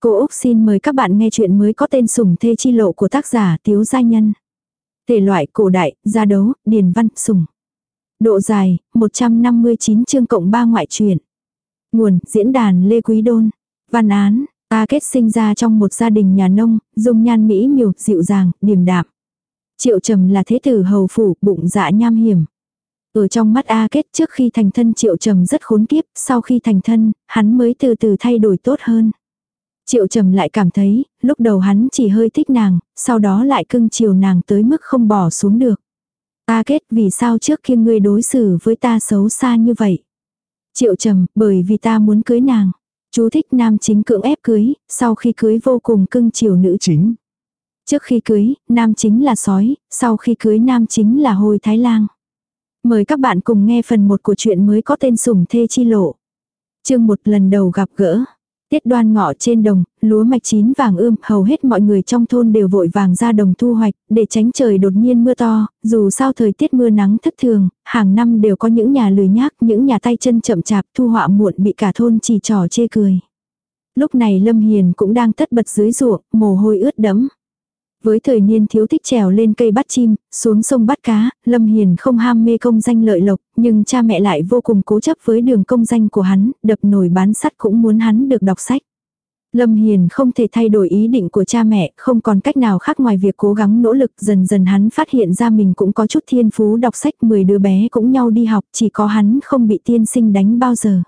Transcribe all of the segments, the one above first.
Cô Úc xin mời các bạn nghe chuyện mới có tên Sùng thê chi lộ của tác giả Tiếu Gia Nhân. Thể loại cổ đại, gia đấu, điền văn, sùng. Độ dài, 159 chương cộng 3 ngoại truyện. Nguồn, diễn đàn Lê Quý Đôn. Văn án, ta kết sinh ra trong một gia đình nhà nông, dung nhan mỹ miều, dịu dàng, điềm đạm. Triệu trầm là thế tử hầu phủ, bụng dạ nham hiểm. Ở trong mắt A kết trước khi thành thân triệu trầm rất khốn kiếp, sau khi thành thân, hắn mới từ từ thay đổi tốt hơn. Triệu trầm lại cảm thấy, lúc đầu hắn chỉ hơi thích nàng, sau đó lại cưng chiều nàng tới mức không bỏ xuống được. Ta kết vì sao trước khi ngươi đối xử với ta xấu xa như vậy? Triệu trầm, bởi vì ta muốn cưới nàng. Chú thích nam chính cưỡng ép cưới, sau khi cưới vô cùng cưng chiều nữ chính. Trước khi cưới, nam chính là sói, sau khi cưới nam chính là hồi thái lang. Mời các bạn cùng nghe phần 1 của chuyện mới có tên sủng thê chi lộ. Chương một lần đầu gặp gỡ. Tiết đoan ngọ trên đồng, lúa mạch chín vàng ươm, hầu hết mọi người trong thôn đều vội vàng ra đồng thu hoạch, để tránh trời đột nhiên mưa to, dù sao thời tiết mưa nắng thất thường, hàng năm đều có những nhà lười nhác, những nhà tay chân chậm chạp thu họa muộn bị cả thôn chỉ trò chê cười. Lúc này Lâm Hiền cũng đang tất bật dưới ruộng, mồ hôi ướt đẫm. Với thời niên thiếu thích trèo lên cây bắt chim, xuống sông bắt cá, Lâm Hiền không ham mê công danh lợi lộc, nhưng cha mẹ lại vô cùng cố chấp với đường công danh của hắn, đập nổi bán sắt cũng muốn hắn được đọc sách. Lâm Hiền không thể thay đổi ý định của cha mẹ, không còn cách nào khác ngoài việc cố gắng nỗ lực dần dần hắn phát hiện ra mình cũng có chút thiên phú đọc sách 10 đứa bé cũng nhau đi học, chỉ có hắn không bị tiên sinh đánh bao giờ.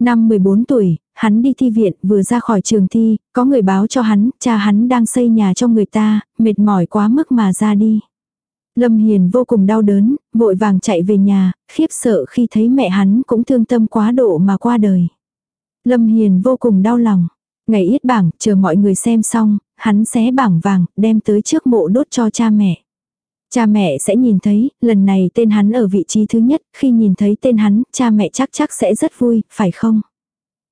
Năm 14 tuổi, hắn đi thi viện vừa ra khỏi trường thi, có người báo cho hắn, cha hắn đang xây nhà cho người ta, mệt mỏi quá mức mà ra đi. Lâm Hiền vô cùng đau đớn, vội vàng chạy về nhà, khiếp sợ khi thấy mẹ hắn cũng thương tâm quá độ mà qua đời. Lâm Hiền vô cùng đau lòng. Ngày ít bảng, chờ mọi người xem xong, hắn xé bảng vàng, đem tới trước mộ đốt cho cha mẹ. Cha mẹ sẽ nhìn thấy, lần này tên hắn ở vị trí thứ nhất, khi nhìn thấy tên hắn, cha mẹ chắc chắc sẽ rất vui, phải không?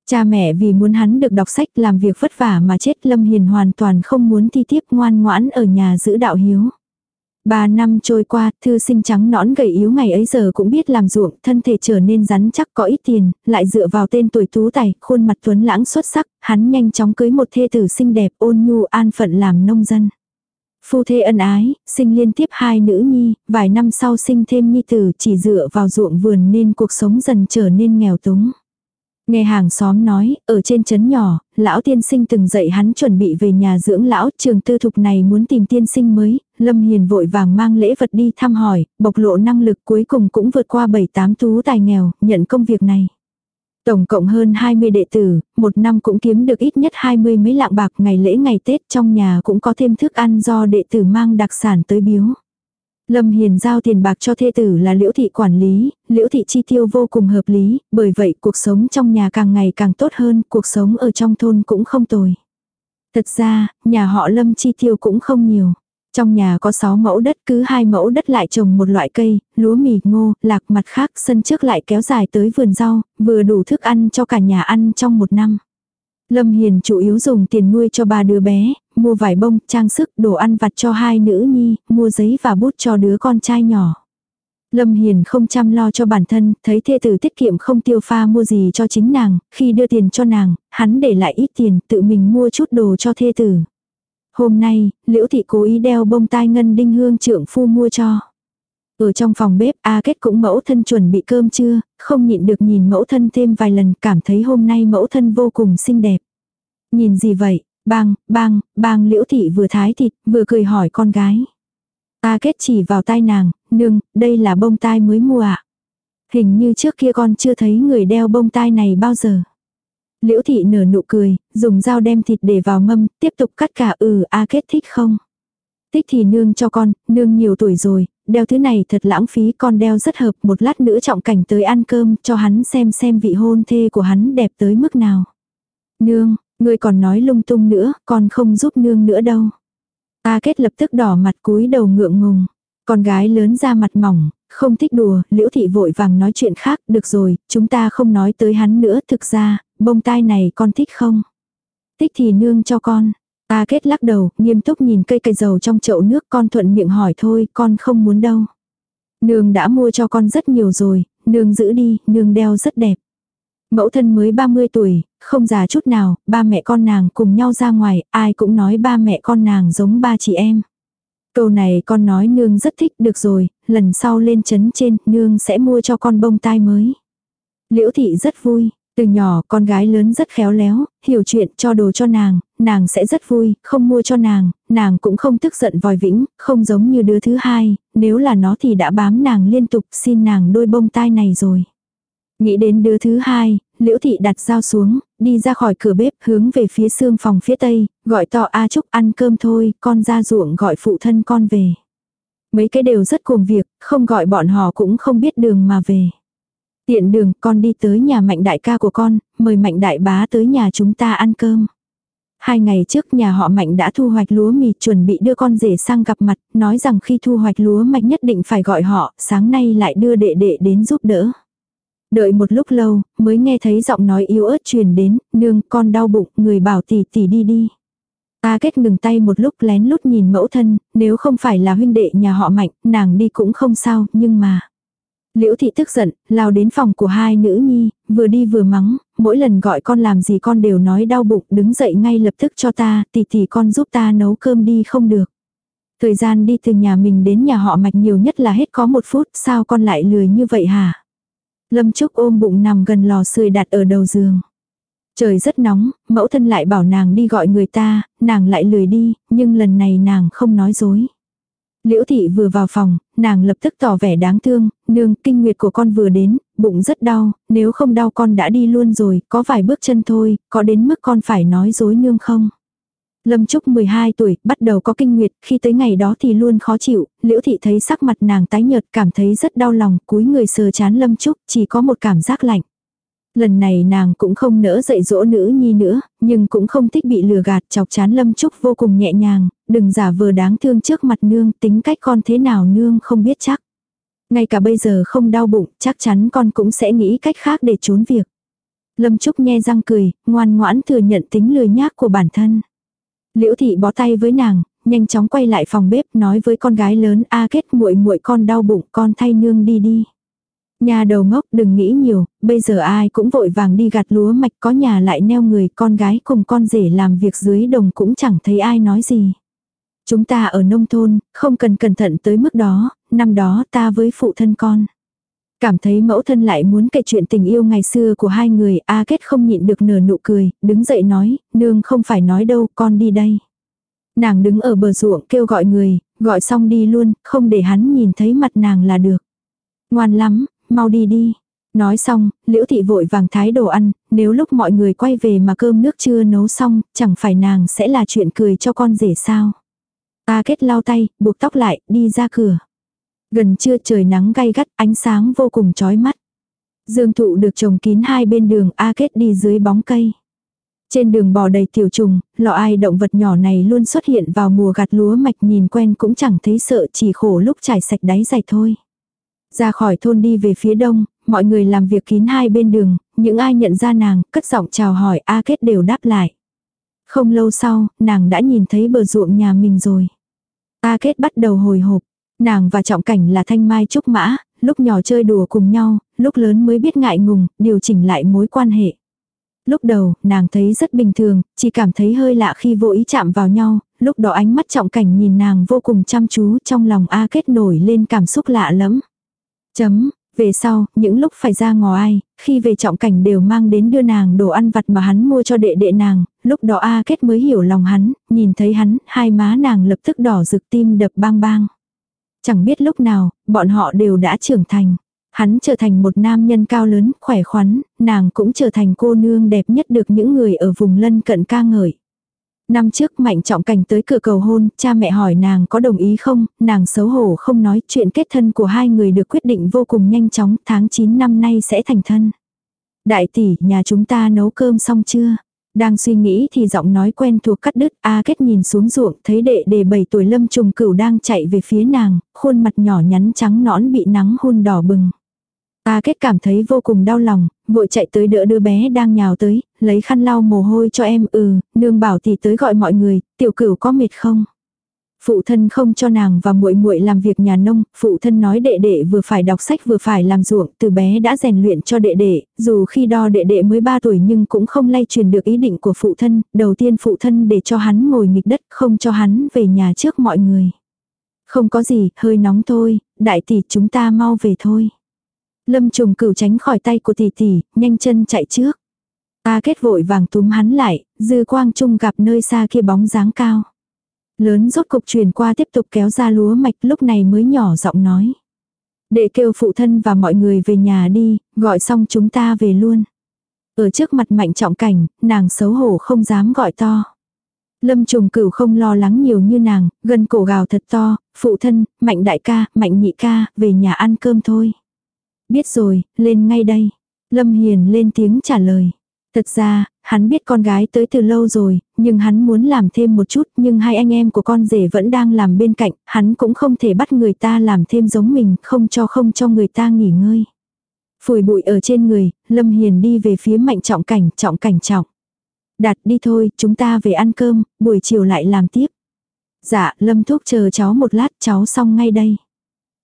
Cha mẹ vì muốn hắn được đọc sách làm việc vất vả mà chết Lâm Hiền hoàn toàn không muốn thi tiếp ngoan ngoãn ở nhà giữ đạo hiếu. Ba năm trôi qua, thư sinh trắng nõn gầy yếu ngày ấy giờ cũng biết làm ruộng, thân thể trở nên rắn chắc có ít tiền, lại dựa vào tên tuổi tú tài, khuôn mặt tuấn lãng xuất sắc, hắn nhanh chóng cưới một thê tử xinh đẹp ôn nhu an phận làm nông dân. Phu thê ân ái, sinh liên tiếp hai nữ nhi, vài năm sau sinh thêm nhi tử chỉ dựa vào ruộng vườn nên cuộc sống dần trở nên nghèo túng. Nghe hàng xóm nói, ở trên trấn nhỏ, lão tiên sinh từng dạy hắn chuẩn bị về nhà dưỡng lão, trường tư thục này muốn tìm tiên sinh mới, Lâm Hiền vội vàng mang lễ vật đi thăm hỏi, bộc lộ năng lực cuối cùng cũng vượt qua 7-8 tú tài nghèo, nhận công việc này. Tổng cộng hơn 20 đệ tử, một năm cũng kiếm được ít nhất 20 mấy lạng bạc ngày lễ ngày Tết trong nhà cũng có thêm thức ăn do đệ tử mang đặc sản tới biếu. Lâm Hiền giao tiền bạc cho thê tử là liễu thị quản lý, liễu thị chi tiêu vô cùng hợp lý, bởi vậy cuộc sống trong nhà càng ngày càng tốt hơn, cuộc sống ở trong thôn cũng không tồi. Thật ra, nhà họ Lâm chi tiêu cũng không nhiều. Trong nhà có 6 mẫu đất cứ hai mẫu đất lại trồng một loại cây, lúa mì ngô, lạc mặt khác sân trước lại kéo dài tới vườn rau, vừa đủ thức ăn cho cả nhà ăn trong một năm. Lâm Hiền chủ yếu dùng tiền nuôi cho ba đứa bé, mua vải bông, trang sức, đồ ăn vặt cho hai nữ nhi, mua giấy và bút cho đứa con trai nhỏ. Lâm Hiền không chăm lo cho bản thân, thấy thê tử tiết kiệm không tiêu pha mua gì cho chính nàng, khi đưa tiền cho nàng, hắn để lại ít tiền, tự mình mua chút đồ cho thê tử. Hôm nay, Liễu Thị cố ý đeo bông tai ngân đinh hương trưởng phu mua cho. Ở trong phòng bếp A Kết cũng mẫu thân chuẩn bị cơm trưa, không nhịn được nhìn mẫu thân thêm vài lần cảm thấy hôm nay mẫu thân vô cùng xinh đẹp. Nhìn gì vậy, bang, bang, bang liễu thị vừa thái thịt, vừa cười hỏi con gái. A Kết chỉ vào tai nàng, nương, đây là bông tai mới mua ạ. À? Hình như trước kia con chưa thấy người đeo bông tai này bao giờ. Liễu thị nở nụ cười, dùng dao đem thịt để vào mâm, tiếp tục cắt cả ừ A Kết thích không? Tích thì nương cho con, nương nhiều tuổi rồi, đeo thứ này thật lãng phí con đeo rất hợp một lát nữa trọng cảnh tới ăn cơm cho hắn xem xem vị hôn thê của hắn đẹp tới mức nào. Nương, người còn nói lung tung nữa, con không giúp nương nữa đâu. A kết lập tức đỏ mặt cúi đầu ngượng ngùng. Con gái lớn ra mặt mỏng, không thích đùa, liễu thị vội vàng nói chuyện khác, được rồi, chúng ta không nói tới hắn nữa, thực ra, bông tai này con thích không? Thích thì nương cho con. ta kết lắc đầu, nghiêm túc nhìn cây cây dầu trong chậu nước con thuận miệng hỏi thôi, con không muốn đâu. Nương đã mua cho con rất nhiều rồi, nương giữ đi, nương đeo rất đẹp. Mẫu thân mới 30 tuổi, không già chút nào, ba mẹ con nàng cùng nhau ra ngoài, ai cũng nói ba mẹ con nàng giống ba chị em. Câu này con nói nương rất thích, được rồi, lần sau lên chấn trên, nương sẽ mua cho con bông tai mới. Liễu thị rất vui, từ nhỏ con gái lớn rất khéo léo, hiểu chuyện cho đồ cho nàng, nàng sẽ rất vui, không mua cho nàng, nàng cũng không tức giận vòi vĩnh, không giống như đứa thứ hai, nếu là nó thì đã bám nàng liên tục xin nàng đôi bông tai này rồi. Nghĩ đến đứa thứ hai, liễu thị đặt dao xuống, đi ra khỏi cửa bếp hướng về phía xương phòng phía tây, gọi to A Trúc ăn cơm thôi, con ra ruộng gọi phụ thân con về. Mấy cái đều rất cuồng việc, không gọi bọn họ cũng không biết đường mà về. Tiện đường con đi tới nhà mạnh đại ca của con, mời mạnh đại bá tới nhà chúng ta ăn cơm. Hai ngày trước nhà họ Mạnh đã thu hoạch lúa mì chuẩn bị đưa con rể sang gặp mặt, nói rằng khi thu hoạch lúa mạch nhất định phải gọi họ, sáng nay lại đưa đệ đệ đến giúp đỡ. Đợi một lúc lâu, mới nghe thấy giọng nói yếu ớt truyền đến, nương con đau bụng, người bảo tỷ tỷ đi đi. Ta kết ngừng tay một lúc lén lút nhìn mẫu thân, nếu không phải là huynh đệ nhà họ mạnh, nàng đi cũng không sao, nhưng mà. Liễu thị tức giận, lao đến phòng của hai nữ nhi, vừa đi vừa mắng, mỗi lần gọi con làm gì con đều nói đau bụng, đứng dậy ngay lập tức cho ta, tỷ tỷ con giúp ta nấu cơm đi không được. Thời gian đi từ nhà mình đến nhà họ mạch nhiều nhất là hết có một phút, sao con lại lười như vậy hả? Lâm Trúc ôm bụng nằm gần lò sưởi đặt ở đầu giường. Trời rất nóng, mẫu thân lại bảo nàng đi gọi người ta, nàng lại lười đi, nhưng lần này nàng không nói dối. Liễu thị vừa vào phòng, nàng lập tức tỏ vẻ đáng thương, nương, kinh nguyệt của con vừa đến, bụng rất đau, nếu không đau con đã đi luôn rồi, có vài bước chân thôi, có đến mức con phải nói dối nương không? Lâm Trúc 12 tuổi, bắt đầu có kinh nguyệt, khi tới ngày đó thì luôn khó chịu, Liễu Thị thấy sắc mặt nàng tái nhợt cảm thấy rất đau lòng, cúi người sờ chán Lâm Trúc, chỉ có một cảm giác lạnh. Lần này nàng cũng không nỡ dạy dỗ nữ nhi nữa, nhưng cũng không thích bị lừa gạt chọc chán Lâm Trúc vô cùng nhẹ nhàng, đừng giả vờ đáng thương trước mặt nương, tính cách con thế nào nương không biết chắc. Ngay cả bây giờ không đau bụng, chắc chắn con cũng sẽ nghĩ cách khác để trốn việc. Lâm Trúc nhe răng cười, ngoan ngoãn thừa nhận tính lười nhác của bản thân. Liễu thị bó tay với nàng, nhanh chóng quay lại phòng bếp nói với con gái lớn a kết muội muội con đau bụng con thay nương đi đi. Nhà đầu ngốc đừng nghĩ nhiều, bây giờ ai cũng vội vàng đi gặt lúa mạch có nhà lại neo người con gái cùng con rể làm việc dưới đồng cũng chẳng thấy ai nói gì. Chúng ta ở nông thôn, không cần cẩn thận tới mức đó, năm đó ta với phụ thân con. Cảm thấy mẫu thân lại muốn kể chuyện tình yêu ngày xưa của hai người, A Kết không nhịn được nở nụ cười, đứng dậy nói, nương không phải nói đâu, con đi đây. Nàng đứng ở bờ ruộng kêu gọi người, gọi xong đi luôn, không để hắn nhìn thấy mặt nàng là được. Ngoan lắm, mau đi đi. Nói xong, liễu thị vội vàng thái đồ ăn, nếu lúc mọi người quay về mà cơm nước chưa nấu xong, chẳng phải nàng sẽ là chuyện cười cho con rể sao. A kết lau tay, buộc tóc lại, đi ra cửa. Gần trưa trời nắng gay gắt, ánh sáng vô cùng chói mắt. Dương thụ được trồng kín hai bên đường A kết đi dưới bóng cây. Trên đường bò đầy tiểu trùng, lọ ai động vật nhỏ này luôn xuất hiện vào mùa gặt lúa mạch nhìn quen cũng chẳng thấy sợ chỉ khổ lúc trải sạch đáy dày thôi. Ra khỏi thôn đi về phía đông, mọi người làm việc kín hai bên đường, những ai nhận ra nàng, cất giọng chào hỏi A Kết đều đáp lại. Không lâu sau, nàng đã nhìn thấy bờ ruộng nhà mình rồi. A Kết bắt đầu hồi hộp, Nàng và trọng cảnh là thanh mai trúc mã, lúc nhỏ chơi đùa cùng nhau, lúc lớn mới biết ngại ngùng, điều chỉnh lại mối quan hệ. Lúc đầu, nàng thấy rất bình thường, chỉ cảm thấy hơi lạ khi vô ý chạm vào nhau, lúc đó ánh mắt trọng cảnh nhìn nàng vô cùng chăm chú trong lòng A kết nổi lên cảm xúc lạ lắm. Chấm, về sau, những lúc phải ra ngoài, khi về trọng cảnh đều mang đến đưa nàng đồ ăn vặt mà hắn mua cho đệ đệ nàng, lúc đó A kết mới hiểu lòng hắn, nhìn thấy hắn, hai má nàng lập tức đỏ rực tim đập bang bang. Chẳng biết lúc nào, bọn họ đều đã trưởng thành. Hắn trở thành một nam nhân cao lớn, khỏe khoắn, nàng cũng trở thành cô nương đẹp nhất được những người ở vùng lân cận ca ngợi. Năm trước Mạnh Trọng Cảnh tới cửa cầu hôn, cha mẹ hỏi nàng có đồng ý không, nàng xấu hổ không nói chuyện kết thân của hai người được quyết định vô cùng nhanh chóng, tháng 9 năm nay sẽ thành thân. Đại tỷ, nhà chúng ta nấu cơm xong chưa? Đang suy nghĩ thì giọng nói quen thuộc cắt đứt, A Kết nhìn xuống ruộng, thấy đệ đề 7 tuổi lâm trùng cửu đang chạy về phía nàng, khuôn mặt nhỏ nhắn trắng nõn bị nắng hôn đỏ bừng. A Kết cảm thấy vô cùng đau lòng, vội chạy tới đỡ đứa bé đang nhào tới, lấy khăn lau mồ hôi cho em, ừ, nương bảo thì tới gọi mọi người, tiểu cửu có mệt không? Phụ thân không cho nàng và muội muội làm việc nhà nông, phụ thân nói đệ đệ vừa phải đọc sách vừa phải làm ruộng, từ bé đã rèn luyện cho đệ đệ, dù khi đo đệ đệ mới 3 tuổi nhưng cũng không lay truyền được ý định của phụ thân, đầu tiên phụ thân để cho hắn ngồi nghịch đất, không cho hắn về nhà trước mọi người. Không có gì, hơi nóng thôi, đại tỷ chúng ta mau về thôi. Lâm trùng cửu tránh khỏi tay của tỷ tỷ, nhanh chân chạy trước. Ta kết vội vàng túm hắn lại, dư quang trung gặp nơi xa kia bóng dáng cao. Lớn rốt cục truyền qua tiếp tục kéo ra lúa mạch lúc này mới nhỏ giọng nói. Để kêu phụ thân và mọi người về nhà đi, gọi xong chúng ta về luôn. Ở trước mặt mạnh trọng cảnh, nàng xấu hổ không dám gọi to. Lâm trùng cửu không lo lắng nhiều như nàng, gần cổ gào thật to, phụ thân, mạnh đại ca, mạnh nhị ca, về nhà ăn cơm thôi. Biết rồi, lên ngay đây. Lâm hiền lên tiếng trả lời. Thật ra, hắn biết con gái tới từ lâu rồi, nhưng hắn muốn làm thêm một chút, nhưng hai anh em của con rể vẫn đang làm bên cạnh, hắn cũng không thể bắt người ta làm thêm giống mình, không cho không cho người ta nghỉ ngơi. Phủi bụi ở trên người, Lâm Hiền đi về phía mạnh trọng cảnh, trọng cảnh trọng. Đạt đi thôi, chúng ta về ăn cơm, buổi chiều lại làm tiếp. Dạ, Lâm Thúc chờ cháu một lát, cháu xong ngay đây.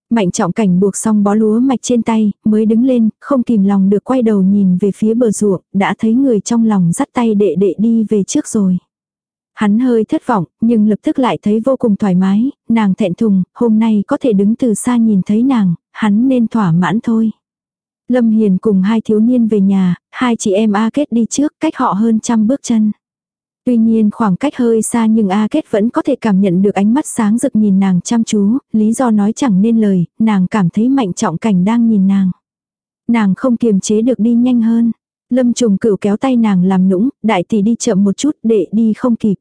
Mạnh trọng cảnh buộc xong bó lúa mạch trên tay, mới đứng lên, không kìm lòng được quay đầu nhìn về phía bờ ruộng, đã thấy người trong lòng dắt tay đệ đệ đi về trước rồi. Hắn hơi thất vọng, nhưng lập tức lại thấy vô cùng thoải mái, nàng thẹn thùng, hôm nay có thể đứng từ xa nhìn thấy nàng, hắn nên thỏa mãn thôi. Lâm Hiền cùng hai thiếu niên về nhà, hai chị em A Kết đi trước, cách họ hơn trăm bước chân. Tuy nhiên khoảng cách hơi xa nhưng A Kết vẫn có thể cảm nhận được ánh mắt sáng rực nhìn nàng chăm chú, lý do nói chẳng nên lời, nàng cảm thấy mạnh trọng cảnh đang nhìn nàng. Nàng không kiềm chế được đi nhanh hơn. Lâm trùng cửu kéo tay nàng làm nũng, đại tỷ đi chậm một chút để đi không kịp.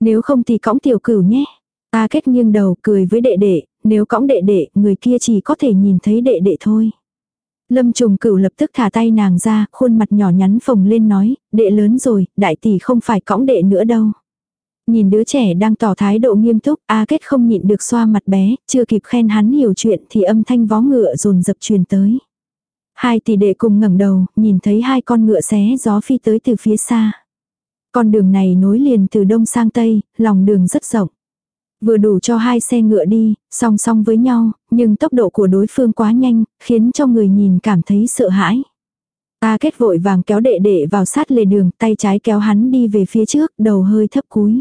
Nếu không thì cõng tiểu cửu nhé. A Kết nghiêng đầu cười với đệ đệ, nếu cõng đệ đệ, người kia chỉ có thể nhìn thấy đệ đệ thôi. Lâm trùng cửu lập tức thả tay nàng ra, khuôn mặt nhỏ nhắn phồng lên nói, đệ lớn rồi, đại tỷ không phải cõng đệ nữa đâu. Nhìn đứa trẻ đang tỏ thái độ nghiêm túc, A Kết không nhịn được xoa mặt bé, chưa kịp khen hắn hiểu chuyện thì âm thanh vó ngựa rồn dập truyền tới. Hai tỷ đệ cùng ngẩng đầu, nhìn thấy hai con ngựa xé gió phi tới từ phía xa. Con đường này nối liền từ đông sang tây, lòng đường rất rộng. Vừa đủ cho hai xe ngựa đi, song song với nhau, nhưng tốc độ của đối phương quá nhanh, khiến cho người nhìn cảm thấy sợ hãi. Ta kết vội vàng kéo đệ đệ vào sát lề đường, tay trái kéo hắn đi về phía trước, đầu hơi thấp cúi.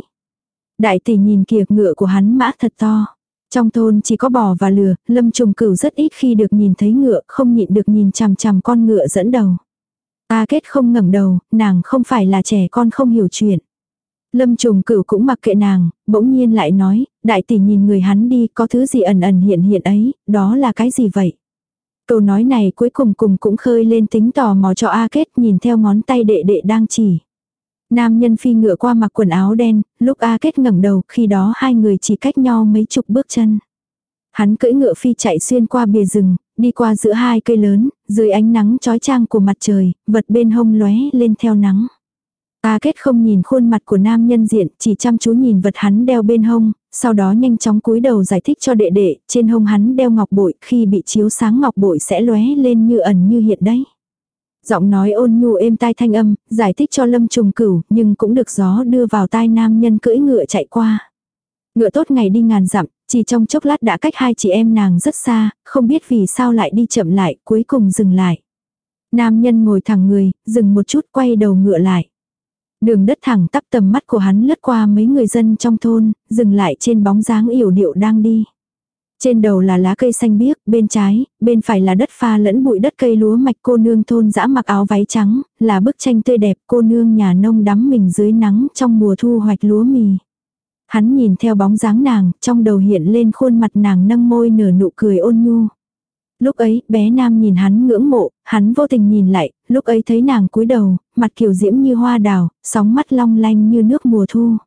Đại tỷ nhìn kìa ngựa của hắn mã thật to. Trong thôn chỉ có bò và lừa, lâm trùng cửu rất ít khi được nhìn thấy ngựa, không nhịn được nhìn chằm chằm con ngựa dẫn đầu. Ta kết không ngẩng đầu, nàng không phải là trẻ con không hiểu chuyện. Lâm trùng cửu cũng mặc kệ nàng, bỗng nhiên lại nói, đại tỷ nhìn người hắn đi có thứ gì ẩn ẩn hiện hiện ấy, đó là cái gì vậy? Câu nói này cuối cùng cùng cũng khơi lên tính tò mò cho A Kết nhìn theo ngón tay đệ đệ đang chỉ. Nam nhân phi ngựa qua mặc quần áo đen, lúc A Kết ngẩng đầu, khi đó hai người chỉ cách nhau mấy chục bước chân. Hắn cưỡi ngựa phi chạy xuyên qua bìa rừng, đi qua giữa hai cây lớn, dưới ánh nắng trói trang của mặt trời, vật bên hông lóe lên theo nắng. Ta kết không nhìn khuôn mặt của nam nhân diện, chỉ chăm chú nhìn vật hắn đeo bên hông, sau đó nhanh chóng cúi đầu giải thích cho đệ đệ, trên hông hắn đeo ngọc bội, khi bị chiếu sáng ngọc bội sẽ lóe lên như ẩn như hiện đấy. Giọng nói ôn nhu êm tai thanh âm, giải thích cho lâm trùng cửu, nhưng cũng được gió đưa vào tai nam nhân cưỡi ngựa chạy qua. Ngựa tốt ngày đi ngàn dặm, chỉ trong chốc lát đã cách hai chị em nàng rất xa, không biết vì sao lại đi chậm lại, cuối cùng dừng lại. Nam nhân ngồi thẳng người, dừng một chút quay đầu ngựa lại. Đường đất thẳng tắp tầm mắt của hắn lướt qua mấy người dân trong thôn, dừng lại trên bóng dáng yểu điệu đang đi. Trên đầu là lá cây xanh biếc, bên trái, bên phải là đất pha lẫn bụi đất cây lúa mạch cô nương thôn dã mặc áo váy trắng, là bức tranh tươi đẹp cô nương nhà nông đắm mình dưới nắng trong mùa thu hoạch lúa mì. Hắn nhìn theo bóng dáng nàng, trong đầu hiện lên khuôn mặt nàng nâng môi nở nụ cười ôn nhu. Lúc ấy, bé Nam nhìn hắn ngưỡng mộ, hắn vô tình nhìn lại, lúc ấy thấy nàng cúi đầu, mặt kiều diễm như hoa đào, sóng mắt long lanh như nước mùa thu.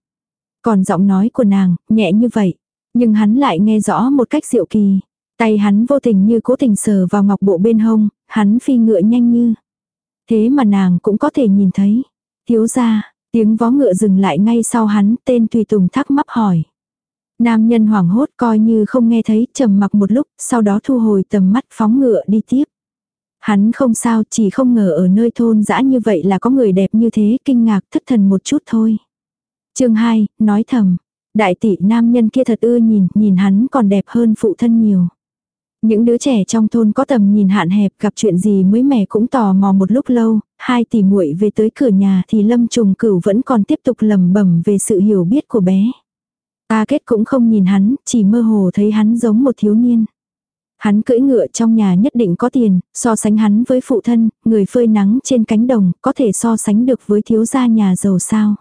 Còn giọng nói của nàng, nhẹ như vậy. Nhưng hắn lại nghe rõ một cách diệu kỳ. Tay hắn vô tình như cố tình sờ vào ngọc bộ bên hông, hắn phi ngựa nhanh như. Thế mà nàng cũng có thể nhìn thấy. Thiếu ra, tiếng vó ngựa dừng lại ngay sau hắn, tên Tùy Tùng thắc mắc hỏi. Nam nhân hoảng hốt coi như không nghe thấy, trầm mặc một lúc, sau đó thu hồi tầm mắt phóng ngựa đi tiếp. Hắn không sao, chỉ không ngờ ở nơi thôn dã như vậy là có người đẹp như thế, kinh ngạc thất thần một chút thôi. chương 2, nói thầm. Đại tỷ nam nhân kia thật ưa nhìn, nhìn hắn còn đẹp hơn phụ thân nhiều. Những đứa trẻ trong thôn có tầm nhìn hạn hẹp gặp chuyện gì mới mẻ cũng tò mò một lúc lâu, hai tỷ muội về tới cửa nhà thì lâm trùng cửu vẫn còn tiếp tục lầm bẩm về sự hiểu biết của bé. A kết cũng không nhìn hắn, chỉ mơ hồ thấy hắn giống một thiếu niên. Hắn cưỡi ngựa trong nhà nhất định có tiền, so sánh hắn với phụ thân, người phơi nắng trên cánh đồng, có thể so sánh được với thiếu gia nhà giàu sao.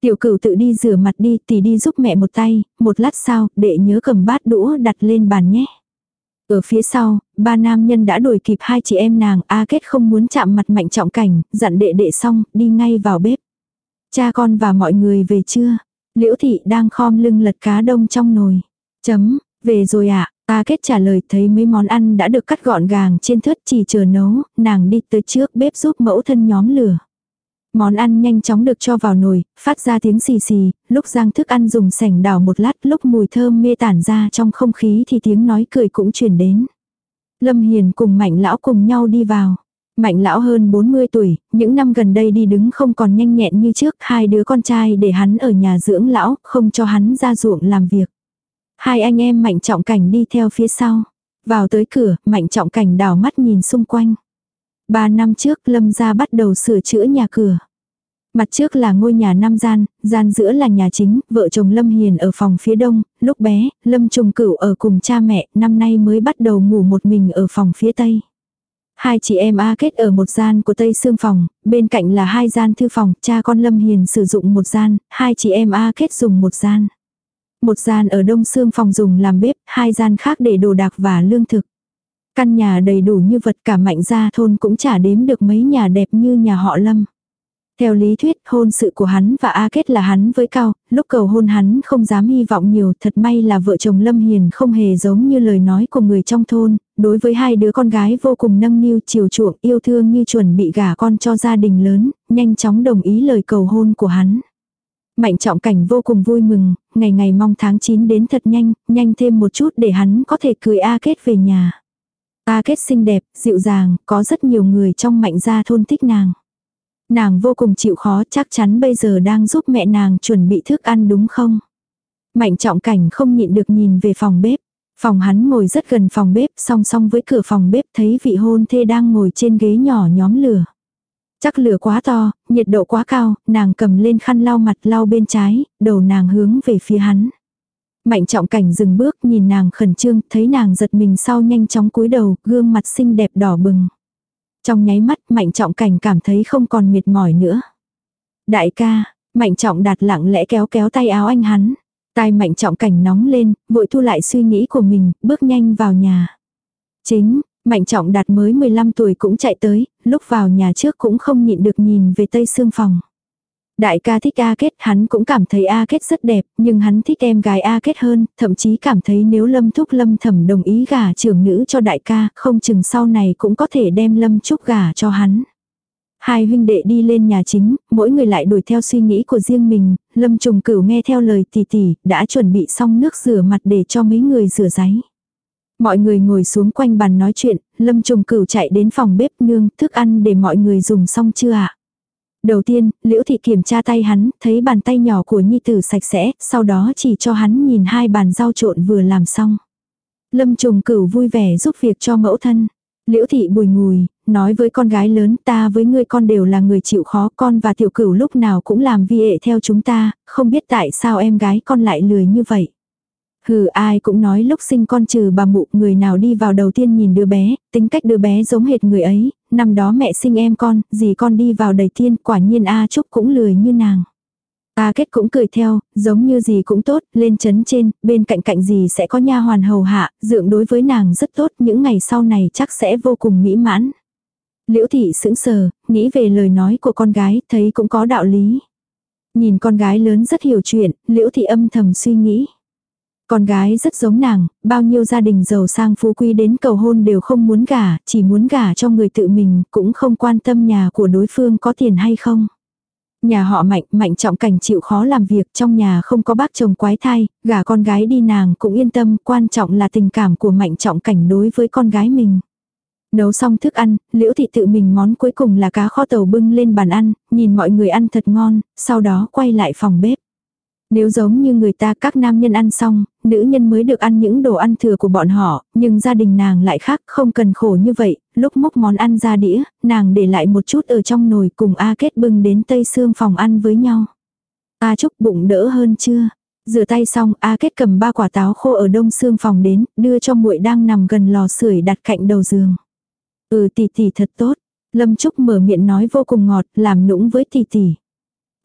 Tiểu cửu tự đi rửa mặt đi, tỷ đi giúp mẹ một tay, một lát sau, đệ nhớ cầm bát đũa đặt lên bàn nhé. Ở phía sau, ba nam nhân đã đuổi kịp hai chị em nàng, A Kết không muốn chạm mặt mạnh trọng cảnh, dặn đệ đệ xong, đi ngay vào bếp. Cha con và mọi người về chưa? Liễu thị đang khom lưng lật cá đông trong nồi. Chấm, về rồi ạ, à? Ta Kết trả lời thấy mấy món ăn đã được cắt gọn gàng trên thớt chỉ chờ nấu, nàng đi tới trước bếp giúp mẫu thân nhóm lửa. Món ăn nhanh chóng được cho vào nồi, phát ra tiếng xì xì, lúc giang thức ăn dùng sảnh đảo một lát, lúc mùi thơm mê tản ra trong không khí thì tiếng nói cười cũng truyền đến. Lâm Hiền cùng Mạnh Lão cùng nhau đi vào. Mạnh Lão hơn 40 tuổi, những năm gần đây đi đứng không còn nhanh nhẹn như trước, hai đứa con trai để hắn ở nhà dưỡng lão, không cho hắn ra ruộng làm việc. Hai anh em Mạnh Trọng Cảnh đi theo phía sau. Vào tới cửa, Mạnh Trọng Cảnh đảo mắt nhìn xung quanh. Ba năm trước Lâm gia bắt đầu sửa chữa nhà cửa. Mặt trước là ngôi nhà năm gian, gian giữa là nhà chính, vợ chồng Lâm Hiền ở phòng phía đông, lúc bé, Lâm Trùng Cửu ở cùng cha mẹ, năm nay mới bắt đầu ngủ một mình ở phòng phía tây. Hai chị em A kết ở một gian của Tây Sương phòng, bên cạnh là hai gian thư phòng, cha con Lâm Hiền sử dụng một gian, hai chị em A kết dùng một gian. Một gian ở Đông Sương phòng dùng làm bếp, hai gian khác để đồ đạc và lương thực. Căn nhà đầy đủ như vật cả mạnh gia thôn cũng chả đếm được mấy nhà đẹp như nhà họ Lâm. Theo lý thuyết, hôn sự của hắn và A Kết là hắn với Cao, lúc cầu hôn hắn không dám hy vọng nhiều, thật may là vợ chồng Lâm Hiền không hề giống như lời nói của người trong thôn, đối với hai đứa con gái vô cùng nâng niu chiều chuộng yêu thương như chuẩn bị gả con cho gia đình lớn, nhanh chóng đồng ý lời cầu hôn của hắn. Mạnh trọng cảnh vô cùng vui mừng, ngày ngày mong tháng 9 đến thật nhanh, nhanh thêm một chút để hắn có thể cười A Kết về nhà. A Kết xinh đẹp, dịu dàng, có rất nhiều người trong mạnh gia thôn thích nàng. Nàng vô cùng chịu khó chắc chắn bây giờ đang giúp mẹ nàng chuẩn bị thức ăn đúng không? Mạnh trọng cảnh không nhịn được nhìn về phòng bếp. Phòng hắn ngồi rất gần phòng bếp song song với cửa phòng bếp thấy vị hôn thê đang ngồi trên ghế nhỏ nhóm lửa. Chắc lửa quá to, nhiệt độ quá cao, nàng cầm lên khăn lau mặt lau bên trái, đầu nàng hướng về phía hắn. Mạnh trọng cảnh dừng bước nhìn nàng khẩn trương, thấy nàng giật mình sau nhanh chóng cúi đầu, gương mặt xinh đẹp đỏ bừng. Trong nháy mắt mạnh trọng cảnh cảm thấy không còn mệt mỏi nữa. Đại ca, mạnh trọng đạt lặng lẽ kéo kéo tay áo anh hắn. Tai mạnh trọng cảnh nóng lên, vội thu lại suy nghĩ của mình, bước nhanh vào nhà. Chính, mạnh trọng đạt mới 15 tuổi cũng chạy tới, lúc vào nhà trước cũng không nhịn được nhìn về tây xương phòng. Đại ca thích A Kết, hắn cũng cảm thấy A Kết rất đẹp, nhưng hắn thích em gái A Kết hơn, thậm chí cảm thấy nếu Lâm Thúc Lâm Thẩm đồng ý gả trưởng nữ cho đại ca, không chừng sau này cũng có thể đem Lâm Trúc gả cho hắn. Hai huynh đệ đi lên nhà chính, mỗi người lại đuổi theo suy nghĩ của riêng mình, Lâm Trùng Cửu nghe theo lời tỷ tỷ, đã chuẩn bị xong nước rửa mặt để cho mấy người rửa giấy. Mọi người ngồi xuống quanh bàn nói chuyện, Lâm Trùng Cửu chạy đến phòng bếp nương, thức ăn để mọi người dùng xong chưa ạ? Đầu tiên, Liễu Thị kiểm tra tay hắn, thấy bàn tay nhỏ của Nhi Tử sạch sẽ, sau đó chỉ cho hắn nhìn hai bàn rau trộn vừa làm xong. Lâm Trùng Cửu vui vẻ giúp việc cho mẫu thân. Liễu Thị bùi ngùi, nói với con gái lớn ta với ngươi con đều là người chịu khó con và tiểu cửu lúc nào cũng làm vi hệ theo chúng ta, không biết tại sao em gái con lại lười như vậy. Hừ ai cũng nói lúc sinh con trừ bà mụ người nào đi vào đầu tiên nhìn đứa bé, tính cách đứa bé giống hệt người ấy, năm đó mẹ sinh em con, gì con đi vào đầy tiên, quả nhiên A Trúc cũng lười như nàng. A Kết cũng cười theo, giống như gì cũng tốt, lên chấn trên, bên cạnh cạnh gì sẽ có nha hoàn hầu hạ, dưỡng đối với nàng rất tốt, những ngày sau này chắc sẽ vô cùng mỹ mãn. Liễu thị sững sờ, nghĩ về lời nói của con gái, thấy cũng có đạo lý. Nhìn con gái lớn rất hiểu chuyện, liễu thị âm thầm suy nghĩ. Con gái rất giống nàng, bao nhiêu gia đình giàu sang phú quý đến cầu hôn đều không muốn gả, chỉ muốn gả cho người tự mình, cũng không quan tâm nhà của đối phương có tiền hay không. Nhà họ mạnh, mạnh trọng cảnh chịu khó làm việc trong nhà không có bác chồng quái thai, gả con gái đi nàng cũng yên tâm, quan trọng là tình cảm của mạnh trọng cảnh đối với con gái mình. Nấu xong thức ăn, liễu thị tự mình món cuối cùng là cá kho tàu bưng lên bàn ăn, nhìn mọi người ăn thật ngon, sau đó quay lại phòng bếp. Nếu giống như người ta các nam nhân ăn xong, nữ nhân mới được ăn những đồ ăn thừa của bọn họ, nhưng gia đình nàng lại khác, không cần khổ như vậy, lúc múc món ăn ra đĩa, nàng để lại một chút ở trong nồi cùng A Kết bưng đến Tây xương phòng ăn với nhau. A Trúc bụng đỡ hơn chưa? Rửa tay xong, A Kết cầm ba quả táo khô ở đông xương phòng đến, đưa cho muội đang nằm gần lò sưởi đặt cạnh đầu giường. Ừ tỷ tỷ thật tốt. Lâm Trúc mở miệng nói vô cùng ngọt, làm nũng với tỷ tỷ.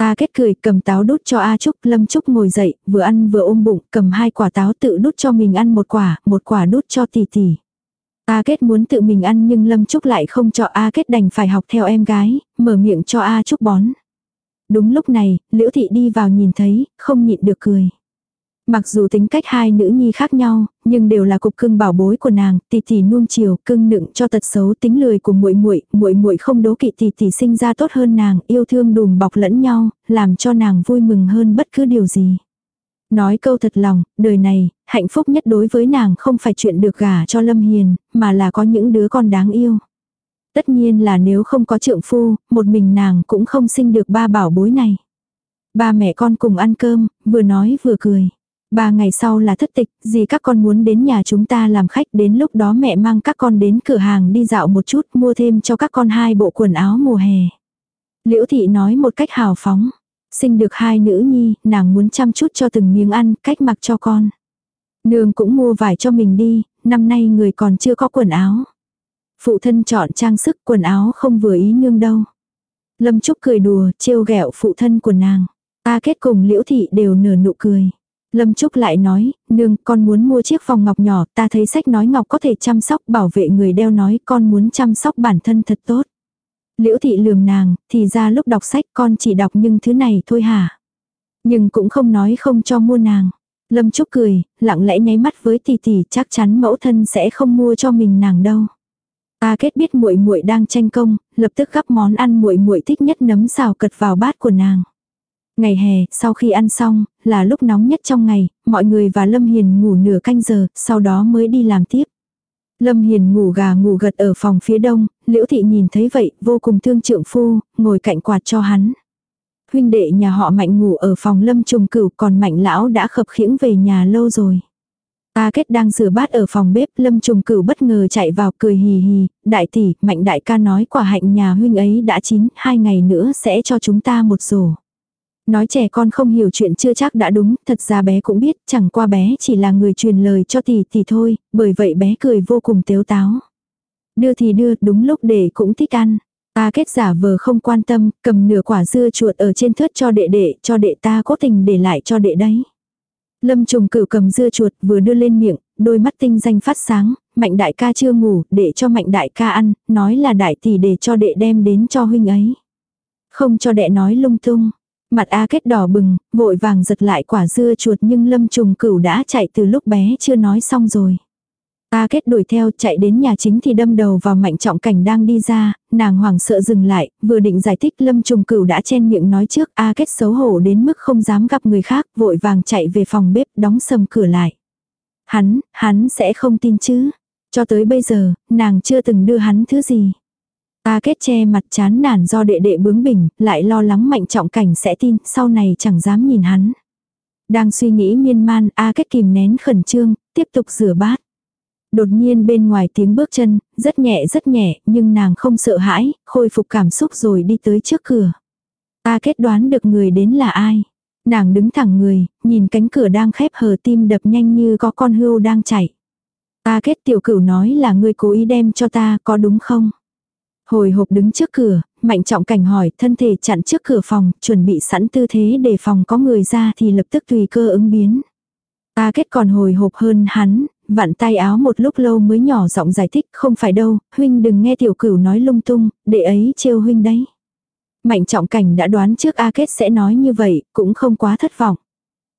A kết cười cầm táo đút cho A Trúc, Lâm Trúc ngồi dậy, vừa ăn vừa ôm bụng, cầm hai quả táo tự đút cho mình ăn một quả, một quả đút cho tỷ tỷ. A kết muốn tự mình ăn nhưng Lâm Trúc lại không cho A kết đành phải học theo em gái, mở miệng cho A Trúc bón. Đúng lúc này, Liễu Thị đi vào nhìn thấy, không nhịn được cười. Mặc dù tính cách hai nữ nhi khác nhau, nhưng đều là cục cưng bảo bối của nàng, tỷ tỷ nuông chiều, cưng nựng cho tật xấu tính lười của muội muội, muội muội không đố kỵ tỷ tỷ sinh ra tốt hơn nàng, yêu thương đùm bọc lẫn nhau, làm cho nàng vui mừng hơn bất cứ điều gì. Nói câu thật lòng, đời này, hạnh phúc nhất đối với nàng không phải chuyện được gả cho Lâm Hiền, mà là có những đứa con đáng yêu. Tất nhiên là nếu không có trượng phu, một mình nàng cũng không sinh được ba bảo bối này. Ba mẹ con cùng ăn cơm, vừa nói vừa cười. Ba ngày sau là thất tịch, gì các con muốn đến nhà chúng ta làm khách đến lúc đó mẹ mang các con đến cửa hàng đi dạo một chút mua thêm cho các con hai bộ quần áo mùa hè. Liễu thị nói một cách hào phóng. Sinh được hai nữ nhi, nàng muốn chăm chút cho từng miếng ăn, cách mặc cho con. Nương cũng mua vải cho mình đi, năm nay người còn chưa có quần áo. Phụ thân chọn trang sức quần áo không vừa ý nương đâu. Lâm Trúc cười đùa, trêu ghẹo phụ thân của nàng. Ta kết cùng liễu thị đều nở nụ cười. Lâm Trúc lại nói, nương, con muốn mua chiếc vòng ngọc nhỏ, ta thấy sách nói ngọc có thể chăm sóc bảo vệ người đeo nói con muốn chăm sóc bản thân thật tốt. Liễu thị lườm nàng, thì ra lúc đọc sách con chỉ đọc nhưng thứ này thôi hả. Nhưng cũng không nói không cho mua nàng. Lâm Trúc cười, lặng lẽ nháy mắt với tỷ tỷ chắc chắn mẫu thân sẽ không mua cho mình nàng đâu. Ta kết biết muội muội đang tranh công, lập tức gắp món ăn muội muội thích nhất nấm xào cật vào bát của nàng. Ngày hè, sau khi ăn xong, là lúc nóng nhất trong ngày, mọi người và Lâm Hiền ngủ nửa canh giờ, sau đó mới đi làm tiếp. Lâm Hiền ngủ gà ngủ gật ở phòng phía đông, Liễu Thị nhìn thấy vậy, vô cùng thương trượng phu, ngồi cạnh quạt cho hắn. Huynh đệ nhà họ Mạnh ngủ ở phòng Lâm Trùng Cửu, còn Mạnh lão đã khập khiễng về nhà lâu rồi. Ta kết đang rửa bát ở phòng bếp, Lâm Trùng Cửu bất ngờ chạy vào cười hì hì, đại tỷ, Mạnh đại ca nói quả hạnh nhà huynh ấy đã chín, hai ngày nữa sẽ cho chúng ta một rổ. Nói trẻ con không hiểu chuyện chưa chắc đã đúng, thật ra bé cũng biết, chẳng qua bé chỉ là người truyền lời cho tỷ tỷ thôi, bởi vậy bé cười vô cùng tếu táo. Đưa thì đưa, đúng lúc để cũng thích ăn. Ta kết giả vờ không quan tâm, cầm nửa quả dưa chuột ở trên thớt cho đệ đệ, cho đệ ta cố tình để lại cho đệ đấy. Lâm trùng cửu cầm dưa chuột vừa đưa lên miệng, đôi mắt tinh danh phát sáng, mạnh đại ca chưa ngủ, để cho mạnh đại ca ăn, nói là đại tỷ để cho đệ đem đến cho huynh ấy. Không cho đệ nói lung tung. Mặt A kết đỏ bừng, vội vàng giật lại quả dưa chuột nhưng lâm trùng cửu đã chạy từ lúc bé chưa nói xong rồi. A kết đuổi theo chạy đến nhà chính thì đâm đầu vào mạnh trọng cảnh đang đi ra, nàng hoảng sợ dừng lại, vừa định giải thích lâm trùng cửu đã chen miệng nói trước A kết xấu hổ đến mức không dám gặp người khác, vội vàng chạy về phòng bếp đóng sầm cửa lại. Hắn, hắn sẽ không tin chứ. Cho tới bây giờ, nàng chưa từng đưa hắn thứ gì. A kết che mặt chán nản do đệ đệ bướng bỉnh, lại lo lắng mạnh trọng cảnh sẽ tin, sau này chẳng dám nhìn hắn. Đang suy nghĩ miên man, A kết kìm nén khẩn trương, tiếp tục rửa bát. Đột nhiên bên ngoài tiếng bước chân, rất nhẹ rất nhẹ, nhưng nàng không sợ hãi, khôi phục cảm xúc rồi đi tới trước cửa. A kết đoán được người đến là ai. Nàng đứng thẳng người, nhìn cánh cửa đang khép hờ tim đập nhanh như có con hươu đang chạy. A kết tiểu cửu nói là ngươi cố ý đem cho ta, có đúng không? Hồi hộp đứng trước cửa, mạnh trọng cảnh hỏi thân thể chặn trước cửa phòng, chuẩn bị sẵn tư thế để phòng có người ra thì lập tức tùy cơ ứng biến. Ta kết còn hồi hộp hơn hắn, vặn tay áo một lúc lâu mới nhỏ giọng giải thích không phải đâu, huynh đừng nghe tiểu cửu nói lung tung, để ấy trêu huynh đấy. Mạnh trọng cảnh đã đoán trước A Kết sẽ nói như vậy, cũng không quá thất vọng.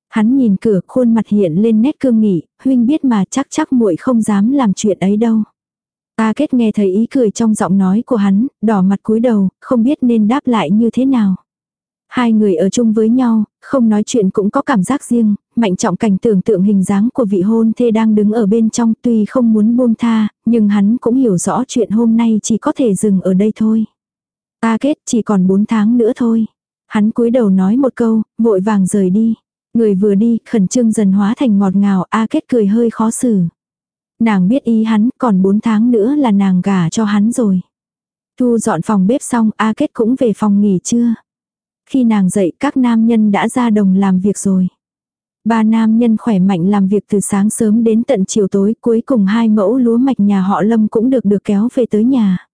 Hắn nhìn cửa khuôn mặt hiện lên nét cương nghị, huynh biết mà chắc chắc muội không dám làm chuyện ấy đâu. A kết nghe thấy ý cười trong giọng nói của hắn, đỏ mặt cúi đầu, không biết nên đáp lại như thế nào. Hai người ở chung với nhau, không nói chuyện cũng có cảm giác riêng, mạnh trọng cảnh tưởng tượng hình dáng của vị hôn thê đang đứng ở bên trong tuy không muốn buông tha, nhưng hắn cũng hiểu rõ chuyện hôm nay chỉ có thể dừng ở đây thôi. A kết chỉ còn 4 tháng nữa thôi. Hắn cúi đầu nói một câu, vội vàng rời đi. Người vừa đi, khẩn trương dần hóa thành ngọt ngào, A Kết cười hơi khó xử. Nàng biết ý hắn, còn 4 tháng nữa là nàng gả cho hắn rồi. Thu dọn phòng bếp xong, A Kết cũng về phòng nghỉ trưa. Khi nàng dậy, các nam nhân đã ra đồng làm việc rồi. Ba nam nhân khỏe mạnh làm việc từ sáng sớm đến tận chiều tối, cuối cùng hai mẫu lúa mạch nhà họ Lâm cũng được được kéo về tới nhà.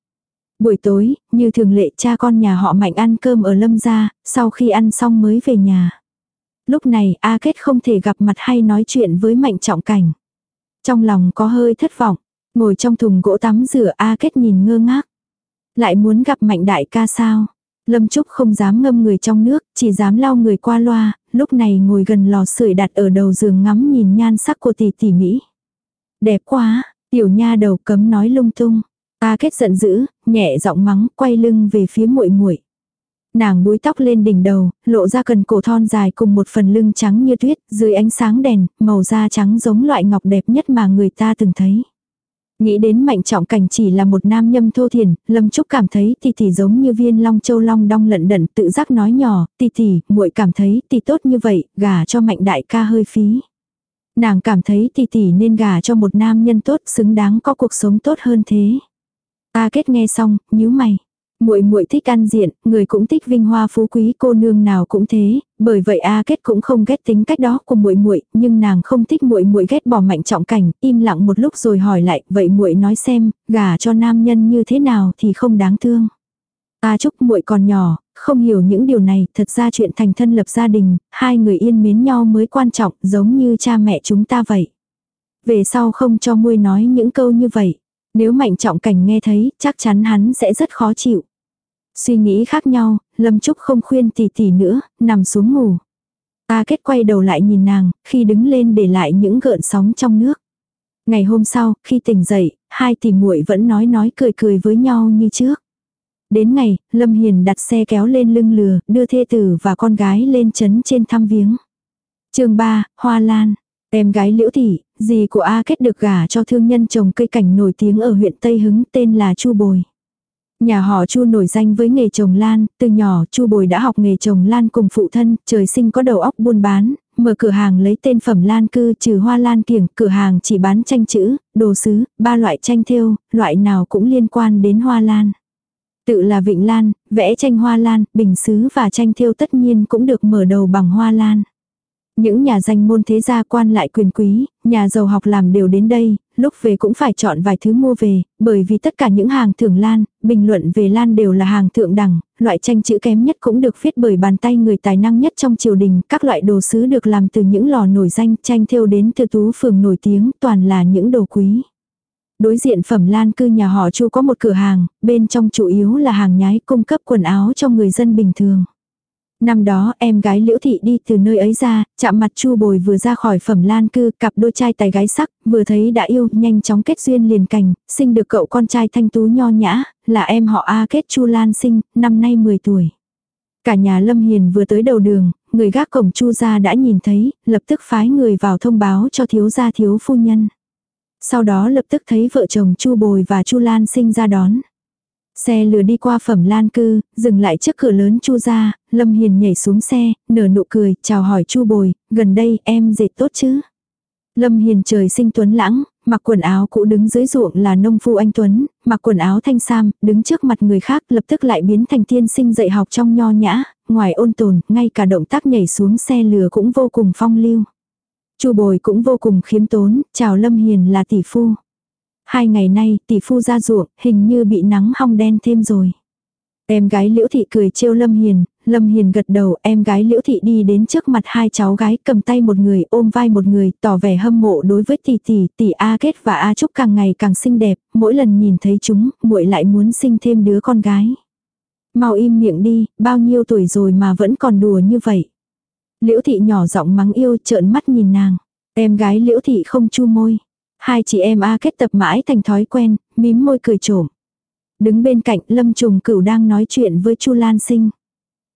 Buổi tối, như thường lệ cha con nhà họ Mạnh ăn cơm ở Lâm gia, sau khi ăn xong mới về nhà. Lúc này A Kết không thể gặp mặt hay nói chuyện với Mạnh Trọng Cảnh. Trong lòng có hơi thất vọng, ngồi trong thùng gỗ tắm rửa A Kết nhìn ngơ ngác. Lại muốn gặp Mạnh Đại ca sao? Lâm Trúc không dám ngâm người trong nước, chỉ dám lau người qua loa, lúc này ngồi gần lò sưởi đặt ở đầu giường ngắm nhìn nhan sắc của tỷ tỷ Mỹ. Đẹp quá, tiểu nha đầu cấm nói lung tung. A kết giận dữ, nhẹ giọng mắng, quay lưng về phía muội muội. Nàng búi tóc lên đỉnh đầu, lộ ra cần cổ thon dài cùng một phần lưng trắng như tuyết, dưới ánh sáng đèn, màu da trắng giống loại ngọc đẹp nhất mà người ta từng thấy. Nghĩ đến mạnh trọng cảnh chỉ là một nam nhâm thô thiền, Lâm Trúc cảm thấy tỷ tỷ giống như viên long châu long đong lận đận tự giác nói nhỏ, tỷ tỷ, muội cảm thấy tỷ tốt như vậy, gả cho mạnh đại ca hơi phí. Nàng cảm thấy tỷ tỷ nên gả cho một nam nhân tốt xứng đáng có cuộc sống tốt hơn thế. Ta kết nghe xong, nhíu mày. Muội muội thích ăn diện, người cũng thích vinh hoa phú quý, cô nương nào cũng thế, bởi vậy A Kết cũng không ghét tính cách đó của muội muội, nhưng nàng không thích muội muội ghét bỏ mạnh trọng cảnh, im lặng một lúc rồi hỏi lại, vậy muội nói xem, gả cho nam nhân như thế nào thì không đáng thương. A Trúc muội còn nhỏ, không hiểu những điều này, thật ra chuyện thành thân lập gia đình, hai người yên mến nhau mới quan trọng, giống như cha mẹ chúng ta vậy. Về sau không cho muội nói những câu như vậy. Nếu mạnh trọng cảnh nghe thấy, chắc chắn hắn sẽ rất khó chịu. Suy nghĩ khác nhau, Lâm Trúc không khuyên tỷ tỷ nữa, nằm xuống ngủ. Ta kết quay đầu lại nhìn nàng, khi đứng lên để lại những gợn sóng trong nước. Ngày hôm sau, khi tỉnh dậy, hai tỷ muội vẫn nói nói cười cười với nhau như trước. Đến ngày, Lâm Hiền đặt xe kéo lên lưng lừa, đưa thê tử và con gái lên chấn trên thăm viếng. chương 3, Hoa Lan. Em gái Liễu Thị, dì của A Kết được gả cho thương nhân trồng cây cảnh nổi tiếng ở huyện Tây Hứng tên là Chu Bồi. Nhà họ Chu nổi danh với nghề trồng lan, từ nhỏ Chu Bồi đã học nghề trồng lan cùng phụ thân, trời sinh có đầu óc buôn bán, mở cửa hàng lấy tên phẩm lan cư trừ hoa lan kiểng, cửa hàng chỉ bán tranh chữ, đồ sứ, ba loại tranh thêu, loại nào cũng liên quan đến hoa lan. Tự là vịnh lan, vẽ tranh hoa lan, bình sứ và tranh thêu tất nhiên cũng được mở đầu bằng hoa lan. Những nhà danh môn thế gia quan lại quyền quý, nhà giàu học làm đều đến đây, lúc về cũng phải chọn vài thứ mua về, bởi vì tất cả những hàng thưởng lan, bình luận về lan đều là hàng thượng đẳng, loại tranh chữ kém nhất cũng được viết bởi bàn tay người tài năng nhất trong triều đình, các loại đồ sứ được làm từ những lò nổi danh, tranh thêu đến từ tú phường nổi tiếng, toàn là những đồ quý. Đối diện phẩm lan cư nhà họ Chu có một cửa hàng, bên trong chủ yếu là hàng nhái cung cấp quần áo cho người dân bình thường. Năm đó em gái Liễu Thị đi từ nơi ấy ra, chạm mặt Chu Bồi vừa ra khỏi phẩm lan cư, cặp đôi trai tài gái sắc, vừa thấy đã yêu, nhanh chóng kết duyên liền cành, sinh được cậu con trai thanh tú nho nhã, là em họ A kết Chu Lan sinh, năm nay 10 tuổi. Cả nhà Lâm Hiền vừa tới đầu đường, người gác cổng Chu gia đã nhìn thấy, lập tức phái người vào thông báo cho thiếu gia thiếu phu nhân. Sau đó lập tức thấy vợ chồng Chu Bồi và Chu Lan sinh ra đón. Xe lừa đi qua phẩm lan cư, dừng lại trước cửa lớn chu ra, Lâm Hiền nhảy xuống xe, nở nụ cười, chào hỏi chu bồi, gần đây em dệt tốt chứ. Lâm Hiền trời sinh tuấn lãng, mặc quần áo cũ đứng dưới ruộng là nông phu anh Tuấn, mặc quần áo thanh sam, đứng trước mặt người khác lập tức lại biến thành tiên sinh dạy học trong nho nhã, ngoài ôn tồn, ngay cả động tác nhảy xuống xe lừa cũng vô cùng phong lưu. Chu bồi cũng vô cùng khiếm tốn, chào Lâm Hiền là tỷ phu. Hai ngày nay tỷ phu ra ruộng, hình như bị nắng hong đen thêm rồi. Em gái Liễu Thị cười trêu Lâm Hiền, Lâm Hiền gật đầu, em gái Liễu Thị đi đến trước mặt hai cháu gái cầm tay một người ôm vai một người, tỏ vẻ hâm mộ đối với tỷ tỷ, tỷ A Kết và A Trúc càng ngày càng xinh đẹp, mỗi lần nhìn thấy chúng, muội lại muốn sinh thêm đứa con gái. Mau im miệng đi, bao nhiêu tuổi rồi mà vẫn còn đùa như vậy. Liễu Thị nhỏ giọng mắng yêu trợn mắt nhìn nàng. Em gái Liễu Thị không chu môi. Hai chị em A kết tập mãi thành thói quen, mím môi cười trộm. Đứng bên cạnh Lâm Trùng Cửu đang nói chuyện với Chu Lan Sinh.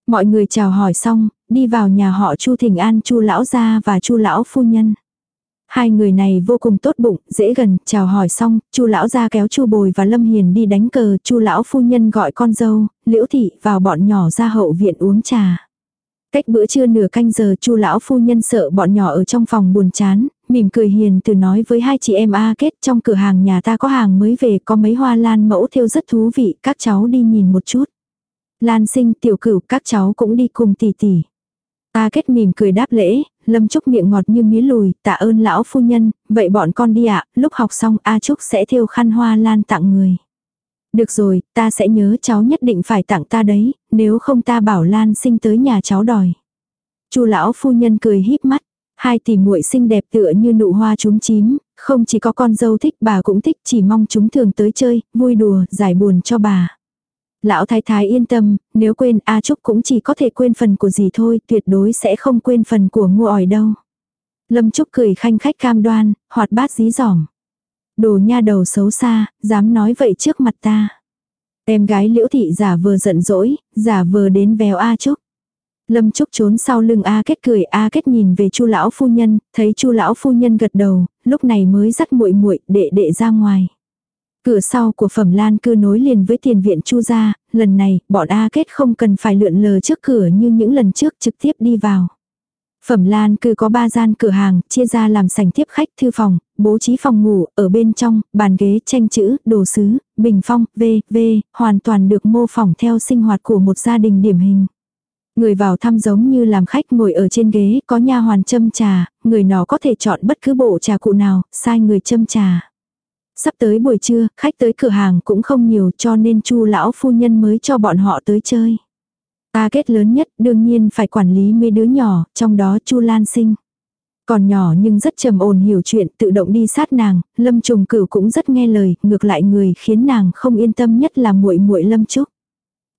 Mọi người chào hỏi xong, đi vào nhà họ Chu Thỉnh An Chu lão gia và Chu lão phu nhân. Hai người này vô cùng tốt bụng, dễ gần, chào hỏi xong, Chu lão gia kéo Chu Bồi và Lâm Hiền đi đánh cờ, Chu lão phu nhân gọi con dâu, Liễu thị vào bọn nhỏ ra hậu viện uống trà. Cách bữa trưa nửa canh giờ chu lão phu nhân sợ bọn nhỏ ở trong phòng buồn chán, mỉm cười hiền từ nói với hai chị em A kết trong cửa hàng nhà ta có hàng mới về có mấy hoa lan mẫu thêu rất thú vị, các cháu đi nhìn một chút. Lan sinh tiểu cửu các cháu cũng đi cùng tỷ tỷ. A kết mỉm cười đáp lễ, lâm trúc miệng ngọt như mía lùi, tạ ơn lão phu nhân, vậy bọn con đi ạ, lúc học xong A trúc sẽ thêu khăn hoa lan tặng người. Được rồi, ta sẽ nhớ cháu nhất định phải tặng ta đấy, nếu không ta bảo Lan sinh tới nhà cháu đòi. Chu lão phu nhân cười híp mắt, hai tỷ muội xinh đẹp tựa như nụ hoa trúng chím, không chỉ có con dâu thích bà cũng thích chỉ mong chúng thường tới chơi, vui đùa, giải buồn cho bà. Lão thái thái yên tâm, nếu quên A Trúc cũng chỉ có thể quên phần của gì thôi, tuyệt đối sẽ không quên phần của ngô ỏi đâu. Lâm Trúc cười khanh khách cam đoan, hoạt bát dí dỏm. Đồ nha đầu xấu xa, dám nói vậy trước mặt ta. Em gái liễu thị giả vờ giận dỗi, giả vờ đến véo A Trúc. Lâm Trúc trốn sau lưng A Kết cười, A Kết nhìn về Chu lão phu nhân, thấy Chu lão phu nhân gật đầu, lúc này mới dắt muội muội đệ đệ ra ngoài. Cửa sau của Phẩm Lan cư nối liền với tiền viện Chu gia, lần này, bọn A Kết không cần phải lượn lờ trước cửa như những lần trước trực tiếp đi vào. Phẩm Lan cư có ba gian cửa hàng, chia ra làm sảnh tiếp khách thư phòng, bố trí phòng ngủ, ở bên trong, bàn ghế, tranh chữ, đồ sứ, bình phong, v, v, hoàn toàn được mô phỏng theo sinh hoạt của một gia đình điểm hình. Người vào thăm giống như làm khách ngồi ở trên ghế, có nha hoàn châm trà, người nó có thể chọn bất cứ bộ trà cụ nào, sai người châm trà. Sắp tới buổi trưa, khách tới cửa hàng cũng không nhiều cho nên chu lão phu nhân mới cho bọn họ tới chơi. Ta kết lớn nhất đương nhiên phải quản lý mấy đứa nhỏ, trong đó chu Lan sinh. Còn nhỏ nhưng rất trầm ổn hiểu chuyện, tự động đi sát nàng, Lâm Trùng Cửu cũng rất nghe lời, ngược lại người khiến nàng không yên tâm nhất là muội muội Lâm Trúc.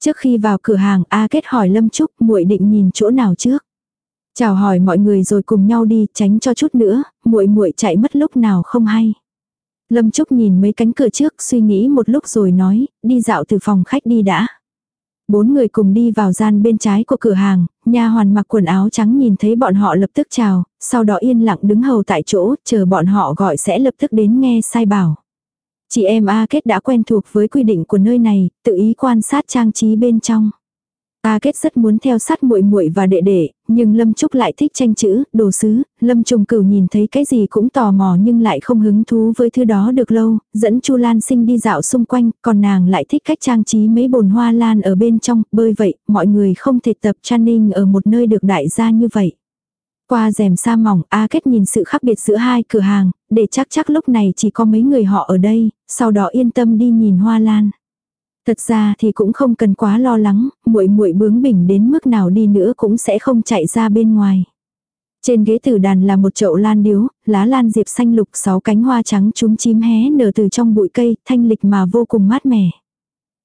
Trước khi vào cửa hàng, A Kết hỏi Lâm Trúc, muội định nhìn chỗ nào trước? Chào hỏi mọi người rồi cùng nhau đi, tránh cho chút nữa, muội muội chạy mất lúc nào không hay. Lâm Trúc nhìn mấy cánh cửa trước, suy nghĩ một lúc rồi nói, đi dạo từ phòng khách đi đã. Bốn người cùng đi vào gian bên trái của cửa hàng, nha hoàn mặc quần áo trắng nhìn thấy bọn họ lập tức chào, sau đó yên lặng đứng hầu tại chỗ, chờ bọn họ gọi sẽ lập tức đến nghe sai bảo. Chị em A Kết đã quen thuộc với quy định của nơi này, tự ý quan sát trang trí bên trong. A Kết rất muốn theo sát muội muội và đệ đệ, nhưng Lâm Trúc lại thích tranh chữ, đồ sứ, Lâm Trùng Cửu nhìn thấy cái gì cũng tò mò nhưng lại không hứng thú với thứ đó được lâu, dẫn Chu Lan Sinh đi dạo xung quanh, còn nàng lại thích cách trang trí mấy bồn hoa lan ở bên trong, bơi vậy, mọi người không thể tập training ở một nơi được đại gia như vậy. Qua rèm sa mỏng, A Kết nhìn sự khác biệt giữa hai cửa hàng, để chắc chắc lúc này chỉ có mấy người họ ở đây, sau đó yên tâm đi nhìn hoa lan. Thật ra thì cũng không cần quá lo lắng, muội muội bướng bỉnh đến mức nào đi nữa cũng sẽ không chạy ra bên ngoài. Trên ghế tử đàn là một chậu lan điếu, lá lan diệp xanh lục sáu cánh hoa trắng trúng chím hé nở từ trong bụi cây, thanh lịch mà vô cùng mát mẻ.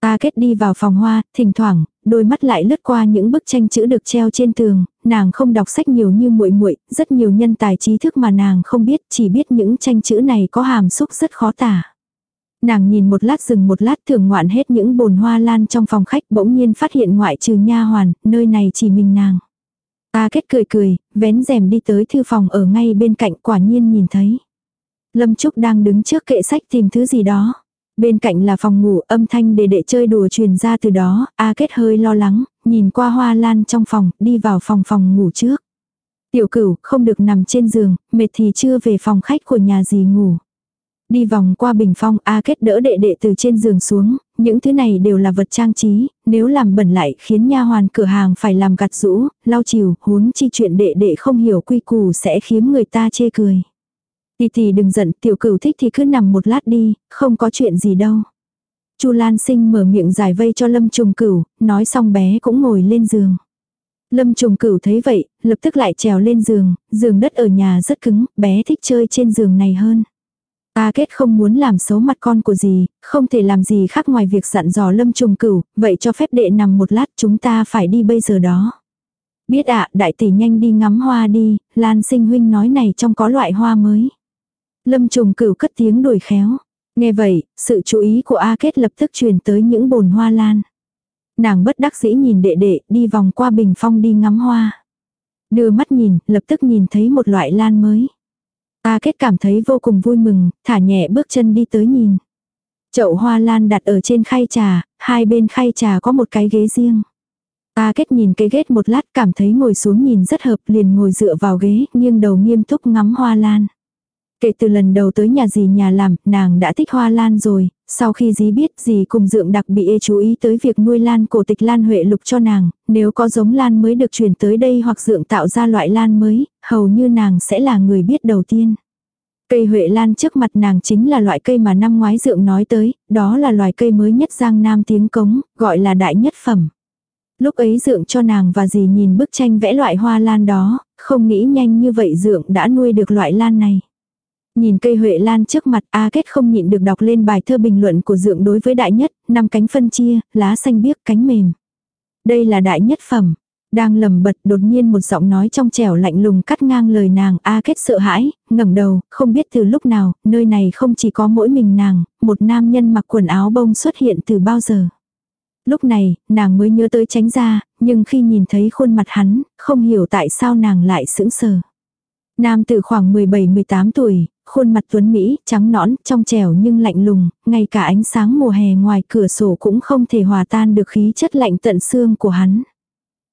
Ta kết đi vào phòng hoa, thỉnh thoảng, đôi mắt lại lướt qua những bức tranh chữ được treo trên tường, nàng không đọc sách nhiều như muội muội, rất nhiều nhân tài trí thức mà nàng không biết, chỉ biết những tranh chữ này có hàm xúc rất khó tả. Nàng nhìn một lát dừng một lát thưởng ngoạn hết những bồn hoa lan trong phòng khách bỗng nhiên phát hiện ngoại trừ nha hoàn, nơi này chỉ mình nàng. Ta kết cười cười, vén rèm đi tới thư phòng ở ngay bên cạnh quả nhiên nhìn thấy. Lâm Trúc đang đứng trước kệ sách tìm thứ gì đó. Bên cạnh là phòng ngủ âm thanh để đệ chơi đùa truyền ra từ đó, A Kết hơi lo lắng, nhìn qua hoa lan trong phòng, đi vào phòng phòng ngủ trước. Tiểu cửu không được nằm trên giường, mệt thì chưa về phòng khách của nhà gì ngủ. Đi vòng qua bình phong A Kết đỡ đệ đệ từ trên giường xuống, những thứ này đều là vật trang trí, nếu làm bẩn lại khiến nha hoàn cửa hàng phải làm gặt rũ, lau chiều, huống chi chuyện đệ đệ không hiểu quy củ sẽ khiến người ta chê cười. Tì tì đừng giận, tiểu cửu thích thì cứ nằm một lát đi, không có chuyện gì đâu. Chu Lan Sinh mở miệng giải vây cho Lâm Trùng Cửu, nói xong bé cũng ngồi lên giường. Lâm Trùng Cửu thấy vậy, lập tức lại trèo lên giường, giường đất ở nhà rất cứng, bé thích chơi trên giường này hơn. Ta kết không muốn làm xấu mặt con của gì, không thể làm gì khác ngoài việc dặn dò lâm trùng cửu, vậy cho phép đệ nằm một lát chúng ta phải đi bây giờ đó. Biết ạ, đại tỷ nhanh đi ngắm hoa đi, Lan sinh huynh nói này trong có loại hoa mới. Lâm trùng cửu cất tiếng đuổi khéo. Nghe vậy, sự chú ý của A Kết lập tức truyền tới những bồn hoa lan. Nàng bất đắc dĩ nhìn đệ đệ đi vòng qua bình phong đi ngắm hoa. Đưa mắt nhìn, lập tức nhìn thấy một loại lan mới. A kết cảm thấy vô cùng vui mừng, thả nhẹ bước chân đi tới nhìn. Chậu hoa lan đặt ở trên khay trà, hai bên khay trà có một cái ghế riêng. A kết nhìn cây ghét một lát cảm thấy ngồi xuống nhìn rất hợp liền ngồi dựa vào ghế nghiêng đầu nghiêm túc ngắm hoa lan. Kể từ lần đầu tới nhà dì nhà làm, nàng đã thích hoa lan rồi, sau khi dì biết dì cùng dượng đặc bị ê chú ý tới việc nuôi lan cổ tịch lan huệ lục cho nàng, nếu có giống lan mới được chuyển tới đây hoặc dượng tạo ra loại lan mới, hầu như nàng sẽ là người biết đầu tiên. Cây huệ lan trước mặt nàng chính là loại cây mà năm ngoái dượng nói tới, đó là loài cây mới nhất giang nam tiếng cống, gọi là đại nhất phẩm. Lúc ấy dượng cho nàng và dì nhìn bức tranh vẽ loại hoa lan đó, không nghĩ nhanh như vậy dượng đã nuôi được loại lan này. Nhìn cây huệ lan trước mặt A Kết không nhịn được đọc lên bài thơ bình luận của dượng đối với đại nhất, năm cánh phân chia, lá xanh biếc cánh mềm. Đây là đại nhất phẩm. Đang lầm bật đột nhiên một giọng nói trong trẻo lạnh lùng cắt ngang lời nàng A Kết sợ hãi, ngẩng đầu, không biết từ lúc nào, nơi này không chỉ có mỗi mình nàng, một nam nhân mặc quần áo bông xuất hiện từ bao giờ. Lúc này, nàng mới nhớ tới tránh ra, nhưng khi nhìn thấy khuôn mặt hắn, không hiểu tại sao nàng lại sững sờ. Nam từ khoảng 17-18 tuổi, khuôn mặt tuấn Mỹ, trắng nõn, trong trẻo nhưng lạnh lùng, ngay cả ánh sáng mùa hè ngoài cửa sổ cũng không thể hòa tan được khí chất lạnh tận xương của hắn.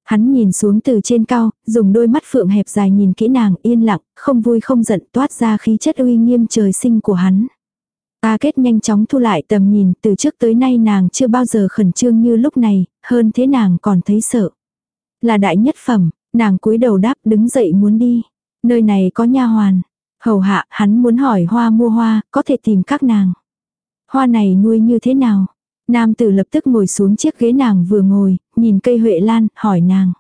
Hắn nhìn xuống từ trên cao, dùng đôi mắt phượng hẹp dài nhìn kỹ nàng yên lặng, không vui không giận toát ra khí chất uy nghiêm trời sinh của hắn. Ta kết nhanh chóng thu lại tầm nhìn, từ trước tới nay nàng chưa bao giờ khẩn trương như lúc này, hơn thế nàng còn thấy sợ. Là đại nhất phẩm, nàng cúi đầu đáp đứng dậy muốn đi. Nơi này có nha hoàn. Hầu hạ, hắn muốn hỏi hoa mua hoa, có thể tìm các nàng. Hoa này nuôi như thế nào? Nam tử lập tức ngồi xuống chiếc ghế nàng vừa ngồi, nhìn cây huệ lan, hỏi nàng.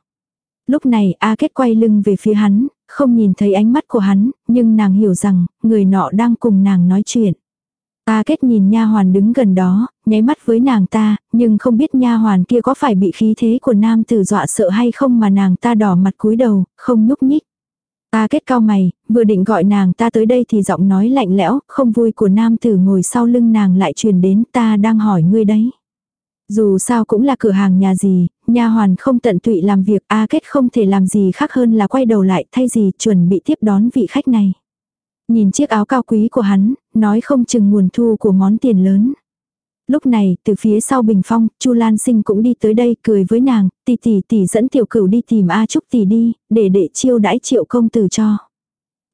Lúc này A Kết quay lưng về phía hắn, không nhìn thấy ánh mắt của hắn, nhưng nàng hiểu rằng, người nọ đang cùng nàng nói chuyện. A Kết nhìn nha hoàn đứng gần đó, nháy mắt với nàng ta, nhưng không biết nha hoàn kia có phải bị khí thế của nam tử dọa sợ hay không mà nàng ta đỏ mặt cúi đầu, không nhúc nhích. Ta kết cao mày, vừa định gọi nàng ta tới đây thì giọng nói lạnh lẽo, không vui của nam tử ngồi sau lưng nàng lại truyền đến ta đang hỏi ngươi đấy. Dù sao cũng là cửa hàng nhà gì, nha hoàn không tận tụy làm việc A kết không thể làm gì khác hơn là quay đầu lại thay gì chuẩn bị tiếp đón vị khách này. Nhìn chiếc áo cao quý của hắn, nói không chừng nguồn thu của món tiền lớn. Lúc này, từ phía sau bình phong, Chu Lan Sinh cũng đi tới đây cười với nàng, tỷ tỷ tỷ dẫn tiểu cửu đi tìm A Trúc tỷ đi, để đệ chiêu đãi triệu công tử cho.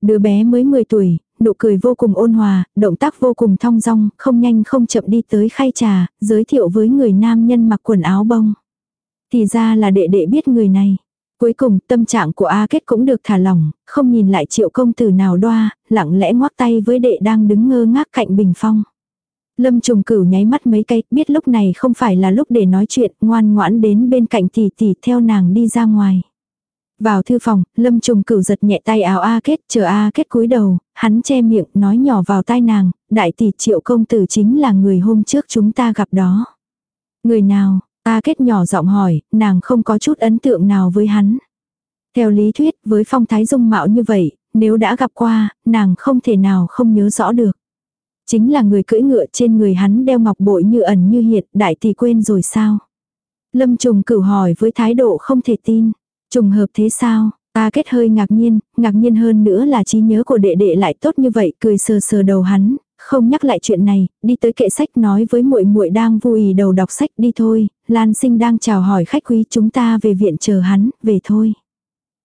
Đứa bé mới 10 tuổi, nụ cười vô cùng ôn hòa, động tác vô cùng thong dong, không nhanh không chậm đi tới khay trà, giới thiệu với người nam nhân mặc quần áo bông. Thì ra là đệ đệ biết người này. Cuối cùng tâm trạng của A Kết cũng được thả lỏng, không nhìn lại triệu công tử nào đoa, lặng lẽ ngoắc tay với đệ đang đứng ngơ ngác cạnh bình phong. Lâm trùng cửu nháy mắt mấy cây, biết lúc này không phải là lúc để nói chuyện, ngoan ngoãn đến bên cạnh tỷ tỷ theo nàng đi ra ngoài. Vào thư phòng, lâm trùng cửu giật nhẹ tay áo A kết, chờ A kết cúi đầu, hắn che miệng, nói nhỏ vào tai nàng, đại tỷ triệu công tử chính là người hôm trước chúng ta gặp đó. Người nào, A kết nhỏ giọng hỏi, nàng không có chút ấn tượng nào với hắn. Theo lý thuyết, với phong thái dung mạo như vậy, nếu đã gặp qua, nàng không thể nào không nhớ rõ được. Chính là người cưỡi ngựa trên người hắn đeo ngọc bội như ẩn như hiện, đại tỷ quên rồi sao? Lâm trùng cửu hỏi với thái độ không thể tin. Trùng hợp thế sao? Ta kết hơi ngạc nhiên, ngạc nhiên hơn nữa là trí nhớ của đệ đệ lại tốt như vậy, cười sờ sờ đầu hắn, không nhắc lại chuyện này, đi tới kệ sách nói với muội muội đang vui đầu đọc sách đi thôi, Lan Sinh đang chào hỏi khách quý chúng ta về viện chờ hắn, về thôi.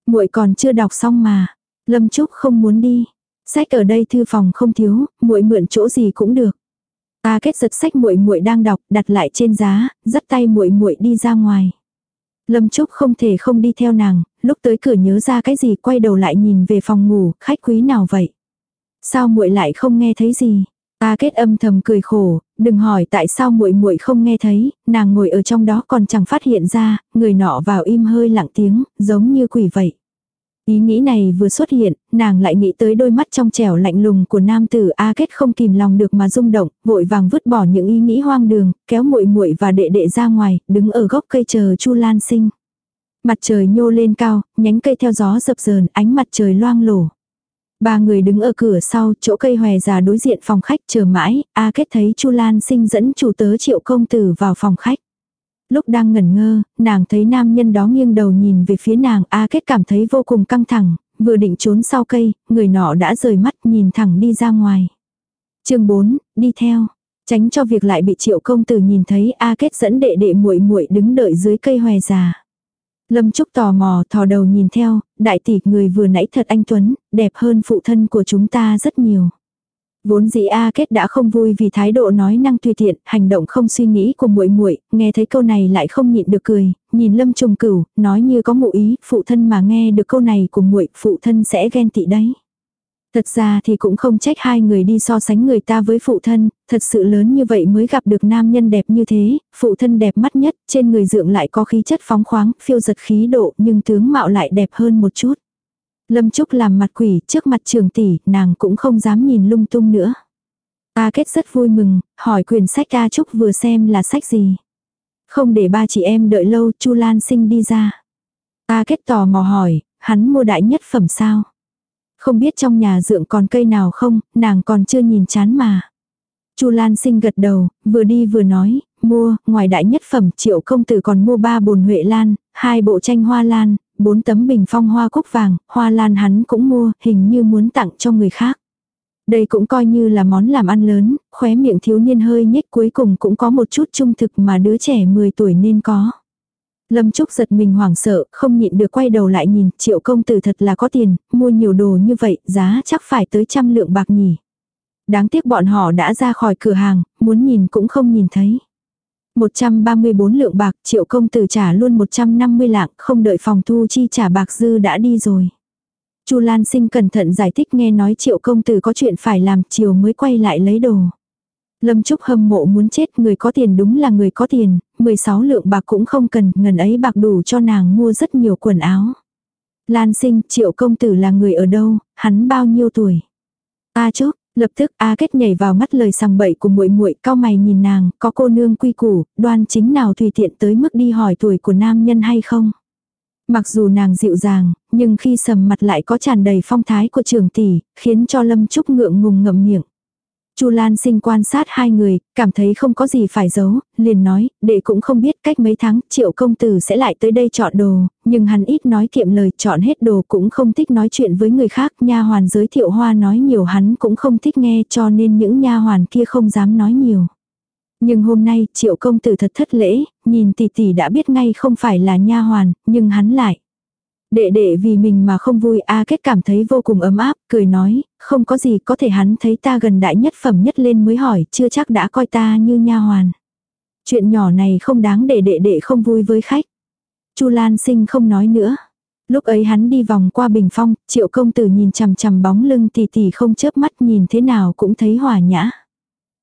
Muội còn chưa đọc xong mà, Lâm Trúc không muốn đi, Sách ở đây thư phòng không thiếu, muội mượn chỗ gì cũng được. Ta kết giật sách muội muội đang đọc, đặt lại trên giá, dắt tay muội muội đi ra ngoài. Lâm Trúc không thể không đi theo nàng, lúc tới cửa nhớ ra cái gì quay đầu lại nhìn về phòng ngủ, khách quý nào vậy? Sao muội lại không nghe thấy gì? Ta kết âm thầm cười khổ, đừng hỏi tại sao muội muội không nghe thấy, nàng ngồi ở trong đó còn chẳng phát hiện ra, người nọ vào im hơi lặng tiếng, giống như quỷ vậy. Ý nghĩ này vừa xuất hiện, nàng lại nghĩ tới đôi mắt trong trẻo lạnh lùng của nam tử A Kết không kìm lòng được mà rung động, vội vàng vứt bỏ những ý nghĩ hoang đường, kéo muội muội và đệ đệ ra ngoài, đứng ở gốc cây chờ Chu Lan sinh. Mặt trời nhô lên cao, nhánh cây theo gió dập dờn, ánh mặt trời loang lổ. Ba người đứng ở cửa sau, chỗ cây hòe già đối diện phòng khách chờ mãi, A Kết thấy Chu Lan sinh dẫn chủ tớ triệu công tử vào phòng khách. Lúc đang ngẩn ngơ, nàng thấy nam nhân đó nghiêng đầu nhìn về phía nàng, A Kết cảm thấy vô cùng căng thẳng, vừa định trốn sau cây, người nọ đã rời mắt nhìn thẳng đi ra ngoài. chương 4, đi theo. Tránh cho việc lại bị triệu công tử nhìn thấy A Kết dẫn đệ đệ muội muội đứng đợi dưới cây hoè già. Lâm Trúc tò mò thò đầu nhìn theo, đại tỷ người vừa nãy thật anh Tuấn, đẹp hơn phụ thân của chúng ta rất nhiều. Vốn dĩ A Kết đã không vui vì thái độ nói năng tùy tiện, hành động không suy nghĩ của muội muội, nghe thấy câu này lại không nhịn được cười, nhìn Lâm Trùng Cửu, nói như có ngụ ý, phụ thân mà nghe được câu này của muội, phụ thân sẽ ghen tị đấy. Thật ra thì cũng không trách hai người đi so sánh người ta với phụ thân, thật sự lớn như vậy mới gặp được nam nhân đẹp như thế, phụ thân đẹp mắt nhất, trên người dưỡng lại có khí chất phóng khoáng, phiêu giật khí độ, nhưng tướng mạo lại đẹp hơn một chút. Lâm Trúc làm mặt quỷ trước mặt trường tỷ, nàng cũng không dám nhìn lung tung nữa. A Kết rất vui mừng, hỏi quyển sách A Trúc vừa xem là sách gì. Không để ba chị em đợi lâu, Chu Lan Sinh đi ra. A Kết tò mò hỏi, hắn mua đại nhất phẩm sao? Không biết trong nhà dưỡng còn cây nào không, nàng còn chưa nhìn chán mà. Chu Lan Sinh gật đầu, vừa đi vừa nói, mua, ngoài đại nhất phẩm triệu công tử còn mua ba bồn huệ lan, hai bộ tranh hoa lan, bốn tấm bình phong hoa cúc vàng, hoa lan hắn cũng mua, hình như muốn tặng cho người khác. Đây cũng coi như là món làm ăn lớn, khóe miệng thiếu niên hơi nhếch cuối cùng cũng có một chút trung thực mà đứa trẻ 10 tuổi nên có. Lâm Trúc giật mình hoảng sợ, không nhịn được quay đầu lại nhìn, triệu công tử thật là có tiền, mua nhiều đồ như vậy, giá chắc phải tới trăm lượng bạc nhỉ. Đáng tiếc bọn họ đã ra khỏi cửa hàng, muốn nhìn cũng không nhìn thấy. 134 lượng bạc, triệu công tử trả luôn 150 lạng, không đợi phòng thu chi trả bạc dư đã đi rồi. Chu Lan Sinh cẩn thận giải thích nghe nói triệu công tử có chuyện phải làm, chiều mới quay lại lấy đồ. Lâm Trúc hâm mộ muốn chết, người có tiền đúng là người có tiền, 16 lượng bạc cũng không cần, ngần ấy bạc đủ cho nàng mua rất nhiều quần áo. Lan Sinh, triệu công tử là người ở đâu, hắn bao nhiêu tuổi? A chốc, Lập tức A Kết nhảy vào mắt lời sằng bậy của muội muội, cao mày nhìn nàng, có cô nương quy củ, đoan chính nào tùy tiện tới mức đi hỏi tuổi của nam nhân hay không. Mặc dù nàng dịu dàng, nhưng khi sầm mặt lại có tràn đầy phong thái của trường tỷ, khiến cho Lâm Trúc ngượng ngùng ngậm miệng. Chu Lan Sinh quan sát hai người, cảm thấy không có gì phải giấu, liền nói, đệ cũng không biết cách mấy tháng triệu công tử sẽ lại tới đây chọn đồ, nhưng hắn ít nói kiệm lời chọn hết đồ cũng không thích nói chuyện với người khác, nha hoàn giới thiệu hoa nói nhiều hắn cũng không thích nghe cho nên những nha hoàn kia không dám nói nhiều. Nhưng hôm nay triệu công tử thật thất lễ, nhìn tỷ tỷ đã biết ngay không phải là nha hoàn, nhưng hắn lại. Đệ đệ vì mình mà không vui A Kết cảm thấy vô cùng ấm áp, cười nói, không có gì có thể hắn thấy ta gần đại nhất phẩm nhất lên mới hỏi, chưa chắc đã coi ta như nha hoàn. Chuyện nhỏ này không đáng để đệ đệ không vui với khách. Chu Lan Sinh không nói nữa. Lúc ấy hắn đi vòng qua bình phong, triệu công tử nhìn chằm chằm bóng lưng tì tì không chớp mắt nhìn thế nào cũng thấy hòa nhã.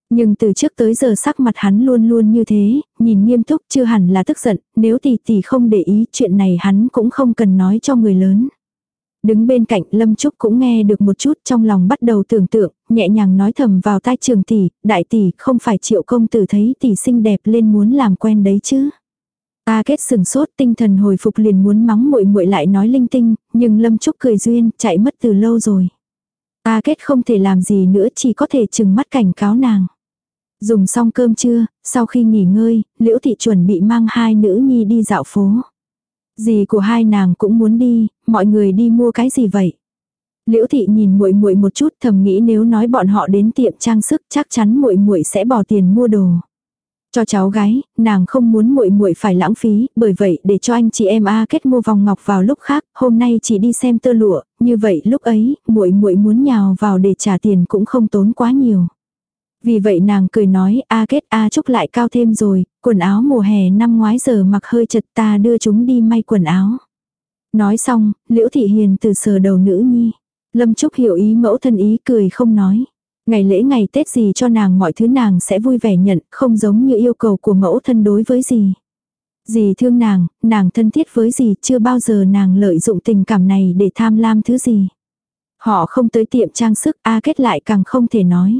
Nhưng từ trước tới giờ sắc mặt hắn luôn luôn như thế, nhìn nghiêm túc chưa hẳn là tức giận, nếu tỷ tỷ không để ý chuyện này hắn cũng không cần nói cho người lớn. Đứng bên cạnh Lâm Trúc cũng nghe được một chút trong lòng bắt đầu tưởng tượng, nhẹ nhàng nói thầm vào tai trường tỷ, đại tỷ không phải triệu công tử thấy tỷ xinh đẹp lên muốn làm quen đấy chứ. Ta kết sừng sốt tinh thần hồi phục liền muốn mắng muội muội lại nói linh tinh, nhưng Lâm Trúc cười duyên, chạy mất từ lâu rồi. Ta kết không thể làm gì nữa chỉ có thể chừng mắt cảnh cáo nàng. Dùng xong cơm trưa, sau khi nghỉ ngơi, Liễu Thị chuẩn bị mang hai nữ nhi đi dạo phố. Dì của hai nàng cũng muốn đi, mọi người đi mua cái gì vậy? Liễu Thị nhìn muội muội một chút thầm nghĩ nếu nói bọn họ đến tiệm trang sức chắc chắn muội muội sẽ bỏ tiền mua đồ. Cho cháu gái, nàng không muốn muội muội phải lãng phí, bởi vậy để cho anh chị em A kết mua vòng ngọc vào lúc khác, hôm nay chỉ đi xem tơ lụa, như vậy lúc ấy, muội muội muốn nhào vào để trả tiền cũng không tốn quá nhiều. Vì vậy nàng cười nói, A kết A chúc lại cao thêm rồi, quần áo mùa hè năm ngoái giờ mặc hơi chật ta đưa chúng đi may quần áo. Nói xong, liễu thị hiền từ sờ đầu nữ nhi. Lâm Trúc hiểu ý mẫu thân ý cười không nói. Ngày lễ ngày Tết gì cho nàng mọi thứ nàng sẽ vui vẻ nhận, không giống như yêu cầu của mẫu thân đối với gì. Dì thương nàng, nàng thân thiết với dì chưa bao giờ nàng lợi dụng tình cảm này để tham lam thứ gì. Họ không tới tiệm trang sức A kết lại càng không thể nói.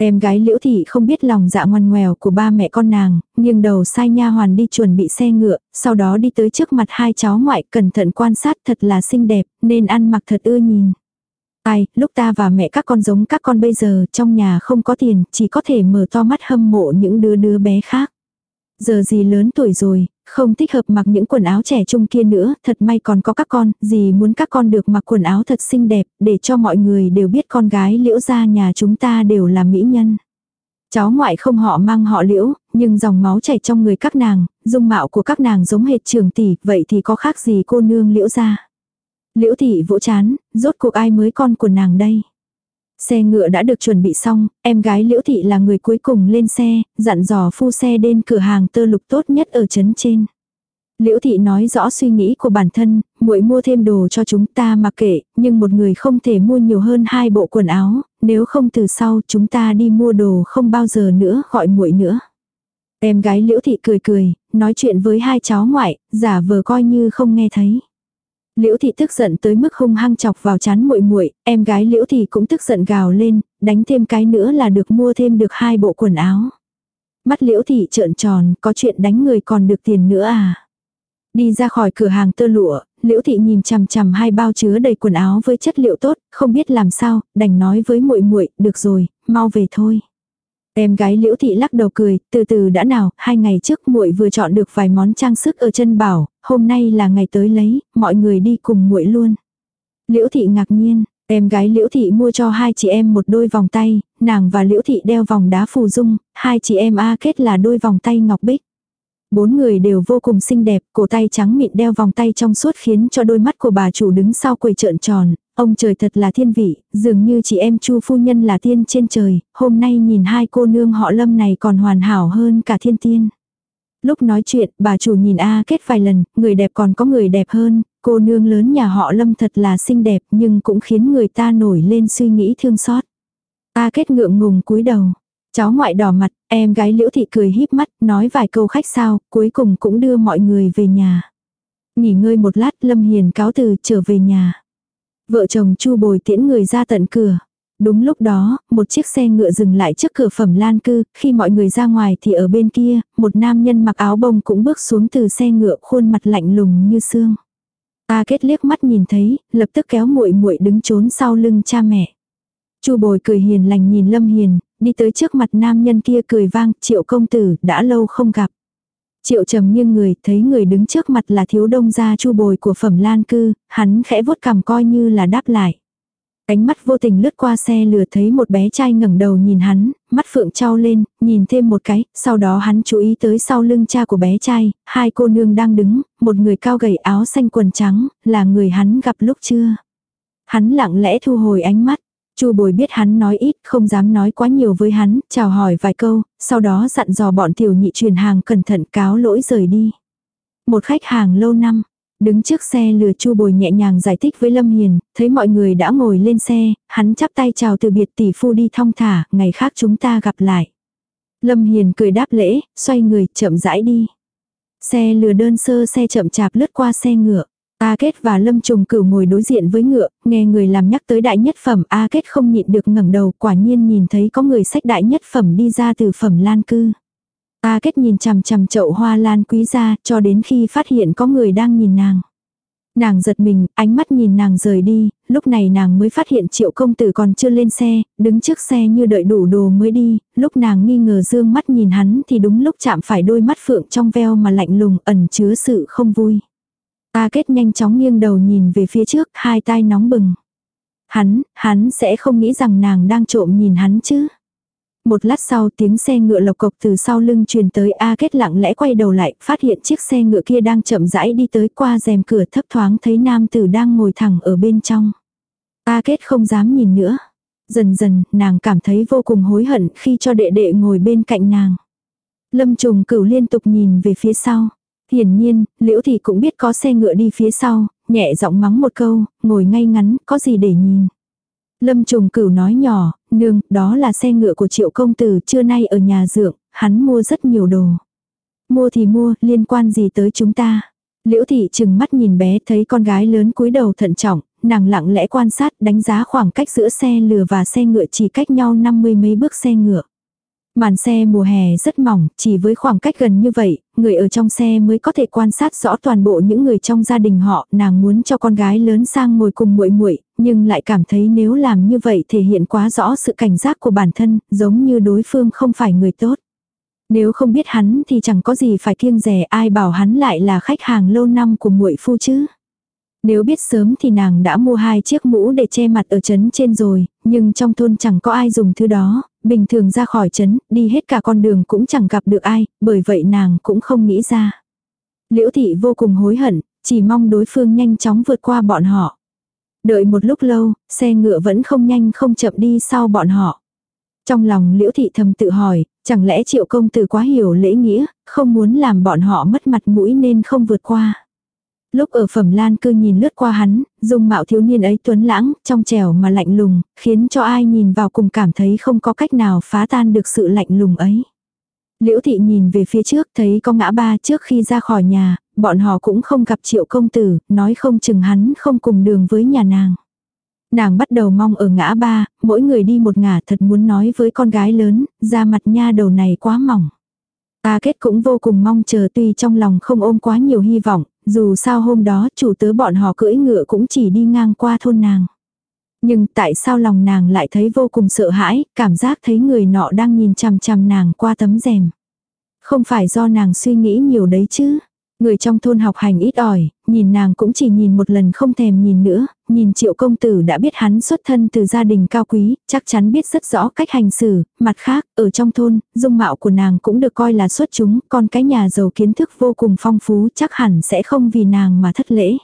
Em gái liễu thị không biết lòng dạ ngoan ngoèo của ba mẹ con nàng, nghiêng đầu sai nha hoàn đi chuẩn bị xe ngựa, sau đó đi tới trước mặt hai cháu ngoại cẩn thận quan sát thật là xinh đẹp, nên ăn mặc thật ưa nhìn. Ai, lúc ta và mẹ các con giống các con bây giờ, trong nhà không có tiền, chỉ có thể mở to mắt hâm mộ những đứa đứa bé khác. Giờ gì lớn tuổi rồi, không thích hợp mặc những quần áo trẻ trung kia nữa, thật may còn có các con, gì muốn các con được mặc quần áo thật xinh đẹp, để cho mọi người đều biết con gái liễu gia nhà chúng ta đều là mỹ nhân. Cháu ngoại không họ mang họ liễu, Nhưng dòng máu chảy trong người các nàng, dung mạo của các nàng giống hệt trường tỷ, vậy thì có khác gì cô nương liễu ra. Liễu thị vỗ chán, rốt cuộc ai mới con của nàng đây. Xe ngựa đã được chuẩn bị xong, em gái Liễu Thị là người cuối cùng lên xe, dặn dò phu xe đến cửa hàng tơ lục tốt nhất ở trấn trên. Liễu Thị nói rõ suy nghĩ của bản thân, muội mua thêm đồ cho chúng ta mặc kệ, nhưng một người không thể mua nhiều hơn hai bộ quần áo, nếu không từ sau chúng ta đi mua đồ không bao giờ nữa gọi muội nữa. Em gái Liễu Thị cười cười, nói chuyện với hai cháu ngoại, giả vờ coi như không nghe thấy. Liễu thị tức giận tới mức hung hăng chọc vào chán muội muội, em gái Liễu thị cũng tức giận gào lên, đánh thêm cái nữa là được mua thêm được hai bộ quần áo. Mắt Liễu thị trợn tròn, có chuyện đánh người còn được tiền nữa à? Đi ra khỏi cửa hàng tơ lụa, Liễu thị nhìn chằm chằm hai bao chứa đầy quần áo với chất liệu tốt, không biết làm sao, đành nói với muội muội, được rồi, mau về thôi. Em gái Liễu Thị lắc đầu cười, từ từ đã nào, hai ngày trước muội vừa chọn được vài món trang sức ở chân bảo, hôm nay là ngày tới lấy, mọi người đi cùng muội luôn. Liễu Thị ngạc nhiên, em gái Liễu Thị mua cho hai chị em một đôi vòng tay, nàng và Liễu Thị đeo vòng đá phù dung, hai chị em A kết là đôi vòng tay ngọc bích. Bốn người đều vô cùng xinh đẹp, cổ tay trắng mịn đeo vòng tay trong suốt khiến cho đôi mắt của bà chủ đứng sau quầy trợn tròn, Ông trời thật là thiên vị, dường như chị em Chu phu nhân là tiên trên trời, hôm nay nhìn hai cô nương họ Lâm này còn hoàn hảo hơn cả thiên tiên. Lúc nói chuyện, bà chủ nhìn A kết vài lần, người đẹp còn có người đẹp hơn, cô nương lớn nhà họ Lâm thật là xinh đẹp nhưng cũng khiến người ta nổi lên suy nghĩ thương xót. A kết ngượng ngùng cúi đầu. Cháu ngoại đỏ mặt, em gái liễu thị cười híp mắt, nói vài câu khách sao, cuối cùng cũng đưa mọi người về nhà. Nghỉ ngơi một lát Lâm Hiền cáo từ trở về nhà. Vợ chồng Chu Bồi tiễn người ra tận cửa. Đúng lúc đó, một chiếc xe ngựa dừng lại trước cửa phẩm lan cư, khi mọi người ra ngoài thì ở bên kia, một nam nhân mặc áo bông cũng bước xuống từ xe ngựa khuôn mặt lạnh lùng như xương. Ta kết liếc mắt nhìn thấy, lập tức kéo muội muội đứng trốn sau lưng cha mẹ. Chu bồi cười hiền lành nhìn Lâm Hiền, đi tới trước mặt nam nhân kia cười vang, triệu công tử, đã lâu không gặp. Triệu trầm nghiêng người, thấy người đứng trước mặt là thiếu đông gia chu bồi của phẩm lan cư, hắn khẽ vuốt cằm coi như là đáp lại. Ánh mắt vô tình lướt qua xe lừa thấy một bé trai ngẩng đầu nhìn hắn, mắt phượng trao lên, nhìn thêm một cái, sau đó hắn chú ý tới sau lưng cha của bé trai, hai cô nương đang đứng, một người cao gầy áo xanh quần trắng, là người hắn gặp lúc chưa. Hắn lặng lẽ thu hồi ánh mắt, Chu bồi biết hắn nói ít, không dám nói quá nhiều với hắn, chào hỏi vài câu, sau đó dặn dò bọn tiểu nhị truyền hàng cẩn thận cáo lỗi rời đi. Một khách hàng lâu năm, đứng trước xe lừa chu bồi nhẹ nhàng giải thích với Lâm Hiền, thấy mọi người đã ngồi lên xe, hắn chắp tay chào từ biệt tỷ phu đi thong thả, ngày khác chúng ta gặp lại. Lâm Hiền cười đáp lễ, xoay người, chậm rãi đi. Xe lừa đơn sơ xe chậm chạp lướt qua xe ngựa. A Kết và Lâm Trùng Cửu ngồi đối diện với ngựa, nghe người làm nhắc tới đại nhất phẩm, A Kết không nhịn được ngẩng đầu, quả nhiên nhìn thấy có người sách đại nhất phẩm đi ra từ phẩm lan cư. A Kết nhìn chằm chằm chậu hoa lan quý ra, cho đến khi phát hiện có người đang nhìn nàng. Nàng giật mình, ánh mắt nhìn nàng rời đi, lúc này nàng mới phát hiện triệu công tử còn chưa lên xe, đứng trước xe như đợi đủ đồ mới đi, lúc nàng nghi ngờ dương mắt nhìn hắn thì đúng lúc chạm phải đôi mắt phượng trong veo mà lạnh lùng ẩn chứa sự không vui. A kết nhanh chóng nghiêng đầu nhìn về phía trước, hai tai nóng bừng. Hắn, hắn sẽ không nghĩ rằng nàng đang trộm nhìn hắn chứ. Một lát sau tiếng xe ngựa lộc cộc từ sau lưng truyền tới A kết lặng lẽ quay đầu lại, phát hiện chiếc xe ngựa kia đang chậm rãi đi tới qua rèm cửa thấp thoáng thấy nam tử đang ngồi thẳng ở bên trong. A kết không dám nhìn nữa. Dần dần, nàng cảm thấy vô cùng hối hận khi cho đệ đệ ngồi bên cạnh nàng. Lâm trùng cửu liên tục nhìn về phía sau. Hiển nhiên, liễu thì cũng biết có xe ngựa đi phía sau, nhẹ giọng mắng một câu, ngồi ngay ngắn, có gì để nhìn. Lâm trùng cửu nói nhỏ, nương, đó là xe ngựa của triệu công tử trưa nay ở nhà dượng, hắn mua rất nhiều đồ. Mua thì mua, liên quan gì tới chúng ta. Liễu thị chừng mắt nhìn bé thấy con gái lớn cúi đầu thận trọng, nàng lặng lẽ quan sát đánh giá khoảng cách giữa xe lừa và xe ngựa chỉ cách nhau năm mươi mấy bước xe ngựa. Màn xe mùa hè rất mỏng, chỉ với khoảng cách gần như vậy, người ở trong xe mới có thể quan sát rõ toàn bộ những người trong gia đình họ, nàng muốn cho con gái lớn sang ngồi cùng muội muội, nhưng lại cảm thấy nếu làm như vậy thể hiện quá rõ sự cảnh giác của bản thân, giống như đối phương không phải người tốt. Nếu không biết hắn thì chẳng có gì phải kiêng rẻ ai bảo hắn lại là khách hàng lâu năm của muội phu chứ. Nếu biết sớm thì nàng đã mua hai chiếc mũ để che mặt ở trấn trên rồi, nhưng trong thôn chẳng có ai dùng thứ đó, bình thường ra khỏi trấn, đi hết cả con đường cũng chẳng gặp được ai, bởi vậy nàng cũng không nghĩ ra. Liễu thị vô cùng hối hận, chỉ mong đối phương nhanh chóng vượt qua bọn họ. Đợi một lúc lâu, xe ngựa vẫn không nhanh không chậm đi sau bọn họ. Trong lòng liễu thị thầm tự hỏi, chẳng lẽ triệu công tử quá hiểu lễ nghĩa, không muốn làm bọn họ mất mặt mũi nên không vượt qua. Lúc ở phẩm lan cư nhìn lướt qua hắn, dung mạo thiếu niên ấy tuấn lãng, trong trẻo mà lạnh lùng, khiến cho ai nhìn vào cùng cảm thấy không có cách nào phá tan được sự lạnh lùng ấy. Liễu thị nhìn về phía trước thấy có ngã ba trước khi ra khỏi nhà, bọn họ cũng không gặp triệu công tử, nói không chừng hắn không cùng đường với nhà nàng. Nàng bắt đầu mong ở ngã ba, mỗi người đi một ngả thật muốn nói với con gái lớn, da mặt nha đầu này quá mỏng. Ta kết cũng vô cùng mong chờ tuy trong lòng không ôm quá nhiều hy vọng, dù sao hôm đó chủ tớ bọn họ cưỡi ngựa cũng chỉ đi ngang qua thôn nàng. Nhưng tại sao lòng nàng lại thấy vô cùng sợ hãi, cảm giác thấy người nọ đang nhìn chằm chằm nàng qua tấm rèm. Không phải do nàng suy nghĩ nhiều đấy chứ. Người trong thôn học hành ít ỏi, nhìn nàng cũng chỉ nhìn một lần không thèm nhìn nữa, nhìn triệu công tử đã biết hắn xuất thân từ gia đình cao quý, chắc chắn biết rất rõ cách hành xử, mặt khác, ở trong thôn, dung mạo của nàng cũng được coi là xuất chúng, còn cái nhà giàu kiến thức vô cùng phong phú chắc hẳn sẽ không vì nàng mà thất lễ.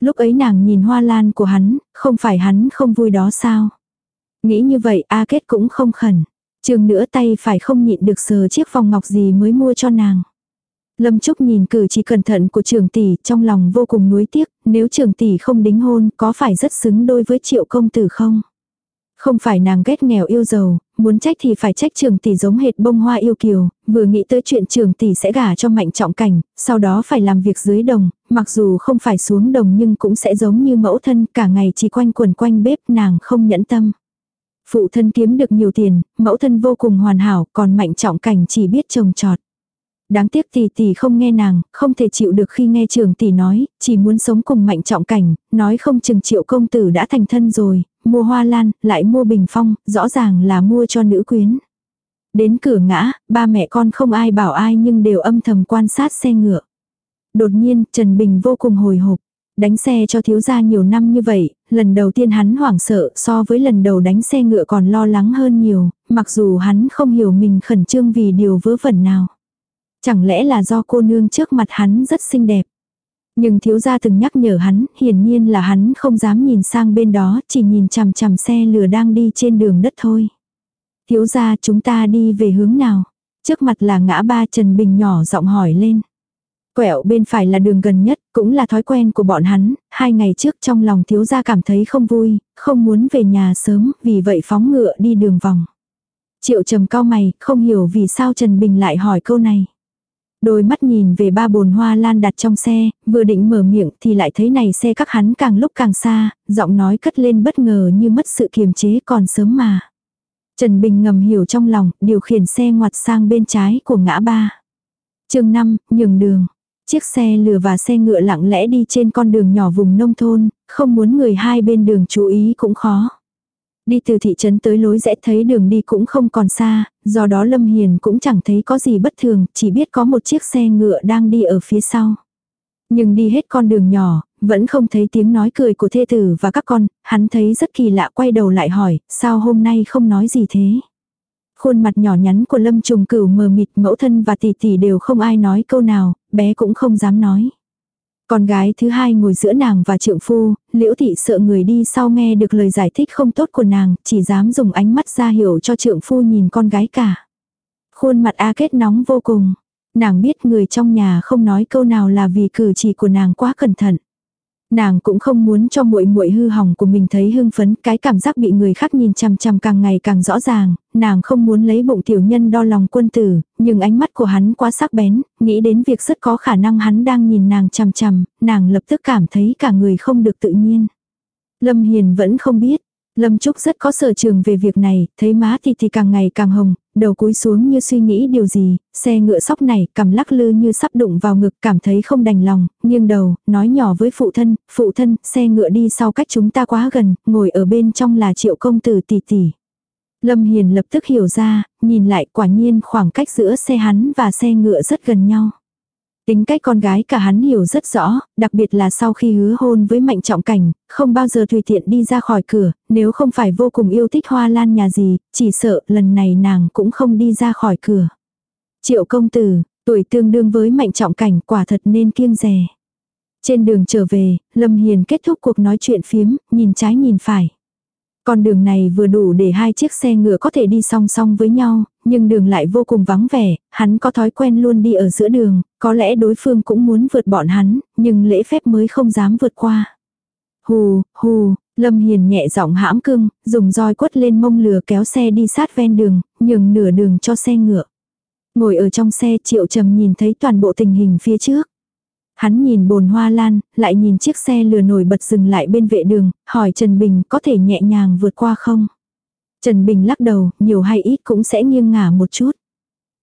Lúc ấy nàng nhìn hoa lan của hắn, không phải hắn không vui đó sao? Nghĩ như vậy A Kết cũng không khẩn. Trường nữa tay phải không nhịn được sờ chiếc vòng ngọc gì mới mua cho nàng. Lâm Trúc nhìn cử chỉ cẩn thận của trường tỷ trong lòng vô cùng nuối tiếc, nếu trường tỷ không đính hôn có phải rất xứng đôi với triệu công tử không? Không phải nàng ghét nghèo yêu giàu, muốn trách thì phải trách trường tỷ giống hệt bông hoa yêu kiều, vừa nghĩ tới chuyện trường tỷ sẽ gả cho mạnh trọng cảnh, sau đó phải làm việc dưới đồng, mặc dù không phải xuống đồng nhưng cũng sẽ giống như mẫu thân cả ngày chỉ quanh quần quanh bếp nàng không nhẫn tâm. Phụ thân kiếm được nhiều tiền, mẫu thân vô cùng hoàn hảo, còn mạnh trọng cảnh chỉ biết trồng trọt. Đáng tiếc tỷ tỷ không nghe nàng, không thể chịu được khi nghe trường tỷ nói, chỉ muốn sống cùng mạnh trọng cảnh, nói không chừng triệu công tử đã thành thân rồi, mua hoa lan, lại mua bình phong, rõ ràng là mua cho nữ quyến. Đến cửa ngã, ba mẹ con không ai bảo ai nhưng đều âm thầm quan sát xe ngựa. Đột nhiên, Trần Bình vô cùng hồi hộp. Đánh xe cho thiếu gia nhiều năm như vậy, lần đầu tiên hắn hoảng sợ so với lần đầu đánh xe ngựa còn lo lắng hơn nhiều, mặc dù hắn không hiểu mình khẩn trương vì điều vớ vẩn nào. Chẳng lẽ là do cô nương trước mặt hắn rất xinh đẹp. Nhưng thiếu gia từng nhắc nhở hắn, hiển nhiên là hắn không dám nhìn sang bên đó, chỉ nhìn chằm chằm xe lửa đang đi trên đường đất thôi. Thiếu gia chúng ta đi về hướng nào? Trước mặt là ngã ba Trần Bình nhỏ giọng hỏi lên. Quẹo bên phải là đường gần nhất, cũng là thói quen của bọn hắn, hai ngày trước trong lòng thiếu gia cảm thấy không vui, không muốn về nhà sớm, vì vậy phóng ngựa đi đường vòng. Triệu trầm cao mày, không hiểu vì sao Trần Bình lại hỏi câu này. Đôi mắt nhìn về ba bồn hoa lan đặt trong xe, vừa định mở miệng thì lại thấy này xe các hắn càng lúc càng xa, giọng nói cất lên bất ngờ như mất sự kiềm chế còn sớm mà. Trần Bình ngầm hiểu trong lòng, điều khiển xe ngoặt sang bên trái của ngã ba. chương 5, nhường đường. Chiếc xe lừa và xe ngựa lặng lẽ đi trên con đường nhỏ vùng nông thôn, không muốn người hai bên đường chú ý cũng khó. Đi từ thị trấn tới lối rẽ thấy đường đi cũng không còn xa, do đó Lâm Hiền cũng chẳng thấy có gì bất thường, chỉ biết có một chiếc xe ngựa đang đi ở phía sau. Nhưng đi hết con đường nhỏ, vẫn không thấy tiếng nói cười của thê tử và các con, hắn thấy rất kỳ lạ quay đầu lại hỏi, sao hôm nay không nói gì thế? Khuôn mặt nhỏ nhắn của Lâm Trùng Cửu mờ mịt mẫu thân và tỷ tỷ đều không ai nói câu nào, bé cũng không dám nói. Con gái thứ hai ngồi giữa nàng và trượng phu, liễu thị sợ người đi sau nghe được lời giải thích không tốt của nàng, chỉ dám dùng ánh mắt ra hiểu cho trượng phu nhìn con gái cả. Khuôn mặt A Kết nóng vô cùng. Nàng biết người trong nhà không nói câu nào là vì cử chỉ của nàng quá cẩn thận. Nàng cũng không muốn cho muội muội hư hỏng của mình thấy hưng phấn, cái cảm giác bị người khác nhìn chằm chằm càng ngày càng rõ ràng, nàng không muốn lấy bụng tiểu nhân đo lòng quân tử, nhưng ánh mắt của hắn quá sắc bén, nghĩ đến việc rất có khả năng hắn đang nhìn nàng chằm chằm, nàng lập tức cảm thấy cả người không được tự nhiên. Lâm Hiền vẫn không biết, Lâm Trúc rất có sở trường về việc này, thấy má thì thì càng ngày càng hồng, đầu cúi xuống như suy nghĩ điều gì, xe ngựa sóc này cầm lắc lư như sắp đụng vào ngực cảm thấy không đành lòng, nghiêng đầu, nói nhỏ với phụ thân, phụ thân, xe ngựa đi sau cách chúng ta quá gần, ngồi ở bên trong là triệu công tử tỷ tỷ. Lâm Hiền lập tức hiểu ra, nhìn lại quả nhiên khoảng cách giữa xe hắn và xe ngựa rất gần nhau. Tính cách con gái cả hắn hiểu rất rõ, đặc biệt là sau khi hứa hôn với mạnh trọng cảnh, không bao giờ tùy tiện đi ra khỏi cửa, nếu không phải vô cùng yêu thích hoa lan nhà gì, chỉ sợ lần này nàng cũng không đi ra khỏi cửa. Triệu công tử, tuổi tương đương với mạnh trọng cảnh quả thật nên kiêng rè. Trên đường trở về, Lâm Hiền kết thúc cuộc nói chuyện phiếm, nhìn trái nhìn phải. Con đường này vừa đủ để hai chiếc xe ngựa có thể đi song song với nhau, nhưng đường lại vô cùng vắng vẻ, hắn có thói quen luôn đi ở giữa đường, có lẽ đối phương cũng muốn vượt bọn hắn, nhưng lễ phép mới không dám vượt qua. Hù, hù, Lâm Hiền nhẹ giọng hãm cưng, dùng roi quất lên mông lừa kéo xe đi sát ven đường, nhường nửa đường cho xe ngựa. Ngồi ở trong xe triệu trầm nhìn thấy toàn bộ tình hình phía trước. Hắn nhìn bồn hoa lan, lại nhìn chiếc xe lừa nổi bật dừng lại bên vệ đường, hỏi Trần Bình có thể nhẹ nhàng vượt qua không? Trần Bình lắc đầu, nhiều hay ít cũng sẽ nghiêng ngả một chút.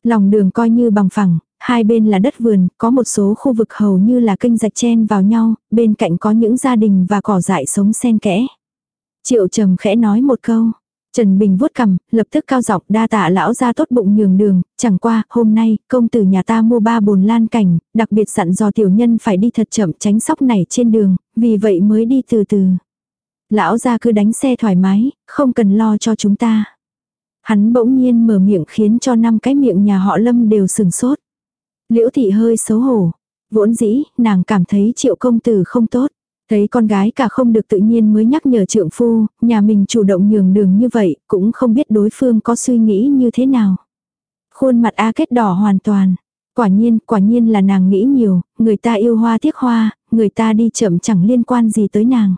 Lòng đường coi như bằng phẳng, hai bên là đất vườn, có một số khu vực hầu như là kênh rạch chen vào nhau, bên cạnh có những gia đình và cỏ dại sống xen kẽ. Triệu trầm khẽ nói một câu, Trần Bình vuốt cằm, lập tức cao giọng đa tạ lão ra tốt bụng nhường đường, chẳng qua, hôm nay, công tử nhà ta mua ba bồn lan cảnh, đặc biệt dặn dò tiểu nhân phải đi thật chậm tránh sóc này trên đường, vì vậy mới đi từ từ. Lão ra cứ đánh xe thoải mái, không cần lo cho chúng ta. Hắn bỗng nhiên mở miệng khiến cho năm cái miệng nhà họ Lâm đều sừng sốt. Liễu thị hơi xấu hổ. Vốn dĩ, nàng cảm thấy triệu công tử không tốt. Thấy con gái cả không được tự nhiên mới nhắc nhở trượng phu, nhà mình chủ động nhường đường như vậy, cũng không biết đối phương có suy nghĩ như thế nào. Khuôn mặt A kết đỏ hoàn toàn. Quả nhiên, quả nhiên là nàng nghĩ nhiều, người ta yêu hoa tiếc hoa, người ta đi chậm chẳng liên quan gì tới nàng.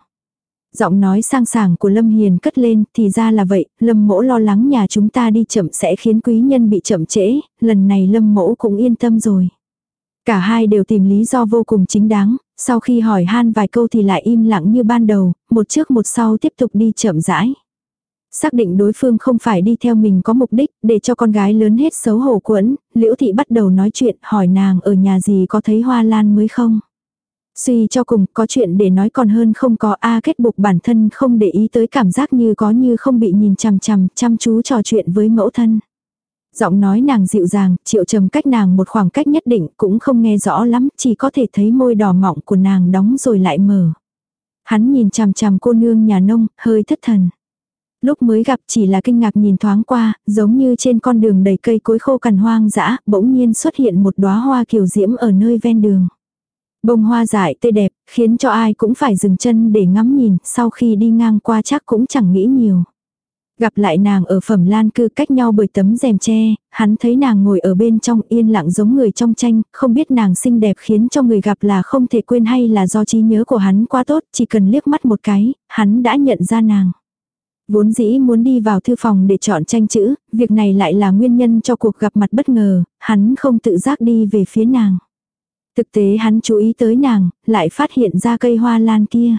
Giọng nói sang sảng của Lâm Hiền cất lên, thì ra là vậy, Lâm mỗ lo lắng nhà chúng ta đi chậm sẽ khiến quý nhân bị chậm trễ, lần này Lâm mỗ cũng yên tâm rồi. Cả hai đều tìm lý do vô cùng chính đáng, sau khi hỏi han vài câu thì lại im lặng như ban đầu, một trước một sau tiếp tục đi chậm rãi. Xác định đối phương không phải đi theo mình có mục đích, để cho con gái lớn hết xấu hổ quẫn, liễu thị bắt đầu nói chuyện hỏi nàng ở nhà gì có thấy hoa lan mới không. Suy cho cùng, có chuyện để nói còn hơn không có A kết buộc bản thân không để ý tới cảm giác như có như không bị nhìn chằm chằm, chăm chú trò chuyện với mẫu thân. Giọng nói nàng dịu dàng, triệu trầm cách nàng một khoảng cách nhất định cũng không nghe rõ lắm, chỉ có thể thấy môi đỏ mọng của nàng đóng rồi lại mở. Hắn nhìn chằm chằm cô nương nhà nông, hơi thất thần. Lúc mới gặp chỉ là kinh ngạc nhìn thoáng qua, giống như trên con đường đầy cây cối khô cằn hoang dã, bỗng nhiên xuất hiện một đóa hoa kiều diễm ở nơi ven đường. Bông hoa dại tươi đẹp, khiến cho ai cũng phải dừng chân để ngắm nhìn, sau khi đi ngang qua chắc cũng chẳng nghĩ nhiều. Gặp lại nàng ở phẩm lan cư cách nhau bởi tấm rèm tre, hắn thấy nàng ngồi ở bên trong yên lặng giống người trong tranh, không biết nàng xinh đẹp khiến cho người gặp là không thể quên hay là do trí nhớ của hắn quá tốt, chỉ cần liếc mắt một cái, hắn đã nhận ra nàng. Vốn dĩ muốn đi vào thư phòng để chọn tranh chữ, việc này lại là nguyên nhân cho cuộc gặp mặt bất ngờ, hắn không tự giác đi về phía nàng. Thực tế hắn chú ý tới nàng, lại phát hiện ra cây hoa lan kia.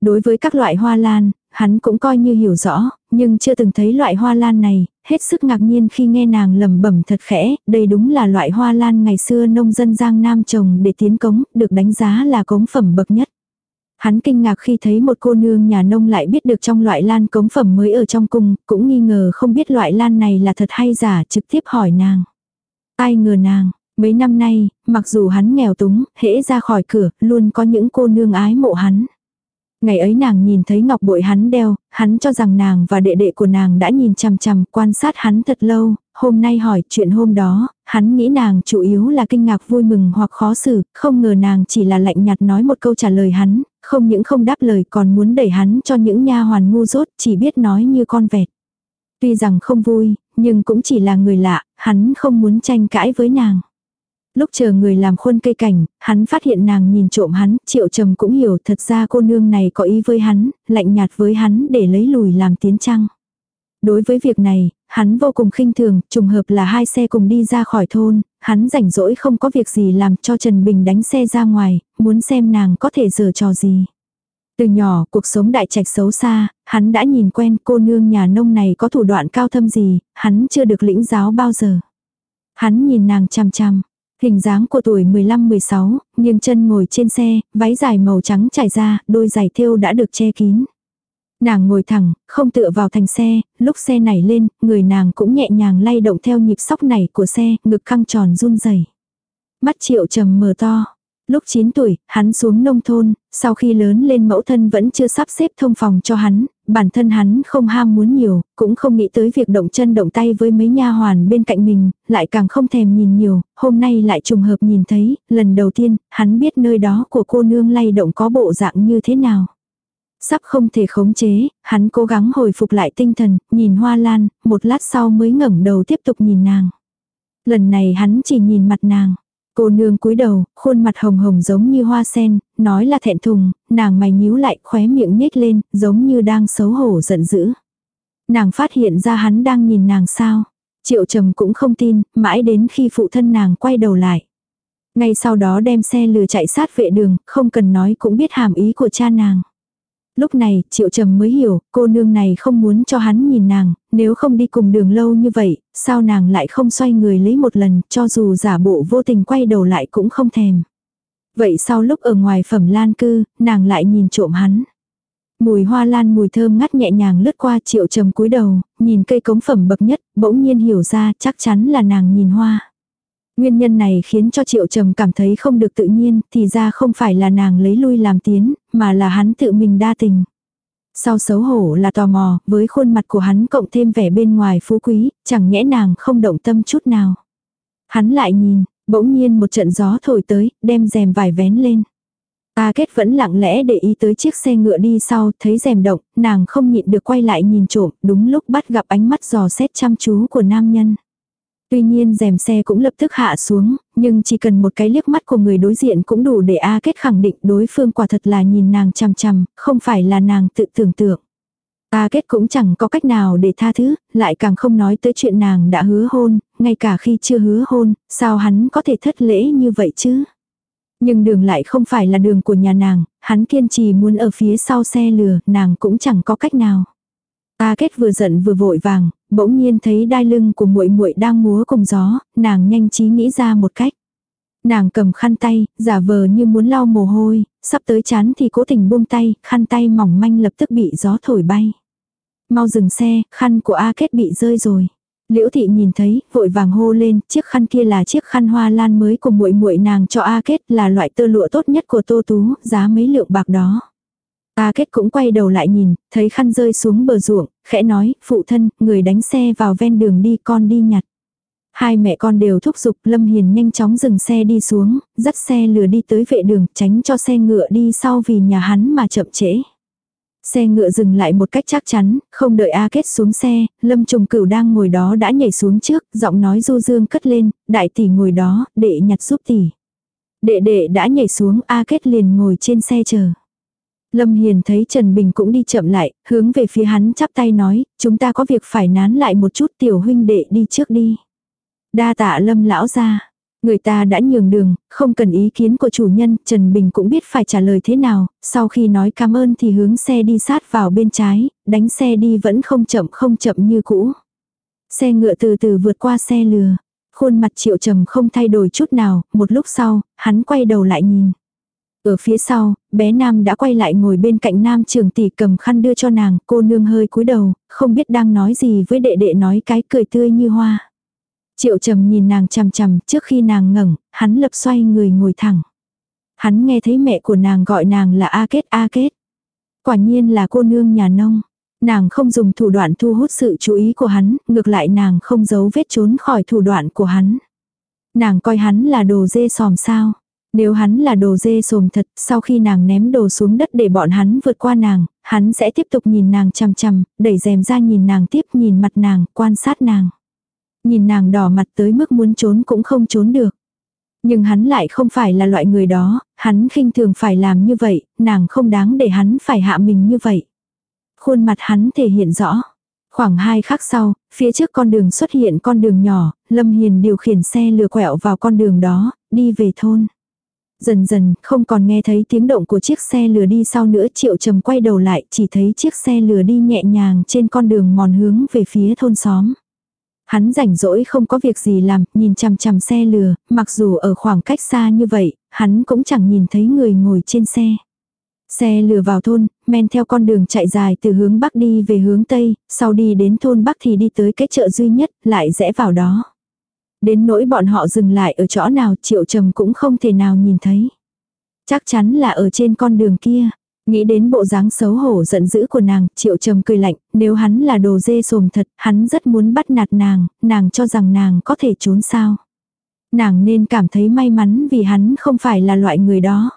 Đối với các loại hoa lan, hắn cũng coi như hiểu rõ, nhưng chưa từng thấy loại hoa lan này, hết sức ngạc nhiên khi nghe nàng lẩm bẩm thật khẽ, đây đúng là loại hoa lan ngày xưa nông dân Giang Nam trồng để tiến cống, được đánh giá là cống phẩm bậc nhất. Hắn kinh ngạc khi thấy một cô nương nhà nông lại biết được trong loại lan cống phẩm mới ở trong cung, cũng nghi ngờ không biết loại lan này là thật hay giả, trực tiếp hỏi nàng. Ai ngờ nàng, mấy năm nay, mặc dù hắn nghèo túng, hễ ra khỏi cửa, luôn có những cô nương ái mộ hắn. Ngày ấy nàng nhìn thấy ngọc bội hắn đeo, hắn cho rằng nàng và đệ đệ của nàng đã nhìn chằm chằm quan sát hắn thật lâu, hôm nay hỏi chuyện hôm đó, hắn nghĩ nàng chủ yếu là kinh ngạc vui mừng hoặc khó xử, không ngờ nàng chỉ là lạnh nhạt nói một câu trả lời hắn, không những không đáp lời còn muốn đẩy hắn cho những nha hoàn ngu dốt, chỉ biết nói như con vẹt. Tuy rằng không vui, nhưng cũng chỉ là người lạ, hắn không muốn tranh cãi với nàng. Lúc chờ người làm khuôn cây cảnh, hắn phát hiện nàng nhìn trộm hắn, triệu trầm cũng hiểu thật ra cô nương này có ý với hắn, lạnh nhạt với hắn để lấy lùi làm tiến trăng. Đối với việc này, hắn vô cùng khinh thường, trùng hợp là hai xe cùng đi ra khỏi thôn, hắn rảnh rỗi không có việc gì làm cho Trần Bình đánh xe ra ngoài, muốn xem nàng có thể giở trò gì. Từ nhỏ, cuộc sống đại trạch xấu xa, hắn đã nhìn quen cô nương nhà nông này có thủ đoạn cao thâm gì, hắn chưa được lĩnh giáo bao giờ. Hắn nhìn nàng chằm chằm, Hình dáng của tuổi 15-16, nghiêng chân ngồi trên xe, váy dài màu trắng trải ra, đôi giày thêu đã được che kín. Nàng ngồi thẳng, không tựa vào thành xe, lúc xe nảy lên, người nàng cũng nhẹ nhàng lay động theo nhịp sóc nảy của xe, ngực căng tròn run rẩy. Mắt triệu trầm mở to. Lúc 9 tuổi, hắn xuống nông thôn, sau khi lớn lên mẫu thân vẫn chưa sắp xếp thông phòng cho hắn, bản thân hắn không ham muốn nhiều, cũng không nghĩ tới việc động chân động tay với mấy nha hoàn bên cạnh mình, lại càng không thèm nhìn nhiều, hôm nay lại trùng hợp nhìn thấy, lần đầu tiên, hắn biết nơi đó của cô nương lay động có bộ dạng như thế nào. Sắp không thể khống chế, hắn cố gắng hồi phục lại tinh thần, nhìn hoa lan, một lát sau mới ngẩng đầu tiếp tục nhìn nàng. Lần này hắn chỉ nhìn mặt nàng. Cô nương cúi đầu, khuôn mặt hồng hồng giống như hoa sen, nói là thẹn thùng, nàng mày nhíu lại khóe miệng nhếch lên, giống như đang xấu hổ giận dữ. Nàng phát hiện ra hắn đang nhìn nàng sao. Triệu trầm cũng không tin, mãi đến khi phụ thân nàng quay đầu lại. Ngay sau đó đem xe lừa chạy sát vệ đường, không cần nói cũng biết hàm ý của cha nàng. Lúc này, Triệu Trầm mới hiểu, cô nương này không muốn cho hắn nhìn nàng, nếu không đi cùng đường lâu như vậy, sao nàng lại không xoay người lấy một lần, cho dù giả bộ vô tình quay đầu lại cũng không thèm. Vậy sau lúc ở ngoài phẩm lan cư, nàng lại nhìn trộm hắn. Mùi hoa lan mùi thơm ngắt nhẹ nhàng lướt qua triệu trầm cúi đầu, nhìn cây cống phẩm bậc nhất, bỗng nhiên hiểu ra chắc chắn là nàng nhìn hoa. Nguyên nhân này khiến cho Triệu Trầm cảm thấy không được tự nhiên, thì ra không phải là nàng lấy lui làm tiến, mà là hắn tự mình đa tình. Sau xấu hổ là tò mò, với khuôn mặt của hắn cộng thêm vẻ bên ngoài phú quý, chẳng nhẽ nàng không động tâm chút nào. Hắn lại nhìn, bỗng nhiên một trận gió thổi tới, đem rèm vải vén lên. Ta kết vẫn lặng lẽ để ý tới chiếc xe ngựa đi sau, thấy rèm động, nàng không nhịn được quay lại nhìn trộm, đúng lúc bắt gặp ánh mắt giò xét chăm chú của nam nhân. Tuy nhiên rèm xe cũng lập tức hạ xuống, nhưng chỉ cần một cái liếc mắt của người đối diện cũng đủ để A Kết khẳng định đối phương quả thật là nhìn nàng chằm chằm, không phải là nàng tự tưởng tượng. A Kết cũng chẳng có cách nào để tha thứ, lại càng không nói tới chuyện nàng đã hứa hôn, ngay cả khi chưa hứa hôn, sao hắn có thể thất lễ như vậy chứ? Nhưng đường lại không phải là đường của nhà nàng, hắn kiên trì muốn ở phía sau xe lừa, nàng cũng chẳng có cách nào. A Kết vừa giận vừa vội vàng, bỗng nhiên thấy đai lưng của muội muội đang múa cùng gió, nàng nhanh trí nghĩ ra một cách. Nàng cầm khăn tay, giả vờ như muốn lau mồ hôi, sắp tới chán thì cố tình buông tay, khăn tay mỏng manh lập tức bị gió thổi bay. Mau dừng xe, khăn của A Kết bị rơi rồi. Liễu thị nhìn thấy, vội vàng hô lên, chiếc khăn kia là chiếc khăn hoa lan mới của muội muội nàng cho A Kết, là loại tơ lụa tốt nhất của Tô Tú, giá mấy lượng bạc đó. A Kết cũng quay đầu lại nhìn, thấy khăn rơi xuống bờ ruộng, khẽ nói, phụ thân, người đánh xe vào ven đường đi con đi nhặt. Hai mẹ con đều thúc giục Lâm Hiền nhanh chóng dừng xe đi xuống, dắt xe lừa đi tới vệ đường, tránh cho xe ngựa đi sau vì nhà hắn mà chậm trễ. Xe ngựa dừng lại một cách chắc chắn, không đợi A Kết xuống xe, Lâm Trùng Cửu đang ngồi đó đã nhảy xuống trước, giọng nói du dương cất lên, đại tỷ ngồi đó, đệ nhặt giúp tỷ. Đệ đệ đã nhảy xuống, A Kết liền ngồi trên xe chờ. Lâm Hiền thấy Trần Bình cũng đi chậm lại, hướng về phía hắn chắp tay nói, chúng ta có việc phải nán lại một chút tiểu huynh đệ đi trước đi. Đa tạ Lâm lão ra. Người ta đã nhường đường, không cần ý kiến của chủ nhân, Trần Bình cũng biết phải trả lời thế nào, sau khi nói cảm ơn thì hướng xe đi sát vào bên trái, đánh xe đi vẫn không chậm không chậm như cũ. Xe ngựa từ từ vượt qua xe lừa, khuôn mặt triệu trầm không thay đổi chút nào, một lúc sau, hắn quay đầu lại nhìn. Ở phía sau, bé Nam đã quay lại ngồi bên cạnh Nam trường tỷ cầm khăn đưa cho nàng, cô nương hơi cúi đầu, không biết đang nói gì với đệ đệ nói cái cười tươi như hoa. Triệu trầm nhìn nàng chằm chằm, trước khi nàng ngẩng, hắn lập xoay người ngồi thẳng. Hắn nghe thấy mẹ của nàng gọi nàng là A Kết A Kết. Quả nhiên là cô nương nhà nông. Nàng không dùng thủ đoạn thu hút sự chú ý của hắn, ngược lại nàng không giấu vết trốn khỏi thủ đoạn của hắn. Nàng coi hắn là đồ dê sòm sao. Nếu hắn là đồ dê sồm thật, sau khi nàng ném đồ xuống đất để bọn hắn vượt qua nàng, hắn sẽ tiếp tục nhìn nàng chằm chằm, đẩy rèm ra nhìn nàng tiếp nhìn mặt nàng, quan sát nàng. Nhìn nàng đỏ mặt tới mức muốn trốn cũng không trốn được. Nhưng hắn lại không phải là loại người đó, hắn khinh thường phải làm như vậy, nàng không đáng để hắn phải hạ mình như vậy. Khuôn mặt hắn thể hiện rõ. Khoảng hai khắc sau, phía trước con đường xuất hiện con đường nhỏ, Lâm Hiền điều khiển xe lừa quẹo vào con đường đó, đi về thôn. Dần dần, không còn nghe thấy tiếng động của chiếc xe lừa đi sau nữa triệu trầm quay đầu lại, chỉ thấy chiếc xe lừa đi nhẹ nhàng trên con đường mòn hướng về phía thôn xóm. Hắn rảnh rỗi không có việc gì làm, nhìn chằm chằm xe lừa, mặc dù ở khoảng cách xa như vậy, hắn cũng chẳng nhìn thấy người ngồi trên xe. Xe lừa vào thôn, men theo con đường chạy dài từ hướng bắc đi về hướng tây, sau đi đến thôn bắc thì đi tới cái chợ duy nhất, lại rẽ vào đó. Đến nỗi bọn họ dừng lại ở chỗ nào triệu trầm cũng không thể nào nhìn thấy. Chắc chắn là ở trên con đường kia. Nghĩ đến bộ dáng xấu hổ giận dữ của nàng, triệu trầm cười lạnh, nếu hắn là đồ dê sồm thật, hắn rất muốn bắt nạt nàng, nàng cho rằng nàng có thể trốn sao. Nàng nên cảm thấy may mắn vì hắn không phải là loại người đó.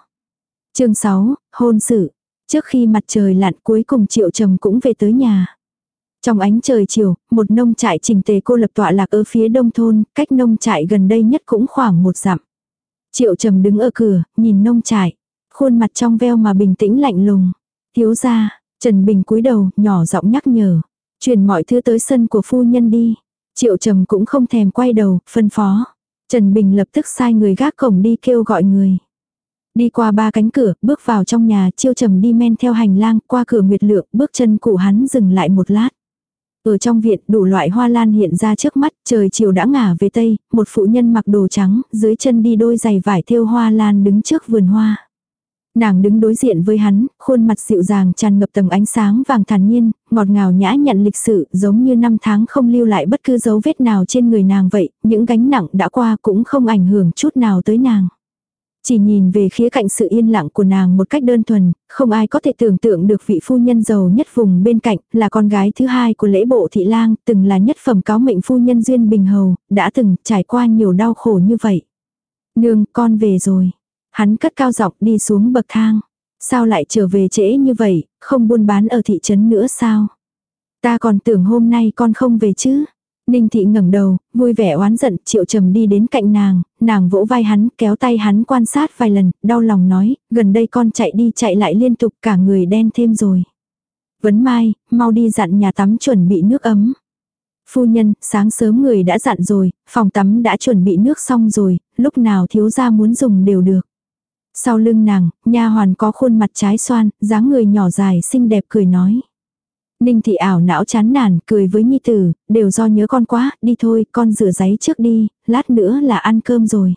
chương 6, hôn sự. Trước khi mặt trời lặn cuối cùng triệu trầm cũng về tới nhà. Trong ánh trời chiều, một nông trại trình tề cô lập tọa lạc ở phía đông thôn, cách nông trại gần đây nhất cũng khoảng một dặm. Triệu trầm đứng ở cửa, nhìn nông trại. Khuôn mặt trong veo mà bình tĩnh lạnh lùng. Thiếu ra, Trần Bình cúi đầu, nhỏ giọng nhắc nhở. Truyền mọi thứ tới sân của phu nhân đi. Triệu trầm cũng không thèm quay đầu, phân phó. Trần Bình lập tức sai người gác cổng đi kêu gọi người. Đi qua ba cánh cửa, bước vào trong nhà, chiêu trầm đi men theo hành lang, qua cửa nguyệt lượng, bước chân cụ hắn dừng lại một lát. Ở trong viện đủ loại hoa lan hiện ra trước mắt, trời chiều đã ngả về tây, một phụ nhân mặc đồ trắng, dưới chân đi đôi giày vải thêu hoa lan đứng trước vườn hoa. Nàng đứng đối diện với hắn, khuôn mặt dịu dàng tràn ngập tầng ánh sáng vàng thản nhiên, ngọt ngào nhã nhận lịch sự, giống như năm tháng không lưu lại bất cứ dấu vết nào trên người nàng vậy, những gánh nặng đã qua cũng không ảnh hưởng chút nào tới nàng. Chỉ nhìn về khía cạnh sự yên lặng của nàng một cách đơn thuần, không ai có thể tưởng tượng được vị phu nhân giàu nhất vùng bên cạnh, là con gái thứ hai của lễ bộ thị lang, từng là nhất phẩm cáo mệnh phu nhân duyên bình hầu, đã từng trải qua nhiều đau khổ như vậy. Nương, con về rồi. Hắn cất cao giọng đi xuống bậc thang. Sao lại trở về trễ như vậy, không buôn bán ở thị trấn nữa sao? Ta còn tưởng hôm nay con không về chứ. Ninh thị ngẩng đầu, vui vẻ oán giận, triệu trầm đi đến cạnh nàng, nàng vỗ vai hắn, kéo tay hắn quan sát vài lần, đau lòng nói, gần đây con chạy đi chạy lại liên tục cả người đen thêm rồi. Vấn mai, mau đi dặn nhà tắm chuẩn bị nước ấm. Phu nhân, sáng sớm người đã dặn rồi, phòng tắm đã chuẩn bị nước xong rồi, lúc nào thiếu gia muốn dùng đều được. Sau lưng nàng, nha hoàn có khuôn mặt trái xoan, dáng người nhỏ dài xinh đẹp cười nói. Ninh thị ảo não chán nản, cười với nhi tử, đều do nhớ con quá, đi thôi, con rửa giấy trước đi, lát nữa là ăn cơm rồi.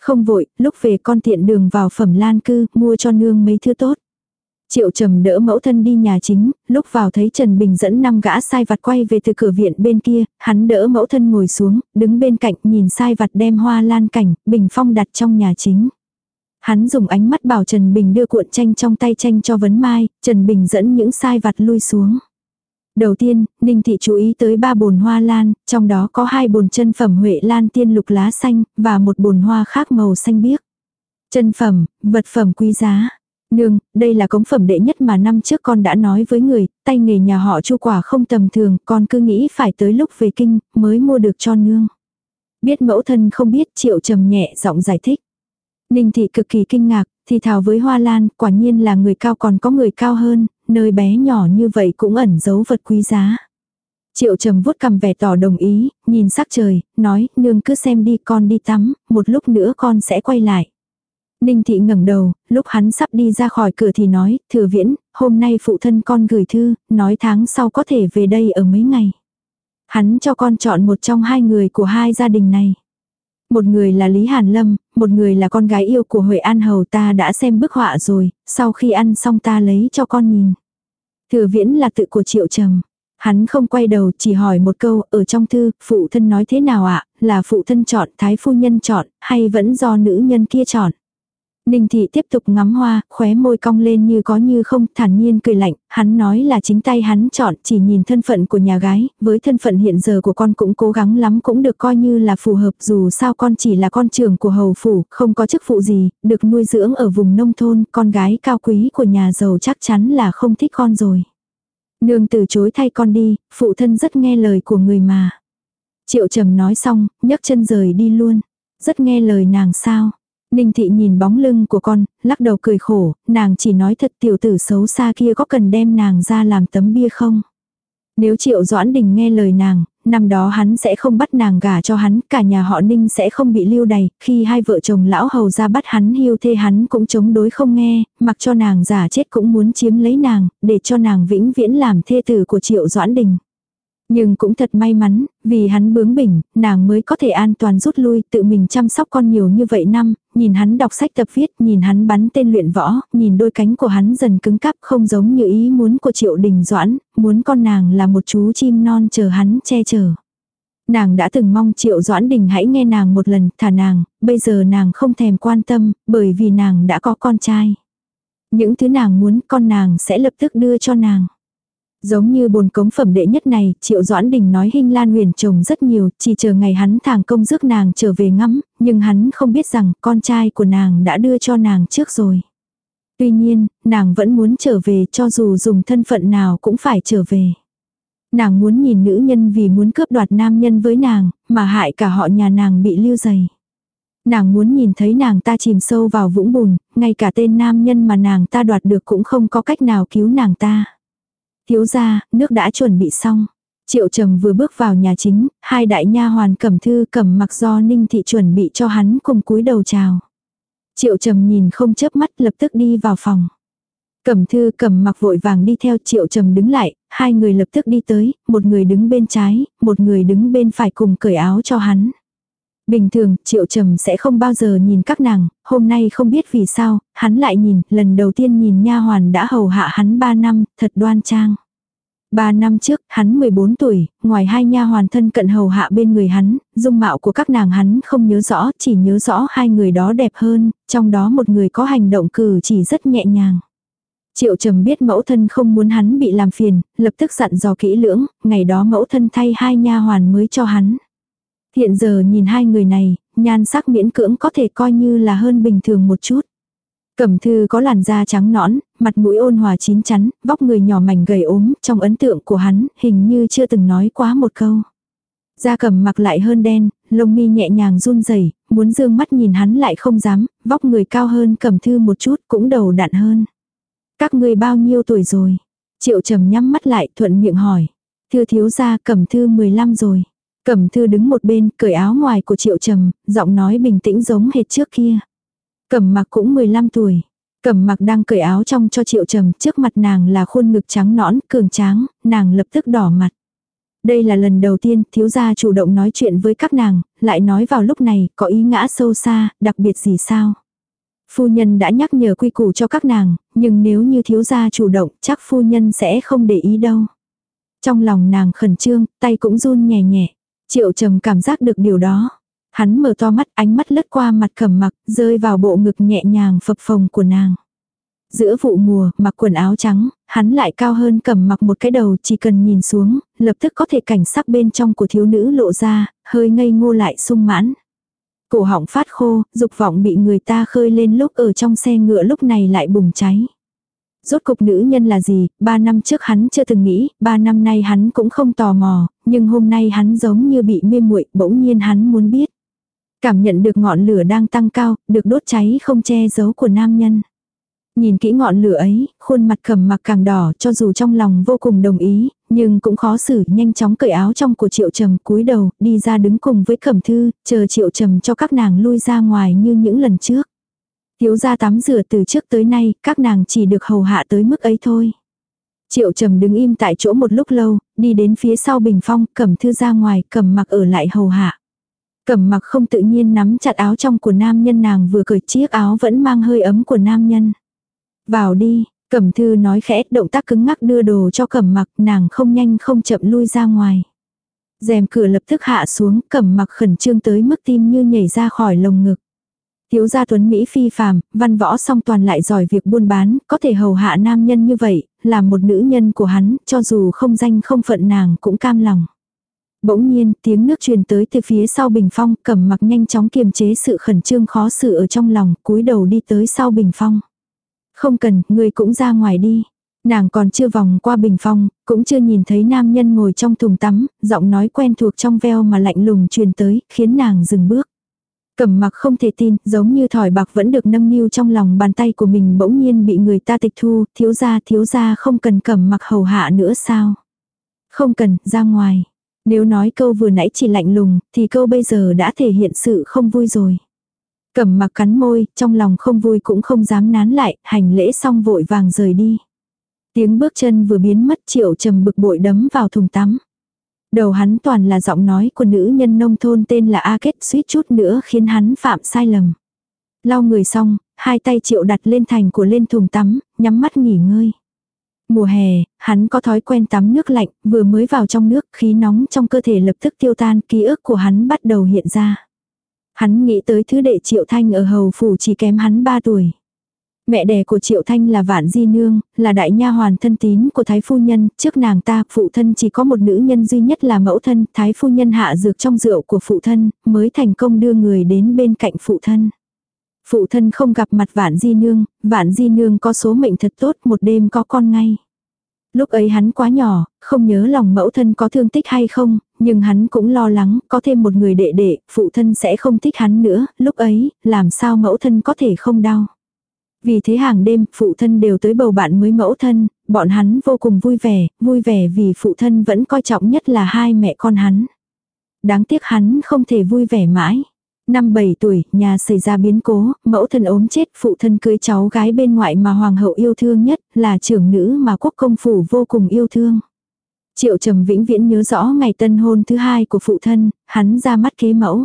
Không vội, lúc về con tiện đường vào phẩm lan cư, mua cho nương mấy thứ tốt. Triệu trầm đỡ mẫu thân đi nhà chính, lúc vào thấy Trần Bình dẫn năm gã sai vặt quay về từ cửa viện bên kia, hắn đỡ mẫu thân ngồi xuống, đứng bên cạnh nhìn sai vặt đem hoa lan cảnh, bình phong đặt trong nhà chính. Hắn dùng ánh mắt bảo Trần Bình đưa cuộn tranh trong tay tranh cho vấn mai, Trần Bình dẫn những sai vặt lui xuống. Đầu tiên, Ninh Thị chú ý tới ba bồn hoa lan, trong đó có hai bồn chân phẩm Huệ Lan tiên lục lá xanh, và một bồn hoa khác màu xanh biếc. Chân phẩm, vật phẩm quý giá. Nương, đây là cống phẩm đệ nhất mà năm trước con đã nói với người, tay nghề nhà họ chu quả không tầm thường, con cứ nghĩ phải tới lúc về kinh, mới mua được cho nương. Biết mẫu thân không biết triệu trầm nhẹ giọng giải thích. Ninh thị cực kỳ kinh ngạc, thì thào với hoa lan, quả nhiên là người cao còn có người cao hơn, nơi bé nhỏ như vậy cũng ẩn giấu vật quý giá. Triệu trầm vuốt cầm vẻ tỏ đồng ý, nhìn sắc trời, nói, nương cứ xem đi con đi tắm, một lúc nữa con sẽ quay lại. Ninh thị ngẩng đầu, lúc hắn sắp đi ra khỏi cửa thì nói, thừa viễn, hôm nay phụ thân con gửi thư, nói tháng sau có thể về đây ở mấy ngày. Hắn cho con chọn một trong hai người của hai gia đình này. Một người là Lý Hàn Lâm, một người là con gái yêu của Huệ An Hầu ta đã xem bức họa rồi, sau khi ăn xong ta lấy cho con nhìn. Thừa viễn là tự của Triệu Trầm. Hắn không quay đầu chỉ hỏi một câu ở trong thư, phụ thân nói thế nào ạ, là phụ thân chọn, thái phu nhân chọn, hay vẫn do nữ nhân kia chọn. Ninh thị tiếp tục ngắm hoa, khóe môi cong lên như có như không, thản nhiên cười lạnh, hắn nói là chính tay hắn chọn, chỉ nhìn thân phận của nhà gái, với thân phận hiện giờ của con cũng cố gắng lắm cũng được coi như là phù hợp dù sao con chỉ là con trưởng của hầu phủ, không có chức phụ gì, được nuôi dưỡng ở vùng nông thôn, con gái cao quý của nhà giàu chắc chắn là không thích con rồi. Nương từ chối thay con đi, phụ thân rất nghe lời của người mà. Triệu trầm nói xong, nhấc chân rời đi luôn. Rất nghe lời nàng sao. Ninh thị nhìn bóng lưng của con, lắc đầu cười khổ, nàng chỉ nói thật tiểu tử xấu xa kia có cần đem nàng ra làm tấm bia không? Nếu triệu doãn đình nghe lời nàng, năm đó hắn sẽ không bắt nàng gả cho hắn, cả nhà họ ninh sẽ không bị lưu đày, khi hai vợ chồng lão hầu ra bắt hắn hiu thê hắn cũng chống đối không nghe, mặc cho nàng giả chết cũng muốn chiếm lấy nàng, để cho nàng vĩnh viễn làm thê tử của triệu doãn đình. Nhưng cũng thật may mắn, vì hắn bướng bỉnh, nàng mới có thể an toàn rút lui, tự mình chăm sóc con nhiều như vậy năm, nhìn hắn đọc sách tập viết, nhìn hắn bắn tên luyện võ, nhìn đôi cánh của hắn dần cứng cắp không giống như ý muốn của triệu đình doãn, muốn con nàng là một chú chim non chờ hắn che chở. Nàng đã từng mong Triệu Doãn Đình hãy nghe nàng một lần, thả nàng, bây giờ nàng không thèm quan tâm, bởi vì nàng đã có con trai. Những thứ nàng muốn con nàng sẽ lập tức đưa cho nàng. Giống như bồn cống phẩm đệ nhất này, Triệu Doãn Đình nói Hinh Lan huyền chồng rất nhiều, chỉ chờ ngày hắn thàng công rước nàng trở về ngắm, nhưng hắn không biết rằng con trai của nàng đã đưa cho nàng trước rồi. Tuy nhiên, nàng vẫn muốn trở về cho dù dùng thân phận nào cũng phải trở về. Nàng muốn nhìn nữ nhân vì muốn cướp đoạt nam nhân với nàng, mà hại cả họ nhà nàng bị lưu dày. Nàng muốn nhìn thấy nàng ta chìm sâu vào vũng bùn, ngay cả tên nam nhân mà nàng ta đoạt được cũng không có cách nào cứu nàng ta. Thiếu ra, nước đã chuẩn bị xong. Triệu trầm vừa bước vào nhà chính, hai đại nha hoàn cầm thư cầm mặc do ninh thị chuẩn bị cho hắn cùng cúi đầu chào. Triệu trầm nhìn không chớp mắt lập tức đi vào phòng. Cẩm thư cầm mặc vội vàng đi theo triệu trầm đứng lại, hai người lập tức đi tới, một người đứng bên trái, một người đứng bên phải cùng cởi áo cho hắn. Bình thường, triệu trầm sẽ không bao giờ nhìn các nàng, hôm nay không biết vì sao, hắn lại nhìn, lần đầu tiên nhìn nha hoàn đã hầu hạ hắn ba năm, thật đoan trang. 3 năm trước, hắn 14 tuổi, ngoài hai nha hoàn thân cận hầu hạ bên người hắn, dung mạo của các nàng hắn không nhớ rõ, chỉ nhớ rõ hai người đó đẹp hơn, trong đó một người có hành động cử chỉ rất nhẹ nhàng. Triệu trầm biết mẫu thân không muốn hắn bị làm phiền, lập tức dặn dò kỹ lưỡng, ngày đó mẫu thân thay hai nha hoàn mới cho hắn. Hiện giờ nhìn hai người này, nhan sắc miễn cưỡng có thể coi như là hơn bình thường một chút. Cẩm thư có làn da trắng nõn, mặt mũi ôn hòa chín chắn, vóc người nhỏ mảnh gầy ốm, trong ấn tượng của hắn, hình như chưa từng nói quá một câu. Da cẩm mặc lại hơn đen, lông mi nhẹ nhàng run rẩy, muốn dương mắt nhìn hắn lại không dám, vóc người cao hơn cẩm thư một chút, cũng đầu đặn hơn. Các ngươi bao nhiêu tuổi rồi? Triệu trầm nhắm mắt lại thuận miệng hỏi. Thư thiếu gia cẩm thư 15 rồi. Cẩm thư đứng một bên, cởi áo ngoài của triệu trầm, giọng nói bình tĩnh giống hệt trước kia. Cẩm mặc cũng 15 tuổi. Cẩm mặc đang cởi áo trong cho triệu trầm, trước mặt nàng là khuôn ngực trắng nõn, cường tráng, nàng lập tức đỏ mặt. Đây là lần đầu tiên thiếu gia chủ động nói chuyện với các nàng, lại nói vào lúc này, có ý ngã sâu xa, đặc biệt gì sao? Phu nhân đã nhắc nhở quy củ cho các nàng, nhưng nếu như thiếu gia chủ động, chắc phu nhân sẽ không để ý đâu. Trong lòng nàng khẩn trương, tay cũng run nhẹ nhẹ. Triệu trầm cảm giác được điều đó. Hắn mở to mắt, ánh mắt lướt qua mặt cẩm mặc, rơi vào bộ ngực nhẹ nhàng phập phồng của nàng. Giữa vụ mùa, mặc quần áo trắng, hắn lại cao hơn cầm mặc một cái đầu chỉ cần nhìn xuống, lập tức có thể cảnh sắc bên trong của thiếu nữ lộ ra, hơi ngây ngô lại sung mãn. Cổ họng phát khô, dục vọng bị người ta khơi lên lúc ở trong xe ngựa lúc này lại bùng cháy. Rốt cục nữ nhân là gì, ba năm trước hắn chưa từng nghĩ, ba năm nay hắn cũng không tò mò, nhưng hôm nay hắn giống như bị mê muội bỗng nhiên hắn muốn biết. Cảm nhận được ngọn lửa đang tăng cao, được đốt cháy không che giấu của nam nhân. Nhìn kỹ ngọn lửa ấy, khuôn mặt khẩm mặc càng đỏ cho dù trong lòng vô cùng đồng ý, nhưng cũng khó xử nhanh chóng cởi áo trong của triệu trầm cúi đầu, đi ra đứng cùng với cẩm thư, chờ triệu trầm cho các nàng lui ra ngoài như những lần trước. Thiếu ra tắm rửa từ trước tới nay, các nàng chỉ được hầu hạ tới mức ấy thôi. Triệu trầm đứng im tại chỗ một lúc lâu, đi đến phía sau bình phong, cầm thư ra ngoài, cầm mặc ở lại hầu hạ. cầm mặc không tự nhiên nắm chặt áo trong của nam nhân nàng vừa cởi chiếc áo vẫn mang hơi ấm của nam nhân. Vào đi, cầm thư nói khẽ, động tác cứng ngắc đưa đồ cho cầm mặc, nàng không nhanh không chậm lui ra ngoài. rèm cửa lập tức hạ xuống, cầm mặc khẩn trương tới mức tim như nhảy ra khỏi lồng ngực. Thiếu gia tuấn Mỹ phi phàm, văn võ song toàn lại giỏi việc buôn bán, có thể hầu hạ nam nhân như vậy, là một nữ nhân của hắn, cho dù không danh không phận nàng cũng cam lòng. Bỗng nhiên, tiếng nước truyền tới từ phía sau bình phong, cẩm mặc nhanh chóng kiềm chế sự khẩn trương khó xử ở trong lòng, cúi đầu đi tới sau bình phong. Không cần, người cũng ra ngoài đi. Nàng còn chưa vòng qua bình phong, cũng chưa nhìn thấy nam nhân ngồi trong thùng tắm, giọng nói quen thuộc trong veo mà lạnh lùng truyền tới, khiến nàng dừng bước. Cẩm mặc không thể tin, giống như thỏi bạc vẫn được nâng niu trong lòng bàn tay của mình bỗng nhiên bị người ta tịch thu, thiếu gia thiếu gia không cần cẩm mặc hầu hạ nữa sao. Không cần, ra ngoài. Nếu nói câu vừa nãy chỉ lạnh lùng, thì câu bây giờ đã thể hiện sự không vui rồi. Cẩm mặc cắn môi, trong lòng không vui cũng không dám nán lại, hành lễ xong vội vàng rời đi. Tiếng bước chân vừa biến mất triệu trầm bực bội đấm vào thùng tắm. Đầu hắn toàn là giọng nói của nữ nhân nông thôn tên là A Kết suýt chút nữa khiến hắn phạm sai lầm. Lau người xong, hai tay triệu đặt lên thành của lên thùng tắm, nhắm mắt nghỉ ngơi. Mùa hè, hắn có thói quen tắm nước lạnh, vừa mới vào trong nước, khí nóng trong cơ thể lập tức tiêu tan, ký ức của hắn bắt đầu hiện ra. Hắn nghĩ tới thứ đệ Triệu Thanh ở hầu phủ chỉ kém hắn 3 tuổi. Mẹ đẻ của Triệu Thanh là Vạn Di Nương, là đại nha hoàn thân tín của Thái Phu Nhân, trước nàng ta, phụ thân chỉ có một nữ nhân duy nhất là mẫu thân, Thái Phu Nhân hạ dược trong rượu của phụ thân, mới thành công đưa người đến bên cạnh phụ thân. Phụ thân không gặp mặt Vạn Di Nương, Vạn Di Nương có số mệnh thật tốt, một đêm có con ngay. Lúc ấy hắn quá nhỏ, không nhớ lòng mẫu thân có thương tích hay không, nhưng hắn cũng lo lắng, có thêm một người đệ đệ, phụ thân sẽ không thích hắn nữa, lúc ấy, làm sao mẫu thân có thể không đau. Vì thế hàng đêm, phụ thân đều tới bầu bạn mới mẫu thân, bọn hắn vô cùng vui vẻ, vui vẻ vì phụ thân vẫn coi trọng nhất là hai mẹ con hắn. Đáng tiếc hắn không thể vui vẻ mãi. Năm 7 tuổi, nhà xảy ra biến cố, mẫu thân ốm chết, phụ thân cưới cháu gái bên ngoại mà hoàng hậu yêu thương nhất, là trưởng nữ mà quốc công phủ vô cùng yêu thương. Triệu trầm vĩnh viễn nhớ rõ ngày tân hôn thứ hai của phụ thân, hắn ra mắt kế mẫu.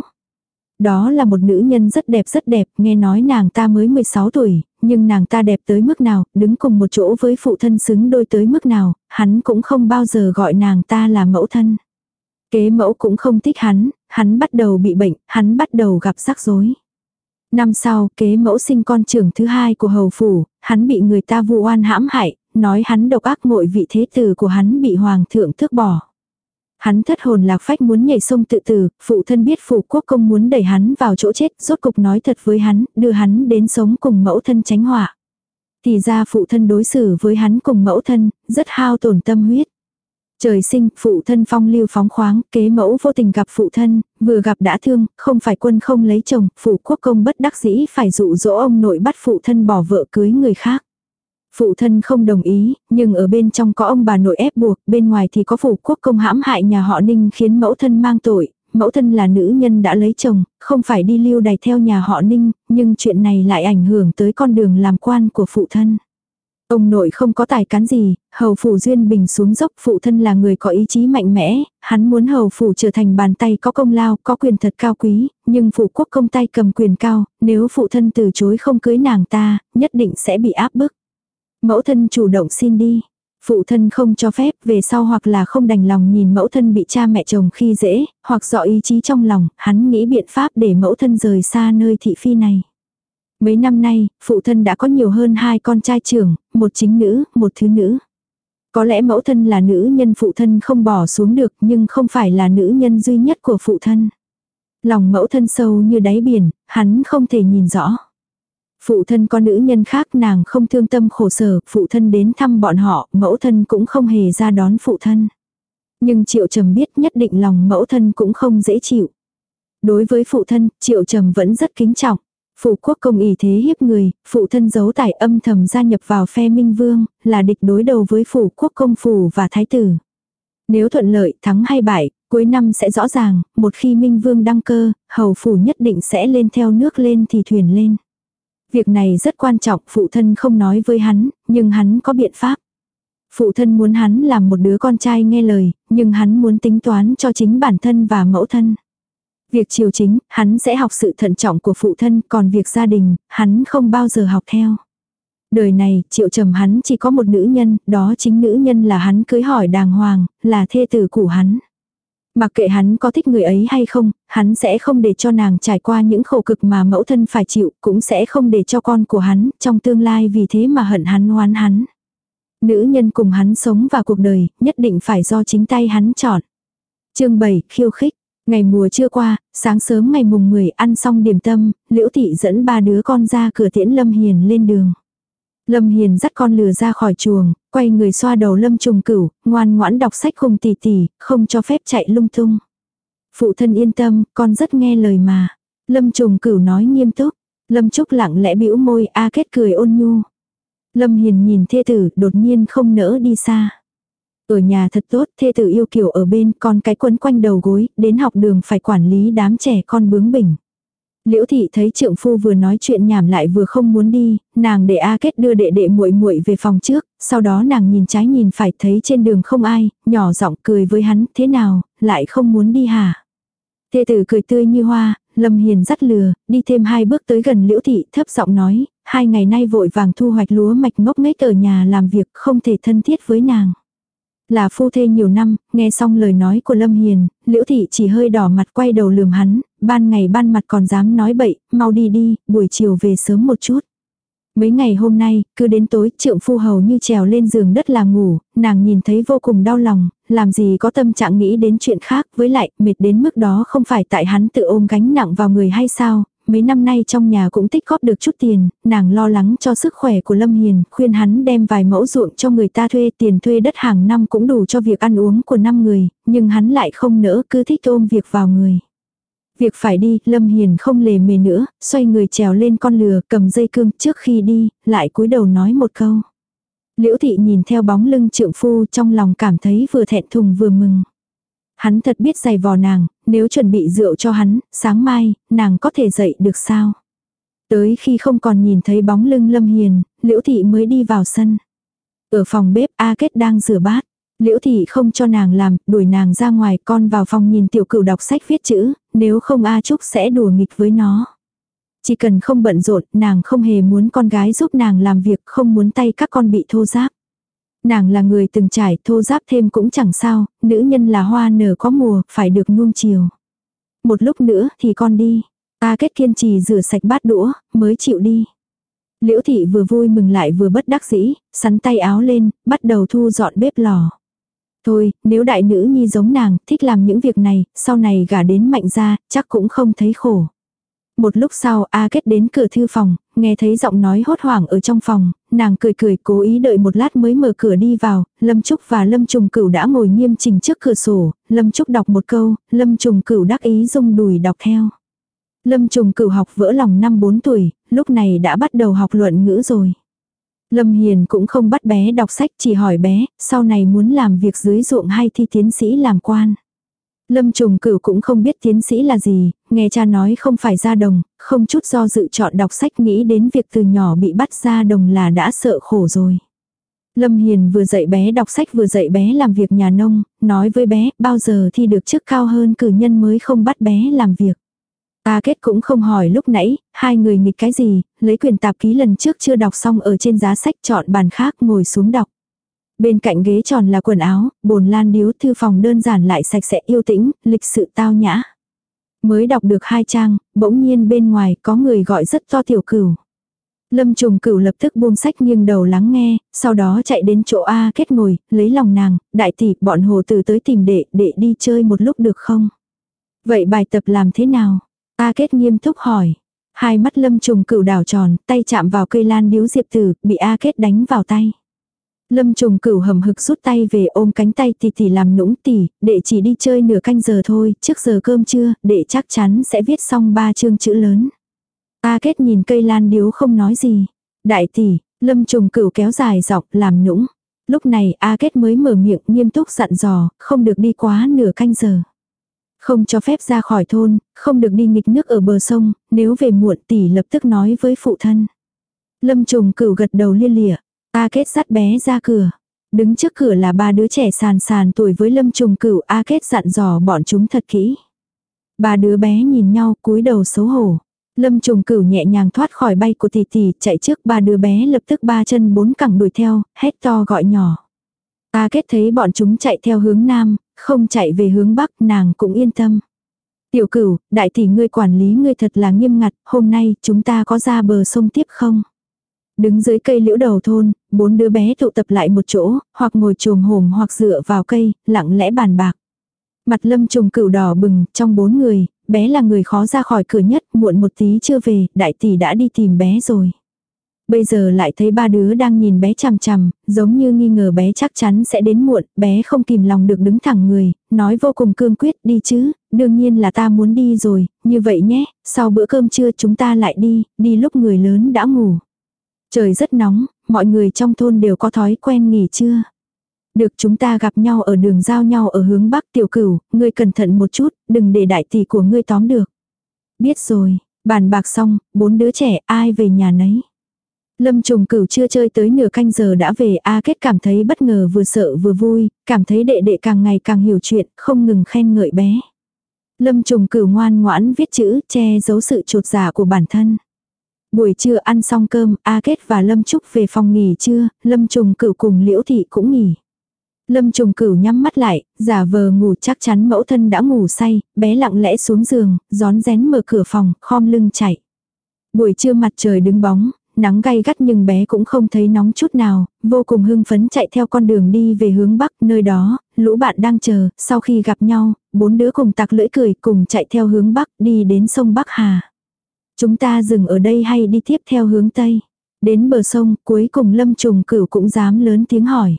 Đó là một nữ nhân rất đẹp rất đẹp, nghe nói nàng ta mới 16 tuổi, nhưng nàng ta đẹp tới mức nào, đứng cùng một chỗ với phụ thân xứng đôi tới mức nào, hắn cũng không bao giờ gọi nàng ta là mẫu thân. Kế mẫu cũng không thích hắn, hắn bắt đầu bị bệnh, hắn bắt đầu gặp rắc rối. Năm sau, kế mẫu sinh con trưởng thứ hai của hầu phủ, hắn bị người ta vu oan hãm hại, nói hắn độc ác ngội vị thế tử của hắn bị hoàng thượng thước bỏ. Hắn thất hồn lạc phách muốn nhảy sông tự tử, phụ thân biết phụ quốc công muốn đẩy hắn vào chỗ chết, rốt cục nói thật với hắn, đưa hắn đến sống cùng mẫu thân tránh họa. Thì ra phụ thân đối xử với hắn cùng mẫu thân, rất hao tổn tâm huyết. Trời sinh, phụ thân phong lưu phóng khoáng, kế mẫu vô tình gặp phụ thân, vừa gặp đã thương, không phải quân không lấy chồng, phụ quốc công bất đắc dĩ phải dụ dỗ ông nội bắt phụ thân bỏ vợ cưới người khác. Phụ thân không đồng ý, nhưng ở bên trong có ông bà nội ép buộc, bên ngoài thì có phủ quốc công hãm hại nhà họ Ninh khiến mẫu thân mang tội. Mẫu thân là nữ nhân đã lấy chồng, không phải đi lưu đày theo nhà họ Ninh, nhưng chuyện này lại ảnh hưởng tới con đường làm quan của phụ thân. Ông nội không có tài cán gì, hầu phủ duyên bình xuống dốc phụ thân là người có ý chí mạnh mẽ, hắn muốn hầu phủ trở thành bàn tay có công lao, có quyền thật cao quý, nhưng phụ quốc công tay cầm quyền cao, nếu phụ thân từ chối không cưới nàng ta, nhất định sẽ bị áp bức. Mẫu thân chủ động xin đi. Phụ thân không cho phép về sau hoặc là không đành lòng nhìn mẫu thân bị cha mẹ chồng khi dễ, hoặc dọ ý chí trong lòng, hắn nghĩ biện pháp để mẫu thân rời xa nơi thị phi này. Mấy năm nay, phụ thân đã có nhiều hơn hai con trai trưởng, một chính nữ, một thứ nữ. Có lẽ mẫu thân là nữ nhân phụ thân không bỏ xuống được nhưng không phải là nữ nhân duy nhất của phụ thân. Lòng mẫu thân sâu như đáy biển, hắn không thể nhìn rõ. Phụ thân có nữ nhân khác nàng không thương tâm khổ sở, phụ thân đến thăm bọn họ, mẫu thân cũng không hề ra đón phụ thân. Nhưng triệu trầm biết nhất định lòng mẫu thân cũng không dễ chịu. Đối với phụ thân, triệu trầm vẫn rất kính trọng. Phụ quốc công ý thế hiếp người, phụ thân giấu tài âm thầm gia nhập vào phe minh vương, là địch đối đầu với phủ quốc công phủ và thái tử. Nếu thuận lợi, thắng hay bại, cuối năm sẽ rõ ràng, một khi minh vương đăng cơ, hầu phủ nhất định sẽ lên theo nước lên thì thuyền lên. Việc này rất quan trọng, phụ thân không nói với hắn, nhưng hắn có biện pháp. Phụ thân muốn hắn làm một đứa con trai nghe lời, nhưng hắn muốn tính toán cho chính bản thân và mẫu thân. Việc chiều chính, hắn sẽ học sự thận trọng của phụ thân, còn việc gia đình, hắn không bao giờ học theo. Đời này, triệu trầm hắn chỉ có một nữ nhân, đó chính nữ nhân là hắn cưới hỏi đàng hoàng, là thê tử của hắn. Mặc kệ hắn có thích người ấy hay không, hắn sẽ không để cho nàng trải qua những khổ cực mà mẫu thân phải chịu, cũng sẽ không để cho con của hắn, trong tương lai vì thế mà hận hắn oán hắn. Nữ nhân cùng hắn sống và cuộc đời, nhất định phải do chính tay hắn chọn. chương 7, khiêu khích. Ngày mùa chưa qua, sáng sớm ngày mùng 10 ăn xong điểm tâm, Liễu Thị dẫn ba đứa con ra cửa tiễn Lâm Hiền lên đường. Lâm Hiền dắt con lừa ra khỏi chuồng, quay người xoa đầu Lâm Trùng Cửu, ngoan ngoãn đọc sách cùng tỷ tỷ, không cho phép chạy lung tung. Phụ thân yên tâm, con rất nghe lời mà. Lâm Trùng Cửu nói nghiêm túc. Lâm Trúc lặng lẽ bĩu môi, a kết cười ôn nhu. Lâm Hiền nhìn thê tử, đột nhiên không nỡ đi xa. Ở nhà thật tốt, thê tử yêu kiểu ở bên, con cái quấn quanh đầu gối, đến học đường phải quản lý đám trẻ con bướng bỉnh. Liễu thị thấy trượng phu vừa nói chuyện nhảm lại vừa không muốn đi, nàng để A Kết đưa đệ đệ muội muội về phòng trước, sau đó nàng nhìn trái nhìn phải thấy trên đường không ai, nhỏ giọng cười với hắn, thế nào, lại không muốn đi hả? Thê tử cười tươi như hoa, Lâm Hiền dắt lừa, đi thêm hai bước tới gần Liễu thị, thấp giọng nói, hai ngày nay vội vàng thu hoạch lúa mạch ngốc nghếch ở nhà làm việc không thể thân thiết với nàng. Là phu thê nhiều năm, nghe xong lời nói của Lâm Hiền, Liễu Thị chỉ hơi đỏ mặt quay đầu lườm hắn, ban ngày ban mặt còn dám nói bậy, mau đi đi, buổi chiều về sớm một chút. Mấy ngày hôm nay, cứ đến tối, trượng phu hầu như trèo lên giường đất là ngủ, nàng nhìn thấy vô cùng đau lòng, làm gì có tâm trạng nghĩ đến chuyện khác, với lại, mệt đến mức đó không phải tại hắn tự ôm gánh nặng vào người hay sao, mấy năm nay trong nhà cũng tích góp được chút tiền, nàng lo lắng cho sức khỏe của Lâm Hiền, khuyên hắn đem vài mẫu ruộng cho người ta thuê, tiền thuê đất hàng năm cũng đủ cho việc ăn uống của năm người, nhưng hắn lại không nỡ cứ thích ôm việc vào người. Việc phải đi, Lâm Hiền không lề mề nữa, xoay người trèo lên con lừa, cầm dây cương trước khi đi, lại cúi đầu nói một câu. Liễu thị nhìn theo bóng lưng trượng phu trong lòng cảm thấy vừa thẹn thùng vừa mừng. Hắn thật biết giày vò nàng, nếu chuẩn bị rượu cho hắn, sáng mai, nàng có thể dậy được sao? Tới khi không còn nhìn thấy bóng lưng Lâm Hiền, Liễu thị mới đi vào sân. Ở phòng bếp A Kết đang rửa bát. Liễu thị không cho nàng làm, đuổi nàng ra ngoài con vào phòng nhìn tiểu cửu đọc sách viết chữ, nếu không A Trúc sẽ đùa nghịch với nó. Chỉ cần không bận rộn, nàng không hề muốn con gái giúp nàng làm việc, không muốn tay các con bị thô giáp. Nàng là người từng trải, thô giáp thêm cũng chẳng sao, nữ nhân là hoa nở có mùa, phải được nuông chiều. Một lúc nữa thì con đi. Ta kết kiên trì rửa sạch bát đũa, mới chịu đi. Liễu thị vừa vui mừng lại vừa bất đắc dĩ, sắn tay áo lên, bắt đầu thu dọn bếp lò. Thôi, nếu đại nữ nhi giống nàng, thích làm những việc này, sau này gả đến mạnh ra, chắc cũng không thấy khổ. Một lúc sau A Kết đến cửa thư phòng, nghe thấy giọng nói hốt hoảng ở trong phòng, nàng cười cười cố ý đợi một lát mới mở cửa đi vào, Lâm Trúc và Lâm Trùng Cửu đã ngồi nghiêm chỉnh trước cửa sổ, Lâm Trúc đọc một câu, Lâm Trùng Cửu đắc ý rung đùi đọc theo. Lâm Trùng Cửu học vỡ lòng năm 4 tuổi, lúc này đã bắt đầu học luận ngữ rồi. Lâm Hiền cũng không bắt bé đọc sách chỉ hỏi bé, sau này muốn làm việc dưới ruộng hay thi tiến sĩ làm quan. Lâm trùng cửu cũng không biết tiến sĩ là gì, nghe cha nói không phải ra đồng, không chút do dự chọn đọc sách nghĩ đến việc từ nhỏ bị bắt ra đồng là đã sợ khổ rồi. Lâm Hiền vừa dạy bé đọc sách vừa dạy bé làm việc nhà nông, nói với bé bao giờ thi được chức cao hơn cử nhân mới không bắt bé làm việc. A kết cũng không hỏi lúc nãy, hai người nghịch cái gì, lấy quyền tạp ký lần trước chưa đọc xong ở trên giá sách chọn bàn khác ngồi xuống đọc. Bên cạnh ghế tròn là quần áo, bồn lan điếu thư phòng đơn giản lại sạch sẽ yêu tĩnh, lịch sự tao nhã. Mới đọc được hai trang, bỗng nhiên bên ngoài có người gọi rất to tiểu cửu. Lâm trùng cửu lập tức buông sách nghiêng đầu lắng nghe, sau đó chạy đến chỗ A kết ngồi, lấy lòng nàng, đại tỷ bọn hồ tử tới tìm đệ, đệ đi chơi một lúc được không? Vậy bài tập làm thế nào? A kết nghiêm túc hỏi. Hai mắt lâm trùng cửu đảo tròn, tay chạm vào cây lan điếu diệp tử, bị A kết đánh vào tay. Lâm trùng cửu hầm hực rút tay về ôm cánh tay tỷ tỷ làm nũng tỷ, đệ chỉ đi chơi nửa canh giờ thôi, trước giờ cơm trưa, đệ chắc chắn sẽ viết xong ba chương chữ lớn. A kết nhìn cây lan điếu không nói gì. Đại tỷ, lâm trùng cửu kéo dài dọc làm nũng. Lúc này A kết mới mở miệng nghiêm túc dặn dò, không được đi quá nửa canh giờ. Không cho phép ra khỏi thôn, không được đi nghịch nước ở bờ sông, nếu về muộn tỷ lập tức nói với phụ thân. Lâm trùng cửu gật đầu liên lịa, A kết dắt bé ra cửa. Đứng trước cửa là ba đứa trẻ sàn sàn tuổi với lâm trùng cửu A kết dặn dò bọn chúng thật kỹ. Ba đứa bé nhìn nhau cúi đầu xấu hổ. Lâm trùng cửu nhẹ nhàng thoát khỏi bay của tỷ tỷ chạy trước ba đứa bé lập tức ba chân bốn cẳng đuổi theo, hét to gọi nhỏ. A kết thấy bọn chúng chạy theo hướng nam, không chạy về hướng bắc nàng cũng yên tâm. Tiểu cửu, đại tỷ ngươi quản lý ngươi thật là nghiêm ngặt, hôm nay chúng ta có ra bờ sông tiếp không? Đứng dưới cây liễu đầu thôn, bốn đứa bé tụ tập lại một chỗ, hoặc ngồi trồm hổm hoặc dựa vào cây, lặng lẽ bàn bạc. Mặt lâm trùng cửu đỏ bừng, trong bốn người, bé là người khó ra khỏi cửa nhất, muộn một tí chưa về, đại tỷ đã đi tìm bé rồi. Bây giờ lại thấy ba đứa đang nhìn bé chằm chằm, giống như nghi ngờ bé chắc chắn sẽ đến muộn, bé không kìm lòng được đứng thẳng người, nói vô cùng cương quyết đi chứ, đương nhiên là ta muốn đi rồi, như vậy nhé, sau bữa cơm trưa chúng ta lại đi, đi lúc người lớn đã ngủ. Trời rất nóng, mọi người trong thôn đều có thói quen nghỉ trưa. Được chúng ta gặp nhau ở đường giao nhau ở hướng bắc tiểu cửu, ngươi cẩn thận một chút, đừng để đại tỷ của ngươi tóm được. Biết rồi, bàn bạc xong, bốn đứa trẻ ai về nhà nấy. Lâm trùng cửu chưa chơi tới nửa canh giờ đã về A kết cảm thấy bất ngờ vừa sợ vừa vui, cảm thấy đệ đệ càng ngày càng hiểu chuyện, không ngừng khen ngợi bé. Lâm trùng cửu ngoan ngoãn viết chữ che giấu sự trột giả của bản thân. Buổi trưa ăn xong cơm, A Kết và Lâm Trúc về phòng nghỉ trưa, Lâm Trùng Cửu cùng Liễu Thị cũng nghỉ. Lâm Trùng Cửu nhắm mắt lại, giả vờ ngủ chắc chắn mẫu thân đã ngủ say, bé lặng lẽ xuống giường, gión rén mở cửa phòng, khom lưng chạy. Buổi trưa mặt trời đứng bóng, nắng gay gắt nhưng bé cũng không thấy nóng chút nào, vô cùng hưng phấn chạy theo con đường đi về hướng bắc, nơi đó, lũ bạn đang chờ, sau khi gặp nhau, bốn đứa cùng tặc lưỡi cười cùng chạy theo hướng bắc đi đến sông Bắc Hà. Chúng ta dừng ở đây hay đi tiếp theo hướng Tây? Đến bờ sông, cuối cùng Lâm Trùng Cửu cũng dám lớn tiếng hỏi.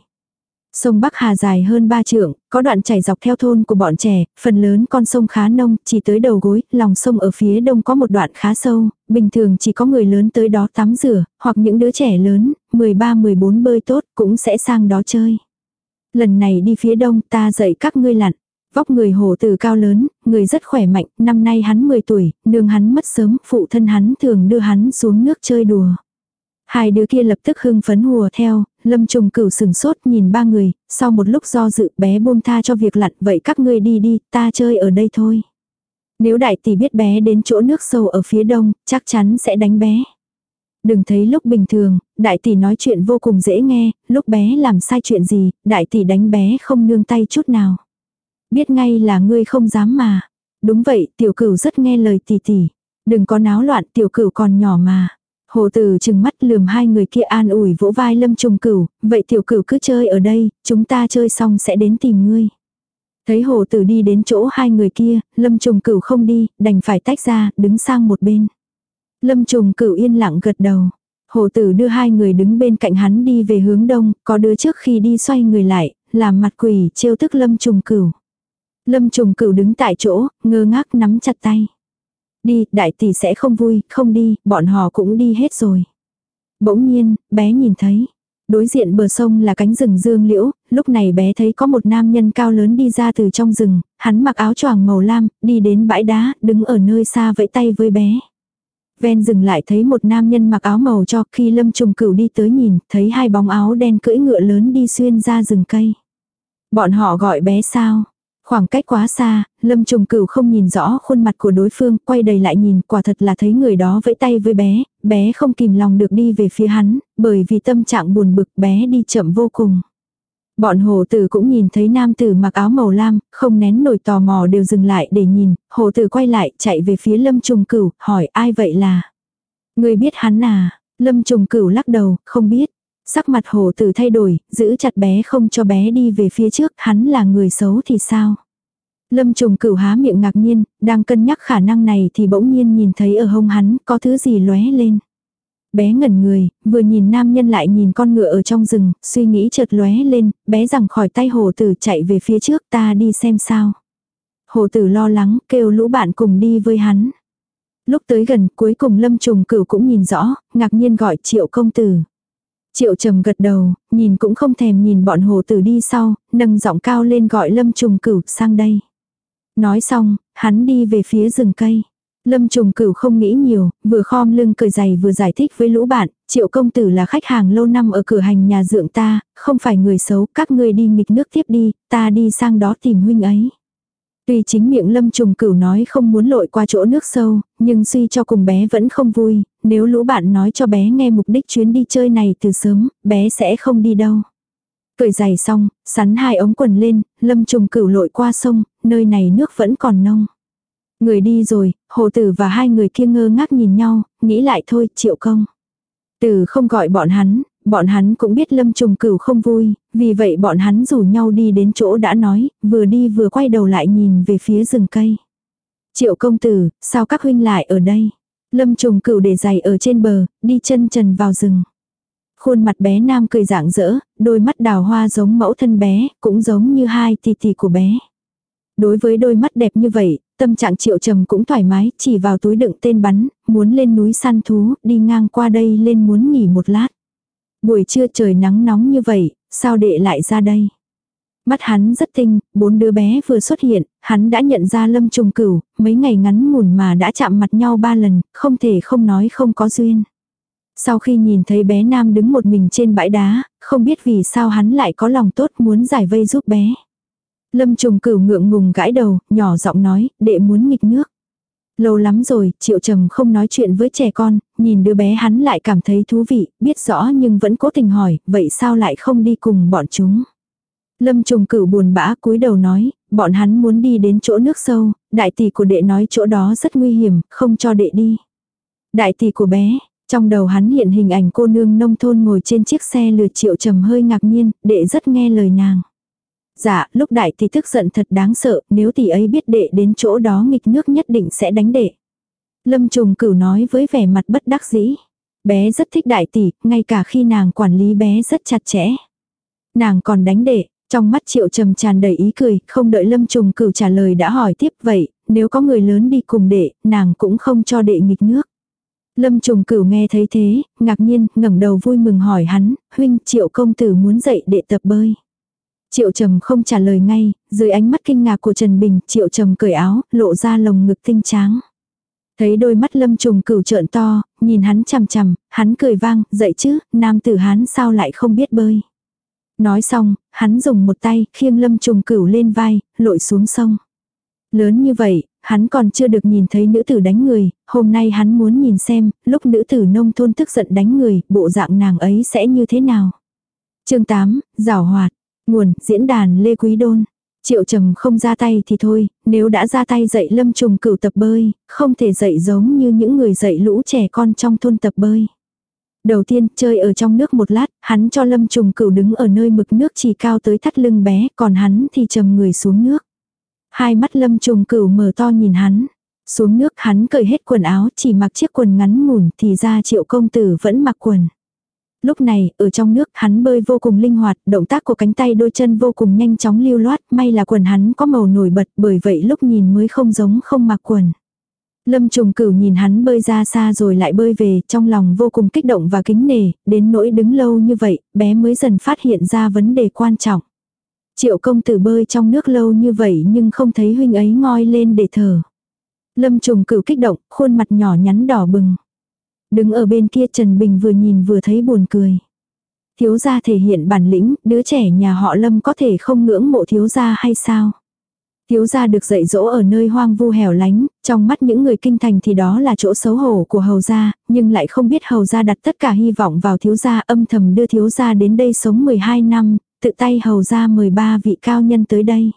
Sông Bắc Hà dài hơn ba trượng, có đoạn chảy dọc theo thôn của bọn trẻ, phần lớn con sông khá nông, chỉ tới đầu gối, lòng sông ở phía đông có một đoạn khá sâu, bình thường chỉ có người lớn tới đó tắm rửa, hoặc những đứa trẻ lớn, 13-14 bơi tốt, cũng sẽ sang đó chơi. Lần này đi phía đông ta dạy các ngươi lặn. Vóc người hồ từ cao lớn, người rất khỏe mạnh, năm nay hắn 10 tuổi, nương hắn mất sớm, phụ thân hắn thường đưa hắn xuống nước chơi đùa. Hai đứa kia lập tức hưng phấn hùa theo, lâm trùng cửu sừng sốt nhìn ba người, sau một lúc do dự bé buông tha cho việc lặn, vậy các ngươi đi đi, ta chơi ở đây thôi. Nếu đại tỷ biết bé đến chỗ nước sâu ở phía đông, chắc chắn sẽ đánh bé. Đừng thấy lúc bình thường, đại tỷ nói chuyện vô cùng dễ nghe, lúc bé làm sai chuyện gì, đại tỷ đánh bé không nương tay chút nào. Biết ngay là ngươi không dám mà. Đúng vậy, tiểu cửu rất nghe lời tỷ tỷ. Đừng có náo loạn, tiểu cửu còn nhỏ mà. Hồ tử chừng mắt lườm hai người kia an ủi vỗ vai lâm trùng cửu, vậy tiểu cửu cứ chơi ở đây, chúng ta chơi xong sẽ đến tìm ngươi. Thấy hồ tử đi đến chỗ hai người kia, lâm trùng cửu không đi, đành phải tách ra, đứng sang một bên. Lâm trùng cửu yên lặng gật đầu. Hồ tử đưa hai người đứng bên cạnh hắn đi về hướng đông, có đứa trước khi đi xoay người lại, làm mặt quỷ trêu tức lâm trùng cửu. Lâm trùng cửu đứng tại chỗ, ngơ ngác nắm chặt tay. Đi, đại tỷ sẽ không vui, không đi, bọn họ cũng đi hết rồi. Bỗng nhiên, bé nhìn thấy. Đối diện bờ sông là cánh rừng dương liễu, lúc này bé thấy có một nam nhân cao lớn đi ra từ trong rừng, hắn mặc áo choàng màu lam, đi đến bãi đá, đứng ở nơi xa vẫy tay với bé. Ven rừng lại thấy một nam nhân mặc áo màu cho khi lâm trùng cửu đi tới nhìn, thấy hai bóng áo đen cưỡi ngựa lớn đi xuyên ra rừng cây. Bọn họ gọi bé sao? Khoảng cách quá xa, Lâm Trùng Cửu không nhìn rõ khuôn mặt của đối phương, quay đầy lại nhìn, quả thật là thấy người đó vẫy tay với bé, bé không kìm lòng được đi về phía hắn, bởi vì tâm trạng buồn bực bé đi chậm vô cùng. Bọn hồ tử cũng nhìn thấy nam tử mặc áo màu lam, không nén nổi tò mò đều dừng lại để nhìn, hồ tử quay lại chạy về phía lâm trùng cửu, hỏi ai vậy là. Người biết hắn à, lâm trùng cửu lắc đầu, không biết. Sắc mặt hồ tử thay đổi, giữ chặt bé không cho bé đi về phía trước, hắn là người xấu thì sao? Lâm trùng cửu há miệng ngạc nhiên, đang cân nhắc khả năng này thì bỗng nhiên nhìn thấy ở hông hắn có thứ gì lóe lên. Bé ngẩn người, vừa nhìn nam nhân lại nhìn con ngựa ở trong rừng, suy nghĩ chợt lóe lên, bé rằng khỏi tay hồ tử chạy về phía trước ta đi xem sao. Hồ tử lo lắng, kêu lũ bạn cùng đi với hắn. Lúc tới gần, cuối cùng lâm trùng cửu cũng nhìn rõ, ngạc nhiên gọi triệu công tử. Triệu trầm gật đầu, nhìn cũng không thèm nhìn bọn hồ tử đi sau, nâng giọng cao lên gọi lâm trùng cửu sang đây. Nói xong, hắn đi về phía rừng cây. Lâm trùng cửu không nghĩ nhiều, vừa khom lưng cười giày vừa giải thích với lũ bạn, triệu công tử là khách hàng lâu năm ở cửa hành nhà dưỡng ta, không phải người xấu, các ngươi đi nghịch nước tiếp đi, ta đi sang đó tìm huynh ấy. Tuy chính miệng lâm trùng cửu nói không muốn lội qua chỗ nước sâu, nhưng suy cho cùng bé vẫn không vui, nếu lũ bạn nói cho bé nghe mục đích chuyến đi chơi này từ sớm, bé sẽ không đi đâu. Cởi giày xong, sắn hai ống quần lên, lâm trùng cửu lội qua sông, nơi này nước vẫn còn nông. Người đi rồi, hồ tử và hai người kia ngơ ngác nhìn nhau, nghĩ lại thôi, triệu công. Tử không gọi bọn hắn, bọn hắn cũng biết lâm trùng cửu không vui, vì vậy bọn hắn rủ nhau đi đến chỗ đã nói, vừa đi vừa quay đầu lại nhìn về phía rừng cây. Triệu công tử, sao các huynh lại ở đây? Lâm trùng cửu để giày ở trên bờ, đi chân trần vào rừng. Khuôn mặt bé nam cười rạng rỡ, đôi mắt đào hoa giống mẫu thân bé, cũng giống như hai tì tì của bé. Đối với đôi mắt đẹp như vậy, tâm trạng triệu trầm cũng thoải mái, chỉ vào túi đựng tên bắn, muốn lên núi săn thú, đi ngang qua đây lên muốn nghỉ một lát. Buổi trưa trời nắng nóng như vậy, sao đệ lại ra đây? Mắt hắn rất tinh, bốn đứa bé vừa xuất hiện, hắn đã nhận ra lâm trùng cửu, mấy ngày ngắn ngủn mà đã chạm mặt nhau ba lần, không thể không nói không có duyên. Sau khi nhìn thấy bé Nam đứng một mình trên bãi đá, không biết vì sao hắn lại có lòng tốt muốn giải vây giúp bé. Lâm trùng cửu ngượng ngùng gãi đầu, nhỏ giọng nói, đệ muốn nghịch nước. Lâu lắm rồi, triệu trầm không nói chuyện với trẻ con, nhìn đứa bé hắn lại cảm thấy thú vị, biết rõ nhưng vẫn cố tình hỏi, vậy sao lại không đi cùng bọn chúng. Lâm trùng cửu buồn bã cúi đầu nói, bọn hắn muốn đi đến chỗ nước sâu, đại tỷ của đệ nói chỗ đó rất nguy hiểm, không cho đệ đi. Đại tỷ của bé, trong đầu hắn hiện hình ảnh cô nương nông thôn ngồi trên chiếc xe lừa triệu trầm hơi ngạc nhiên, đệ rất nghe lời nàng. Dạ, lúc đại thì tức giận thật đáng sợ, nếu tỷ ấy biết đệ đến chỗ đó nghịch nước nhất định sẽ đánh đệ. Lâm trùng cửu nói với vẻ mặt bất đắc dĩ. Bé rất thích đại tỷ, ngay cả khi nàng quản lý bé rất chặt chẽ. Nàng còn đánh đệ, trong mắt triệu trầm tràn đầy ý cười, không đợi lâm trùng cửu trả lời đã hỏi tiếp vậy, nếu có người lớn đi cùng đệ, nàng cũng không cho đệ nghịch nước. Lâm trùng cửu nghe thấy thế, ngạc nhiên, ngẩng đầu vui mừng hỏi hắn, huynh triệu công tử muốn dạy đệ tập bơi. Triệu trầm không trả lời ngay, dưới ánh mắt kinh ngạc của Trần Bình, triệu trầm cởi áo, lộ ra lồng ngực tinh tráng. Thấy đôi mắt lâm trùng cửu trợn to, nhìn hắn chằm chằm, hắn cười vang, dậy chứ, nam tử hắn sao lại không biết bơi. Nói xong, hắn dùng một tay, khiêng lâm trùng cửu lên vai, lội xuống sông. Lớn như vậy, hắn còn chưa được nhìn thấy nữ tử đánh người, hôm nay hắn muốn nhìn xem, lúc nữ tử nông thôn tức giận đánh người, bộ dạng nàng ấy sẽ như thế nào. chương 8, giảo hoạt, nguồn, diễn đàn Lê Quý Đôn. Triệu trầm không ra tay thì thôi, nếu đã ra tay dạy lâm trùng cửu tập bơi, không thể dạy giống như những người dạy lũ trẻ con trong thôn tập bơi. Đầu tiên, chơi ở trong nước một lát, hắn cho lâm trùng cửu đứng ở nơi mực nước chỉ cao tới thắt lưng bé, còn hắn thì trầm người xuống nước. Hai mắt lâm trùng cửu mở to nhìn hắn. Xuống nước hắn cởi hết quần áo, chỉ mặc chiếc quần ngắn ngủn thì ra triệu công tử vẫn mặc quần. Lúc này, ở trong nước, hắn bơi vô cùng linh hoạt, động tác của cánh tay đôi chân vô cùng nhanh chóng lưu loát, may là quần hắn có màu nổi bật, bởi vậy lúc nhìn mới không giống không mặc quần. Lâm trùng cửu nhìn hắn bơi ra xa rồi lại bơi về, trong lòng vô cùng kích động và kính nề, đến nỗi đứng lâu như vậy, bé mới dần phát hiện ra vấn đề quan trọng. Triệu công tử bơi trong nước lâu như vậy nhưng không thấy huynh ấy ngoi lên để thở. Lâm trùng cửu kích động, khuôn mặt nhỏ nhắn đỏ bừng. Đứng ở bên kia Trần Bình vừa nhìn vừa thấy buồn cười. Thiếu gia thể hiện bản lĩnh, đứa trẻ nhà họ Lâm có thể không ngưỡng mộ thiếu gia hay sao? Thiếu gia được dạy dỗ ở nơi hoang vu hẻo lánh, trong mắt những người kinh thành thì đó là chỗ xấu hổ của hầu gia, nhưng lại không biết hầu gia đặt tất cả hy vọng vào thiếu gia âm thầm đưa thiếu gia đến đây sống 12 năm, tự tay hầu gia 13 vị cao nhân tới đây.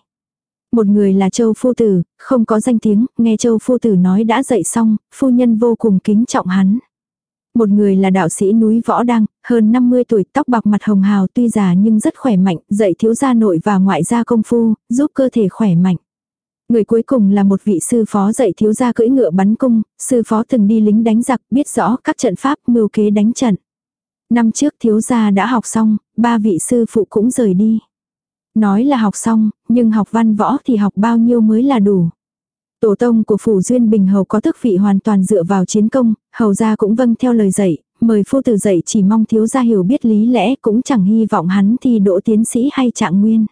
Một người là Châu Phu Tử, không có danh tiếng, nghe Châu Phu Tử nói đã dạy xong, phu nhân vô cùng kính trọng hắn. Một người là đạo sĩ núi Võ Đăng, hơn 50 tuổi tóc bạc mặt hồng hào tuy già nhưng rất khỏe mạnh, dạy thiếu gia nội và ngoại gia công phu, giúp cơ thể khỏe mạnh. Người cuối cùng là một vị sư phó dạy thiếu gia cưỡi ngựa bắn cung, sư phó từng đi lính đánh giặc, biết rõ các trận pháp mưu kế đánh trận. Năm trước thiếu gia đã học xong, ba vị sư phụ cũng rời đi. Nói là học xong, nhưng học văn võ thì học bao nhiêu mới là đủ. Tổ tông của Phủ Duyên Bình Hầu có thức vị hoàn toàn dựa vào chiến công, hầu gia cũng vâng theo lời dạy, mời phu tử dạy chỉ mong thiếu gia hiểu biết lý lẽ cũng chẳng hy vọng hắn thi đỗ tiến sĩ hay trạng nguyên.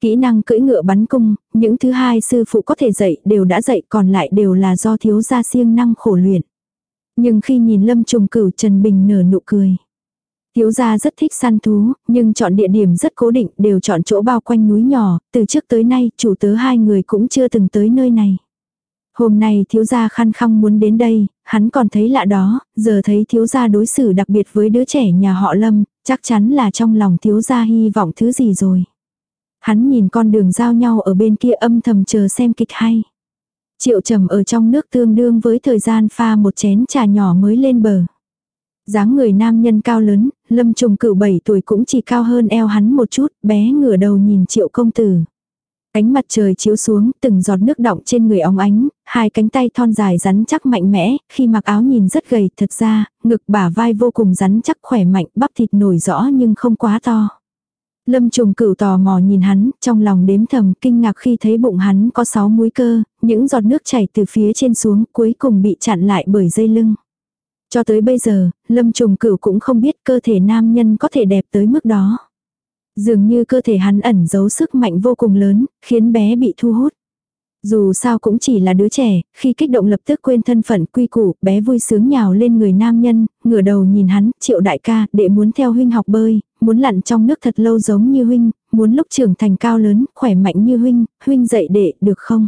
Kỹ năng cưỡi ngựa bắn cung, những thứ hai sư phụ có thể dạy đều đã dạy còn lại đều là do thiếu gia siêng năng khổ luyện. Nhưng khi nhìn lâm trùng cửu Trần Bình nở nụ cười. Thiếu gia rất thích săn thú, nhưng chọn địa điểm rất cố định đều chọn chỗ bao quanh núi nhỏ, từ trước tới nay chủ tớ hai người cũng chưa từng tới nơi này. Hôm nay thiếu gia khăn khăng muốn đến đây, hắn còn thấy lạ đó, giờ thấy thiếu gia đối xử đặc biệt với đứa trẻ nhà họ Lâm, chắc chắn là trong lòng thiếu gia hy vọng thứ gì rồi. Hắn nhìn con đường giao nhau ở bên kia âm thầm chờ xem kịch hay. Triệu trầm ở trong nước tương đương với thời gian pha một chén trà nhỏ mới lên bờ. dáng người nam nhân cao lớn, lâm trùng cửu 7 tuổi cũng chỉ cao hơn eo hắn một chút, bé ngửa đầu nhìn triệu công tử. Ánh mặt trời chiếu xuống, từng giọt nước đọng trên người óng ánh, hai cánh tay thon dài rắn chắc mạnh mẽ, khi mặc áo nhìn rất gầy, thật ra, ngực bả vai vô cùng rắn chắc khỏe mạnh, bắp thịt nổi rõ nhưng không quá to. Lâm trùng cửu tò mò nhìn hắn, trong lòng đếm thầm kinh ngạc khi thấy bụng hắn có sáu múi cơ, những giọt nước chảy từ phía trên xuống cuối cùng bị chặn lại bởi dây lưng. Cho tới bây giờ, lâm trùng cửu cũng không biết cơ thể nam nhân có thể đẹp tới mức đó. Dường như cơ thể hắn ẩn giấu sức mạnh vô cùng lớn, khiến bé bị thu hút. Dù sao cũng chỉ là đứa trẻ, khi kích động lập tức quên thân phận quy củ, bé vui sướng nhào lên người nam nhân, ngửa đầu nhìn hắn, triệu đại ca, đệ muốn theo huynh học bơi, muốn lặn trong nước thật lâu giống như huynh, muốn lúc trưởng thành cao lớn, khỏe mạnh như huynh, huynh dạy đệ, được không?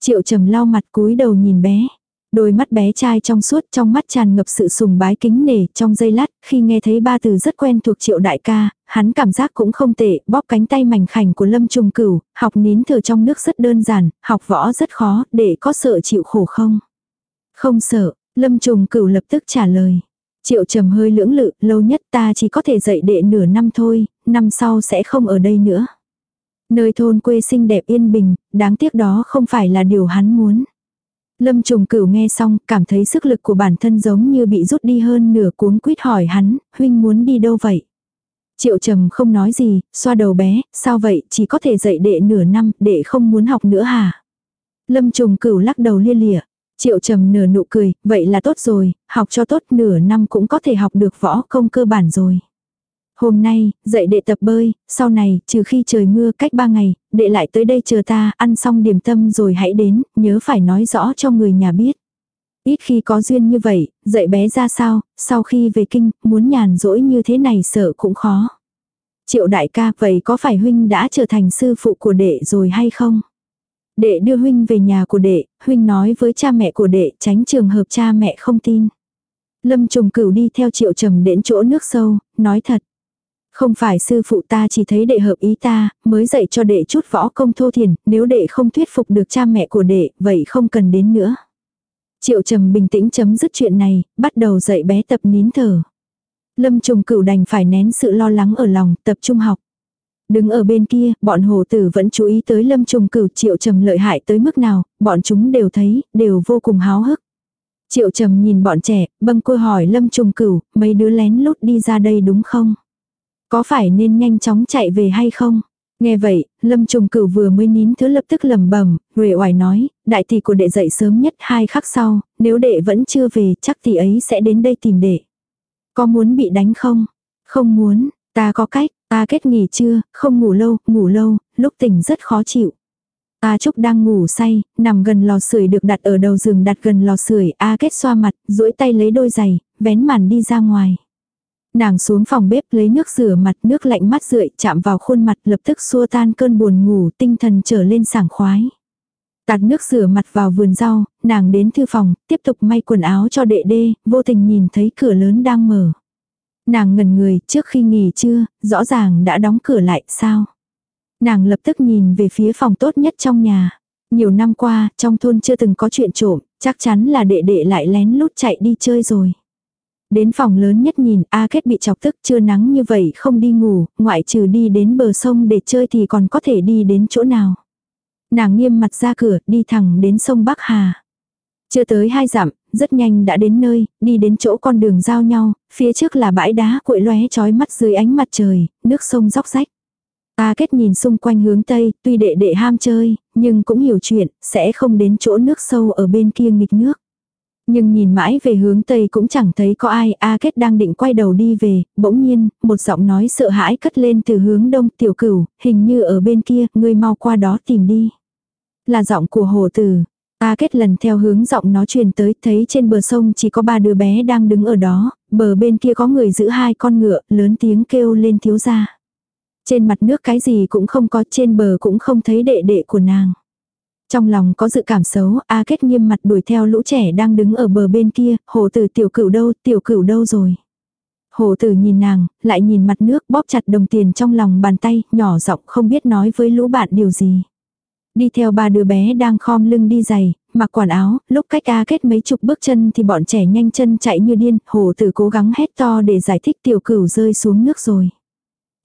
Triệu trầm lau mặt cúi đầu nhìn bé. Đôi mắt bé trai trong suốt trong mắt tràn ngập sự sùng bái kính nể trong giây lát khi nghe thấy ba từ rất quen thuộc triệu đại ca, hắn cảm giác cũng không tệ, bóp cánh tay mảnh khảnh của lâm trùng cửu, học nín thở trong nước rất đơn giản, học võ rất khó, để có sợ chịu khổ không? Không sợ, lâm trùng cửu lập tức trả lời. Triệu trầm hơi lưỡng lự, lâu nhất ta chỉ có thể dạy đệ nửa năm thôi, năm sau sẽ không ở đây nữa. Nơi thôn quê xinh đẹp yên bình, đáng tiếc đó không phải là điều hắn muốn. Lâm trùng cửu nghe xong, cảm thấy sức lực của bản thân giống như bị rút đi hơn nửa cuốn quýt hỏi hắn, huynh muốn đi đâu vậy? Triệu trầm không nói gì, xoa đầu bé, sao vậy, chỉ có thể dạy đệ nửa năm, đệ không muốn học nữa hả? Lâm trùng cửu lắc đầu lia lịa. Triệu trầm nửa nụ cười, vậy là tốt rồi, học cho tốt nửa năm cũng có thể học được võ công cơ bản rồi. Hôm nay, dạy đệ tập bơi, sau này, trừ khi trời mưa cách ba ngày, đệ lại tới đây chờ ta, ăn xong điểm tâm rồi hãy đến, nhớ phải nói rõ cho người nhà biết. Ít khi có duyên như vậy, dạy bé ra sao, sau khi về kinh, muốn nhàn rỗi như thế này sợ cũng khó. Triệu đại ca, vậy có phải huynh đã trở thành sư phụ của đệ rồi hay không? Đệ đưa huynh về nhà của đệ, huynh nói với cha mẹ của đệ tránh trường hợp cha mẹ không tin. Lâm trùng cửu đi theo triệu trầm đến chỗ nước sâu, nói thật. Không phải sư phụ ta chỉ thấy đệ hợp ý ta, mới dạy cho đệ chút võ công thô thiền, nếu đệ không thuyết phục được cha mẹ của đệ, vậy không cần đến nữa. Triệu trầm bình tĩnh chấm dứt chuyện này, bắt đầu dạy bé tập nín thở. Lâm trùng cửu đành phải nén sự lo lắng ở lòng, tập trung học. Đứng ở bên kia, bọn hồ tử vẫn chú ý tới lâm trùng cửu triệu trầm lợi hại tới mức nào, bọn chúng đều thấy, đều vô cùng háo hức. Triệu trầm nhìn bọn trẻ, bâng cô hỏi lâm trùng cửu, mấy đứa lén lút đi ra đây đúng không? Có phải nên nhanh chóng chạy về hay không? Nghe vậy, Lâm Trùng Cửu vừa mới nín thứ lập tức lầm bẩm uể oải nói, đại tỷ của đệ dậy sớm nhất hai khắc sau, nếu đệ vẫn chưa về, chắc tỷ ấy sẽ đến đây tìm đệ. Có muốn bị đánh không? Không muốn, ta có cách, ta kết nghỉ chưa, không ngủ lâu, ngủ lâu, lúc tỉnh rất khó chịu. A Trúc đang ngủ say, nằm gần lò sưởi được đặt ở đầu giường đặt gần lò sưởi, A Kết xoa mặt, duỗi tay lấy đôi giày, vén màn đi ra ngoài. Nàng xuống phòng bếp lấy nước rửa mặt nước lạnh mắt rượi chạm vào khuôn mặt lập tức xua tan cơn buồn ngủ tinh thần trở lên sảng khoái. Tạt nước rửa mặt vào vườn rau, nàng đến thư phòng, tiếp tục may quần áo cho đệ đê, vô tình nhìn thấy cửa lớn đang mở. Nàng ngần người, trước khi nghỉ trưa, rõ ràng đã đóng cửa lại, sao? Nàng lập tức nhìn về phía phòng tốt nhất trong nhà. Nhiều năm qua, trong thôn chưa từng có chuyện trộm, chắc chắn là đệ đệ lại lén lút chạy đi chơi rồi. Đến phòng lớn nhất nhìn, A Kết bị chọc tức chưa nắng như vậy không đi ngủ, ngoại trừ đi đến bờ sông để chơi thì còn có thể đi đến chỗ nào. Nàng nghiêm mặt ra cửa, đi thẳng đến sông Bắc Hà. Chưa tới hai dặm, rất nhanh đã đến nơi, đi đến chỗ con đường giao nhau, phía trước là bãi đá cuội lóe chói mắt dưới ánh mặt trời, nước sông róc rách. A kết nhìn xung quanh hướng tây, tuy đệ đệ ham chơi, nhưng cũng hiểu chuyện, sẽ không đến chỗ nước sâu ở bên kia nghịch nước. Nhưng nhìn mãi về hướng Tây cũng chẳng thấy có ai, A Kết đang định quay đầu đi về, bỗng nhiên, một giọng nói sợ hãi cất lên từ hướng đông tiểu cửu, hình như ở bên kia, ngươi mau qua đó tìm đi. Là giọng của hồ tử. A Kết lần theo hướng giọng nó truyền tới, thấy trên bờ sông chỉ có ba đứa bé đang đứng ở đó, bờ bên kia có người giữ hai con ngựa, lớn tiếng kêu lên thiếu gia. Trên mặt nước cái gì cũng không có, trên bờ cũng không thấy đệ đệ của nàng. Trong lòng có dự cảm xấu, A Kết nghiêm mặt đuổi theo lũ trẻ đang đứng ở bờ bên kia, hồ tử tiểu cửu đâu, tiểu cửu đâu rồi. Hồ tử nhìn nàng, lại nhìn mặt nước bóp chặt đồng tiền trong lòng bàn tay, nhỏ giọng không biết nói với lũ bạn điều gì. Đi theo ba đứa bé đang khom lưng đi giày, mặc quần áo, lúc cách A Kết mấy chục bước chân thì bọn trẻ nhanh chân chạy như điên, hồ tử cố gắng hét to để giải thích tiểu cửu rơi xuống nước rồi.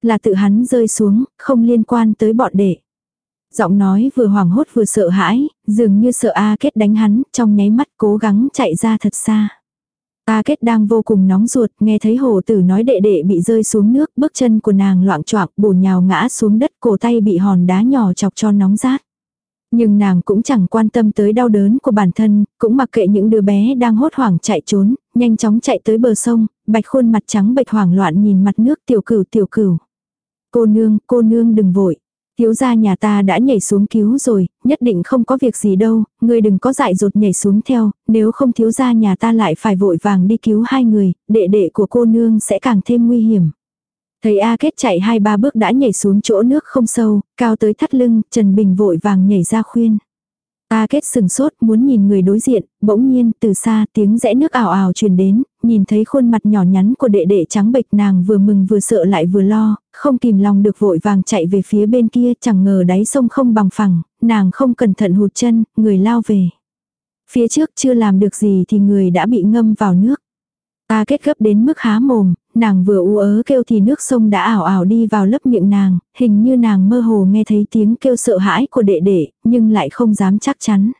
Là tự hắn rơi xuống, không liên quan tới bọn đệ. Giọng nói vừa hoảng hốt vừa sợ hãi, dường như sợ A Kết đánh hắn, trong nháy mắt cố gắng chạy ra thật xa. A Kết đang vô cùng nóng ruột, nghe thấy hồ tử nói đệ đệ bị rơi xuống nước, bước chân của nàng loạn choạng bổ nhào ngã xuống đất, cổ tay bị hòn đá nhỏ chọc cho nóng rát. Nhưng nàng cũng chẳng quan tâm tới đau đớn của bản thân, cũng mặc kệ những đứa bé đang hốt hoảng chạy trốn, nhanh chóng chạy tới bờ sông, bạch khuôn mặt trắng bệch hoảng loạn nhìn mặt nước tiểu cửu tiểu cửu. Cô nương, cô nương đừng vội. Thiếu gia nhà ta đã nhảy xuống cứu rồi, nhất định không có việc gì đâu, ngươi đừng có dại dột nhảy xuống theo, nếu không thiếu gia nhà ta lại phải vội vàng đi cứu hai người, đệ đệ của cô nương sẽ càng thêm nguy hiểm. Thấy A Kết chạy hai ba bước đã nhảy xuống chỗ nước không sâu, cao tới thắt lưng, Trần Bình vội vàng nhảy ra khuyên. Ta kết sừng sốt muốn nhìn người đối diện, bỗng nhiên từ xa tiếng rẽ nước ảo ảo truyền đến, nhìn thấy khuôn mặt nhỏ nhắn của đệ đệ trắng bệch nàng vừa mừng vừa sợ lại vừa lo, không kìm lòng được vội vàng chạy về phía bên kia chẳng ngờ đáy sông không bằng phẳng, nàng không cẩn thận hụt chân, người lao về. Phía trước chưa làm được gì thì người đã bị ngâm vào nước. Ta kết gấp đến mức há mồm, nàng vừa u ớ kêu thì nước sông đã ảo ảo đi vào lớp miệng nàng, hình như nàng mơ hồ nghe thấy tiếng kêu sợ hãi của đệ đệ, nhưng lại không dám chắc chắn.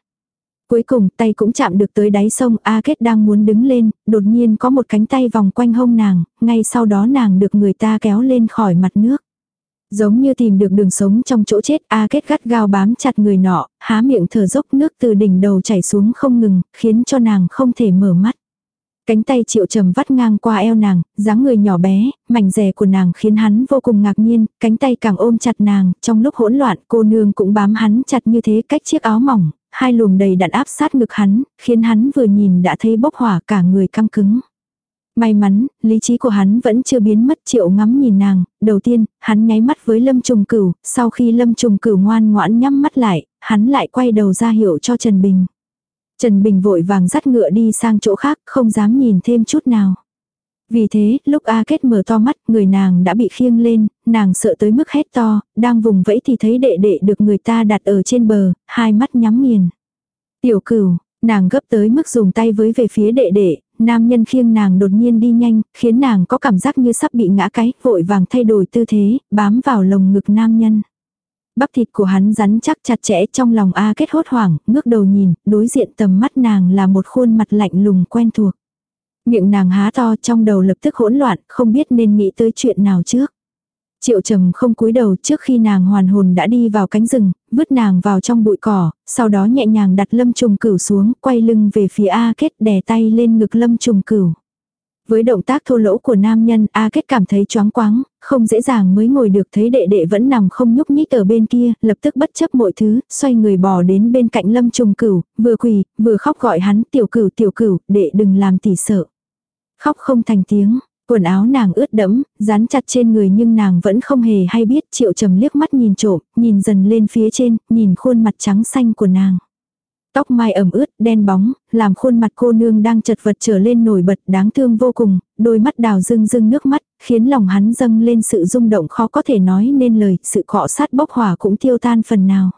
Cuối cùng tay cũng chạm được tới đáy sông A Kết đang muốn đứng lên, đột nhiên có một cánh tay vòng quanh hông nàng, ngay sau đó nàng được người ta kéo lên khỏi mặt nước. Giống như tìm được đường sống trong chỗ chết A Kết gắt gao bám chặt người nọ, há miệng thở dốc nước từ đỉnh đầu chảy xuống không ngừng, khiến cho nàng không thể mở mắt. Cánh tay triệu trầm vắt ngang qua eo nàng, dáng người nhỏ bé, mảnh rẻ của nàng khiến hắn vô cùng ngạc nhiên, cánh tay càng ôm chặt nàng, trong lúc hỗn loạn cô nương cũng bám hắn chặt như thế cách chiếc áo mỏng, hai luồng đầy đặn áp sát ngực hắn, khiến hắn vừa nhìn đã thấy bốc hỏa cả người căng cứng. May mắn, lý trí của hắn vẫn chưa biến mất triệu ngắm nhìn nàng, đầu tiên, hắn nháy mắt với lâm trùng cửu, sau khi lâm trùng cửu ngoan ngoãn nhắm mắt lại, hắn lại quay đầu ra hiệu cho Trần Bình. Trần Bình vội vàng dắt ngựa đi sang chỗ khác, không dám nhìn thêm chút nào. Vì thế, lúc A Kết mở to mắt, người nàng đã bị khiêng lên, nàng sợ tới mức hét to, đang vùng vẫy thì thấy đệ đệ được người ta đặt ở trên bờ, hai mắt nhắm nghiền. Tiểu cửu, nàng gấp tới mức dùng tay với về phía đệ đệ, nam nhân khiêng nàng đột nhiên đi nhanh, khiến nàng có cảm giác như sắp bị ngã cái, vội vàng thay đổi tư thế, bám vào lồng ngực nam nhân. Bắp thịt của hắn rắn chắc chặt chẽ trong lòng A kết hốt hoảng, ngước đầu nhìn, đối diện tầm mắt nàng là một khuôn mặt lạnh lùng quen thuộc. Miệng nàng há to trong đầu lập tức hỗn loạn, không biết nên nghĩ tới chuyện nào trước. Triệu trầm không cúi đầu trước khi nàng hoàn hồn đã đi vào cánh rừng, vứt nàng vào trong bụi cỏ, sau đó nhẹ nhàng đặt lâm trùng cửu xuống, quay lưng về phía A kết đè tay lên ngực lâm trùng cửu. Với động tác thô lỗ của nam nhân A Kết cảm thấy choáng quáng, không dễ dàng mới ngồi được thấy đệ đệ vẫn nằm không nhúc nhích ở bên kia, lập tức bất chấp mọi thứ, xoay người bò đến bên cạnh lâm trùng cửu, vừa quỳ, vừa khóc gọi hắn tiểu cửu tiểu cửu, đệ đừng làm tỉ sợ. Khóc không thành tiếng, quần áo nàng ướt đẫm, dán chặt trên người nhưng nàng vẫn không hề hay biết triệu trầm liếc mắt nhìn trộm, nhìn dần lên phía trên, nhìn khuôn mặt trắng xanh của nàng. Tóc mai ẩm ướt, đen bóng, làm khuôn mặt cô nương đang chật vật trở lên nổi bật đáng thương vô cùng, đôi mắt đào rưng rưng nước mắt, khiến lòng hắn dâng lên sự rung động khó có thể nói nên lời, sự cọ sát bốc hỏa cũng tiêu tan phần nào.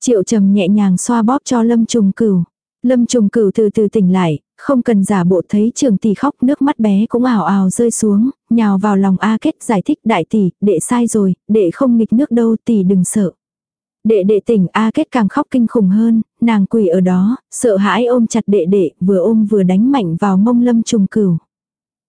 Triệu trầm nhẹ nhàng xoa bóp cho lâm trùng cửu. Lâm trùng cửu từ từ tỉnh lại, không cần giả bộ thấy trường tỷ khóc nước mắt bé cũng ảo ảo rơi xuống, nhào vào lòng A kết giải thích đại tỷ, đệ sai rồi, đệ không nghịch nước đâu tỷ đừng sợ. Đệ đệ tỉnh A kết càng khóc kinh khủng hơn, nàng quỳ ở đó, sợ hãi ôm chặt đệ đệ, vừa ôm vừa đánh mạnh vào mông lâm trùng cửu.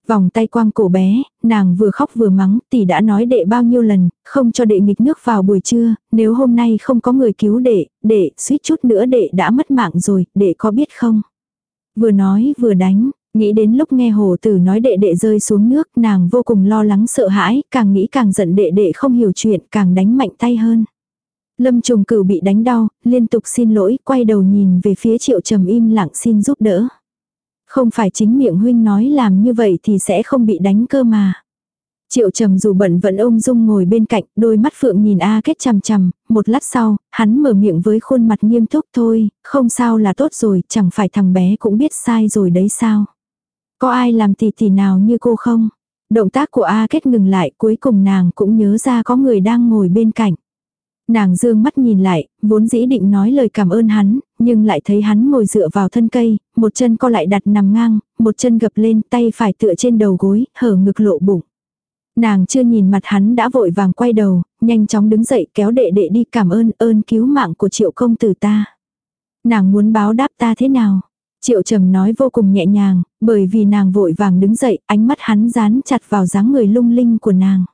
Vòng tay quang cổ bé, nàng vừa khóc vừa mắng, tỷ đã nói đệ bao nhiêu lần, không cho đệ nghịch nước vào buổi trưa, nếu hôm nay không có người cứu đệ, đệ, suýt chút nữa đệ đã mất mạng rồi, đệ có biết không? Vừa nói vừa đánh, nghĩ đến lúc nghe hồ tử nói đệ đệ rơi xuống nước, nàng vô cùng lo lắng sợ hãi, càng nghĩ càng giận đệ đệ không hiểu chuyện, càng đánh mạnh tay hơn. Lâm trùng cửu bị đánh đau, liên tục xin lỗi, quay đầu nhìn về phía triệu trầm im lặng xin giúp đỡ. Không phải chính miệng huynh nói làm như vậy thì sẽ không bị đánh cơ mà. Triệu trầm dù bận vẫn ông dung ngồi bên cạnh, đôi mắt phượng nhìn A kết chằm chằm, một lát sau, hắn mở miệng với khuôn mặt nghiêm túc thôi, không sao là tốt rồi, chẳng phải thằng bé cũng biết sai rồi đấy sao. Có ai làm tỷ tỷ nào như cô không? Động tác của A kết ngừng lại, cuối cùng nàng cũng nhớ ra có người đang ngồi bên cạnh. Nàng dương mắt nhìn lại, vốn dĩ định nói lời cảm ơn hắn, nhưng lại thấy hắn ngồi dựa vào thân cây, một chân co lại đặt nằm ngang, một chân gập lên, tay phải tựa trên đầu gối, hở ngực lộ bụng. Nàng chưa nhìn mặt hắn đã vội vàng quay đầu, nhanh chóng đứng dậy kéo đệ đệ đi cảm ơn ơn cứu mạng của triệu công tử ta. Nàng muốn báo đáp ta thế nào? Triệu trầm nói vô cùng nhẹ nhàng, bởi vì nàng vội vàng đứng dậy, ánh mắt hắn dán chặt vào dáng người lung linh của nàng.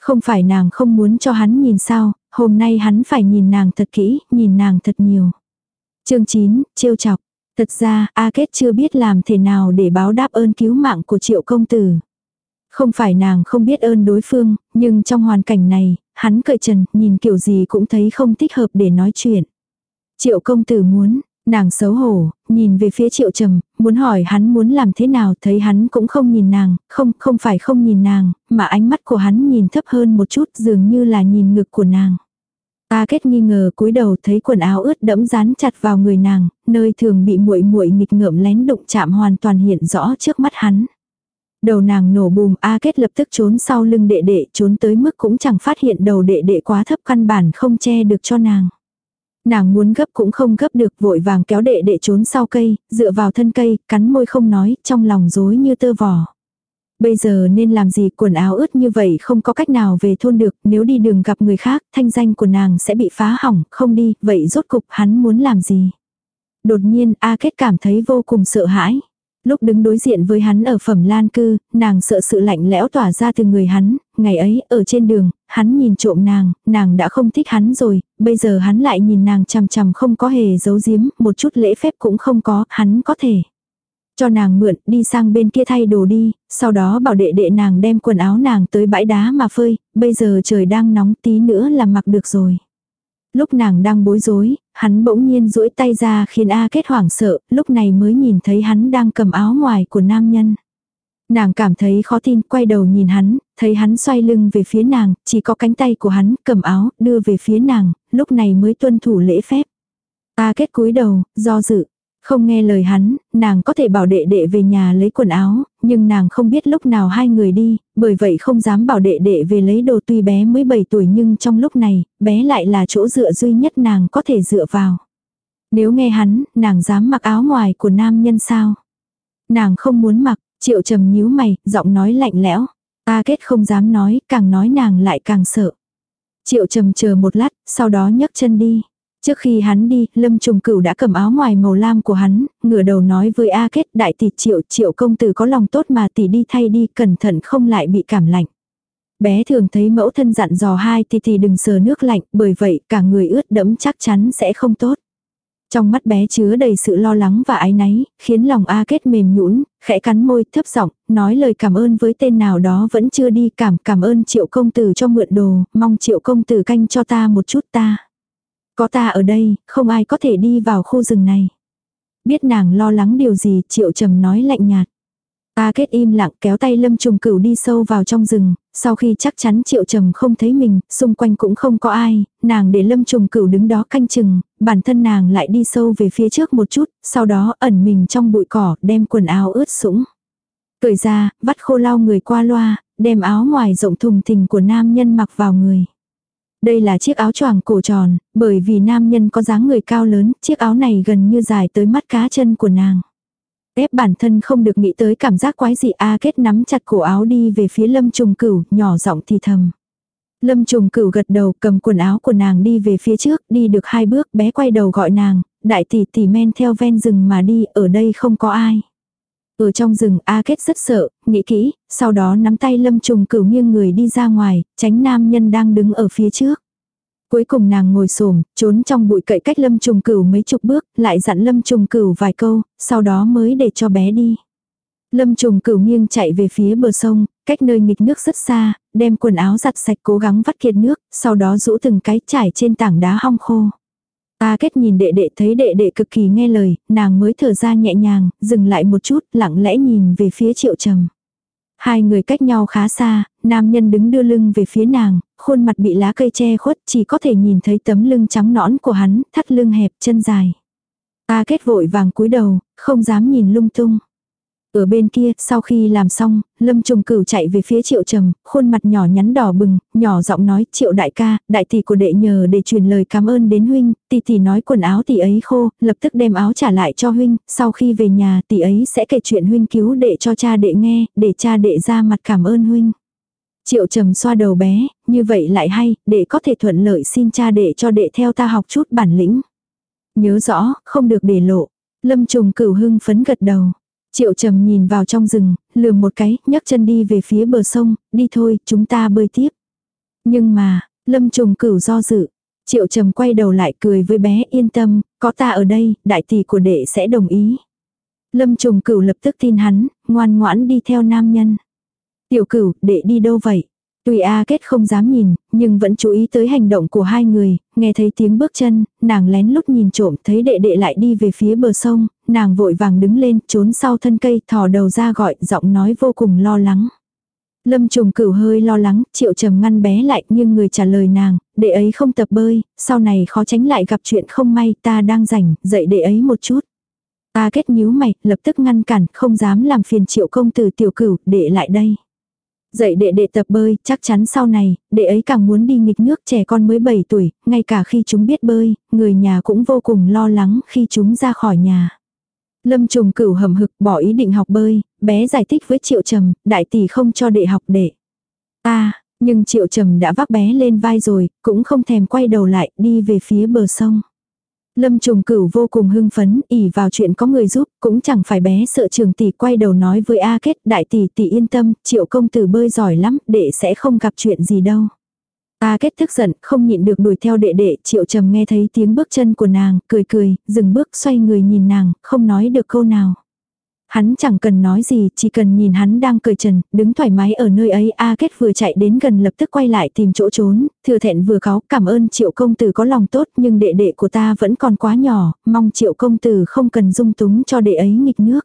Không phải nàng không muốn cho hắn nhìn sao, hôm nay hắn phải nhìn nàng thật kỹ, nhìn nàng thật nhiều. chương 9, trêu chọc. Thật ra, A Kết chưa biết làm thế nào để báo đáp ơn cứu mạng của triệu công tử. Không phải nàng không biết ơn đối phương, nhưng trong hoàn cảnh này, hắn cởi trần, nhìn kiểu gì cũng thấy không thích hợp để nói chuyện. Triệu công tử muốn, nàng xấu hổ, nhìn về phía triệu trầm, muốn hỏi hắn muốn làm thế nào, thấy hắn cũng không nhìn nàng, không, không phải không nhìn nàng, mà ánh mắt của hắn nhìn thấp hơn một chút dường như là nhìn ngực của nàng. A kết nghi ngờ cúi đầu thấy quần áo ướt đẫm dán chặt vào người nàng, nơi thường bị muội muội nghịch ngợm lén đụng chạm hoàn toàn hiện rõ trước mắt hắn. Đầu nàng nổ bùm A kết lập tức trốn sau lưng đệ đệ trốn tới mức cũng chẳng phát hiện đầu đệ đệ quá thấp căn bản không che được cho nàng. Nàng muốn gấp cũng không gấp được vội vàng kéo đệ đệ trốn sau cây, dựa vào thân cây, cắn môi không nói, trong lòng rối như tơ vò. Bây giờ nên làm gì? Quần áo ướt như vậy không có cách nào về thôn được, nếu đi đường gặp người khác, thanh danh của nàng sẽ bị phá hỏng, không đi, vậy rốt cục hắn muốn làm gì. Đột nhiên A Kết cảm thấy vô cùng sợ hãi. Lúc đứng đối diện với hắn ở phẩm lan cư, nàng sợ sự lạnh lẽo tỏa ra từ người hắn, ngày ấy, ở trên đường, hắn nhìn trộm nàng, nàng đã không thích hắn rồi, bây giờ hắn lại nhìn nàng chằm chằm không có hề giấu giếm, một chút lễ phép cũng không có, hắn có thể. Cho nàng mượn, đi sang bên kia thay đồ đi, sau đó bảo đệ đệ nàng đem quần áo nàng tới bãi đá mà phơi, bây giờ trời đang nóng tí nữa là mặc được rồi. Lúc nàng đang bối rối, hắn bỗng nhiên duỗi tay ra khiến A kết hoảng sợ, lúc này mới nhìn thấy hắn đang cầm áo ngoài của nam nhân. Nàng cảm thấy khó tin, quay đầu nhìn hắn, thấy hắn xoay lưng về phía nàng, chỉ có cánh tay của hắn cầm áo, đưa về phía nàng, lúc này mới tuân thủ lễ phép. A kết cúi đầu, do dự. Không nghe lời hắn, nàng có thể bảo đệ đệ về nhà lấy quần áo, nhưng nàng không biết lúc nào hai người đi, bởi vậy không dám bảo đệ đệ về lấy đồ tuy bé mới 7 tuổi nhưng trong lúc này, bé lại là chỗ dựa duy nhất nàng có thể dựa vào. Nếu nghe hắn, nàng dám mặc áo ngoài của nam nhân sao? Nàng không muốn mặc, triệu trầm nhíu mày, giọng nói lạnh lẽo. Ta kết không dám nói, càng nói nàng lại càng sợ. Triệu trầm chờ một lát, sau đó nhấc chân đi. Trước khi hắn đi, Lâm Trùng Cửu đã cầm áo ngoài màu lam của hắn, ngửa đầu nói với A Kết đại tỷ triệu triệu công tử có lòng tốt mà tỷ đi thay đi, cẩn thận không lại bị cảm lạnh. Bé thường thấy mẫu thân dặn dò hai tỷ tỷ đừng sờ nước lạnh, bởi vậy cả người ướt đẫm chắc chắn sẽ không tốt. Trong mắt bé chứa đầy sự lo lắng và ái náy, khiến lòng A Kết mềm nhũn, khẽ cắn môi, thấp giọng, nói lời cảm ơn với tên nào đó vẫn chưa đi, cảm cảm ơn Triệu công tử cho mượn đồ, mong Triệu công tử canh cho ta một chút ta. Có ta ở đây, không ai có thể đi vào khu rừng này. Biết nàng lo lắng điều gì, triệu trầm nói lạnh nhạt. Ta kết im lặng kéo tay lâm trùng cửu đi sâu vào trong rừng, sau khi chắc chắn triệu trầm không thấy mình, xung quanh cũng không có ai, nàng để lâm trùng cửu đứng đó canh chừng, bản thân nàng lại đi sâu về phía trước một chút, sau đó ẩn mình trong bụi cỏ, đem quần áo ướt sũng. Cởi ra, vắt khô lau người qua loa, đem áo ngoài rộng thùng thình của nam nhân mặc vào người. Đây là chiếc áo choàng cổ tròn, bởi vì nam nhân có dáng người cao lớn, chiếc áo này gần như dài tới mắt cá chân của nàng. Ép bản thân không được nghĩ tới cảm giác quái dị A kết nắm chặt cổ áo đi về phía lâm trùng cửu, nhỏ giọng thì thầm. Lâm trùng cửu gật đầu cầm quần áo của nàng đi về phía trước, đi được hai bước, bé quay đầu gọi nàng, đại tỷ tỷ men theo ven rừng mà đi, ở đây không có ai. Ở trong rừng A Kết rất sợ, nghĩ kỹ, sau đó nắm tay lâm trùng cửu nghiêng người đi ra ngoài, tránh nam nhân đang đứng ở phía trước. Cuối cùng nàng ngồi xổm trốn trong bụi cậy cách lâm trùng cửu mấy chục bước, lại dặn lâm trùng cửu vài câu, sau đó mới để cho bé đi. Lâm trùng cửu nghiêng chạy về phía bờ sông, cách nơi nghịch nước rất xa, đem quần áo giặt sạch cố gắng vắt kiệt nước, sau đó rũ từng cái trải trên tảng đá hong khô. A kết nhìn đệ đệ thấy đệ đệ cực kỳ nghe lời, nàng mới thở ra nhẹ nhàng, dừng lại một chút, lặng lẽ nhìn về phía triệu trầm. Hai người cách nhau khá xa, nam nhân đứng đưa lưng về phía nàng, khuôn mặt bị lá cây che khuất, chỉ có thể nhìn thấy tấm lưng trắng nõn của hắn, thắt lưng hẹp chân dài. A kết vội vàng cúi đầu, không dám nhìn lung tung. Ở bên kia, sau khi làm xong, Lâm Trùng Cửu chạy về phía Triệu Trầm, khuôn mặt nhỏ nhắn đỏ bừng, nhỏ giọng nói, "Triệu đại ca, đại tỷ của đệ nhờ để truyền lời cảm ơn đến huynh." Tỷ tỷ nói quần áo tỷ ấy khô, lập tức đem áo trả lại cho huynh, sau khi về nhà tỷ ấy sẽ kể chuyện huynh cứu đệ cho cha đệ nghe, để cha đệ ra mặt cảm ơn huynh. Triệu Trầm xoa đầu bé, như vậy lại hay, để có thể thuận lợi xin cha đệ cho đệ theo ta học chút bản lĩnh. Nhớ rõ, không được để lộ. Lâm Trùng Cửu hưng phấn gật đầu. Triệu trầm nhìn vào trong rừng, lườm một cái, nhấc chân đi về phía bờ sông, đi thôi, chúng ta bơi tiếp. Nhưng mà, lâm trùng cửu do dự. Triệu trầm quay đầu lại cười với bé yên tâm, có ta ở đây, đại tỷ của đệ sẽ đồng ý. Lâm trùng cửu lập tức tin hắn, ngoan ngoãn đi theo nam nhân. Tiểu cửu, đệ đi đâu vậy? tùy A Kết không dám nhìn, nhưng vẫn chú ý tới hành động của hai người, nghe thấy tiếng bước chân, nàng lén lút nhìn trộm thấy đệ đệ lại đi về phía bờ sông, nàng vội vàng đứng lên, trốn sau thân cây, thò đầu ra gọi, giọng nói vô cùng lo lắng. Lâm trùng cửu hơi lo lắng, triệu trầm ngăn bé lại nhưng người trả lời nàng, đệ ấy không tập bơi, sau này khó tránh lại gặp chuyện không may ta đang rảnh, dạy đệ ấy một chút. Ta kết nhíu mày, lập tức ngăn cản, không dám làm phiền triệu công tử tiểu cửu, đệ lại đây. Dạy đệ đệ tập bơi, chắc chắn sau này, đệ ấy càng muốn đi nghịch nước trẻ con mới 7 tuổi, ngay cả khi chúng biết bơi, người nhà cũng vô cùng lo lắng khi chúng ra khỏi nhà. Lâm trùng cửu hầm hực bỏ ý định học bơi, bé giải thích với triệu trầm, đại tỷ không cho đệ học đệ. À, nhưng triệu trầm đã vác bé lên vai rồi, cũng không thèm quay đầu lại, đi về phía bờ sông. Lâm trùng cửu vô cùng hưng phấn, ỉ vào chuyện có người giúp, cũng chẳng phải bé sợ trường tỷ quay đầu nói với A Kết, đại tỷ tỷ yên tâm, triệu công tử bơi giỏi lắm, đệ sẽ không gặp chuyện gì đâu. A Kết tức giận, không nhịn được đuổi theo đệ đệ, triệu trầm nghe thấy tiếng bước chân của nàng, cười cười, dừng bước xoay người nhìn nàng, không nói được câu nào. Hắn chẳng cần nói gì, chỉ cần nhìn hắn đang cười trần, đứng thoải mái ở nơi ấy. A Kết vừa chạy đến gần lập tức quay lại tìm chỗ trốn, thừa thẹn vừa cáo cảm ơn triệu công tử có lòng tốt nhưng đệ đệ của ta vẫn còn quá nhỏ, mong triệu công tử không cần dung túng cho đệ ấy nghịch nước.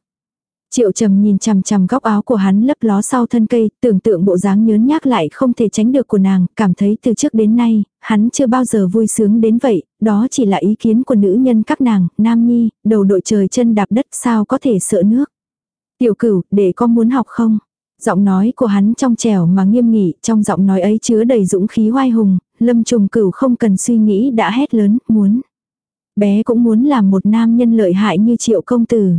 Triệu trầm nhìn chằm chằm góc áo của hắn lấp ló sau thân cây, tưởng tượng bộ dáng nhớn nhác lại không thể tránh được của nàng, cảm thấy từ trước đến nay, hắn chưa bao giờ vui sướng đến vậy, đó chỉ là ý kiến của nữ nhân các nàng, nam nhi, đầu đội trời chân đạp đất sao có thể sợ nước. Tiểu cửu, để con muốn học không? Giọng nói của hắn trong trẻo mà nghiêm nghị, trong giọng nói ấy chứa đầy dũng khí hoai hùng, lâm trùng cửu không cần suy nghĩ đã hét lớn, muốn. Bé cũng muốn làm một nam nhân lợi hại như triệu công tử.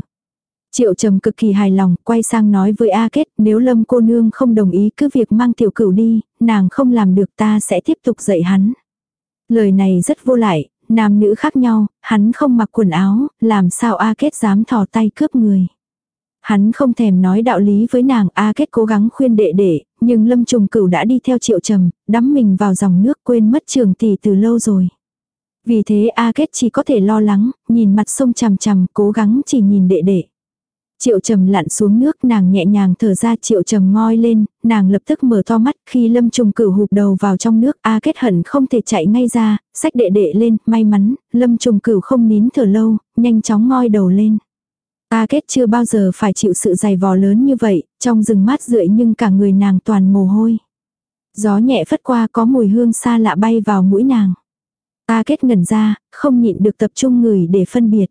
Triệu trầm cực kỳ hài lòng, quay sang nói với A Kết, nếu lâm cô nương không đồng ý cứ việc mang tiểu cửu đi, nàng không làm được ta sẽ tiếp tục dạy hắn. Lời này rất vô lại, nam nữ khác nhau, hắn không mặc quần áo, làm sao A Kết dám thò tay cướp người. Hắn không thèm nói đạo lý với nàng A Kết cố gắng khuyên đệ đệ, nhưng Lâm Trùng Cửu đã đi theo triệu trầm, đắm mình vào dòng nước quên mất trường tỷ từ lâu rồi. Vì thế A Kết chỉ có thể lo lắng, nhìn mặt sông chằm chằm, cố gắng chỉ nhìn đệ đệ. Triệu trầm lặn xuống nước nàng nhẹ nhàng thở ra triệu trầm ngoi lên, nàng lập tức mở to mắt khi lâm trùng cửu hụp đầu vào trong nước A kết hận không thể chạy ngay ra, sách đệ đệ lên, may mắn, lâm trùng cửu không nín thở lâu, nhanh chóng ngoi đầu lên. A kết chưa bao giờ phải chịu sự dày vò lớn như vậy, trong rừng mát rượi nhưng cả người nàng toàn mồ hôi. Gió nhẹ phất qua có mùi hương xa lạ bay vào mũi nàng. A kết ngẩn ra, không nhịn được tập trung người để phân biệt.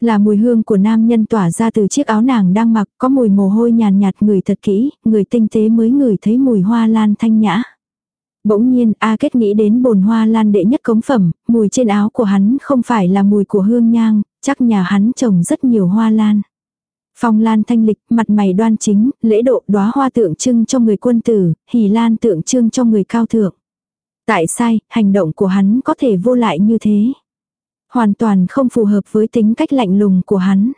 Là mùi hương của nam nhân tỏa ra từ chiếc áo nàng đang mặc, có mùi mồ hôi nhàn nhạt, nhạt người thật kỹ, người tinh tế mới ngửi thấy mùi hoa lan thanh nhã. Bỗng nhiên, A Kết nghĩ đến bồn hoa lan đệ nhất cống phẩm, mùi trên áo của hắn không phải là mùi của hương nhang, chắc nhà hắn trồng rất nhiều hoa lan. Phong lan thanh lịch, mặt mày đoan chính, lễ độ đóa hoa tượng trưng cho người quân tử, hỉ lan tượng trưng cho người cao thượng. Tại sai, hành động của hắn có thể vô lại như thế. Hoàn toàn không phù hợp với tính cách lạnh lùng của hắn.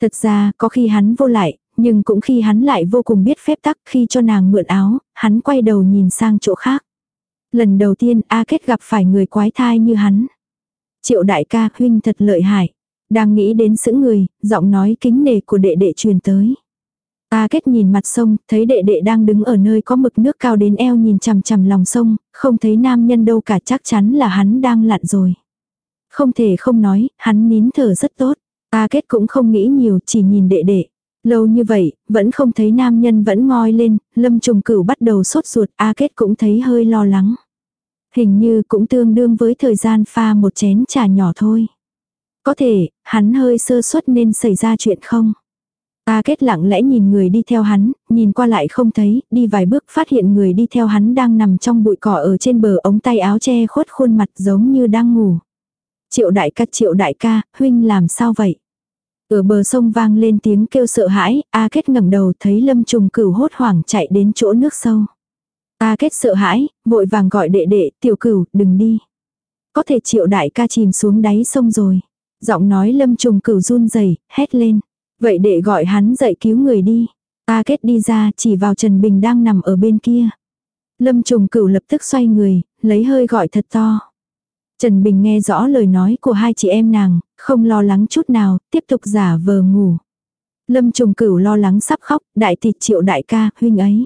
Thật ra, có khi hắn vô lại, nhưng cũng khi hắn lại vô cùng biết phép tắc khi cho nàng mượn áo, hắn quay đầu nhìn sang chỗ khác. Lần đầu tiên A Kết gặp phải người quái thai như hắn. Triệu đại ca huynh thật lợi hại. Đang nghĩ đến sững người, giọng nói kính nề của đệ đệ truyền tới. A kết nhìn mặt sông, thấy đệ đệ đang đứng ở nơi có mực nước cao đến eo nhìn chằm chằm lòng sông, không thấy nam nhân đâu cả chắc chắn là hắn đang lặn rồi. Không thể không nói, hắn nín thở rất tốt. A kết cũng không nghĩ nhiều, chỉ nhìn đệ đệ. Lâu như vậy, vẫn không thấy nam nhân vẫn ngoi lên, lâm trùng cửu bắt đầu sốt ruột, A kết cũng thấy hơi lo lắng. Hình như cũng tương đương với thời gian pha một chén trà nhỏ thôi. Có thể, hắn hơi sơ suất nên xảy ra chuyện không? A kết lặng lẽ nhìn người đi theo hắn, nhìn qua lại không thấy, đi vài bước phát hiện người đi theo hắn đang nằm trong bụi cỏ ở trên bờ ống tay áo che khuất khuôn mặt giống như đang ngủ. Triệu đại ca triệu đại ca, huynh làm sao vậy? Ở bờ sông vang lên tiếng kêu sợ hãi, A Kết ngẩng đầu thấy Lâm Trùng Cửu hốt hoảng chạy đến chỗ nước sâu. A Kết sợ hãi, vội vàng gọi đệ đệ, tiểu cửu, đừng đi. Có thể triệu đại ca chìm xuống đáy sông rồi. Giọng nói Lâm Trùng Cửu run rẩy hét lên. Vậy đệ gọi hắn dậy cứu người đi. A Kết đi ra chỉ vào Trần Bình đang nằm ở bên kia. Lâm Trùng Cửu lập tức xoay người, lấy hơi gọi thật to. Trần Bình nghe rõ lời nói của hai chị em nàng, không lo lắng chút nào, tiếp tục giả vờ ngủ. Lâm trùng cửu lo lắng sắp khóc, đại tịt triệu đại ca, huynh ấy.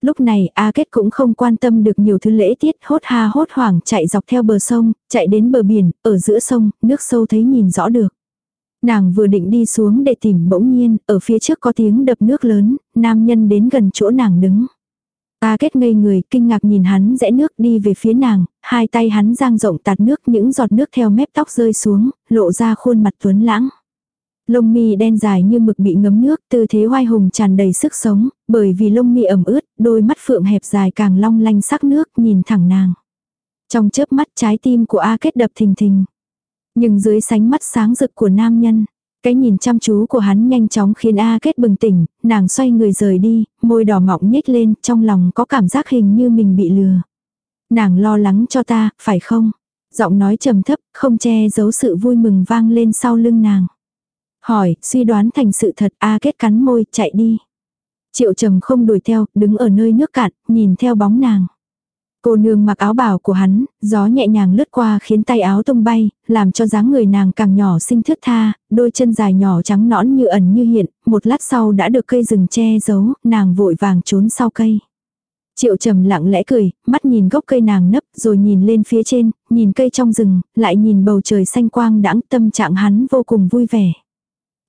Lúc này A Kết cũng không quan tâm được nhiều thứ lễ tiết hốt ha hốt hoảng chạy dọc theo bờ sông, chạy đến bờ biển, ở giữa sông, nước sâu thấy nhìn rõ được. Nàng vừa định đi xuống để tìm bỗng nhiên, ở phía trước có tiếng đập nước lớn, nam nhân đến gần chỗ nàng đứng. Ta kết ngây người, kinh ngạc nhìn hắn rẽ nước đi về phía nàng, hai tay hắn giang rộng tạt nước những giọt nước theo mép tóc rơi xuống, lộ ra khuôn mặt tuấn lãng. Lông mi đen dài như mực bị ngấm nước, tư thế hoai hùng tràn đầy sức sống, bởi vì lông mi ẩm ướt, đôi mắt phượng hẹp dài càng long lanh sắc nước nhìn thẳng nàng. Trong chớp mắt trái tim của A kết đập thình thình. Nhưng dưới sánh mắt sáng rực của nam nhân, cái nhìn chăm chú của hắn nhanh chóng khiến A kết bừng tỉnh, nàng xoay người rời đi, môi đỏ mọng nhếch lên, trong lòng có cảm giác hình như mình bị lừa. Nàng lo lắng cho ta, phải không? Giọng nói trầm thấp, không che giấu sự vui mừng vang lên sau lưng nàng. Hỏi, suy đoán thành sự thật, A kết cắn môi, chạy đi. Triệu trầm không đuổi theo, đứng ở nơi nước cạn, nhìn theo bóng nàng. Cô nương mặc áo bào của hắn, gió nhẹ nhàng lướt qua khiến tay áo tung bay, làm cho dáng người nàng càng nhỏ xinh thướt tha, đôi chân dài nhỏ trắng nõn như ẩn như hiện, một lát sau đã được cây rừng che giấu, nàng vội vàng trốn sau cây. Triệu trầm lặng lẽ cười, mắt nhìn gốc cây nàng nấp, rồi nhìn lên phía trên, nhìn cây trong rừng, lại nhìn bầu trời xanh quang đãng tâm trạng hắn vô cùng vui vẻ.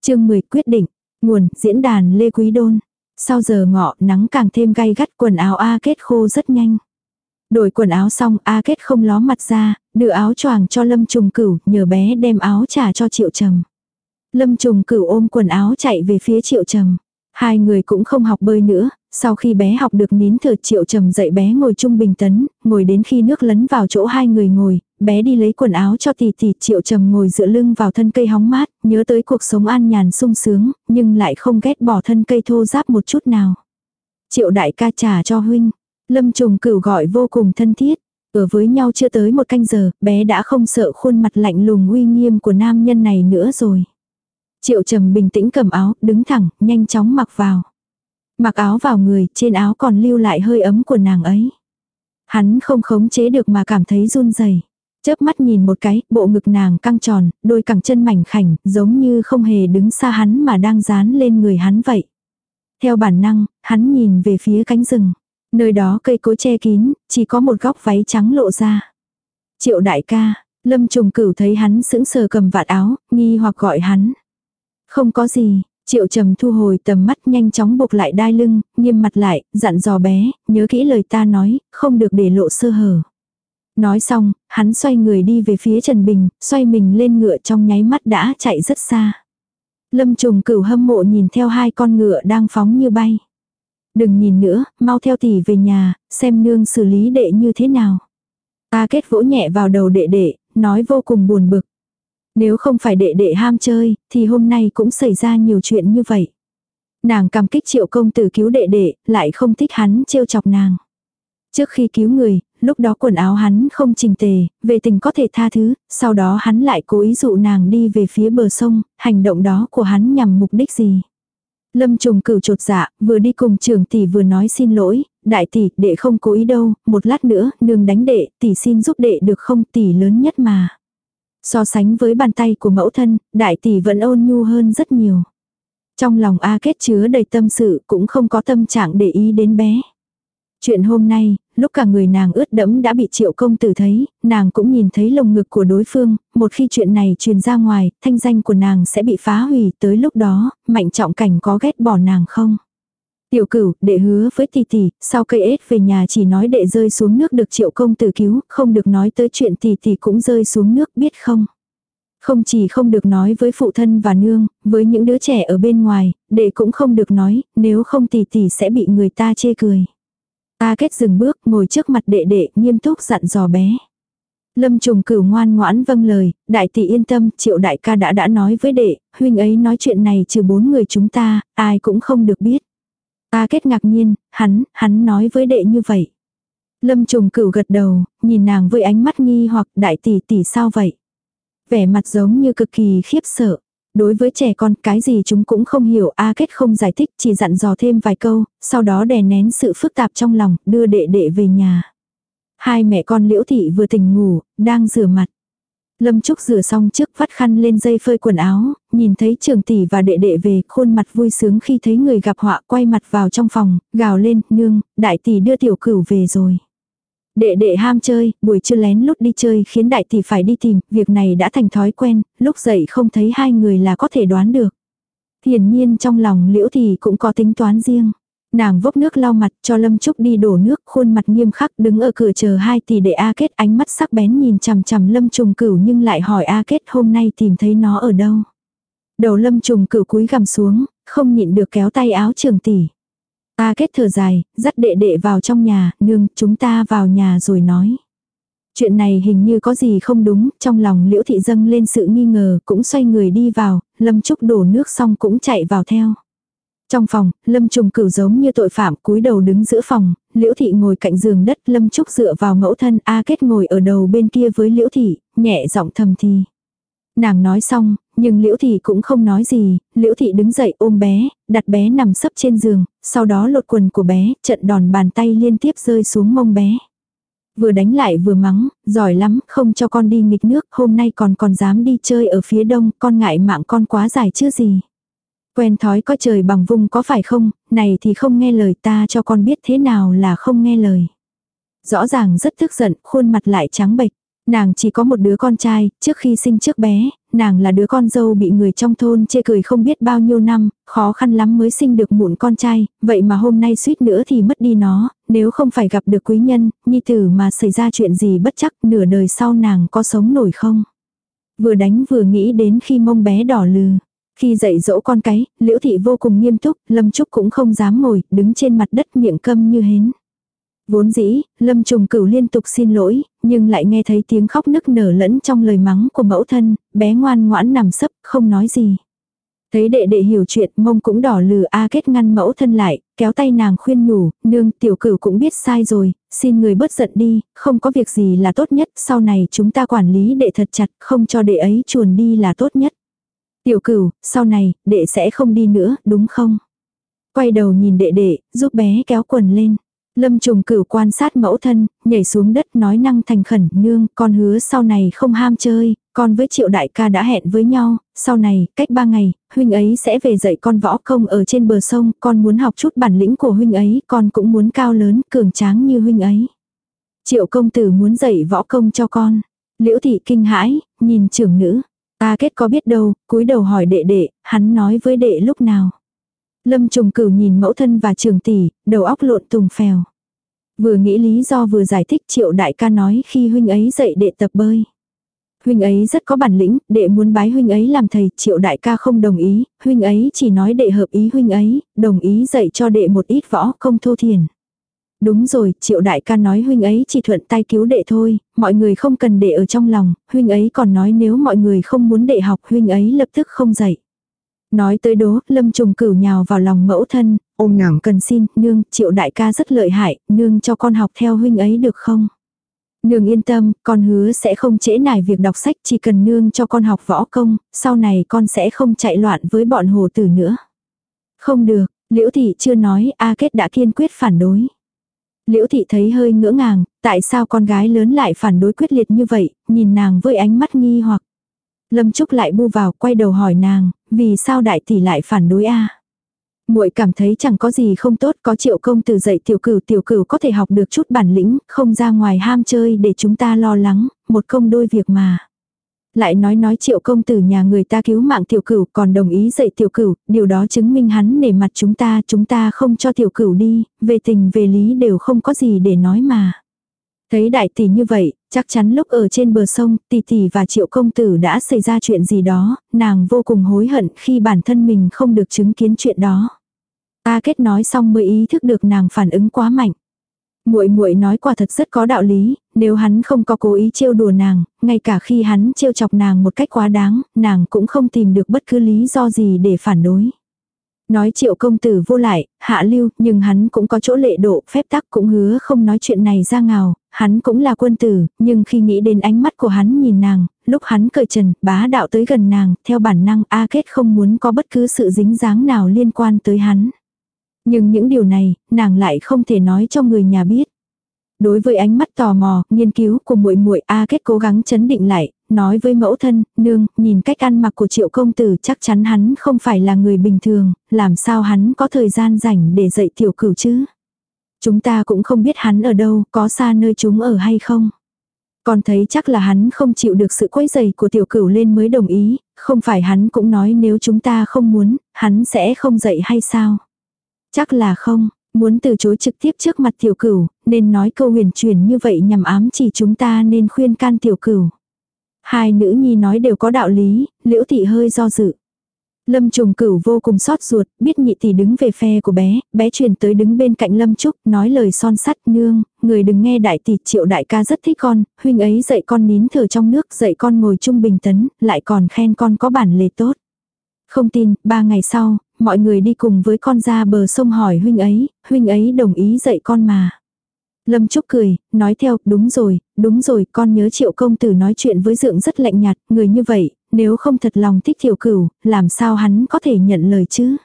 chương 10 quyết định, nguồn, diễn đàn Lê Quý Đôn. Sau giờ ngọ, nắng càng thêm gay gắt quần áo A kết khô rất nhanh. Đổi quần áo xong A Kết không ló mặt ra, đưa áo choàng cho Lâm Trùng Cửu, nhờ bé đem áo trả cho Triệu Trầm. Lâm Trùng Cửu ôm quần áo chạy về phía Triệu Trầm. Hai người cũng không học bơi nữa, sau khi bé học được nín thở Triệu Trầm dạy bé ngồi chung bình tấn, ngồi đến khi nước lấn vào chỗ hai người ngồi, bé đi lấy quần áo cho tỷ tỷ Triệu Trầm ngồi dựa lưng vào thân cây hóng mát, nhớ tới cuộc sống an nhàn sung sướng, nhưng lại không ghét bỏ thân cây thô ráp một chút nào. Triệu đại ca trả cho huynh, Lâm trùng cửu gọi vô cùng thân thiết. Ở với nhau chưa tới một canh giờ, bé đã không sợ khuôn mặt lạnh lùng uy nghiêm của nam nhân này nữa rồi. Triệu trầm bình tĩnh cầm áo, đứng thẳng, nhanh chóng mặc vào. Mặc áo vào người, trên áo còn lưu lại hơi ấm của nàng ấy. Hắn không khống chế được mà cảm thấy run rẩy. Chớp mắt nhìn một cái, bộ ngực nàng căng tròn, đôi cẳng chân mảnh khảnh, giống như không hề đứng xa hắn mà đang dán lên người hắn vậy. Theo bản năng, hắn nhìn về phía cánh rừng. Nơi đó cây cối che kín, chỉ có một góc váy trắng lộ ra. Triệu đại ca, lâm trùng cửu thấy hắn sững sờ cầm vạt áo, nghi hoặc gọi hắn. Không có gì, triệu trầm thu hồi tầm mắt nhanh chóng buộc lại đai lưng, nghiêm mặt lại, dặn dò bé, nhớ kỹ lời ta nói, không được để lộ sơ hở. Nói xong, hắn xoay người đi về phía Trần Bình, xoay mình lên ngựa trong nháy mắt đã chạy rất xa. Lâm trùng cửu hâm mộ nhìn theo hai con ngựa đang phóng như bay. Đừng nhìn nữa, mau theo tỷ về nhà, xem nương xử lý đệ như thế nào. Ta kết vỗ nhẹ vào đầu đệ đệ, nói vô cùng buồn bực. Nếu không phải đệ đệ ham chơi, thì hôm nay cũng xảy ra nhiều chuyện như vậy. Nàng cảm kích triệu công tử cứu đệ đệ, lại không thích hắn trêu chọc nàng. Trước khi cứu người, lúc đó quần áo hắn không trình tề, về tình có thể tha thứ, sau đó hắn lại cố ý dụ nàng đi về phía bờ sông, hành động đó của hắn nhằm mục đích gì. Lâm trùng cửu trột dạ, vừa đi cùng trưởng tỷ vừa nói xin lỗi, đại tỷ, đệ không cố ý đâu, một lát nữa, nương đánh đệ, tỷ xin giúp đệ được không, tỷ lớn nhất mà. So sánh với bàn tay của mẫu thân, đại tỷ vẫn ôn nhu hơn rất nhiều. Trong lòng A kết chứa đầy tâm sự cũng không có tâm trạng để ý đến bé. Chuyện hôm nay, lúc cả người nàng ướt đẫm đã bị triệu công tử thấy, nàng cũng nhìn thấy lồng ngực của đối phương, một khi chuyện này truyền ra ngoài, thanh danh của nàng sẽ bị phá hủy, tới lúc đó, mạnh trọng cảnh có ghét bỏ nàng không? Tiểu cửu, đệ hứa với tỷ tỷ, sau cây ết về nhà chỉ nói đệ rơi xuống nước được triệu công tử cứu, không được nói tới chuyện tỷ tỷ cũng rơi xuống nước biết không? Không chỉ không được nói với phụ thân và nương, với những đứa trẻ ở bên ngoài, đệ cũng không được nói, nếu không tỷ tỷ sẽ bị người ta chê cười. Ta kết dừng bước ngồi trước mặt đệ đệ nghiêm túc dặn dò bé. Lâm trùng cửu ngoan ngoãn vâng lời, đại tỷ yên tâm, triệu đại ca đã đã nói với đệ, huynh ấy nói chuyện này trừ bốn người chúng ta, ai cũng không được biết. Ta kết ngạc nhiên, hắn, hắn nói với đệ như vậy. Lâm trùng cửu gật đầu, nhìn nàng với ánh mắt nghi hoặc đại tỷ tỷ sao vậy. Vẻ mặt giống như cực kỳ khiếp sợ. Đối với trẻ con cái gì chúng cũng không hiểu A Kết không giải thích chỉ dặn dò thêm vài câu, sau đó đè nén sự phức tạp trong lòng, đưa đệ đệ về nhà. Hai mẹ con liễu thị vừa tỉnh ngủ, đang rửa mặt. Lâm Trúc rửa xong trước vắt khăn lên dây phơi quần áo, nhìn thấy trường tỷ và đệ đệ về, khuôn mặt vui sướng khi thấy người gặp họa quay mặt vào trong phòng, gào lên, nương, đại tỷ đưa tiểu cửu về rồi. Đệ đệ ham chơi, buổi trưa lén lút đi chơi khiến đại tỷ phải đi tìm, việc này đã thành thói quen, lúc dậy không thấy hai người là có thể đoán được. Hiển nhiên trong lòng liễu thì cũng có tính toán riêng. Nàng vốc nước lau mặt cho Lâm Trúc đi đổ nước, khuôn mặt nghiêm khắc đứng ở cửa chờ hai tỷ đệ A Kết ánh mắt sắc bén nhìn chằm chằm Lâm Trùng Cửu nhưng lại hỏi A Kết hôm nay tìm thấy nó ở đâu. Đầu Lâm Trùng Cửu cúi gằm xuống, không nhịn được kéo tay áo trường tỷ. A Kết thở dài, dắt đệ đệ vào trong nhà, nương, chúng ta vào nhà rồi nói. Chuyện này hình như có gì không đúng, trong lòng liễu thị dâng lên sự nghi ngờ, cũng xoay người đi vào, Lâm Trúc đổ nước xong cũng chạy vào theo. Trong phòng, Lâm Trùng cửu giống như tội phạm cúi đầu đứng giữa phòng, Liễu Thị ngồi cạnh giường đất, Lâm Trúc dựa vào mẫu thân, A Kết ngồi ở đầu bên kia với Liễu Thị, nhẹ giọng thầm thì. Nàng nói xong, nhưng Liễu Thị cũng không nói gì, Liễu Thị đứng dậy ôm bé, đặt bé nằm sấp trên giường, sau đó lột quần của bé, trận đòn bàn tay liên tiếp rơi xuống mông bé. Vừa đánh lại vừa mắng, giỏi lắm, không cho con đi nghịch nước, hôm nay còn còn dám đi chơi ở phía đông, con ngại mạng con quá dài chứ gì. Quen thói có trời bằng vùng có phải không, này thì không nghe lời ta cho con biết thế nào là không nghe lời. Rõ ràng rất tức giận, khuôn mặt lại trắng bệch. Nàng chỉ có một đứa con trai, trước khi sinh trước bé, nàng là đứa con dâu bị người trong thôn chê cười không biết bao nhiêu năm, khó khăn lắm mới sinh được muộn con trai, vậy mà hôm nay suýt nữa thì mất đi nó, nếu không phải gặp được quý nhân, nhi tử mà xảy ra chuyện gì bất chắc nửa đời sau nàng có sống nổi không. Vừa đánh vừa nghĩ đến khi mông bé đỏ lừ. Khi dạy dỗ con cái, liễu thị vô cùng nghiêm túc, lâm trúc cũng không dám ngồi, đứng trên mặt đất miệng câm như hến. Vốn dĩ, lâm trùng cửu liên tục xin lỗi, nhưng lại nghe thấy tiếng khóc nức nở lẫn trong lời mắng của mẫu thân, bé ngoan ngoãn nằm sấp, không nói gì. Thấy đệ đệ hiểu chuyện mông cũng đỏ lừ A kết ngăn mẫu thân lại, kéo tay nàng khuyên nhủ, nương tiểu cửu cũng biết sai rồi, xin người bớt giận đi, không có việc gì là tốt nhất, sau này chúng ta quản lý đệ thật chặt, không cho đệ ấy chuồn đi là tốt nhất. Tiểu cửu, sau này, đệ sẽ không đi nữa, đúng không? Quay đầu nhìn đệ đệ, giúp bé kéo quần lên. Lâm trùng cửu quan sát mẫu thân, nhảy xuống đất nói năng thành khẩn nương, con hứa sau này không ham chơi, con với triệu đại ca đã hẹn với nhau, sau này, cách ba ngày, huynh ấy sẽ về dạy con võ công ở trên bờ sông, con muốn học chút bản lĩnh của huynh ấy, con cũng muốn cao lớn, cường tráng như huynh ấy. Triệu công tử muốn dạy võ công cho con. Liễu thị kinh hãi, nhìn trưởng nữ. Ta kết có biết đâu, cúi đầu hỏi đệ đệ, hắn nói với đệ lúc nào. Lâm trùng cửu nhìn mẫu thân và trường tỷ, đầu óc lộn tùng phèo. Vừa nghĩ lý do vừa giải thích triệu đại ca nói khi huynh ấy dạy đệ tập bơi. Huynh ấy rất có bản lĩnh, đệ muốn bái huynh ấy làm thầy, triệu đại ca không đồng ý, huynh ấy chỉ nói đệ hợp ý huynh ấy, đồng ý dạy cho đệ một ít võ không thô thiền. Đúng rồi, triệu đại ca nói huynh ấy chỉ thuận tay cứu đệ thôi, mọi người không cần đệ ở trong lòng, huynh ấy còn nói nếu mọi người không muốn đệ học huynh ấy lập tức không dạy. Nói tới đố, lâm trùng cửu nhào vào lòng mẫu thân, ôm nàng cần xin, nương, triệu đại ca rất lợi hại, nương cho con học theo huynh ấy được không? Nương yên tâm, con hứa sẽ không trễ nải việc đọc sách, chỉ cần nương cho con học võ công, sau này con sẽ không chạy loạn với bọn hồ tử nữa. Không được, liễu thị chưa nói, A Kết đã kiên quyết phản đối. Liễu thị thấy hơi ngỡ ngàng, tại sao con gái lớn lại phản đối quyết liệt như vậy, nhìn nàng với ánh mắt nghi hoặc. Lâm Trúc lại bu vào, quay đầu hỏi nàng, vì sao đại tỷ lại phản đối a? Muội cảm thấy chẳng có gì không tốt, có Triệu công tử dạy tiểu cửu, tiểu cửu có thể học được chút bản lĩnh, không ra ngoài ham chơi để chúng ta lo lắng, một công đôi việc mà. Lại nói nói triệu công tử nhà người ta cứu mạng tiểu cửu còn đồng ý dạy tiểu cửu, điều đó chứng minh hắn nể mặt chúng ta, chúng ta không cho tiểu cửu đi, về tình về lý đều không có gì để nói mà. Thấy đại tỷ như vậy, chắc chắn lúc ở trên bờ sông, tỷ tỷ và triệu công tử đã xảy ra chuyện gì đó, nàng vô cùng hối hận khi bản thân mình không được chứng kiến chuyện đó. Ta kết nói xong mới ý thức được nàng phản ứng quá mạnh. Muội muội nói quả thật rất có đạo lý, nếu hắn không có cố ý trêu đùa nàng, ngay cả khi hắn trêu chọc nàng một cách quá đáng, nàng cũng không tìm được bất cứ lý do gì để phản đối. Nói triệu công tử vô lại, hạ lưu, nhưng hắn cũng có chỗ lệ độ, phép tắc cũng hứa không nói chuyện này ra ngào, hắn cũng là quân tử, nhưng khi nghĩ đến ánh mắt của hắn nhìn nàng, lúc hắn cởi trần, bá đạo tới gần nàng, theo bản năng A Kết không muốn có bất cứ sự dính dáng nào liên quan tới hắn. Nhưng những điều này, nàng lại không thể nói cho người nhà biết. Đối với ánh mắt tò mò, nghiên cứu của muội muội A Kết cố gắng chấn định lại, nói với mẫu thân, nương, nhìn cách ăn mặc của triệu công tử chắc chắn hắn không phải là người bình thường, làm sao hắn có thời gian rảnh để dạy tiểu cửu chứ. Chúng ta cũng không biết hắn ở đâu, có xa nơi chúng ở hay không. Còn thấy chắc là hắn không chịu được sự quấy rầy của tiểu cửu lên mới đồng ý, không phải hắn cũng nói nếu chúng ta không muốn, hắn sẽ không dậy hay sao. Chắc là không, Muốn từ chối trực tiếp trước mặt tiểu cửu, nên nói câu huyền truyền như vậy nhằm ám chỉ chúng ta nên khuyên can tiểu cửu. Hai nữ nhi nói đều có đạo lý, liễu thị hơi do dự. Lâm trùng cửu vô cùng xót ruột, biết nhị tỷ đứng về phe của bé, bé truyền tới đứng bên cạnh Lâm Trúc, nói lời son sắt nương, người đừng nghe đại tỷ triệu đại ca rất thích con, huynh ấy dạy con nín thở trong nước, dạy con ngồi trung bình tấn, lại còn khen con có bản lề tốt. Không tin, ba ngày sau, mọi người đi cùng với con ra bờ sông hỏi huynh ấy, huynh ấy đồng ý dạy con mà. Lâm Trúc cười, nói theo, đúng rồi, đúng rồi, con nhớ triệu công tử nói chuyện với dượng rất lạnh nhạt, người như vậy, nếu không thật lòng thích tiểu cửu, làm sao hắn có thể nhận lời chứ?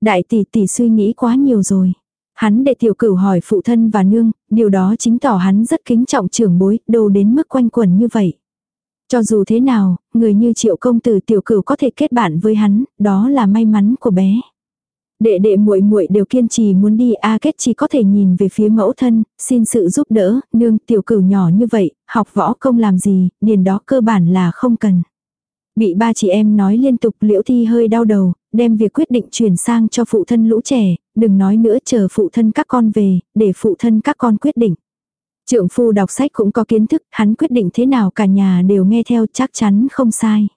Đại tỷ tỷ suy nghĩ quá nhiều rồi. Hắn để tiểu cửu hỏi phụ thân và nương, điều đó chính tỏ hắn rất kính trọng trưởng bối, đâu đến mức quanh quẩn như vậy. Cho dù thế nào, người như triệu công tử tiểu cửu có thể kết bạn với hắn, đó là may mắn của bé. Đệ đệ muội muội đều kiên trì muốn đi A Kết chỉ có thể nhìn về phía mẫu thân, xin sự giúp đỡ, nương tiểu cửu nhỏ như vậy, học võ công làm gì, điền đó cơ bản là không cần. Bị ba chị em nói liên tục liễu thi hơi đau đầu, đem việc quyết định chuyển sang cho phụ thân lũ trẻ, đừng nói nữa chờ phụ thân các con về, để phụ thân các con quyết định. Trượng phu đọc sách cũng có kiến thức, hắn quyết định thế nào cả nhà đều nghe theo chắc chắn không sai.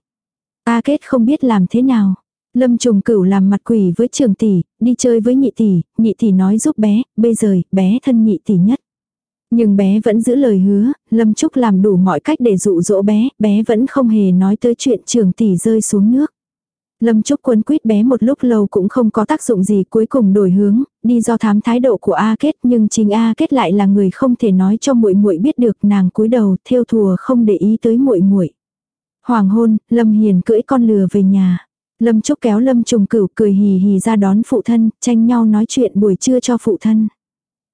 A kết không biết làm thế nào. Lâm trùng cửu làm mặt quỷ với trường tỷ, đi chơi với nhị tỷ, nhị tỷ nói giúp bé, bây giờ, bé thân nhị tỷ nhất. Nhưng bé vẫn giữ lời hứa, Lâm Trúc làm đủ mọi cách để dụ dỗ bé, bé vẫn không hề nói tới chuyện trường tỷ rơi xuống nước. Lâm Trúc quấn quýt bé một lúc lâu cũng không có tác dụng gì cuối cùng đổi hướng, đi do thám thái độ của A Kết nhưng chính A Kết lại là người không thể nói cho muội muội biết được nàng cúi đầu theo thùa không để ý tới muội muội. Hoàng hôn, Lâm Hiền cưỡi con lừa về nhà. Lâm Trúc kéo Lâm Trùng Cửu cười hì hì ra đón phụ thân, tranh nhau nói chuyện buổi trưa cho phụ thân.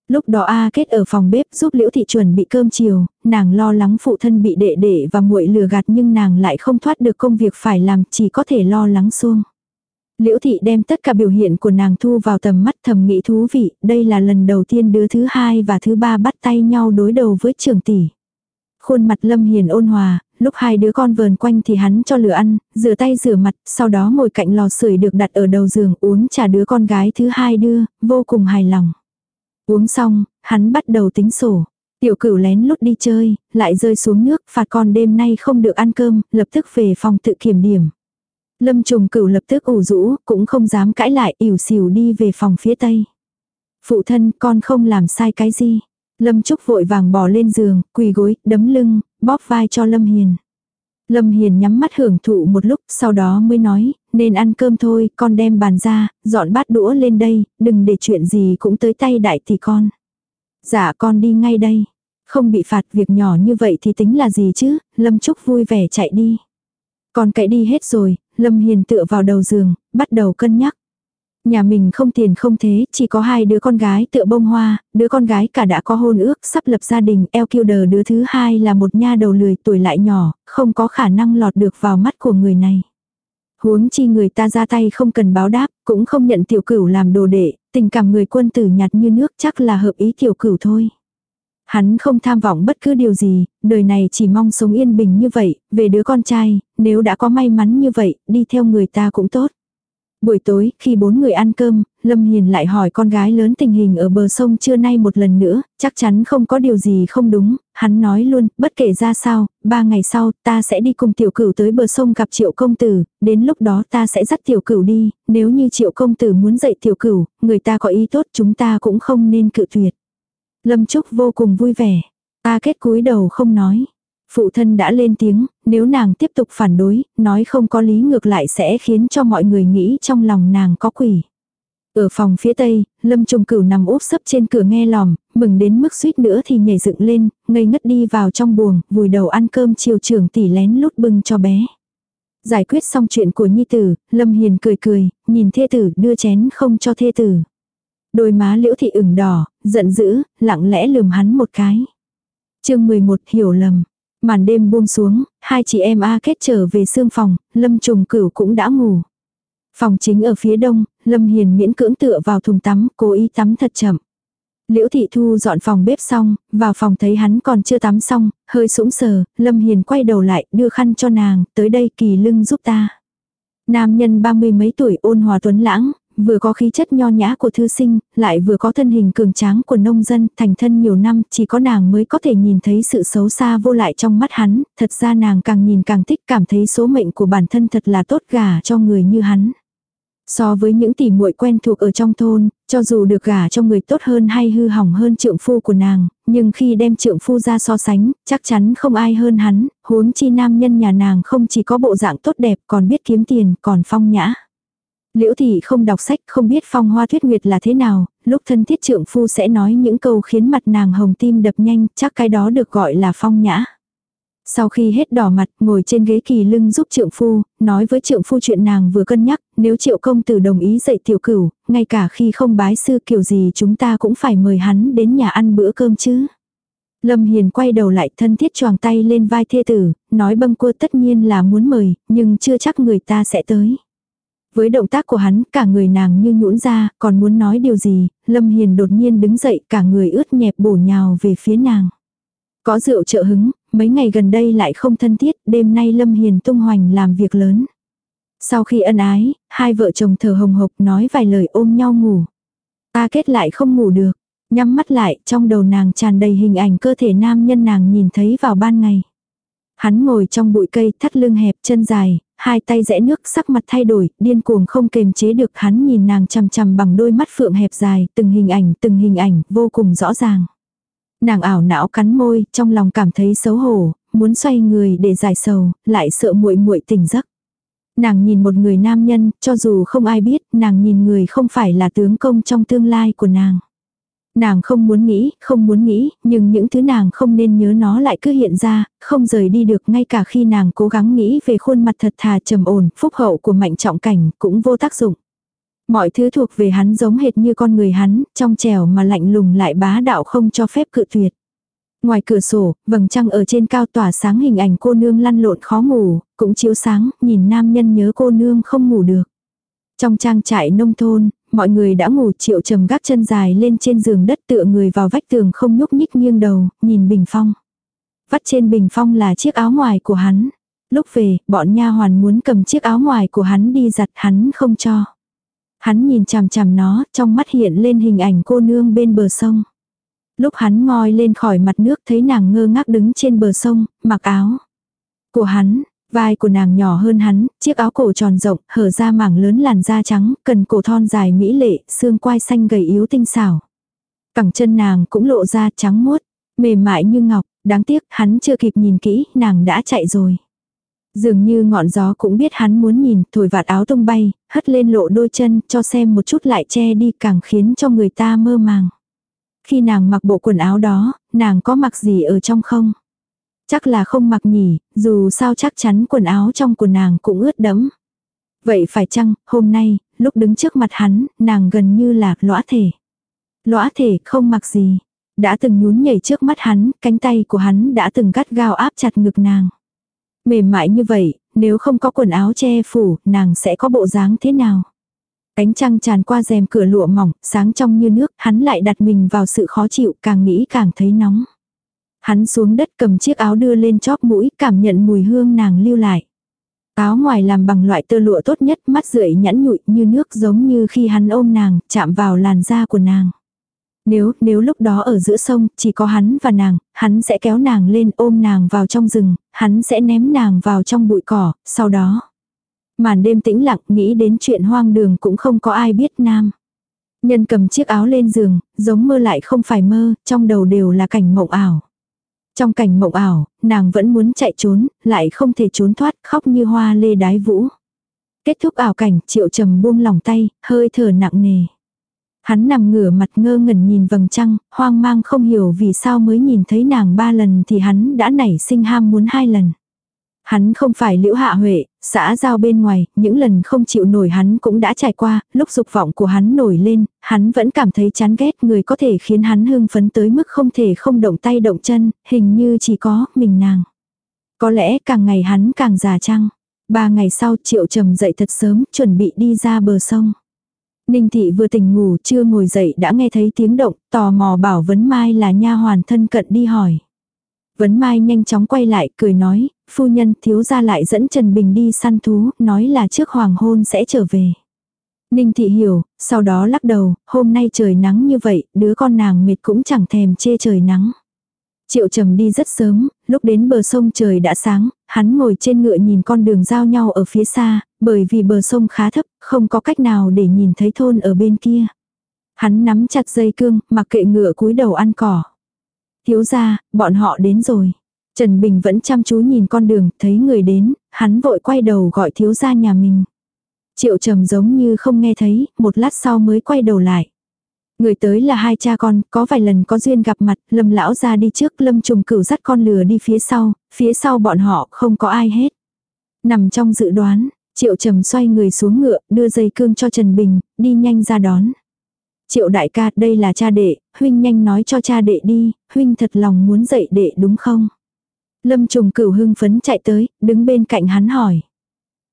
Lúc đó A Kết ở phòng bếp giúp Liễu Thị chuẩn bị cơm chiều, nàng lo lắng phụ thân bị đệ đệ và muội lừa gạt nhưng nàng lại không thoát được công việc phải làm, chỉ có thể lo lắng xuông. Liễu Thị đem tất cả biểu hiện của nàng thu vào tầm mắt thầm nghĩ thú vị, đây là lần đầu tiên đứa thứ hai và thứ ba bắt tay nhau đối đầu với trường tỷ. Khuôn mặt Lâm Hiền ôn hòa, lúc hai đứa con vờn quanh thì hắn cho lửa ăn, rửa tay rửa mặt, sau đó ngồi cạnh lò sưởi được đặt ở đầu giường uống trà đứa con gái thứ hai đưa, vô cùng hài lòng. Uống xong, hắn bắt đầu tính sổ. Tiểu cửu lén lút đi chơi, lại rơi xuống nước, phạt con đêm nay không được ăn cơm, lập tức về phòng tự kiểm điểm. Lâm trùng cửu lập tức ủ rũ, cũng không dám cãi lại, ỉu xìu đi về phòng phía tây. Phụ thân, con không làm sai cái gì. Lâm Trúc vội vàng bỏ lên giường, quỳ gối, đấm lưng, bóp vai cho Lâm Hiền. Lâm Hiền nhắm mắt hưởng thụ một lúc, sau đó mới nói, nên ăn cơm thôi, con đem bàn ra, dọn bát đũa lên đây, đừng để chuyện gì cũng tới tay đại tỷ con. Dạ con đi ngay đây. Không bị phạt việc nhỏ như vậy thì tính là gì chứ, Lâm Trúc vui vẻ chạy đi. Con cậy đi hết rồi, Lâm Hiền tựa vào đầu giường, bắt đầu cân nhắc. Nhà mình không tiền không thế, chỉ có hai đứa con gái tựa bông hoa, đứa con gái cả đã có hôn ước, sắp lập gia đình, eo kiêu đờ đứa thứ hai là một nha đầu lười tuổi lại nhỏ, không có khả năng lọt được vào mắt của người này. Huống chi người ta ra tay không cần báo đáp, cũng không nhận tiểu cửu làm đồ đệ, tình cảm người quân tử nhạt như nước chắc là hợp ý tiểu cửu thôi. Hắn không tham vọng bất cứ điều gì, đời này chỉ mong sống yên bình như vậy, về đứa con trai, nếu đã có may mắn như vậy, đi theo người ta cũng tốt. Buổi tối, khi bốn người ăn cơm, Lâm Hiền lại hỏi con gái lớn tình hình ở bờ sông trưa nay một lần nữa, chắc chắn không có điều gì không đúng, hắn nói luôn, bất kể ra sao, ba ngày sau, ta sẽ đi cùng tiểu cửu tới bờ sông gặp triệu công tử, đến lúc đó ta sẽ dắt tiểu cửu đi, nếu như triệu công tử muốn dạy tiểu cửu, người ta có ý tốt chúng ta cũng không nên cự tuyệt. Lâm Trúc vô cùng vui vẻ, ta kết cúi đầu không nói. Phụ thân đã lên tiếng, nếu nàng tiếp tục phản đối, nói không có lý ngược lại sẽ khiến cho mọi người nghĩ trong lòng nàng có quỷ. Ở phòng phía tây, Lâm Trung Cửu nằm úp sấp trên cửa nghe lòm, mừng đến mức suýt nữa thì nhảy dựng lên, ngây ngất đi vào trong buồng, vùi đầu ăn cơm chiều trưởng tỷ lén lút bưng cho bé. Giải quyết xong chuyện của nhi tử, Lâm Hiền cười cười, nhìn thê tử đưa chén không cho thê tử. Đôi má liễu thị ửng đỏ, giận dữ, lặng lẽ lườm hắn một cái. chương 11 hiểu lầm. Màn đêm buông xuống, hai chị em A kết trở về xương phòng, Lâm trùng cửu cũng đã ngủ. Phòng chính ở phía đông, Lâm Hiền miễn cưỡng tựa vào thùng tắm, cố ý tắm thật chậm. Liễu Thị Thu dọn phòng bếp xong, vào phòng thấy hắn còn chưa tắm xong, hơi sũng sờ, Lâm Hiền quay đầu lại, đưa khăn cho nàng, tới đây kỳ lưng giúp ta. Nam nhân ba mươi mấy tuổi ôn hòa tuấn lãng, vừa có khí chất nho nhã của thư sinh, lại vừa có thân hình cường tráng của nông dân, thành thân nhiều năm, chỉ có nàng mới có thể nhìn thấy sự xấu xa vô lại trong mắt hắn, thật ra nàng càng nhìn càng thích cảm thấy số mệnh của bản thân thật là tốt gả cho người như hắn. So với những tỷ muội quen thuộc ở trong thôn, cho dù được gả cho người tốt hơn hay hư hỏng hơn trượng phu của nàng, nhưng khi đem trượng phu ra so sánh, chắc chắn không ai hơn hắn, huống chi nam nhân nhà nàng không chỉ có bộ dạng tốt đẹp còn biết kiếm tiền, còn phong nhã. Liễu thị không đọc sách, không biết phong hoa tuyết nguyệt là thế nào, lúc thân thiết trượng phu sẽ nói những câu khiến mặt nàng hồng tim đập nhanh, chắc cái đó được gọi là phong nhã. Sau khi hết đỏ mặt, ngồi trên ghế kỳ lưng giúp trượng phu, nói với trượng phu chuyện nàng vừa cân nhắc, nếu triệu công tử đồng ý dạy tiểu cửu, ngay cả khi không bái sư kiểu gì chúng ta cũng phải mời hắn đến nhà ăn bữa cơm chứ. Lâm Hiền quay đầu lại thân thiết choàng tay lên vai thê tử, nói bâng cua tất nhiên là muốn mời, nhưng chưa chắc người ta sẽ tới. Với động tác của hắn, cả người nàng như nhũn ra, còn muốn nói điều gì, Lâm Hiền đột nhiên đứng dậy, cả người ướt nhẹp bổ nhào về phía nàng. Có rượu trợ hứng, mấy ngày gần đây lại không thân thiết, đêm nay Lâm Hiền tung hoành làm việc lớn. Sau khi ân ái, hai vợ chồng thở hồng hộc nói vài lời ôm nhau ngủ. Ta kết lại không ngủ được, nhắm mắt lại, trong đầu nàng tràn đầy hình ảnh cơ thể nam nhân nàng nhìn thấy vào ban ngày. Hắn ngồi trong bụi cây, thắt lưng hẹp, chân dài, hai tay rẽ nước, sắc mặt thay đổi, điên cuồng không kềm chế được hắn nhìn nàng chằm chằm bằng đôi mắt phượng hẹp dài, từng hình ảnh, từng hình ảnh, vô cùng rõ ràng. Nàng ảo não cắn môi, trong lòng cảm thấy xấu hổ, muốn xoay người để giải sầu, lại sợ muội muội tỉnh giấc. Nàng nhìn một người nam nhân, cho dù không ai biết, nàng nhìn người không phải là tướng công trong tương lai của nàng. Nàng không muốn nghĩ, không muốn nghĩ, nhưng những thứ nàng không nên nhớ nó lại cứ hiện ra, không rời đi được ngay cả khi nàng cố gắng nghĩ về khuôn mặt thật thà trầm ổn, phúc hậu của mạnh trọng cảnh, cũng vô tác dụng. Mọi thứ thuộc về hắn giống hệt như con người hắn, trong trẻo mà lạnh lùng lại bá đạo không cho phép cự tuyệt. Ngoài cửa sổ, vầng trăng ở trên cao tỏa sáng hình ảnh cô nương lăn lộn khó ngủ, cũng chiếu sáng, nhìn nam nhân nhớ cô nương không ngủ được. Trong trang trại nông thôn, mọi người đã ngủ triệu trầm gác chân dài lên trên giường đất tựa người vào vách tường không nhúc nhích nghiêng đầu, nhìn bình phong. Vắt trên bình phong là chiếc áo ngoài của hắn. Lúc về, bọn nha hoàn muốn cầm chiếc áo ngoài của hắn đi giặt hắn không cho. Hắn nhìn chằm chằm nó, trong mắt hiện lên hình ảnh cô nương bên bờ sông. Lúc hắn ngoi lên khỏi mặt nước thấy nàng ngơ ngác đứng trên bờ sông, mặc áo. Của hắn, vai của nàng nhỏ hơn hắn, chiếc áo cổ tròn rộng, hở ra mảng lớn làn da trắng, cần cổ thon dài mỹ lệ, xương quai xanh gầy yếu tinh xảo. Cẳng chân nàng cũng lộ ra trắng muốt, mềm mại như ngọc, đáng tiếc hắn chưa kịp nhìn kỹ, nàng đã chạy rồi. Dường như ngọn gió cũng biết hắn muốn nhìn, thổi vạt áo tung bay, hất lên lộ đôi chân, cho xem một chút lại che đi càng khiến cho người ta mơ màng. Khi nàng mặc bộ quần áo đó, nàng có mặc gì ở trong không? Chắc là không mặc nhỉ, dù sao chắc chắn quần áo trong của nàng cũng ướt đẫm. Vậy phải chăng, hôm nay, lúc đứng trước mặt hắn, nàng gần như là lõa thể. Lõa thể không mặc gì. Đã từng nhún nhảy trước mắt hắn, cánh tay của hắn đã từng cắt gao áp chặt ngực nàng. Mềm mại như vậy, nếu không có quần áo che phủ, nàng sẽ có bộ dáng thế nào? Ánh trăng tràn qua rèm cửa lụa mỏng, sáng trong như nước, hắn lại đặt mình vào sự khó chịu, càng nghĩ càng thấy nóng. Hắn xuống đất cầm chiếc áo đưa lên chóp mũi, cảm nhận mùi hương nàng lưu lại. Áo ngoài làm bằng loại tơ lụa tốt nhất, mắt rưỡi nhẵn nhụi như nước giống như khi hắn ôm nàng, chạm vào làn da của nàng. Nếu, nếu lúc đó ở giữa sông, chỉ có hắn và nàng, hắn sẽ kéo nàng lên ôm nàng vào trong rừng, hắn sẽ ném nàng vào trong bụi cỏ, sau đó. Màn đêm tĩnh lặng nghĩ đến chuyện hoang đường cũng không có ai biết nam. Nhân cầm chiếc áo lên giường, giống mơ lại không phải mơ, trong đầu đều là cảnh mộng ảo. Trong cảnh mộng ảo, nàng vẫn muốn chạy trốn, lại không thể trốn thoát, khóc như hoa lê đái vũ. Kết thúc ảo cảnh, triệu trầm buông lòng tay, hơi thở nặng nề. Hắn nằm ngửa mặt ngơ ngẩn nhìn vầng trăng, hoang mang không hiểu vì sao mới nhìn thấy nàng ba lần thì hắn đã nảy sinh ham muốn hai lần. Hắn không phải liễu hạ huệ, xã giao bên ngoài, những lần không chịu nổi hắn cũng đã trải qua, lúc dục vọng của hắn nổi lên, hắn vẫn cảm thấy chán ghét người có thể khiến hắn hưng phấn tới mức không thể không động tay động chân, hình như chỉ có mình nàng. Có lẽ càng ngày hắn càng già chăng. Ba ngày sau triệu trầm dậy thật sớm, chuẩn bị đi ra bờ sông. Ninh thị vừa tỉnh ngủ chưa ngồi dậy đã nghe thấy tiếng động, tò mò bảo Vấn Mai là nha hoàn thân cận đi hỏi. Vấn Mai nhanh chóng quay lại, cười nói, phu nhân thiếu gia lại dẫn Trần Bình đi săn thú, nói là trước hoàng hôn sẽ trở về. Ninh thị hiểu, sau đó lắc đầu, hôm nay trời nắng như vậy, đứa con nàng mệt cũng chẳng thèm chê trời nắng. Triệu trầm đi rất sớm, lúc đến bờ sông trời đã sáng, hắn ngồi trên ngựa nhìn con đường giao nhau ở phía xa, bởi vì bờ sông khá thấp, không có cách nào để nhìn thấy thôn ở bên kia. Hắn nắm chặt dây cương, mặc kệ ngựa cúi đầu ăn cỏ. Thiếu ra, bọn họ đến rồi. Trần Bình vẫn chăm chú nhìn con đường, thấy người đến, hắn vội quay đầu gọi thiếu ra nhà mình. Triệu trầm giống như không nghe thấy, một lát sau mới quay đầu lại. Người tới là hai cha con, có vài lần có duyên gặp mặt, lâm lão ra đi trước, lâm trùng cửu dắt con lừa đi phía sau, phía sau bọn họ không có ai hết. Nằm trong dự đoán, triệu trầm xoay người xuống ngựa, đưa dây cương cho Trần Bình, đi nhanh ra đón. Triệu đại ca, đây là cha đệ, huynh nhanh nói cho cha đệ đi, huynh thật lòng muốn dạy đệ đúng không? Lâm trùng cửu hưng phấn chạy tới, đứng bên cạnh hắn hỏi.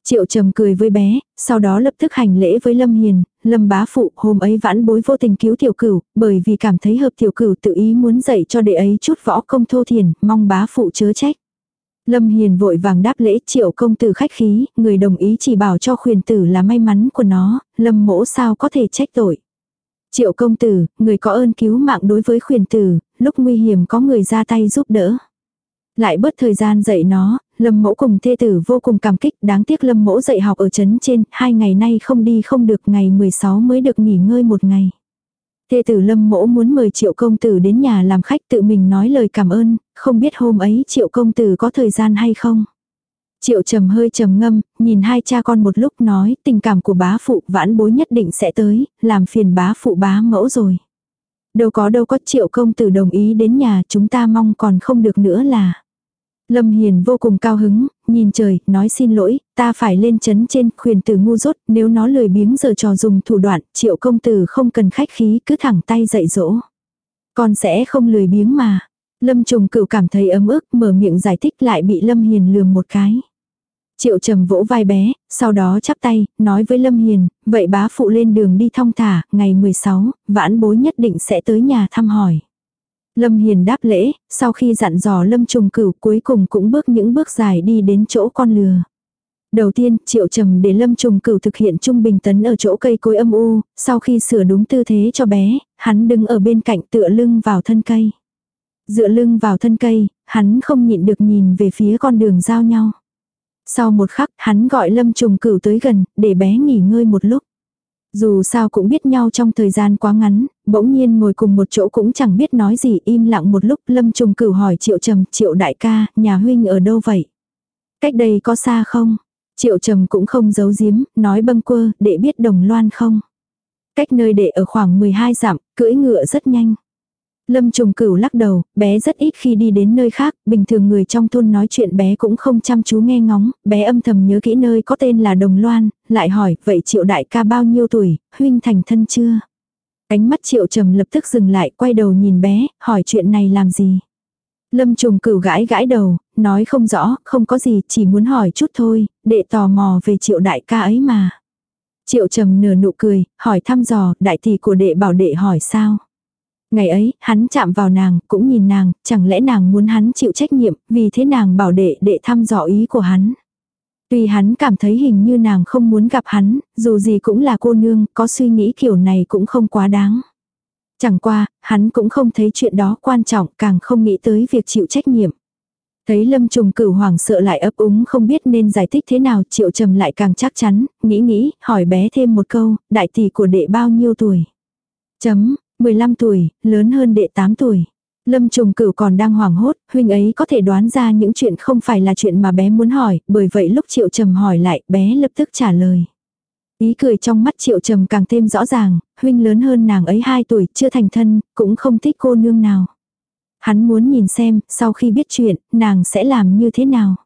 Triệu trầm cười với bé, sau đó lập tức hành lễ với Lâm Hiền, Lâm bá phụ hôm ấy vãn bối vô tình cứu tiểu cửu, bởi vì cảm thấy hợp tiểu cửu tự ý muốn dạy cho đệ ấy chút võ công thô thiền, mong bá phụ chớ trách. Lâm Hiền vội vàng đáp lễ triệu công tử khách khí, người đồng ý chỉ bảo cho khuyên tử là may mắn của nó, Lâm mỗ sao có thể trách tội. Triệu công tử, người có ơn cứu mạng đối với khuyên tử, lúc nguy hiểm có người ra tay giúp đỡ. Lại bớt thời gian dạy nó, Lâm mẫu cùng thê tử vô cùng cảm kích, đáng tiếc Lâm mẫu dạy học ở trấn trên, hai ngày nay không đi không được, ngày 16 mới được nghỉ ngơi một ngày. Thê tử Lâm mẫu muốn mời triệu công tử đến nhà làm khách tự mình nói lời cảm ơn, không biết hôm ấy triệu công tử có thời gian hay không. Triệu trầm hơi trầm ngâm, nhìn hai cha con một lúc nói tình cảm của bá phụ vãn bối nhất định sẽ tới, làm phiền bá phụ bá mẫu rồi. Đâu có đâu có triệu công tử đồng ý đến nhà chúng ta mong còn không được nữa là. Lâm Hiền vô cùng cao hứng, nhìn trời, nói xin lỗi, ta phải lên chấn trên, khuyền tử ngu dốt, nếu nó lười biếng giờ trò dùng thủ đoạn, triệu công tử không cần khách khí, cứ thẳng tay dạy dỗ. Con sẽ không lười biếng mà. Lâm trùng cửu cảm thấy ấm ức, mở miệng giải thích lại bị Lâm Hiền lườm một cái. Triệu trầm vỗ vai bé, sau đó chắp tay, nói với Lâm Hiền, vậy bá phụ lên đường đi thong thả, ngày 16, vãn bối nhất định sẽ tới nhà thăm hỏi. Lâm Hiền đáp lễ, sau khi dặn dò Lâm Trùng Cửu cuối cùng cũng bước những bước dài đi đến chỗ con lừa. Đầu tiên, Triệu Trầm để Lâm Trùng Cửu thực hiện trung bình tấn ở chỗ cây cối âm u, sau khi sửa đúng tư thế cho bé, hắn đứng ở bên cạnh tựa lưng vào thân cây. Dựa lưng vào thân cây, hắn không nhịn được nhìn về phía con đường giao nhau. Sau một khắc, hắn gọi Lâm Trùng Cửu tới gần, để bé nghỉ ngơi một lúc. Dù sao cũng biết nhau trong thời gian quá ngắn, bỗng nhiên ngồi cùng một chỗ cũng chẳng biết nói gì im lặng một lúc lâm trùng cửu hỏi triệu trầm triệu đại ca, nhà huynh ở đâu vậy? Cách đây có xa không? Triệu trầm cũng không giấu giếm, nói bâng quơ, để biết đồng loan không? Cách nơi để ở khoảng 12 dặm, cưỡi ngựa rất nhanh. Lâm trùng cửu lắc đầu, bé rất ít khi đi đến nơi khác, bình thường người trong thôn nói chuyện bé cũng không chăm chú nghe ngóng, bé âm thầm nhớ kỹ nơi có tên là Đồng Loan, lại hỏi, vậy triệu đại ca bao nhiêu tuổi, huynh thành thân chưa? Ánh mắt triệu trầm lập tức dừng lại, quay đầu nhìn bé, hỏi chuyện này làm gì? Lâm trùng cửu gãi gãi đầu, nói không rõ, không có gì, chỉ muốn hỏi chút thôi, để tò mò về triệu đại ca ấy mà. Triệu trầm nửa nụ cười, hỏi thăm dò, đại tỷ của đệ bảo đệ hỏi sao? Ngày ấy, hắn chạm vào nàng, cũng nhìn nàng, chẳng lẽ nàng muốn hắn chịu trách nhiệm, vì thế nàng bảo đệ đệ thăm dò ý của hắn. Tuy hắn cảm thấy hình như nàng không muốn gặp hắn, dù gì cũng là cô nương, có suy nghĩ kiểu này cũng không quá đáng. Chẳng qua, hắn cũng không thấy chuyện đó quan trọng, càng không nghĩ tới việc chịu trách nhiệm. Thấy lâm trùng cửu hoàng sợ lại ấp úng không biết nên giải thích thế nào, triệu trầm lại càng chắc chắn, nghĩ nghĩ, hỏi bé thêm một câu, đại tỷ của đệ bao nhiêu tuổi. Chấm, 15 tuổi, lớn hơn đệ 8 tuổi. Lâm trùng cửu còn đang hoảng hốt, huynh ấy có thể đoán ra những chuyện không phải là chuyện mà bé muốn hỏi, bởi vậy lúc triệu trầm hỏi lại, bé lập tức trả lời. Ý cười trong mắt triệu trầm càng thêm rõ ràng, huynh lớn hơn nàng ấy 2 tuổi, chưa thành thân, cũng không thích cô nương nào. Hắn muốn nhìn xem, sau khi biết chuyện, nàng sẽ làm như thế nào.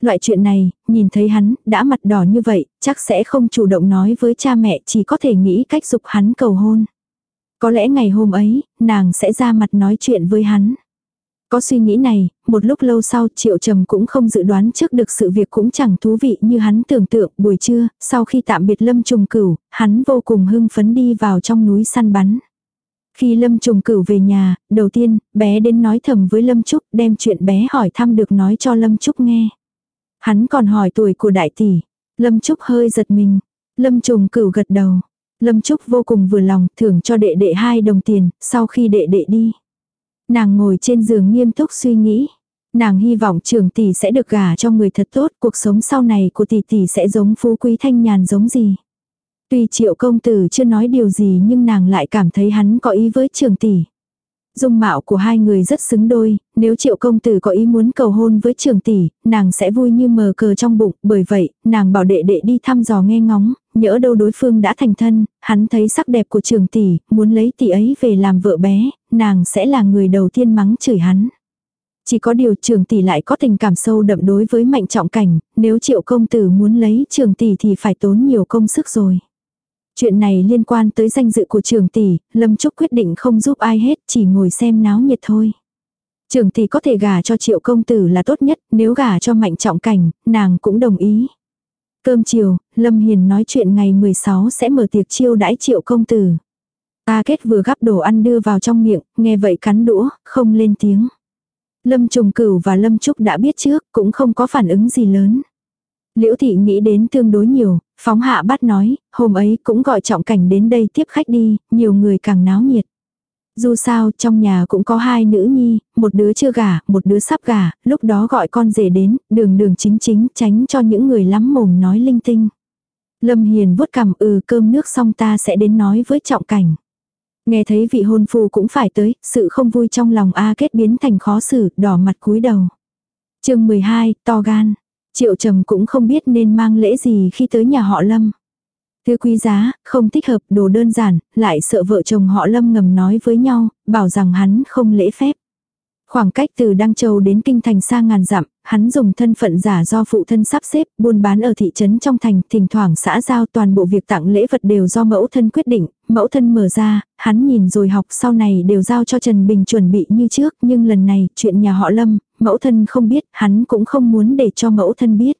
Loại chuyện này, nhìn thấy hắn, đã mặt đỏ như vậy, chắc sẽ không chủ động nói với cha mẹ, chỉ có thể nghĩ cách dục hắn cầu hôn. Có lẽ ngày hôm ấy, nàng sẽ ra mặt nói chuyện với hắn. Có suy nghĩ này, một lúc lâu sau Triệu Trầm cũng không dự đoán trước được sự việc cũng chẳng thú vị như hắn tưởng tượng buổi trưa, sau khi tạm biệt Lâm Trùng Cửu, hắn vô cùng hưng phấn đi vào trong núi săn bắn. Khi Lâm Trùng Cửu về nhà, đầu tiên, bé đến nói thầm với Lâm Trúc, đem chuyện bé hỏi thăm được nói cho Lâm Trúc nghe. Hắn còn hỏi tuổi của đại tỷ. Lâm Trúc hơi giật mình. Lâm trùng cửu gật đầu. Lâm Trúc vô cùng vừa lòng thưởng cho đệ đệ hai đồng tiền, sau khi đệ đệ đi. Nàng ngồi trên giường nghiêm túc suy nghĩ. Nàng hy vọng trường tỷ sẽ được gả cho người thật tốt, cuộc sống sau này của tỷ tỷ sẽ giống phú quý thanh nhàn giống gì. Tuy triệu công tử chưa nói điều gì nhưng nàng lại cảm thấy hắn có ý với trường tỷ. Dung mạo của hai người rất xứng đôi, nếu triệu công tử có ý muốn cầu hôn với trường tỷ, nàng sẽ vui như mờ cờ trong bụng, bởi vậy, nàng bảo đệ đệ đi thăm dò nghe ngóng, nhỡ đâu đối phương đã thành thân, hắn thấy sắc đẹp của trường tỷ, muốn lấy tỷ ấy về làm vợ bé, nàng sẽ là người đầu tiên mắng chửi hắn. Chỉ có điều trường tỷ lại có tình cảm sâu đậm đối với mạnh trọng cảnh, nếu triệu công tử muốn lấy trường tỷ thì phải tốn nhiều công sức rồi. Chuyện này liên quan tới danh dự của trường tỷ, Lâm Trúc quyết định không giúp ai hết, chỉ ngồi xem náo nhiệt thôi. Trường tỷ có thể gả cho triệu công tử là tốt nhất, nếu gả cho mạnh trọng cảnh, nàng cũng đồng ý. Cơm chiều, Lâm Hiền nói chuyện ngày 16 sẽ mở tiệc chiêu đãi triệu công tử. Ta kết vừa gắp đồ ăn đưa vào trong miệng, nghe vậy cắn đũa, không lên tiếng. Lâm Trùng Cửu và Lâm Trúc đã biết trước, cũng không có phản ứng gì lớn. Liễu thị nghĩ đến tương đối nhiều, phóng hạ bắt nói, hôm ấy cũng gọi trọng cảnh đến đây tiếp khách đi, nhiều người càng náo nhiệt. Dù sao, trong nhà cũng có hai nữ nhi, một đứa chưa gả, một đứa sắp gả, lúc đó gọi con rể đến, đường đường chính chính, tránh cho những người lắm mồm nói linh tinh. Lâm Hiền vuốt cằm ừ cơm nước xong ta sẽ đến nói với trọng cảnh. Nghe thấy vị hôn phu cũng phải tới, sự không vui trong lòng A kết biến thành khó xử, đỏ mặt cúi đầu. chương 12, to gan. Triệu trầm cũng không biết nên mang lễ gì khi tới nhà họ Lâm. Thứ quý giá, không thích hợp, đồ đơn giản, lại sợ vợ chồng họ Lâm ngầm nói với nhau, bảo rằng hắn không lễ phép. Khoảng cách từ Đăng Châu đến Kinh Thành xa ngàn dặm, hắn dùng thân phận giả do phụ thân sắp xếp, buôn bán ở thị trấn trong thành, thỉnh thoảng xã giao toàn bộ việc tặng lễ vật đều do mẫu thân quyết định, mẫu thân mở ra, hắn nhìn rồi học sau này đều giao cho Trần Bình chuẩn bị như trước, nhưng lần này, chuyện nhà họ Lâm, mẫu thân không biết, hắn cũng không muốn để cho mẫu thân biết.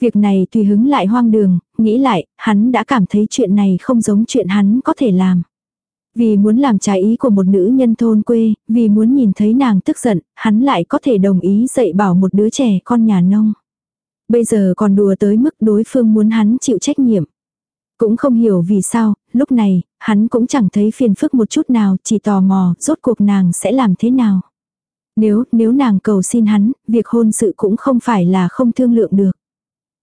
Việc này tùy hứng lại hoang đường, nghĩ lại, hắn đã cảm thấy chuyện này không giống chuyện hắn có thể làm. Vì muốn làm trái ý của một nữ nhân thôn quê, vì muốn nhìn thấy nàng tức giận, hắn lại có thể đồng ý dạy bảo một đứa trẻ con nhà nông. Bây giờ còn đùa tới mức đối phương muốn hắn chịu trách nhiệm. Cũng không hiểu vì sao, lúc này, hắn cũng chẳng thấy phiền phức một chút nào, chỉ tò mò, rốt cuộc nàng sẽ làm thế nào. Nếu, nếu nàng cầu xin hắn, việc hôn sự cũng không phải là không thương lượng được.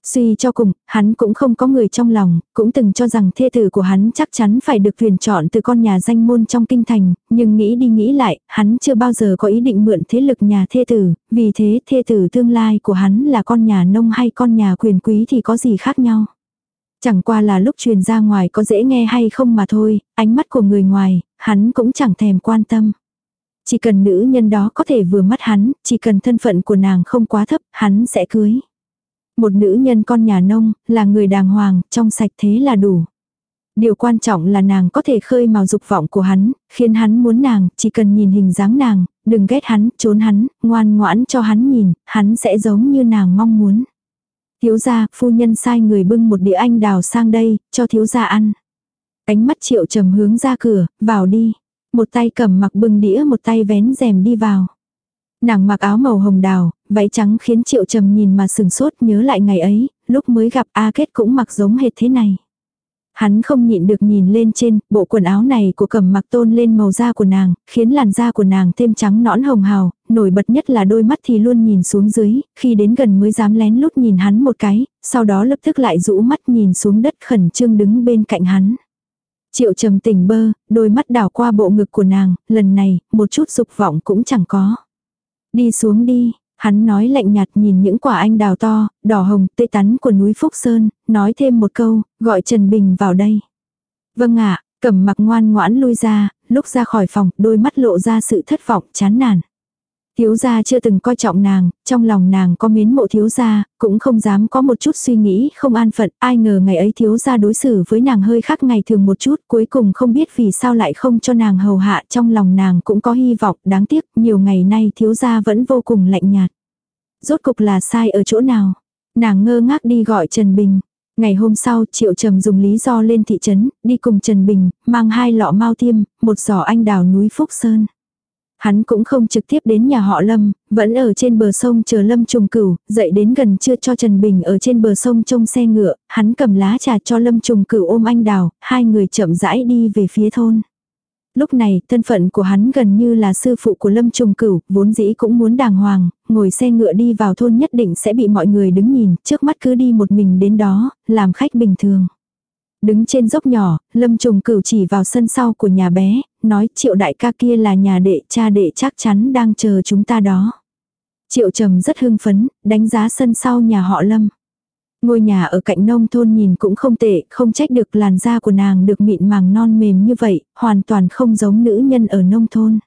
Suy cho cùng, hắn cũng không có người trong lòng, cũng từng cho rằng thê tử của hắn chắc chắn phải được tuyển chọn từ con nhà danh môn trong kinh thành, nhưng nghĩ đi nghĩ lại, hắn chưa bao giờ có ý định mượn thế lực nhà thê tử, vì thế thê tử tương lai của hắn là con nhà nông hay con nhà quyền quý thì có gì khác nhau. Chẳng qua là lúc truyền ra ngoài có dễ nghe hay không mà thôi, ánh mắt của người ngoài, hắn cũng chẳng thèm quan tâm. Chỉ cần nữ nhân đó có thể vừa mắt hắn, chỉ cần thân phận của nàng không quá thấp, hắn sẽ cưới. Một nữ nhân con nhà nông, là người đàng hoàng, trong sạch thế là đủ. Điều quan trọng là nàng có thể khơi mào dục vọng của hắn, khiến hắn muốn nàng, chỉ cần nhìn hình dáng nàng, đừng ghét hắn, trốn hắn, ngoan ngoãn cho hắn nhìn, hắn sẽ giống như nàng mong muốn. Thiếu gia, phu nhân sai người bưng một đĩa anh đào sang đây, cho thiếu gia ăn. Ánh mắt triệu trầm hướng ra cửa, vào đi. Một tay cầm mặc bưng đĩa một tay vén rèm đi vào. Nàng mặc áo màu hồng đào, váy trắng khiến triệu trầm nhìn mà sừng sốt nhớ lại ngày ấy, lúc mới gặp A Kết cũng mặc giống hệt thế này. Hắn không nhịn được nhìn lên trên, bộ quần áo này của cẩm mặc tôn lên màu da của nàng, khiến làn da của nàng thêm trắng nõn hồng hào, nổi bật nhất là đôi mắt thì luôn nhìn xuống dưới, khi đến gần mới dám lén lút nhìn hắn một cái, sau đó lập tức lại rũ mắt nhìn xuống đất khẩn trương đứng bên cạnh hắn. Triệu trầm tỉnh bơ, đôi mắt đảo qua bộ ngực của nàng, lần này, một chút dục vọng cũng chẳng có. Đi xuống đi, hắn nói lạnh nhạt nhìn những quả anh đào to, đỏ hồng, tê tắn của núi Phúc Sơn, nói thêm một câu, gọi Trần Bình vào đây. Vâng ạ, cẩm mặc ngoan ngoãn lui ra, lúc ra khỏi phòng, đôi mắt lộ ra sự thất vọng, chán nản. Thiếu gia chưa từng coi trọng nàng, trong lòng nàng có mến mộ thiếu gia, cũng không dám có một chút suy nghĩ không an phận, ai ngờ ngày ấy thiếu gia đối xử với nàng hơi khác ngày thường một chút, cuối cùng không biết vì sao lại không cho nàng hầu hạ, trong lòng nàng cũng có hy vọng, đáng tiếc, nhiều ngày nay thiếu gia vẫn vô cùng lạnh nhạt. Rốt cục là sai ở chỗ nào? Nàng ngơ ngác đi gọi Trần Bình. Ngày hôm sau, Triệu Trầm dùng lý do lên thị trấn, đi cùng Trần Bình, mang hai lọ mau tiêm, một giỏ anh đào núi Phúc Sơn. Hắn cũng không trực tiếp đến nhà họ Lâm, vẫn ở trên bờ sông chờ Lâm trùng cửu, dậy đến gần trưa cho Trần Bình ở trên bờ sông trông xe ngựa, hắn cầm lá trà cho Lâm trùng cửu ôm anh đào, hai người chậm rãi đi về phía thôn. Lúc này, thân phận của hắn gần như là sư phụ của Lâm Trùng Cửu, vốn dĩ cũng muốn đàng hoàng, ngồi xe ngựa đi vào thôn nhất định sẽ bị mọi người đứng nhìn, trước mắt cứ đi một mình đến đó, làm khách bình thường. Đứng trên dốc nhỏ, Lâm Trùng Cửu chỉ vào sân sau của nhà bé, nói triệu đại ca kia là nhà đệ, cha đệ chắc chắn đang chờ chúng ta đó. Triệu trầm rất hưng phấn, đánh giá sân sau nhà họ Lâm. Ngôi nhà ở cạnh nông thôn nhìn cũng không tệ, không trách được làn da của nàng được mịn màng non mềm như vậy, hoàn toàn không giống nữ nhân ở nông thôn.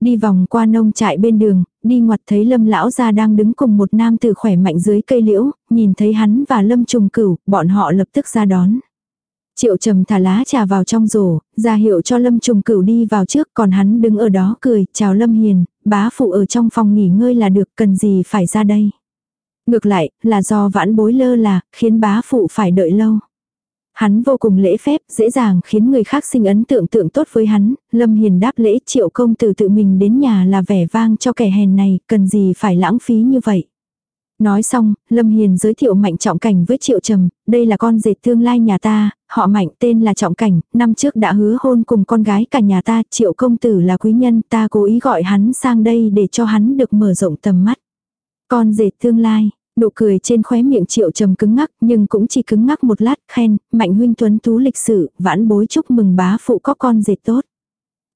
Đi vòng qua nông trại bên đường, đi ngoặt thấy lâm lão gia đang đứng cùng một nam tử khỏe mạnh dưới cây liễu, nhìn thấy hắn và lâm trùng cửu, bọn họ lập tức ra đón. Triệu trầm thả lá trà vào trong rổ, ra hiệu cho lâm trùng cửu đi vào trước còn hắn đứng ở đó cười, chào lâm hiền, bá phụ ở trong phòng nghỉ ngơi là được cần gì phải ra đây. Ngược lại, là do vãn bối lơ là, khiến bá phụ phải đợi lâu. Hắn vô cùng lễ phép, dễ dàng khiến người khác sinh ấn tượng tượng tốt với hắn, Lâm Hiền đáp lễ triệu công tử tự mình đến nhà là vẻ vang cho kẻ hèn này, cần gì phải lãng phí như vậy. Nói xong, Lâm Hiền giới thiệu Mạnh Trọng Cảnh với Triệu Trầm, đây là con dệt tương lai nhà ta, họ Mạnh tên là Trọng Cảnh, năm trước đã hứa hôn cùng con gái cả nhà ta, Triệu Công Tử là quý nhân, ta cố ý gọi hắn sang đây để cho hắn được mở rộng tầm mắt. Con dệt tương lai, Nụ cười trên khóe miệng triệu trầm cứng ngắc nhưng cũng chỉ cứng ngắc một lát khen, mạnh huynh tuấn tú lịch sự, vãn bối chúc mừng bá phụ có con dệt tốt.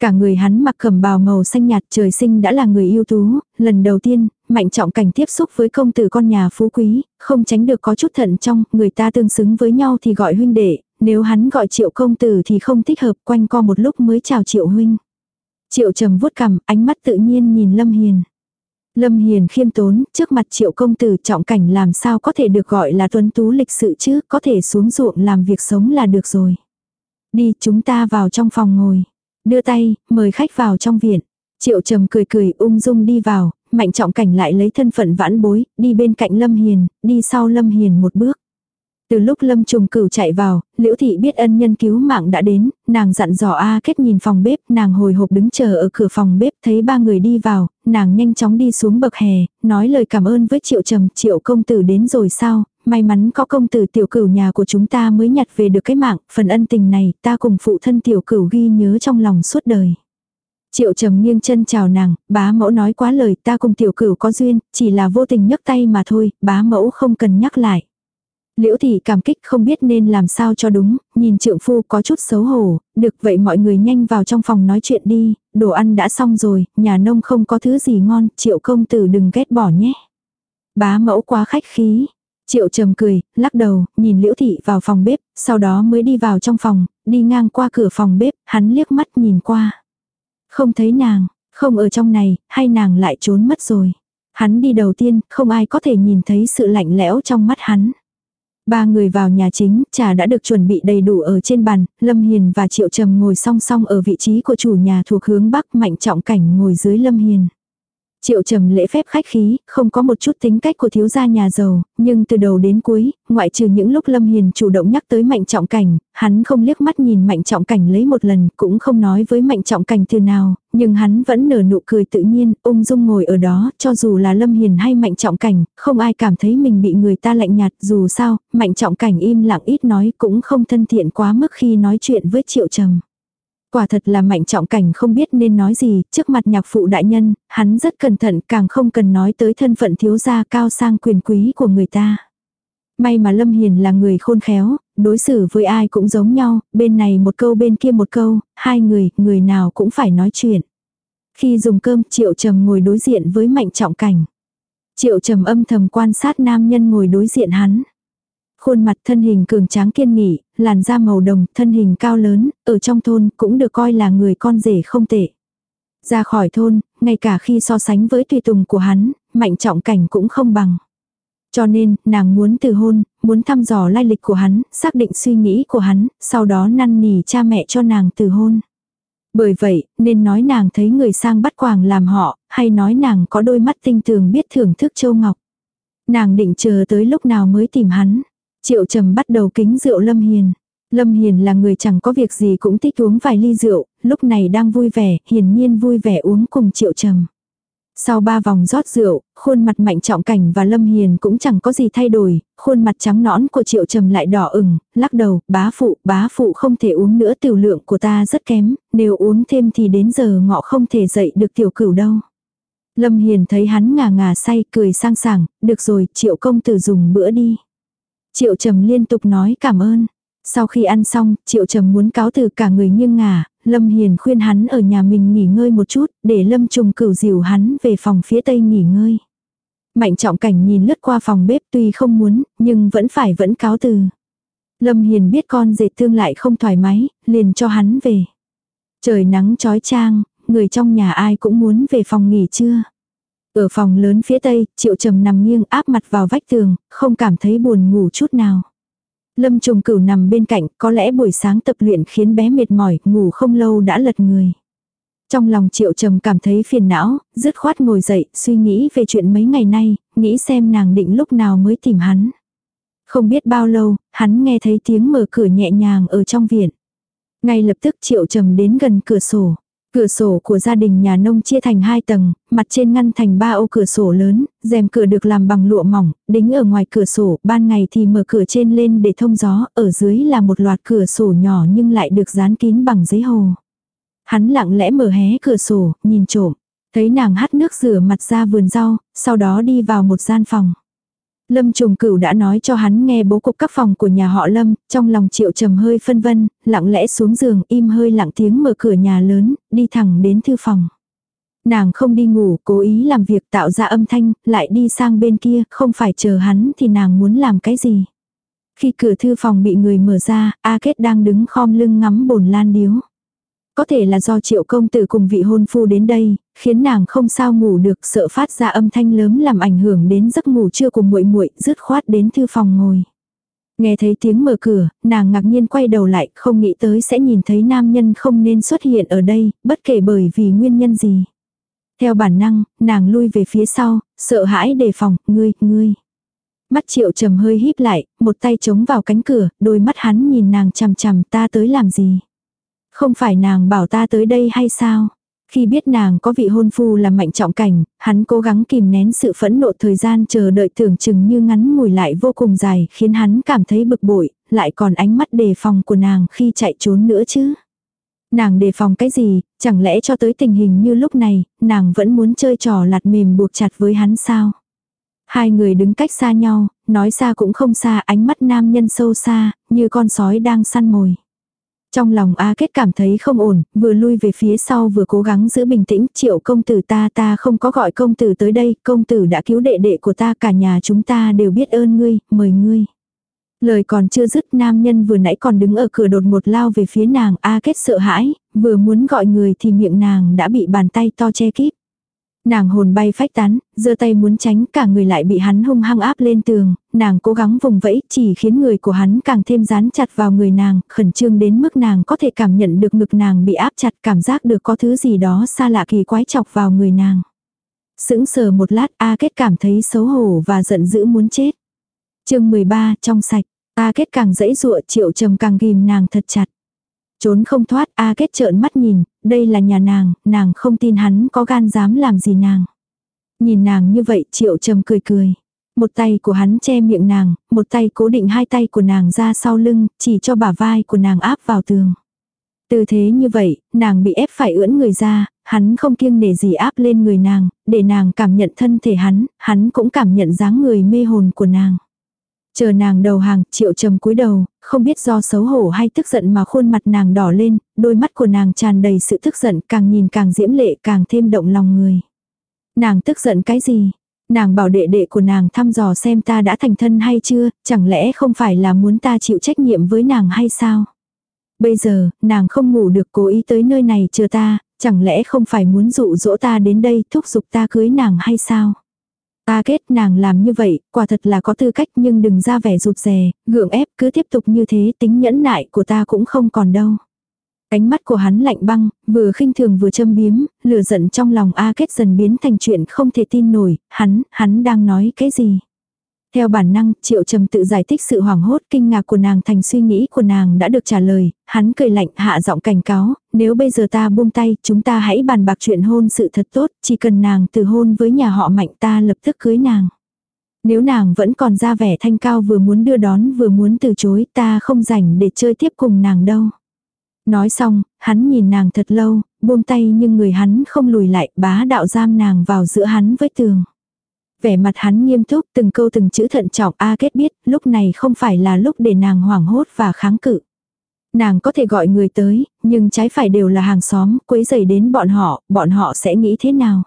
Cả người hắn mặc cẩm bào màu xanh nhạt trời sinh đã là người yêu tú, lần đầu tiên, mạnh trọng cảnh tiếp xúc với công tử con nhà phú quý, không tránh được có chút thận trong, người ta tương xứng với nhau thì gọi huynh đệ, nếu hắn gọi triệu công tử thì không thích hợp quanh co một lúc mới chào triệu huynh. Triệu trầm vuốt cằm, ánh mắt tự nhiên nhìn Lâm Hiền. Lâm Hiền khiêm tốn, trước mặt triệu công tử trọng cảnh làm sao có thể được gọi là tuấn tú lịch sự chứ, có thể xuống ruộng làm việc sống là được rồi. Đi chúng ta vào trong phòng ngồi. Đưa tay, mời khách vào trong viện. Triệu trầm cười cười ung dung đi vào, mạnh trọng cảnh lại lấy thân phận vãn bối, đi bên cạnh Lâm Hiền, đi sau Lâm Hiền một bước. Từ lúc Lâm Trùng Cửu chạy vào, Liễu Thị biết ân nhân cứu mạng đã đến, nàng dặn dò A kết nhìn phòng bếp, nàng hồi hộp đứng chờ ở cửa phòng bếp, thấy ba người đi vào, nàng nhanh chóng đi xuống bậc hè, nói lời cảm ơn với Triệu Trầm, Triệu công tử đến rồi sao, may mắn có công tử tiểu cửu nhà của chúng ta mới nhặt về được cái mạng, phần ân tình này ta cùng phụ thân tiểu cửu ghi nhớ trong lòng suốt đời. Triệu trầm nghiêng chân chào nàng, bá mẫu nói quá lời ta cùng tiểu cửu có duyên, chỉ là vô tình nhấc tay mà thôi, bá mẫu không cần nhắc lại. Liễu thị cảm kích không biết nên làm sao cho đúng, nhìn trượng phu có chút xấu hổ, được vậy mọi người nhanh vào trong phòng nói chuyện đi, đồ ăn đã xong rồi, nhà nông không có thứ gì ngon, triệu công tử đừng ghét bỏ nhé. Bá mẫu quá khách khí. Triệu trầm cười, lắc đầu, nhìn liễu thị vào phòng bếp, sau đó mới đi vào trong phòng, đi ngang qua cửa phòng bếp, hắn liếc mắt nhìn qua. Không thấy nàng, không ở trong này, hay nàng lại trốn mất rồi. Hắn đi đầu tiên, không ai có thể nhìn thấy sự lạnh lẽo trong mắt hắn. Ba người vào nhà chính, trà đã được chuẩn bị đầy đủ ở trên bàn, Lâm Hiền và Triệu Trầm ngồi song song ở vị trí của chủ nhà thuộc hướng Bắc Mạnh Trọng Cảnh ngồi dưới Lâm Hiền. Triệu trầm lễ phép khách khí, không có một chút tính cách của thiếu gia nhà giàu, nhưng từ đầu đến cuối, ngoại trừ những lúc Lâm Hiền chủ động nhắc tới mạnh trọng cảnh, hắn không liếc mắt nhìn mạnh trọng cảnh lấy một lần, cũng không nói với mạnh trọng cảnh từ nào, nhưng hắn vẫn nở nụ cười tự nhiên, ung dung ngồi ở đó, cho dù là Lâm Hiền hay mạnh trọng cảnh, không ai cảm thấy mình bị người ta lạnh nhạt, dù sao, mạnh trọng cảnh im lặng ít nói cũng không thân thiện quá mức khi nói chuyện với triệu trầm. Quả thật là mạnh trọng cảnh không biết nên nói gì, trước mặt nhạc phụ đại nhân, hắn rất cẩn thận càng không cần nói tới thân phận thiếu gia cao sang quyền quý của người ta. May mà Lâm Hiền là người khôn khéo, đối xử với ai cũng giống nhau, bên này một câu bên kia một câu, hai người, người nào cũng phải nói chuyện. Khi dùng cơm, Triệu Trầm ngồi đối diện với Mạnh Trọng Cảnh. Triệu Trầm âm thầm quan sát nam nhân ngồi đối diện hắn khuôn mặt thân hình cường tráng kiên nghị, làn da màu đồng, thân hình cao lớn, ở trong thôn cũng được coi là người con rể không tệ. Ra khỏi thôn, ngay cả khi so sánh với tùy tùng của hắn, mạnh trọng cảnh cũng không bằng. Cho nên, nàng muốn từ hôn, muốn thăm dò lai lịch của hắn, xác định suy nghĩ của hắn, sau đó năn nỉ cha mẹ cho nàng từ hôn. Bởi vậy, nên nói nàng thấy người sang bắt quàng làm họ, hay nói nàng có đôi mắt tinh tường biết thưởng thức châu ngọc. Nàng định chờ tới lúc nào mới tìm hắn. Triệu trầm bắt đầu kính rượu Lâm Hiền. Lâm Hiền là người chẳng có việc gì cũng thích uống vài ly rượu, lúc này đang vui vẻ, hiển nhiên vui vẻ uống cùng Triệu Trầm. Sau ba vòng rót rượu, khuôn mặt mạnh trọng cảnh và Lâm Hiền cũng chẳng có gì thay đổi, khuôn mặt trắng nõn của Triệu Trầm lại đỏ ửng, lắc đầu, bá phụ, bá phụ không thể uống nữa tiểu lượng của ta rất kém, nếu uống thêm thì đến giờ ngọ không thể dậy được tiểu cửu đâu. Lâm Hiền thấy hắn ngà ngà say cười sang sảng, được rồi, Triệu công tử dùng bữa đi. Triệu Trầm liên tục nói cảm ơn. Sau khi ăn xong, Triệu Trầm muốn cáo từ cả người nghiêng ngả, Lâm Hiền khuyên hắn ở nhà mình nghỉ ngơi một chút, để Lâm Trùng cửu dìu hắn về phòng phía tây nghỉ ngơi. Mạnh trọng cảnh nhìn lướt qua phòng bếp tuy không muốn, nhưng vẫn phải vẫn cáo từ. Lâm Hiền biết con dệt thương lại không thoải mái, liền cho hắn về. Trời nắng trói trang, người trong nhà ai cũng muốn về phòng nghỉ trưa. Ở phòng lớn phía tây, Triệu Trầm nằm nghiêng áp mặt vào vách tường, không cảm thấy buồn ngủ chút nào. Lâm trùng cửu nằm bên cạnh, có lẽ buổi sáng tập luyện khiến bé mệt mỏi, ngủ không lâu đã lật người. Trong lòng triệu trầm cảm thấy phiền não, dứt khoát ngồi dậy, suy nghĩ về chuyện mấy ngày nay, nghĩ xem nàng định lúc nào mới tìm hắn. Không biết bao lâu, hắn nghe thấy tiếng mở cửa nhẹ nhàng ở trong viện. Ngay lập tức triệu trầm đến gần cửa sổ. Cửa sổ của gia đình nhà nông chia thành hai tầng, mặt trên ngăn thành ba ô cửa sổ lớn, rèm cửa được làm bằng lụa mỏng, đính ở ngoài cửa sổ, ban ngày thì mở cửa trên lên để thông gió, ở dưới là một loạt cửa sổ nhỏ nhưng lại được dán kín bằng giấy hồ. Hắn lặng lẽ mở hé cửa sổ, nhìn trộm, thấy nàng hắt nước rửa mặt ra vườn rau, sau đó đi vào một gian phòng. Lâm Trùng Cửu đã nói cho hắn nghe bố cục các phòng của nhà họ Lâm, trong lòng Triệu Trầm hơi phân vân, lặng lẽ xuống giường, im hơi lặng tiếng mở cửa nhà lớn, đi thẳng đến thư phòng. Nàng không đi ngủ, cố ý làm việc tạo ra âm thanh, lại đi sang bên kia, không phải chờ hắn thì nàng muốn làm cái gì. Khi cửa thư phòng bị người mở ra, A Kết đang đứng khom lưng ngắm bồn lan điếu. Có thể là do triệu công tử cùng vị hôn phu đến đây, khiến nàng không sao ngủ được sợ phát ra âm thanh lớn làm ảnh hưởng đến giấc ngủ trưa của muội muội dứt khoát đến thư phòng ngồi. Nghe thấy tiếng mở cửa, nàng ngạc nhiên quay đầu lại, không nghĩ tới sẽ nhìn thấy nam nhân không nên xuất hiện ở đây, bất kể bởi vì nguyên nhân gì. Theo bản năng, nàng lui về phía sau, sợ hãi đề phòng, ngươi, ngươi. Mắt triệu trầm hơi híp lại, một tay chống vào cánh cửa, đôi mắt hắn nhìn nàng chằm chằm ta tới làm gì. Không phải nàng bảo ta tới đây hay sao? Khi biết nàng có vị hôn phu là mạnh trọng cảnh, hắn cố gắng kìm nén sự phẫn nộ thời gian chờ đợi tưởng chừng như ngắn ngủi lại vô cùng dài khiến hắn cảm thấy bực bội, lại còn ánh mắt đề phòng của nàng khi chạy trốn nữa chứ. Nàng đề phòng cái gì, chẳng lẽ cho tới tình hình như lúc này, nàng vẫn muốn chơi trò lạt mềm buộc chặt với hắn sao? Hai người đứng cách xa nhau, nói xa cũng không xa ánh mắt nam nhân sâu xa, như con sói đang săn mồi. Trong lòng A Kết cảm thấy không ổn, vừa lui về phía sau vừa cố gắng giữ bình tĩnh, triệu công tử ta ta không có gọi công tử tới đây, công tử đã cứu đệ đệ của ta cả nhà chúng ta đều biết ơn ngươi, mời ngươi. Lời còn chưa dứt nam nhân vừa nãy còn đứng ở cửa đột một lao về phía nàng A Kết sợ hãi, vừa muốn gọi người thì miệng nàng đã bị bàn tay to che kíp. Nàng hồn bay phách tán, giơ tay muốn tránh cả người lại bị hắn hung hăng áp lên tường, nàng cố gắng vùng vẫy chỉ khiến người của hắn càng thêm dán chặt vào người nàng, khẩn trương đến mức nàng có thể cảm nhận được ngực nàng bị áp chặt cảm giác được có thứ gì đó xa lạ kỳ quái chọc vào người nàng. Sững sờ một lát A kết cảm thấy xấu hổ và giận dữ muốn chết. chương 13 trong sạch, A kết càng dãy dụa triệu trầm càng ghim nàng thật chặt. Trốn không thoát, A Kết trợn mắt nhìn, đây là nhà nàng, nàng không tin hắn có gan dám làm gì nàng. Nhìn nàng như vậy, triệu trầm cười cười. Một tay của hắn che miệng nàng, một tay cố định hai tay của nàng ra sau lưng, chỉ cho bả vai của nàng áp vào tường. Tư thế như vậy, nàng bị ép phải ưỡn người ra, hắn không kiêng nể gì áp lên người nàng, để nàng cảm nhận thân thể hắn, hắn cũng cảm nhận dáng người mê hồn của nàng. Chờ nàng đầu hàng, triệu trầm cúi đầu, không biết do xấu hổ hay tức giận mà khuôn mặt nàng đỏ lên, đôi mắt của nàng tràn đầy sự tức giận càng nhìn càng diễm lệ càng thêm động lòng người. Nàng tức giận cái gì? Nàng bảo đệ đệ của nàng thăm dò xem ta đã thành thân hay chưa, chẳng lẽ không phải là muốn ta chịu trách nhiệm với nàng hay sao? Bây giờ, nàng không ngủ được cố ý tới nơi này chờ ta, chẳng lẽ không phải muốn dụ dỗ ta đến đây thúc giục ta cưới nàng hay sao? Ta kết nàng làm như vậy, quả thật là có tư cách nhưng đừng ra vẻ rụt rè, gượng ép cứ tiếp tục như thế tính nhẫn nại của ta cũng không còn đâu. Ánh mắt của hắn lạnh băng, vừa khinh thường vừa châm biếm, lửa giận trong lòng A kết dần biến thành chuyện không thể tin nổi, hắn, hắn đang nói cái gì. Theo bản năng, Triệu Trầm tự giải thích sự hoảng hốt kinh ngạc của nàng thành suy nghĩ của nàng đã được trả lời, hắn cười lạnh hạ giọng cảnh cáo, nếu bây giờ ta buông tay, chúng ta hãy bàn bạc chuyện hôn sự thật tốt, chỉ cần nàng từ hôn với nhà họ mạnh ta lập tức cưới nàng. Nếu nàng vẫn còn ra vẻ thanh cao vừa muốn đưa đón vừa muốn từ chối ta không rảnh để chơi tiếp cùng nàng đâu. Nói xong, hắn nhìn nàng thật lâu, buông tay nhưng người hắn không lùi lại bá đạo giam nàng vào giữa hắn với tường. Vẻ mặt hắn nghiêm túc từng câu từng chữ thận trọng A kết biết lúc này không phải là lúc để nàng hoảng hốt và kháng cự. Nàng có thể gọi người tới, nhưng trái phải đều là hàng xóm, quấy rầy đến bọn họ, bọn họ sẽ nghĩ thế nào?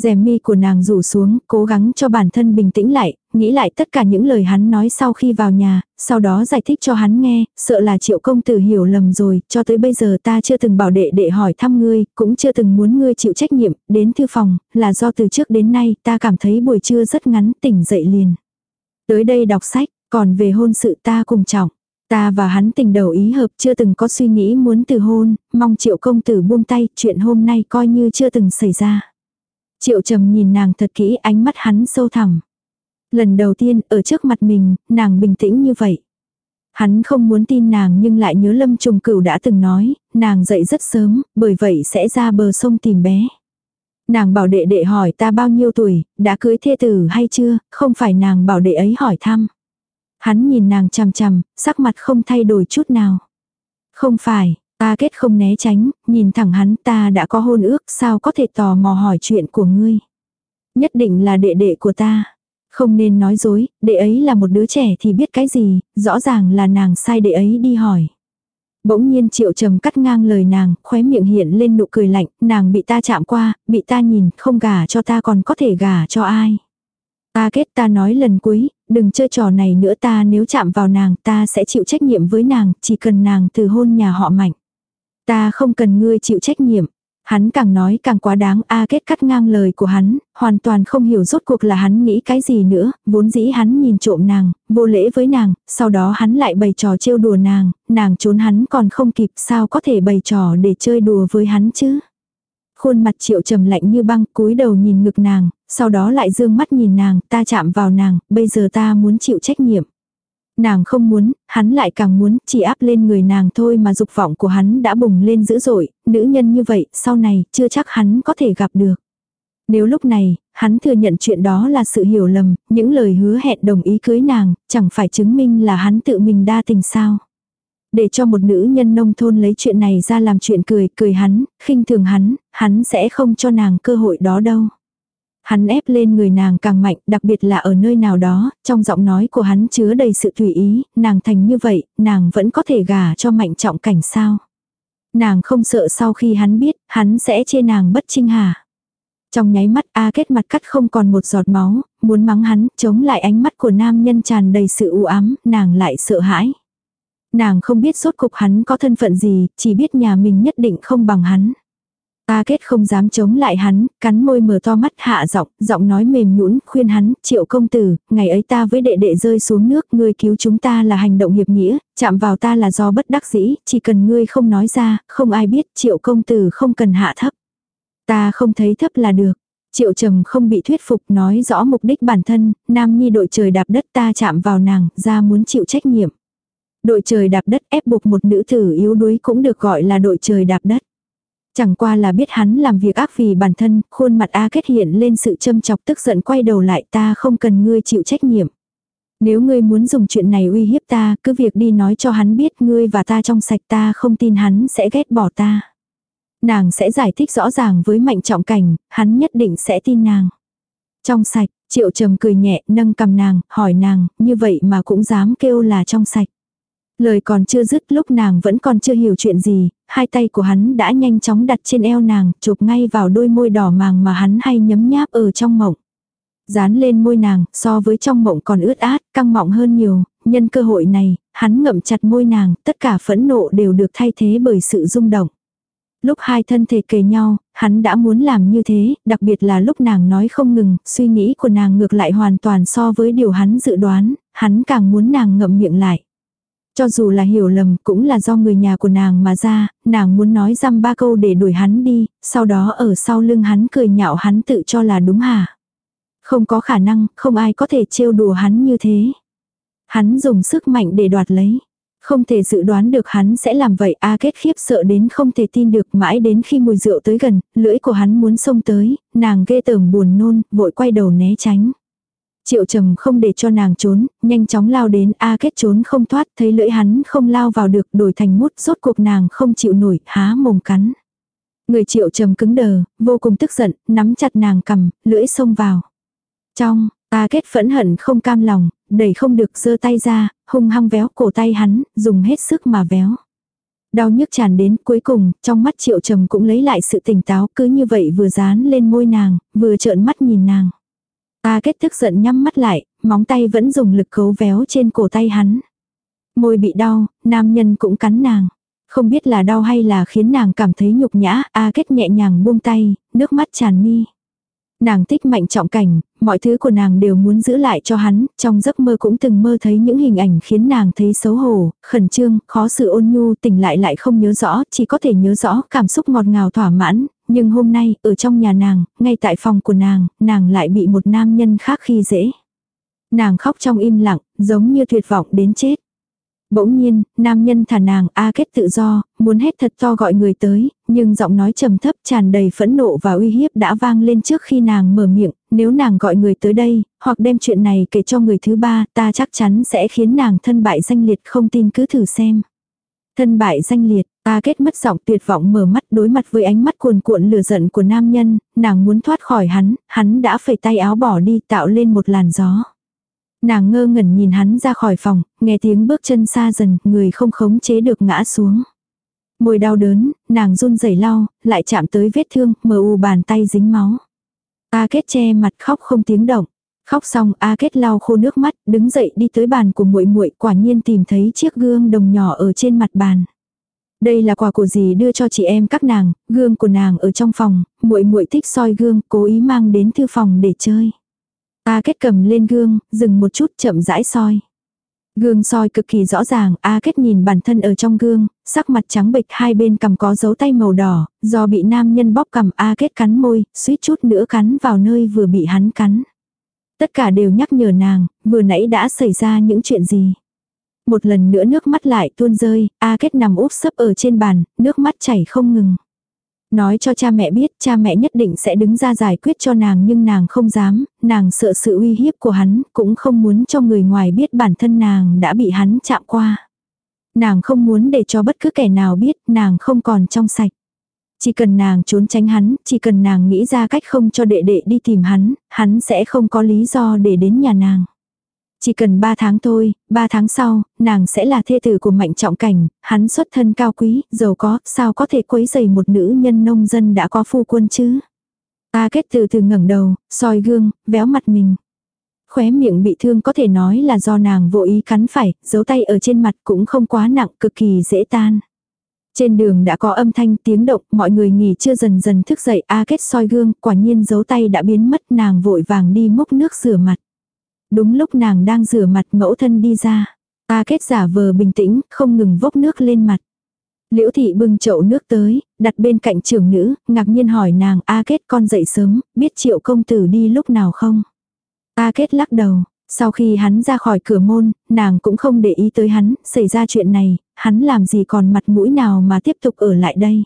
Rèm mi của nàng rủ xuống, cố gắng cho bản thân bình tĩnh lại, nghĩ lại tất cả những lời hắn nói sau khi vào nhà, sau đó giải thích cho hắn nghe, sợ là triệu công tử hiểu lầm rồi, cho tới bây giờ ta chưa từng bảo đệ đệ hỏi thăm ngươi, cũng chưa từng muốn ngươi chịu trách nhiệm, đến thư phòng, là do từ trước đến nay ta cảm thấy buổi trưa rất ngắn, tỉnh dậy liền. Tới đây đọc sách, còn về hôn sự ta cùng trọng. Ta và hắn tình đầu ý hợp chưa từng có suy nghĩ muốn từ hôn, mong triệu công tử buông tay, chuyện hôm nay coi như chưa từng xảy ra. Triệu trầm nhìn nàng thật kỹ ánh mắt hắn sâu thẳm. Lần đầu tiên ở trước mặt mình, nàng bình tĩnh như vậy. Hắn không muốn tin nàng nhưng lại nhớ lâm trùng cửu đã từng nói, nàng dậy rất sớm, bởi vậy sẽ ra bờ sông tìm bé. Nàng bảo đệ đệ hỏi ta bao nhiêu tuổi, đã cưới thê tử hay chưa, không phải nàng bảo đệ ấy hỏi thăm. Hắn nhìn nàng chằm chằm, sắc mặt không thay đổi chút nào. Không phải, Ta kết không né tránh, nhìn thẳng hắn ta đã có hôn ước sao có thể tò mò hỏi chuyện của ngươi. Nhất định là đệ đệ của ta. Không nên nói dối, đệ ấy là một đứa trẻ thì biết cái gì, rõ ràng là nàng sai đệ ấy đi hỏi. Bỗng nhiên triệu trầm cắt ngang lời nàng, khóe miệng hiện lên nụ cười lạnh, nàng bị ta chạm qua, bị ta nhìn, không gả cho ta còn có thể gả cho ai. Ta kết ta nói lần cuối, đừng chơi trò này nữa ta nếu chạm vào nàng ta sẽ chịu trách nhiệm với nàng, chỉ cần nàng từ hôn nhà họ mạnh. Ta không cần ngươi chịu trách nhiệm. Hắn càng nói càng quá đáng A kết cắt ngang lời của hắn, hoàn toàn không hiểu rốt cuộc là hắn nghĩ cái gì nữa, vốn dĩ hắn nhìn trộm nàng, vô lễ với nàng, sau đó hắn lại bày trò trêu đùa nàng, nàng trốn hắn còn không kịp sao có thể bày trò để chơi đùa với hắn chứ. Khuôn mặt triệu trầm lạnh như băng cúi đầu nhìn ngực nàng, sau đó lại dương mắt nhìn nàng, ta chạm vào nàng, bây giờ ta muốn chịu trách nhiệm. Nàng không muốn, hắn lại càng muốn, chỉ áp lên người nàng thôi mà dục vọng của hắn đã bùng lên dữ dội, nữ nhân như vậy, sau này, chưa chắc hắn có thể gặp được. Nếu lúc này, hắn thừa nhận chuyện đó là sự hiểu lầm, những lời hứa hẹn đồng ý cưới nàng, chẳng phải chứng minh là hắn tự mình đa tình sao. Để cho một nữ nhân nông thôn lấy chuyện này ra làm chuyện cười, cười hắn, khinh thường hắn, hắn sẽ không cho nàng cơ hội đó đâu. Hắn ép lên người nàng càng mạnh, đặc biệt là ở nơi nào đó, trong giọng nói của hắn chứa đầy sự tùy ý, nàng thành như vậy, nàng vẫn có thể gả cho mạnh trọng cảnh sao. Nàng không sợ sau khi hắn biết, hắn sẽ chê nàng bất trinh hả. Trong nháy mắt A kết mặt cắt không còn một giọt máu, muốn mắng hắn, chống lại ánh mắt của nam nhân tràn đầy sự u ám, nàng lại sợ hãi. Nàng không biết sốt cục hắn có thân phận gì, chỉ biết nhà mình nhất định không bằng hắn ta kết không dám chống lại hắn, cắn môi mở to mắt hạ giọng, giọng nói mềm nhũn khuyên hắn, triệu công tử, ngày ấy ta với đệ đệ rơi xuống nước, ngươi cứu chúng ta là hành động hiệp nghĩa, chạm vào ta là do bất đắc dĩ, chỉ cần ngươi không nói ra, không ai biết, triệu công tử không cần hạ thấp. Ta không thấy thấp là được. Triệu trầm không bị thuyết phục nói rõ mục đích bản thân, nam nhi đội trời đạp đất ta chạm vào nàng, ra muốn chịu trách nhiệm. Đội trời đạp đất ép buộc một nữ tử yếu đuối cũng được gọi là đội trời đạp đất. Chẳng qua là biết hắn làm việc ác vì bản thân, khuôn mặt A kết hiện lên sự châm chọc tức giận quay đầu lại ta không cần ngươi chịu trách nhiệm. Nếu ngươi muốn dùng chuyện này uy hiếp ta, cứ việc đi nói cho hắn biết ngươi và ta trong sạch ta không tin hắn sẽ ghét bỏ ta. Nàng sẽ giải thích rõ ràng với mạnh trọng cảnh, hắn nhất định sẽ tin nàng. Trong sạch, triệu trầm cười nhẹ, nâng cầm nàng, hỏi nàng, như vậy mà cũng dám kêu là trong sạch. Lời còn chưa dứt lúc nàng vẫn còn chưa hiểu chuyện gì, hai tay của hắn đã nhanh chóng đặt trên eo nàng, chụp ngay vào đôi môi đỏ màng mà hắn hay nhấm nháp ở trong mộng. Dán lên môi nàng, so với trong mộng còn ướt át, căng mọng hơn nhiều, nhân cơ hội này, hắn ngậm chặt môi nàng, tất cả phẫn nộ đều được thay thế bởi sự rung động. Lúc hai thân thể kề nhau, hắn đã muốn làm như thế, đặc biệt là lúc nàng nói không ngừng, suy nghĩ của nàng ngược lại hoàn toàn so với điều hắn dự đoán, hắn càng muốn nàng ngậm miệng lại. Cho dù là hiểu lầm cũng là do người nhà của nàng mà ra, nàng muốn nói răm ba câu để đuổi hắn đi, sau đó ở sau lưng hắn cười nhạo hắn tự cho là đúng hả. Không có khả năng, không ai có thể trêu đùa hắn như thế. Hắn dùng sức mạnh để đoạt lấy. Không thể dự đoán được hắn sẽ làm vậy A kết khiếp sợ đến không thể tin được mãi đến khi mùi rượu tới gần, lưỡi của hắn muốn xông tới, nàng ghê tởm buồn nôn, vội quay đầu né tránh. Triệu trầm không để cho nàng trốn, nhanh chóng lao đến A kết trốn không thoát, thấy lưỡi hắn không lao vào được, đổi thành mút, rốt cuộc nàng không chịu nổi, há mồm cắn. Người triệu trầm cứng đờ, vô cùng tức giận, nắm chặt nàng cầm, lưỡi xông vào. Trong, A kết phẫn hận không cam lòng, đẩy không được giơ tay ra, hung hăng véo cổ tay hắn, dùng hết sức mà véo. Đau nhức tràn đến cuối cùng, trong mắt triệu trầm cũng lấy lại sự tỉnh táo, cứ như vậy vừa dán lên môi nàng, vừa trợn mắt nhìn nàng. A kết tức giận nhắm mắt lại, móng tay vẫn dùng lực cấu véo trên cổ tay hắn. Môi bị đau, nam nhân cũng cắn nàng. Không biết là đau hay là khiến nàng cảm thấy nhục nhã, A kết nhẹ nhàng buông tay, nước mắt tràn mi. Nàng thích mạnh trọng cảnh, mọi thứ của nàng đều muốn giữ lại cho hắn, trong giấc mơ cũng từng mơ thấy những hình ảnh khiến nàng thấy xấu hổ, khẩn trương, khó xử ôn nhu, tỉnh lại lại không nhớ rõ, chỉ có thể nhớ rõ cảm xúc ngọt ngào thỏa mãn, nhưng hôm nay, ở trong nhà nàng, ngay tại phòng của nàng, nàng lại bị một nam nhân khác khi dễ. Nàng khóc trong im lặng, giống như tuyệt vọng đến chết. Bỗng nhiên, nam nhân thả nàng A kết tự do, muốn hết thật to gọi người tới, nhưng giọng nói trầm thấp tràn đầy phẫn nộ và uy hiếp đã vang lên trước khi nàng mở miệng, nếu nàng gọi người tới đây, hoặc đem chuyện này kể cho người thứ ba, ta chắc chắn sẽ khiến nàng thân bại danh liệt không tin cứ thử xem. Thân bại danh liệt, ta kết mất giọng tuyệt vọng mở mắt đối mặt với ánh mắt cuồn cuộn lửa giận của nam nhân, nàng muốn thoát khỏi hắn, hắn đã phẩy tay áo bỏ đi tạo lên một làn gió. Nàng ngơ ngẩn nhìn hắn ra khỏi phòng, nghe tiếng bước chân xa dần, người không khống chế được ngã xuống. Môi đau đớn, nàng run rẩy lau, lại chạm tới vết thương, mờ u bàn tay dính máu. ta kết che mặt khóc không tiếng động. Khóc xong A kết lau khô nước mắt, đứng dậy đi tới bàn của muội muội, quả nhiên tìm thấy chiếc gương đồng nhỏ ở trên mặt bàn. Đây là quà của dì đưa cho chị em các nàng, gương của nàng ở trong phòng, muội muội thích soi gương, cố ý mang đến thư phòng để chơi. A kết cầm lên gương, dừng một chút chậm rãi soi. Gương soi cực kỳ rõ ràng, A kết nhìn bản thân ở trong gương, sắc mặt trắng bệch hai bên cầm có dấu tay màu đỏ, do bị nam nhân bóp cầm A kết cắn môi, suýt chút nữa cắn vào nơi vừa bị hắn cắn. Tất cả đều nhắc nhở nàng, vừa nãy đã xảy ra những chuyện gì. Một lần nữa nước mắt lại tuôn rơi, A kết nằm úp sấp ở trên bàn, nước mắt chảy không ngừng. Nói cho cha mẹ biết, cha mẹ nhất định sẽ đứng ra giải quyết cho nàng nhưng nàng không dám, nàng sợ sự uy hiếp của hắn, cũng không muốn cho người ngoài biết bản thân nàng đã bị hắn chạm qua. Nàng không muốn để cho bất cứ kẻ nào biết nàng không còn trong sạch. Chỉ cần nàng trốn tránh hắn, chỉ cần nàng nghĩ ra cách không cho đệ đệ đi tìm hắn, hắn sẽ không có lý do để đến nhà nàng. Chỉ cần 3 tháng thôi, 3 tháng sau, nàng sẽ là thê tử của mạnh trọng cảnh, hắn xuất thân cao quý, giàu có, sao có thể quấy dày một nữ nhân nông dân đã có phu quân chứ. Ta kết từ từ ngẩng đầu, soi gương, véo mặt mình. Khóe miệng bị thương có thể nói là do nàng vô ý cắn phải, giấu tay ở trên mặt cũng không quá nặng, cực kỳ dễ tan. Trên đường đã có âm thanh tiếng động, mọi người nghỉ chưa dần dần thức dậy, A kết soi gương, quả nhiên dấu tay đã biến mất, nàng vội vàng đi múc nước rửa mặt. Đúng lúc nàng đang rửa mặt mẫu thân đi ra. A kết giả vờ bình tĩnh, không ngừng vốc nước lên mặt. Liễu thị bưng chậu nước tới, đặt bên cạnh trưởng nữ, ngạc nhiên hỏi nàng A kết con dậy sớm, biết triệu công tử đi lúc nào không? A kết lắc đầu, sau khi hắn ra khỏi cửa môn, nàng cũng không để ý tới hắn, xảy ra chuyện này, hắn làm gì còn mặt mũi nào mà tiếp tục ở lại đây.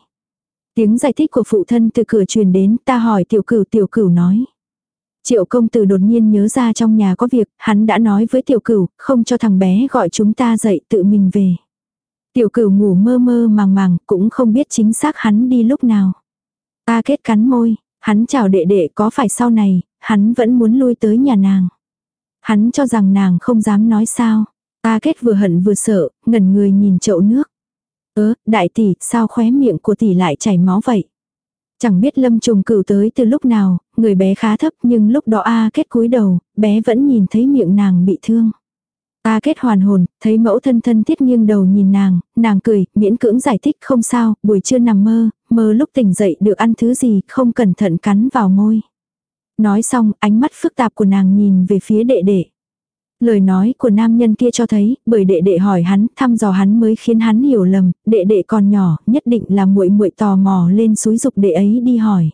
Tiếng giải thích của phụ thân từ cửa truyền đến, ta hỏi tiểu cửu tiểu cửu nói. Triệu công tử đột nhiên nhớ ra trong nhà có việc, hắn đã nói với tiểu cửu, không cho thằng bé gọi chúng ta dậy tự mình về. Tiểu cửu ngủ mơ mơ màng màng, cũng không biết chính xác hắn đi lúc nào. Ta kết cắn môi, hắn chào đệ đệ có phải sau này, hắn vẫn muốn lui tới nhà nàng. Hắn cho rằng nàng không dám nói sao. Ta kết vừa hận vừa sợ, ngẩn người nhìn chậu nước. Ớ, đại tỷ, sao khóe miệng của tỷ lại chảy máu vậy? Chẳng biết lâm trùng cửu tới từ lúc nào, người bé khá thấp nhưng lúc đó A kết cúi đầu, bé vẫn nhìn thấy miệng nàng bị thương. A kết hoàn hồn, thấy mẫu thân thân thiết nghiêng đầu nhìn nàng, nàng cười, miễn cưỡng giải thích không sao, buổi trưa nằm mơ, mơ lúc tỉnh dậy được ăn thứ gì, không cẩn thận cắn vào môi. Nói xong, ánh mắt phức tạp của nàng nhìn về phía đệ đệ. Lời nói của nam nhân kia cho thấy, bởi đệ đệ hỏi hắn, thăm dò hắn mới khiến hắn hiểu lầm, đệ đệ còn nhỏ, nhất định là muội muội tò mò lên suối dục đệ ấy đi hỏi.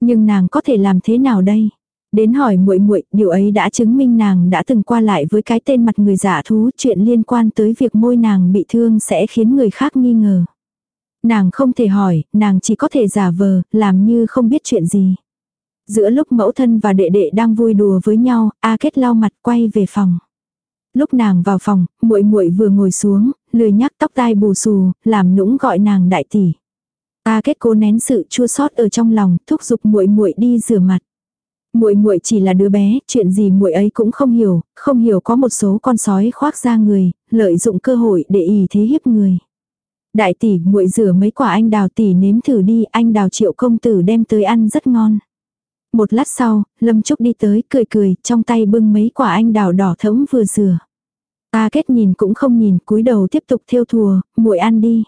Nhưng nàng có thể làm thế nào đây? Đến hỏi muội muội, điều ấy đã chứng minh nàng đã từng qua lại với cái tên mặt người giả thú, chuyện liên quan tới việc môi nàng bị thương sẽ khiến người khác nghi ngờ. Nàng không thể hỏi, nàng chỉ có thể giả vờ, làm như không biết chuyện gì. Giữa lúc mẫu thân và đệ đệ đang vui đùa với nhau, A Kết lau mặt quay về phòng. Lúc nàng vào phòng, muội muội vừa ngồi xuống, lười nhắc tóc tai bù xù, làm nũng gọi nàng đại tỷ. A Kết cố nén sự chua xót ở trong lòng, thúc giục muội muội đi rửa mặt. Muội muội chỉ là đứa bé, chuyện gì muội ấy cũng không hiểu, không hiểu có một số con sói khoác ra người, lợi dụng cơ hội để ỷ thế hiếp người. Đại tỷ, muội rửa mấy quả anh đào tỷ nếm thử đi, anh đào triệu công tử đem tới ăn rất ngon. Một lát sau, Lâm Trúc đi tới cười cười, trong tay bưng mấy quả anh đào đỏ thẫm vừa rửa. Ta kết nhìn cũng không nhìn, cúi đầu tiếp tục theo thùa, muội ăn đi.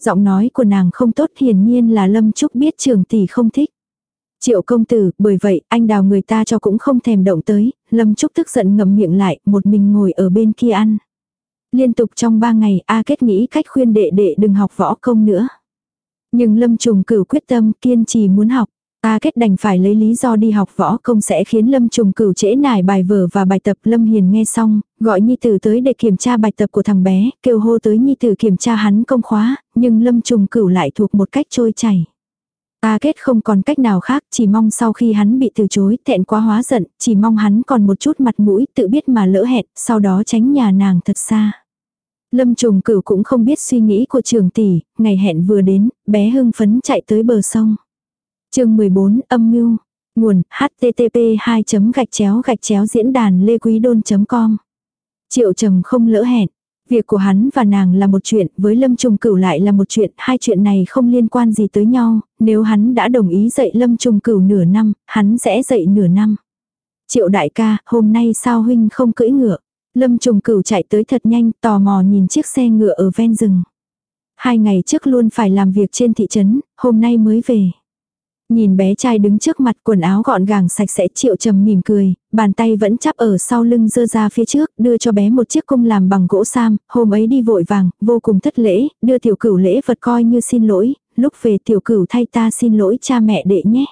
Giọng nói của nàng không tốt hiển nhiên là Lâm Trúc biết trường tỷ không thích. Triệu công tử, bởi vậy, anh đào người ta cho cũng không thèm động tới, Lâm Trúc tức giận ngậm miệng lại, một mình ngồi ở bên kia ăn. Liên tục trong ba ngày, A Kết nghĩ cách khuyên đệ đệ đừng học võ công nữa. Nhưng Lâm Trùng cửu quyết tâm kiên trì muốn học. A Kết đành phải lấy lý do đi học võ công sẽ khiến Lâm Trùng cửu trễ nải bài vở và bài tập Lâm Hiền nghe xong, gọi Nhi Tử tới để kiểm tra bài tập của thằng bé, kêu hô tới Nhi Tử kiểm tra hắn công khóa, nhưng Lâm Trùng cửu lại thuộc một cách trôi chảy. A kết không còn cách nào khác, chỉ mong sau khi hắn bị từ chối, thẹn quá hóa giận, chỉ mong hắn còn một chút mặt mũi, tự biết mà lỡ hẹn, sau đó tránh nhà nàng thật xa. Lâm trùng cửu cũng không biết suy nghĩ của trường tỷ, ngày hẹn vừa đến, bé hưng phấn chạy tới bờ sông chương 14 âm mưu Nguồn http 2 gạch chéo gạch chéo diễn đàn lê quý đôn com Triệu trầm không lỡ hẹn. Việc của hắn và nàng là một chuyện, với Lâm Trùng Cửu lại là một chuyện, hai chuyện này không liên quan gì tới nhau, nếu hắn đã đồng ý dạy Lâm Trùng Cửu nửa năm, hắn sẽ dạy nửa năm. Triệu đại ca, hôm nay sao huynh không cưỡi ngựa? Lâm Trùng Cửu chạy tới thật nhanh, tò mò nhìn chiếc xe ngựa ở ven rừng. Hai ngày trước luôn phải làm việc trên thị trấn, hôm nay mới về. Nhìn bé trai đứng trước mặt quần áo gọn gàng sạch sẽ triệu trầm mỉm cười, bàn tay vẫn chắp ở sau lưng dơ ra phía trước, đưa cho bé một chiếc cung làm bằng gỗ sam, hôm ấy đi vội vàng, vô cùng thất lễ, đưa tiểu cửu lễ vật coi như xin lỗi, lúc về tiểu cửu thay ta xin lỗi cha mẹ đệ nhé.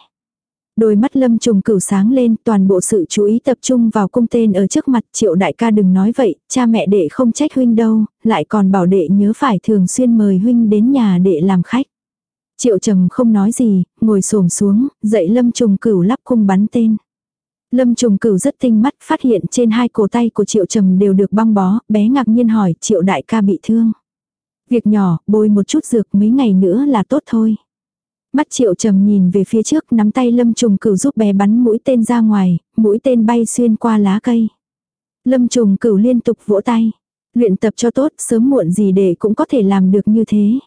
Đôi mắt lâm trùng cửu sáng lên, toàn bộ sự chú ý tập trung vào cung tên ở trước mặt triệu đại ca đừng nói vậy, cha mẹ đệ không trách huynh đâu, lại còn bảo đệ nhớ phải thường xuyên mời huynh đến nhà đệ làm khách. Triệu trầm không nói gì, ngồi xổm xuống, dậy lâm trùng cửu lắp cung bắn tên. Lâm trùng cửu rất tinh mắt phát hiện trên hai cổ tay của triệu trầm đều được băng bó, bé ngạc nhiên hỏi triệu đại ca bị thương. Việc nhỏ, bôi một chút dược mấy ngày nữa là tốt thôi. Mắt triệu trầm nhìn về phía trước nắm tay lâm trùng cửu giúp bé bắn mũi tên ra ngoài, mũi tên bay xuyên qua lá cây. Lâm trùng cửu liên tục vỗ tay. Luyện tập cho tốt, sớm muộn gì để cũng có thể làm được như thế.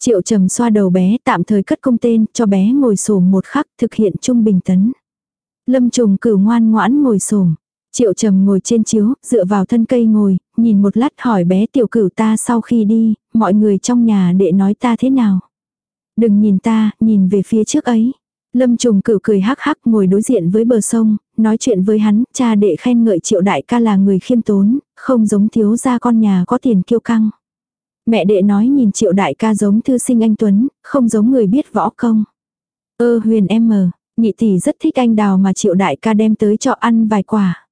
Triệu trầm xoa đầu bé tạm thời cất công tên cho bé ngồi xổm một khắc thực hiện trung bình tấn. Lâm trùng cử ngoan ngoãn ngồi xổm Triệu trầm ngồi trên chiếu, dựa vào thân cây ngồi, nhìn một lát hỏi bé tiểu cửu ta sau khi đi, mọi người trong nhà đệ nói ta thế nào. Đừng nhìn ta, nhìn về phía trước ấy. Lâm trùng cửu cười hắc hắc ngồi đối diện với bờ sông, nói chuyện với hắn, cha đệ khen ngợi triệu đại ca là người khiêm tốn, không giống thiếu gia con nhà có tiền kiêu căng. Mẹ đệ nói nhìn triệu đại ca giống thư sinh anh Tuấn, không giống người biết võ công. Ơ huyền em mờ, nhị tỷ rất thích anh đào mà triệu đại ca đem tới cho ăn vài quả.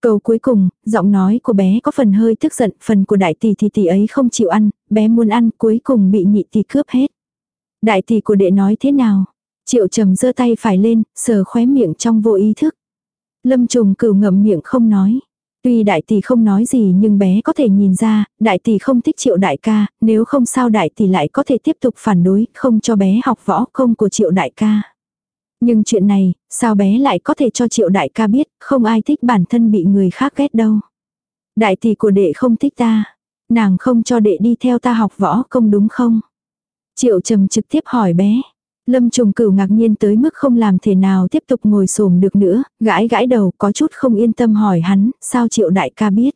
Câu cuối cùng, giọng nói của bé có phần hơi tức giận, phần của đại tỷ thì tỷ ấy không chịu ăn, bé muốn ăn cuối cùng bị nhị tỷ cướp hết. Đại tỷ của đệ nói thế nào? Triệu trầm giơ tay phải lên, sờ khóe miệng trong vô ý thức. Lâm trùng cửu ngậm miệng không nói. Tuy đại tỷ không nói gì nhưng bé có thể nhìn ra, đại tỷ không thích triệu đại ca, nếu không sao đại tỷ lại có thể tiếp tục phản đối, không cho bé học võ công của triệu đại ca. Nhưng chuyện này, sao bé lại có thể cho triệu đại ca biết, không ai thích bản thân bị người khác ghét đâu. Đại tỷ của đệ không thích ta, nàng không cho đệ đi theo ta học võ công đúng không? Triệu trầm trực tiếp hỏi bé, Lâm trùng cửu ngạc nhiên tới mức không làm thể nào tiếp tục ngồi xổm được nữa, gãi gãi đầu có chút không yên tâm hỏi hắn, sao triệu đại ca biết.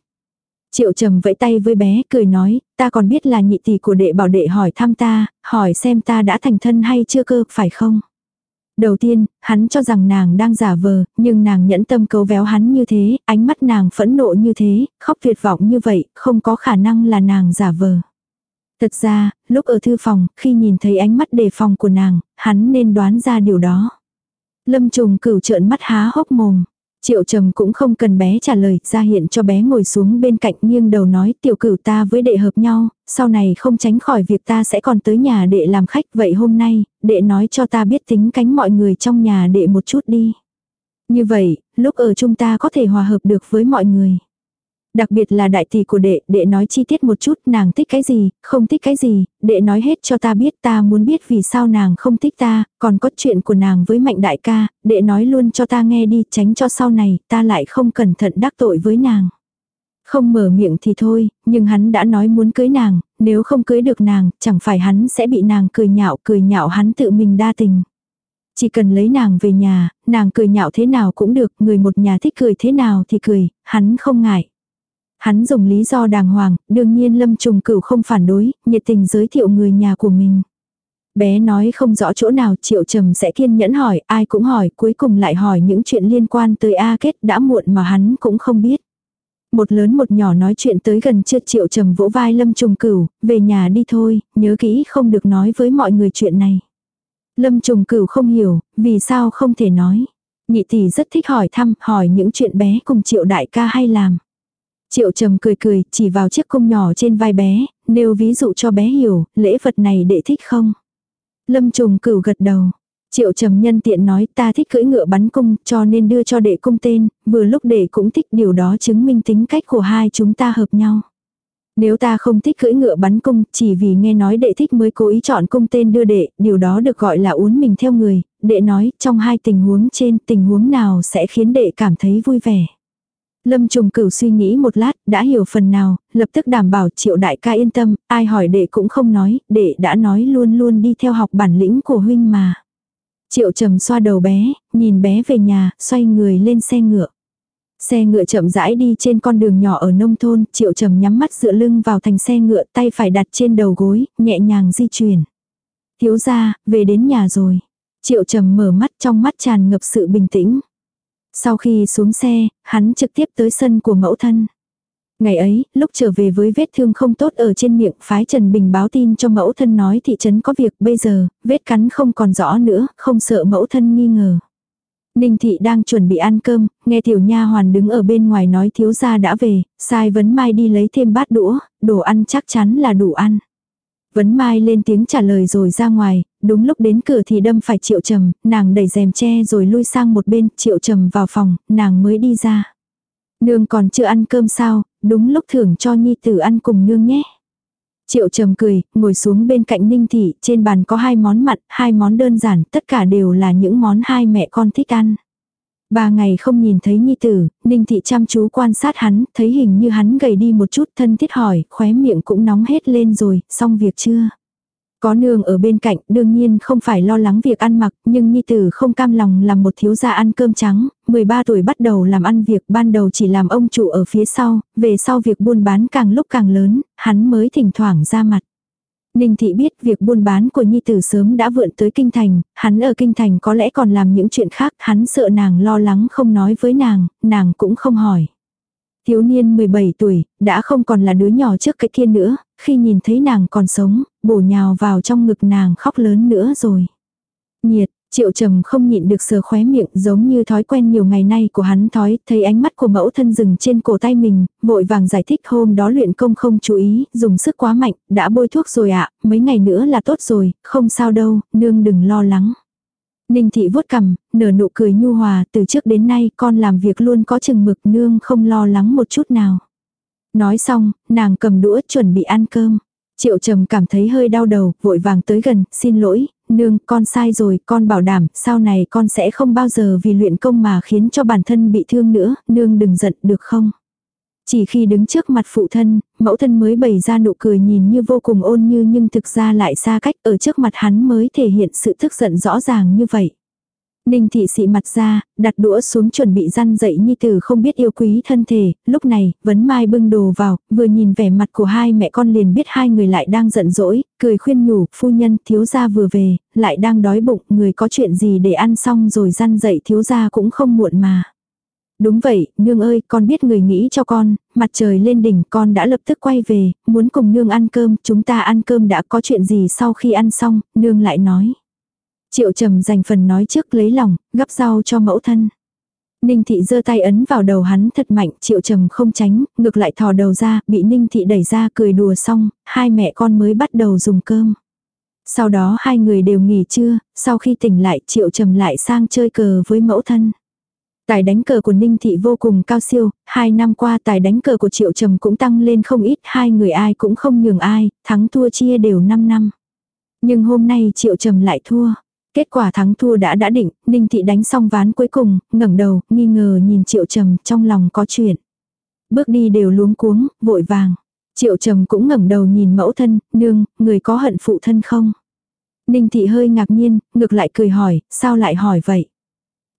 Triệu trầm vẫy tay với bé, cười nói, ta còn biết là nhị tỷ của đệ bảo đệ hỏi thăm ta, hỏi xem ta đã thành thân hay chưa cơ, phải không? Đầu tiên, hắn cho rằng nàng đang giả vờ, nhưng nàng nhẫn tâm cấu véo hắn như thế, ánh mắt nàng phẫn nộ như thế, khóc tuyệt vọng như vậy, không có khả năng là nàng giả vờ. Thật ra, lúc ở thư phòng, khi nhìn thấy ánh mắt đề phòng của nàng, hắn nên đoán ra điều đó. Lâm trùng cửu trợn mắt há hốc mồm. Triệu trầm cũng không cần bé trả lời, ra hiện cho bé ngồi xuống bên cạnh nghiêng đầu nói tiểu cửu ta với đệ hợp nhau, sau này không tránh khỏi việc ta sẽ còn tới nhà đệ làm khách vậy hôm nay, đệ nói cho ta biết tính cánh mọi người trong nhà đệ một chút đi. Như vậy, lúc ở chung ta có thể hòa hợp được với mọi người. Đặc biệt là đại tỷ của đệ, đệ nói chi tiết một chút nàng thích cái gì, không thích cái gì, đệ nói hết cho ta biết ta muốn biết vì sao nàng không thích ta, còn có chuyện của nàng với mạnh đại ca, đệ nói luôn cho ta nghe đi tránh cho sau này ta lại không cẩn thận đắc tội với nàng. Không mở miệng thì thôi, nhưng hắn đã nói muốn cưới nàng, nếu không cưới được nàng, chẳng phải hắn sẽ bị nàng cười nhạo cười nhạo hắn tự mình đa tình. Chỉ cần lấy nàng về nhà, nàng cười nhạo thế nào cũng được, người một nhà thích cười thế nào thì cười, hắn không ngại. Hắn dùng lý do đàng hoàng, đương nhiên Lâm Trùng Cửu không phản đối, nhiệt tình giới thiệu người nhà của mình. Bé nói không rõ chỗ nào Triệu Trầm sẽ kiên nhẫn hỏi, ai cũng hỏi, cuối cùng lại hỏi những chuyện liên quan tới A Kết đã muộn mà hắn cũng không biết. Một lớn một nhỏ nói chuyện tới gần chưa Triệu Trầm vỗ vai Lâm Trùng Cửu, về nhà đi thôi, nhớ kỹ không được nói với mọi người chuyện này. Lâm Trùng Cửu không hiểu, vì sao không thể nói. Nhị tỷ rất thích hỏi thăm, hỏi những chuyện bé cùng Triệu đại ca hay làm. Triệu trầm cười cười, chỉ vào chiếc cung nhỏ trên vai bé, nêu ví dụ cho bé hiểu, lễ vật này đệ thích không? Lâm trùng cửu gật đầu. Triệu trầm nhân tiện nói ta thích cưỡi ngựa bắn cung cho nên đưa cho đệ cung tên, vừa lúc đệ cũng thích điều đó chứng minh tính cách của hai chúng ta hợp nhau. Nếu ta không thích cưỡi ngựa bắn cung, chỉ vì nghe nói đệ thích mới cố ý chọn cung tên đưa đệ, điều đó được gọi là uốn mình theo người, đệ nói trong hai tình huống trên tình huống nào sẽ khiến đệ cảm thấy vui vẻ. Lâm trùng cửu suy nghĩ một lát, đã hiểu phần nào, lập tức đảm bảo triệu đại ca yên tâm, ai hỏi đệ cũng không nói, đệ đã nói luôn luôn đi theo học bản lĩnh của huynh mà. Triệu trầm xoa đầu bé, nhìn bé về nhà, xoay người lên xe ngựa. Xe ngựa chậm rãi đi trên con đường nhỏ ở nông thôn, triệu trầm nhắm mắt dựa lưng vào thành xe ngựa tay phải đặt trên đầu gối, nhẹ nhàng di chuyển. Thiếu ra, về đến nhà rồi. Triệu trầm mở mắt trong mắt tràn ngập sự bình tĩnh. Sau khi xuống xe, hắn trực tiếp tới sân của mẫu thân. Ngày ấy, lúc trở về với vết thương không tốt ở trên miệng, phái Trần Bình báo tin cho mẫu thân nói thị trấn có việc, bây giờ, vết cắn không còn rõ nữa, không sợ mẫu thân nghi ngờ. Ninh thị đang chuẩn bị ăn cơm, nghe tiểu nha hoàn đứng ở bên ngoài nói thiếu gia đã về, sai vấn mai đi lấy thêm bát đũa, đồ ăn chắc chắn là đủ ăn. Vấn Mai lên tiếng trả lời rồi ra ngoài, đúng lúc đến cửa thì đâm phải Triệu Trầm, nàng đẩy rèm che rồi lui sang một bên, Triệu Trầm vào phòng, nàng mới đi ra. Nương còn chưa ăn cơm sao, đúng lúc thưởng cho Nhi tử ăn cùng nương nhé. Triệu Trầm cười, ngồi xuống bên cạnh Ninh Thị, trên bàn có hai món mặn, hai món đơn giản, tất cả đều là những món hai mẹ con thích ăn. Ba ngày không nhìn thấy nhi tử, Ninh Thị chăm chú quan sát hắn, thấy hình như hắn gầy đi một chút thân thiết hỏi, khóe miệng cũng nóng hết lên rồi, xong việc chưa? Có nương ở bên cạnh, đương nhiên không phải lo lắng việc ăn mặc, nhưng Nhi Tử không cam lòng làm một thiếu gia ăn cơm trắng, 13 tuổi bắt đầu làm ăn việc, ban đầu chỉ làm ông chủ ở phía sau, về sau việc buôn bán càng lúc càng lớn, hắn mới thỉnh thoảng ra mặt. Ninh thị biết việc buôn bán của Nhi Tử sớm đã vượn tới Kinh Thành, hắn ở Kinh Thành có lẽ còn làm những chuyện khác, hắn sợ nàng lo lắng không nói với nàng, nàng cũng không hỏi. Thiếu niên 17 tuổi, đã không còn là đứa nhỏ trước cái kia nữa, khi nhìn thấy nàng còn sống, bổ nhào vào trong ngực nàng khóc lớn nữa rồi. Nhiệt, Triệu trầm không nhịn được sờ khóe miệng giống như thói quen nhiều ngày nay của hắn thói, thấy ánh mắt của mẫu thân dừng trên cổ tay mình, vội vàng giải thích hôm đó luyện công không chú ý, dùng sức quá mạnh, đã bôi thuốc rồi ạ, mấy ngày nữa là tốt rồi, không sao đâu, nương đừng lo lắng. Ninh thị vuốt cằm, nở nụ cười nhu hòa, từ trước đến nay con làm việc luôn có chừng mực nương không lo lắng một chút nào. Nói xong, nàng cầm đũa chuẩn bị ăn cơm. Triệu trầm cảm thấy hơi đau đầu, vội vàng tới gần, xin lỗi, nương, con sai rồi, con bảo đảm, sau này con sẽ không bao giờ vì luyện công mà khiến cho bản thân bị thương nữa, nương đừng giận, được không? Chỉ khi đứng trước mặt phụ thân, mẫu thân mới bày ra nụ cười nhìn như vô cùng ôn như nhưng thực ra lại xa cách ở trước mặt hắn mới thể hiện sự tức giận rõ ràng như vậy. Ninh thị xị mặt ra, đặt đũa xuống chuẩn bị răn dậy nhi tử không biết yêu quý thân thể, lúc này, vấn mai bưng đồ vào, vừa nhìn vẻ mặt của hai mẹ con liền biết hai người lại đang giận dỗi, cười khuyên nhủ, phu nhân thiếu gia vừa về, lại đang đói bụng, người có chuyện gì để ăn xong rồi răn dậy thiếu gia cũng không muộn mà. Đúng vậy, nương ơi, con biết người nghĩ cho con, mặt trời lên đỉnh con đã lập tức quay về, muốn cùng nương ăn cơm, chúng ta ăn cơm đã có chuyện gì sau khi ăn xong, nương lại nói. Triệu trầm dành phần nói trước lấy lòng, gắp rau cho mẫu thân. Ninh thị giơ tay ấn vào đầu hắn thật mạnh, triệu trầm không tránh, ngược lại thò đầu ra, bị ninh thị đẩy ra cười đùa xong, hai mẹ con mới bắt đầu dùng cơm. Sau đó hai người đều nghỉ trưa, sau khi tỉnh lại triệu trầm lại sang chơi cờ với mẫu thân. Tài đánh cờ của Ninh Thị vô cùng cao siêu, hai năm qua tài đánh cờ của Triệu Trầm cũng tăng lên không ít, hai người ai cũng không nhường ai, thắng thua chia đều 5 năm. Nhưng hôm nay Triệu Trầm lại thua. Kết quả thắng thua đã đã định, Ninh Thị đánh xong ván cuối cùng, ngẩng đầu, nghi ngờ nhìn Triệu Trầm, trong lòng có chuyện. Bước đi đều luống cuống, vội vàng. Triệu Trầm cũng ngẩng đầu nhìn mẫu thân, nương, người có hận phụ thân không? Ninh Thị hơi ngạc nhiên, ngược lại cười hỏi, sao lại hỏi vậy?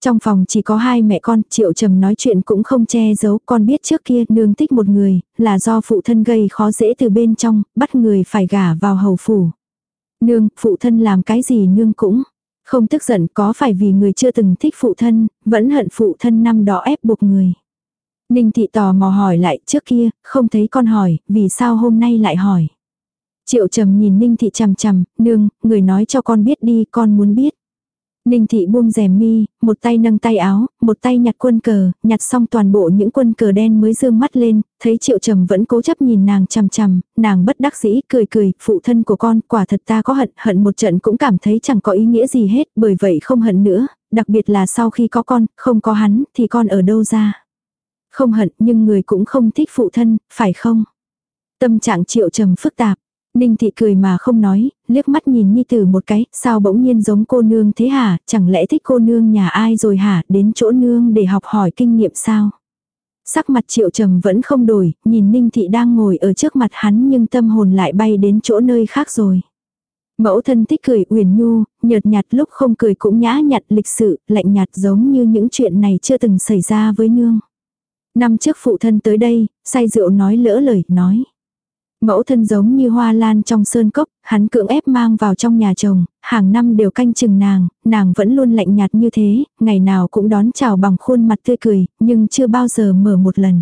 Trong phòng chỉ có hai mẹ con, Triệu Trầm nói chuyện cũng không che giấu, con biết trước kia nương thích một người, là do phụ thân gây khó dễ từ bên trong, bắt người phải gả vào hầu phủ. Nương, phụ thân làm cái gì nương cũng không tức giận có phải vì người chưa từng thích phụ thân, vẫn hận phụ thân năm đó ép buộc người. Ninh thị tò mò hỏi lại trước kia, không thấy con hỏi, vì sao hôm nay lại hỏi. Triệu trầm nhìn Ninh thị chằm chằm, nương, người nói cho con biết đi, con muốn biết. Ninh thị buông rèm mi, một tay nâng tay áo, một tay nhặt quân cờ, nhặt xong toàn bộ những quân cờ đen mới dương mắt lên, thấy triệu trầm vẫn cố chấp nhìn nàng chằm chằm, nàng bất đắc dĩ cười cười, phụ thân của con, quả thật ta có hận, hận một trận cũng cảm thấy chẳng có ý nghĩa gì hết, bởi vậy không hận nữa, đặc biệt là sau khi có con, không có hắn, thì con ở đâu ra. Không hận nhưng người cũng không thích phụ thân, phải không? Tâm trạng triệu trầm phức tạp, Ninh thị cười mà không nói, liếc mắt nhìn Nhi Tử một cái, sao bỗng nhiên giống cô nương thế hả, chẳng lẽ thích cô nương nhà ai rồi hả, đến chỗ nương để học hỏi kinh nghiệm sao? Sắc mặt triệu trầm vẫn không đổi, nhìn Ninh thị đang ngồi ở trước mặt hắn nhưng tâm hồn lại bay đến chỗ nơi khác rồi. Mẫu thân thích cười uyển nhu, nhợt nhạt lúc không cười cũng nhã nhặn lịch sự, lạnh nhạt giống như những chuyện này chưa từng xảy ra với nương. Năm trước phụ thân tới đây, say rượu nói lỡ lời, nói. Mẫu thân giống như hoa lan trong sơn cốc, hắn cưỡng ép mang vào trong nhà chồng, hàng năm đều canh chừng nàng, nàng vẫn luôn lạnh nhạt như thế, ngày nào cũng đón chào bằng khuôn mặt tươi cười, nhưng chưa bao giờ mở một lần.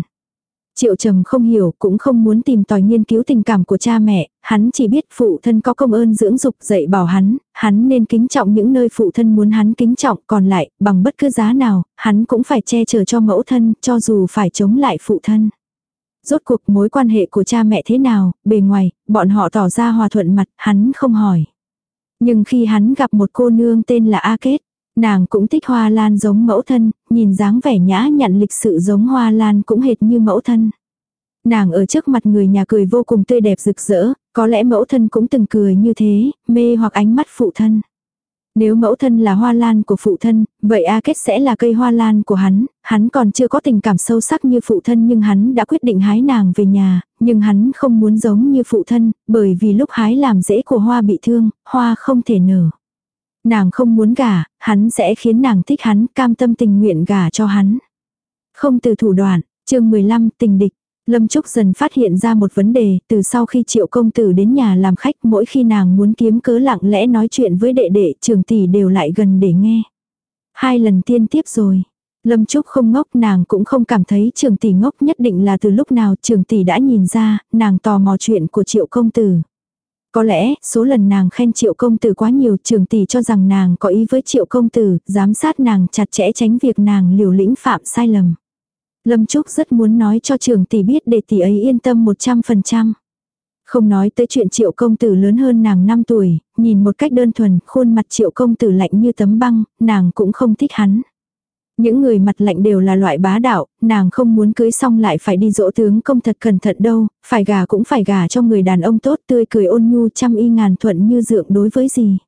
Triệu trầm không hiểu, cũng không muốn tìm tòi nghiên cứu tình cảm của cha mẹ, hắn chỉ biết phụ thân có công ơn dưỡng dục dạy bảo hắn, hắn nên kính trọng những nơi phụ thân muốn hắn kính trọng, còn lại, bằng bất cứ giá nào, hắn cũng phải che chở cho mẫu thân, cho dù phải chống lại phụ thân. Rốt cuộc mối quan hệ của cha mẹ thế nào, bề ngoài, bọn họ tỏ ra hòa thuận mặt, hắn không hỏi. Nhưng khi hắn gặp một cô nương tên là A Kết, nàng cũng thích hoa lan giống mẫu thân, nhìn dáng vẻ nhã nhặn lịch sự giống hoa lan cũng hệt như mẫu thân. Nàng ở trước mặt người nhà cười vô cùng tươi đẹp rực rỡ, có lẽ mẫu thân cũng từng cười như thế, mê hoặc ánh mắt phụ thân. Nếu mẫu thân là hoa lan của phụ thân, vậy A Kết sẽ là cây hoa lan của hắn, hắn còn chưa có tình cảm sâu sắc như phụ thân nhưng hắn đã quyết định hái nàng về nhà, nhưng hắn không muốn giống như phụ thân, bởi vì lúc hái làm rễ của hoa bị thương, hoa không thể nở. Nàng không muốn gả, hắn sẽ khiến nàng thích hắn, cam tâm tình nguyện gả cho hắn. Không từ thủ đoạn, chương 15 tình địch. Lâm Trúc dần phát hiện ra một vấn đề, từ sau khi triệu công tử đến nhà làm khách mỗi khi nàng muốn kiếm cớ lặng lẽ nói chuyện với đệ đệ trường tỷ đều lại gần để nghe. Hai lần tiên tiếp rồi. Lâm Trúc không ngốc nàng cũng không cảm thấy trường tỷ ngốc nhất định là từ lúc nào trường tỷ đã nhìn ra, nàng tò mò chuyện của triệu công tử. Có lẽ, số lần nàng khen triệu công tử quá nhiều trường tỷ cho rằng nàng có ý với triệu công tử, giám sát nàng chặt chẽ tránh việc nàng liều lĩnh phạm sai lầm. Lâm Trúc rất muốn nói cho trường tỷ biết để tỷ ấy yên tâm 100%. Không nói tới chuyện triệu công tử lớn hơn nàng 5 tuổi, nhìn một cách đơn thuần, khuôn mặt triệu công tử lạnh như tấm băng, nàng cũng không thích hắn. Những người mặt lạnh đều là loại bá đạo, nàng không muốn cưới xong lại phải đi dỗ tướng công thật cẩn thận đâu, phải gả cũng phải gả cho người đàn ông tốt tươi cười ôn nhu trăm y ngàn thuận như dượng đối với gì.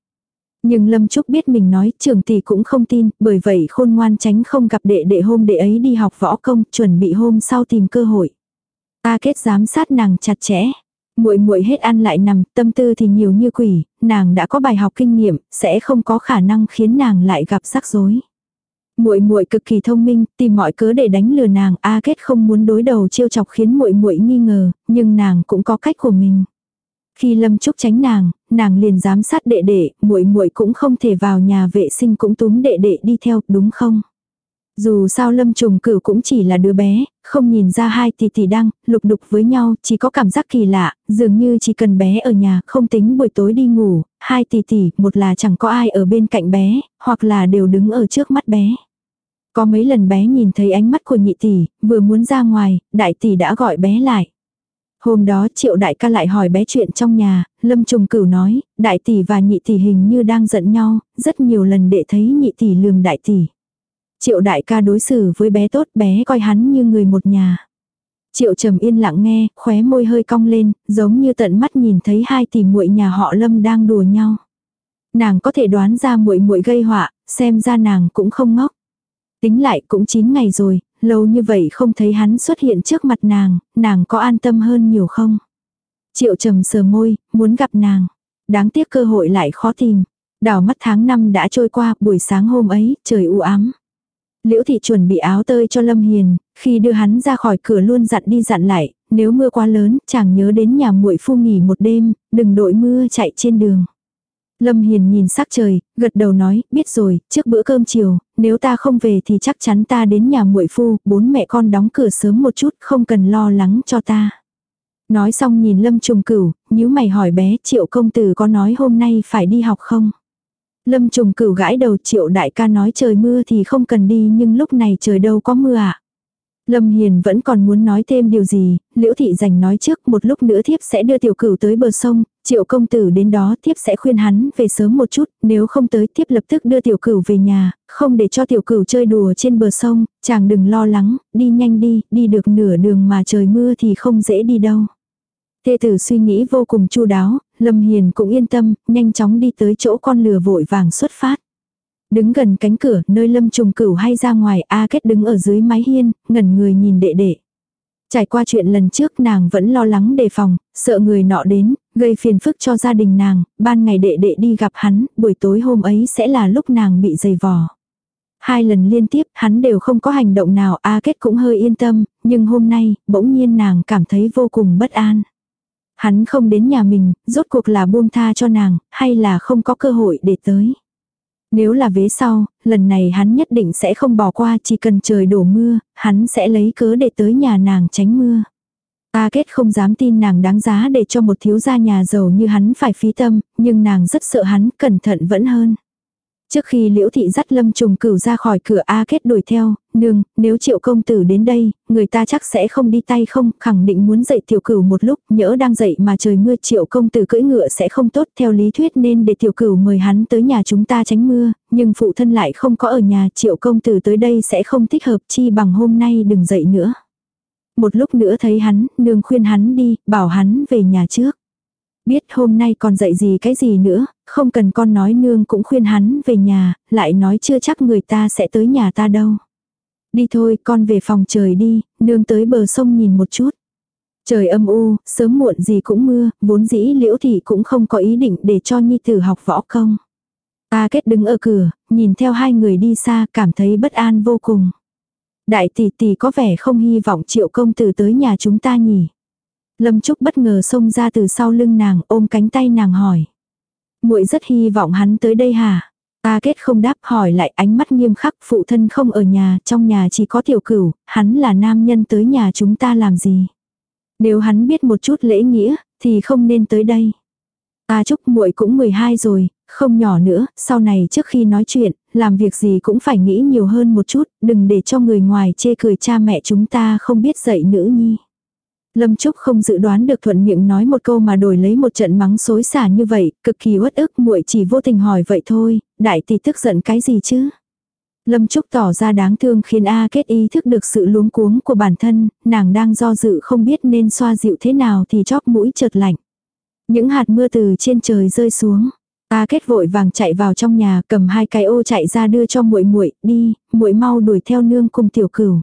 Nhưng Lâm Trúc biết mình nói trường tỷ cũng không tin, bởi vậy khôn ngoan tránh không gặp đệ đệ hôm đệ ấy đi học võ công, chuẩn bị hôm sau tìm cơ hội. Ta kết giám sát nàng chặt chẽ. Muội muội hết ăn lại nằm, tâm tư thì nhiều như quỷ, nàng đã có bài học kinh nghiệm, sẽ không có khả năng khiến nàng lại gặp rắc rối. Muội muội cực kỳ thông minh, tìm mọi cớ để đánh lừa nàng, A Kết không muốn đối đầu chiêu chọc khiến muội muội nghi ngờ, nhưng nàng cũng có cách của mình. Khi Lâm Trúc tránh nàng, nàng liền giám sát đệ đệ, muội muội cũng không thể vào nhà vệ sinh cũng túm đệ đệ đi theo, đúng không? Dù sao lâm trùng cửu cũng chỉ là đứa bé, không nhìn ra hai tỷ tỷ đang lục đục với nhau, chỉ có cảm giác kỳ lạ, dường như chỉ cần bé ở nhà, không tính buổi tối đi ngủ, hai tỷ tỷ, một là chẳng có ai ở bên cạnh bé, hoặc là đều đứng ở trước mắt bé. Có mấy lần bé nhìn thấy ánh mắt của nhị tỷ, vừa muốn ra ngoài, đại tỷ đã gọi bé lại. Hôm đó triệu đại ca lại hỏi bé chuyện trong nhà, lâm trùng cửu nói, đại tỷ và nhị tỷ hình như đang giận nhau, rất nhiều lần đệ thấy nhị tỷ lườm đại tỷ. Triệu đại ca đối xử với bé tốt bé coi hắn như người một nhà. Triệu trầm yên lặng nghe, khóe môi hơi cong lên, giống như tận mắt nhìn thấy hai tỷ muội nhà họ lâm đang đùa nhau. Nàng có thể đoán ra muội muội gây họa, xem ra nàng cũng không ngốc. Tính lại cũng 9 ngày rồi, lâu như vậy không thấy hắn xuất hiện trước mặt nàng, nàng có an tâm hơn nhiều không? Triệu trầm sờ môi, muốn gặp nàng. Đáng tiếc cơ hội lại khó tìm. Đảo mắt tháng năm đã trôi qua, buổi sáng hôm ấy, trời u ám. Liễu thị chuẩn bị áo tơi cho Lâm Hiền, khi đưa hắn ra khỏi cửa luôn dặn đi dặn lại, nếu mưa quá lớn, chàng nhớ đến nhà muội phu nghỉ một đêm, đừng đội mưa chạy trên đường. Lâm Hiền nhìn sắc trời, gật đầu nói, biết rồi, trước bữa cơm chiều, nếu ta không về thì chắc chắn ta đến nhà muội phu, bốn mẹ con đóng cửa sớm một chút, không cần lo lắng cho ta. Nói xong nhìn Lâm Trùng Cửu, nhíu mày hỏi bé, Triệu công tử có nói hôm nay phải đi học không? Lâm Trùng Cửu gãi đầu, Triệu đại ca nói trời mưa thì không cần đi, nhưng lúc này trời đâu có mưa ạ. À? Lâm Hiền vẫn còn muốn nói thêm điều gì, Liễu Thị Dành nói trước một lúc nữa thiếp sẽ đưa tiểu cửu tới bờ sông, triệu công tử đến đó thiếp sẽ khuyên hắn về sớm một chút, nếu không tới thiếp lập tức đưa tiểu cửu về nhà, không để cho tiểu cửu chơi đùa trên bờ sông, chàng đừng lo lắng, đi nhanh đi, đi được nửa đường mà trời mưa thì không dễ đi đâu. Thê tử suy nghĩ vô cùng chu đáo, Lâm Hiền cũng yên tâm, nhanh chóng đi tới chỗ con lừa vội vàng xuất phát. Đứng gần cánh cửa, nơi lâm trùng cửu hay ra ngoài, A Kết đứng ở dưới mái hiên, ngẩn người nhìn đệ đệ. Trải qua chuyện lần trước nàng vẫn lo lắng đề phòng, sợ người nọ đến, gây phiền phức cho gia đình nàng, ban ngày đệ đệ đi gặp hắn, buổi tối hôm ấy sẽ là lúc nàng bị dày vò. Hai lần liên tiếp hắn đều không có hành động nào A Kết cũng hơi yên tâm, nhưng hôm nay, bỗng nhiên nàng cảm thấy vô cùng bất an. Hắn không đến nhà mình, rốt cuộc là buông tha cho nàng, hay là không có cơ hội để tới. Nếu là vế sau, lần này hắn nhất định sẽ không bỏ qua chỉ cần trời đổ mưa, hắn sẽ lấy cớ để tới nhà nàng tránh mưa. A kết không dám tin nàng đáng giá để cho một thiếu gia nhà giàu như hắn phải phí tâm, nhưng nàng rất sợ hắn, cẩn thận vẫn hơn. Trước khi liễu thị dắt lâm trùng cửu ra khỏi cửa A kết đuổi theo, nương, nếu triệu công tử đến đây, người ta chắc sẽ không đi tay không, khẳng định muốn dậy tiểu cửu một lúc, nhỡ đang dậy mà trời mưa triệu công tử cưỡi ngựa sẽ không tốt theo lý thuyết nên để tiểu cửu mời hắn tới nhà chúng ta tránh mưa, nhưng phụ thân lại không có ở nhà triệu công tử tới đây sẽ không thích hợp chi bằng hôm nay đừng dậy nữa. Một lúc nữa thấy hắn, nương khuyên hắn đi, bảo hắn về nhà trước. Biết hôm nay còn dạy gì cái gì nữa, không cần con nói nương cũng khuyên hắn về nhà, lại nói chưa chắc người ta sẽ tới nhà ta đâu. Đi thôi, con về phòng trời đi, nương tới bờ sông nhìn một chút. Trời âm u, sớm muộn gì cũng mưa, vốn dĩ liễu thị cũng không có ý định để cho nhi tử học võ công. Ta kết đứng ở cửa, nhìn theo hai người đi xa cảm thấy bất an vô cùng. Đại tỷ tỷ có vẻ không hy vọng triệu công tử tới nhà chúng ta nhỉ. Lâm Trúc bất ngờ xông ra từ sau lưng nàng ôm cánh tay nàng hỏi. muội rất hy vọng hắn tới đây hả? Ta kết không đáp hỏi lại ánh mắt nghiêm khắc phụ thân không ở nhà, trong nhà chỉ có tiểu cửu, hắn là nam nhân tới nhà chúng ta làm gì. Nếu hắn biết một chút lễ nghĩa, thì không nên tới đây. Ta chúc muội cũng 12 rồi, không nhỏ nữa, sau này trước khi nói chuyện, làm việc gì cũng phải nghĩ nhiều hơn một chút, đừng để cho người ngoài chê cười cha mẹ chúng ta không biết dạy nữ nhi. Lâm Trúc không dự đoán được thuận miệng nói một câu mà đổi lấy một trận mắng xối xả như vậy, cực kỳ uất ức muội chỉ vô tình hỏi vậy thôi, đại tỷ tức giận cái gì chứ? Lâm Trúc tỏ ra đáng thương khiến A kết ý thức được sự luống cuống của bản thân, nàng đang do dự không biết nên xoa dịu thế nào thì chóp mũi chợt lạnh. Những hạt mưa từ trên trời rơi xuống. A kết vội vàng chạy vào trong nhà cầm hai cái ô chạy ra đưa cho muội muội đi, muội mau đuổi theo nương cùng tiểu cửu.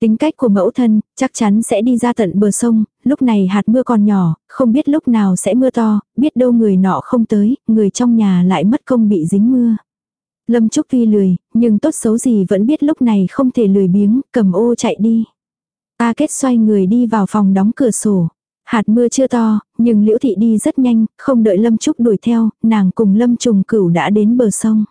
Tính cách của mẫu thân, chắc chắn sẽ đi ra tận bờ sông, lúc này hạt mưa còn nhỏ, không biết lúc nào sẽ mưa to, biết đâu người nọ không tới, người trong nhà lại mất công bị dính mưa. Lâm Trúc phi lười, nhưng tốt xấu gì vẫn biết lúc này không thể lười biếng, cầm ô chạy đi. A kết xoay người đi vào phòng đóng cửa sổ. Hạt mưa chưa to, nhưng Liễu Thị đi rất nhanh, không đợi Lâm Trúc đuổi theo, nàng cùng Lâm Trùng Cửu đã đến bờ sông.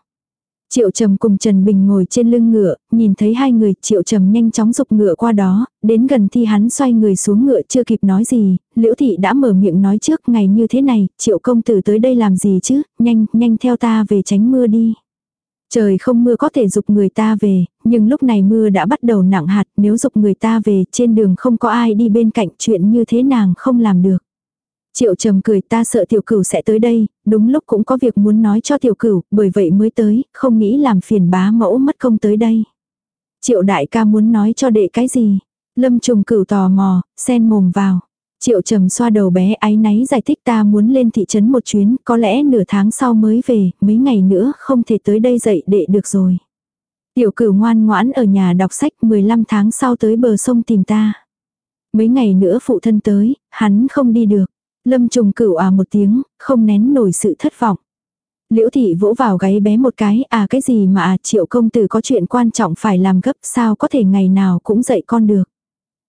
Triệu Trầm cùng Trần Bình ngồi trên lưng ngựa, nhìn thấy hai người, Triệu Trầm nhanh chóng dục ngựa qua đó, đến gần thì hắn xoay người xuống ngựa chưa kịp nói gì, Liễu Thị đã mở miệng nói trước ngày như thế này, Triệu công tử tới đây làm gì chứ, nhanh, nhanh theo ta về tránh mưa đi. Trời không mưa có thể dục người ta về, nhưng lúc này mưa đã bắt đầu nặng hạt, nếu dục người ta về, trên đường không có ai đi bên cạnh chuyện như thế nàng không làm được. Triệu trầm cười ta sợ tiểu cửu sẽ tới đây, đúng lúc cũng có việc muốn nói cho tiểu cửu, bởi vậy mới tới, không nghĩ làm phiền bá mẫu mất công tới đây. Triệu đại ca muốn nói cho đệ cái gì? Lâm trùng cửu tò mò, sen mồm vào. Triệu trầm xoa đầu bé áy náy giải thích ta muốn lên thị trấn một chuyến, có lẽ nửa tháng sau mới về, mấy ngày nữa không thể tới đây dậy đệ được rồi. Tiểu cửu ngoan ngoãn ở nhà đọc sách 15 tháng sau tới bờ sông tìm ta. Mấy ngày nữa phụ thân tới, hắn không đi được. Lâm trùng cửu à một tiếng, không nén nổi sự thất vọng. Liễu thị vỗ vào gáy bé một cái, à cái gì mà à triệu công tử có chuyện quan trọng phải làm gấp sao có thể ngày nào cũng dạy con được.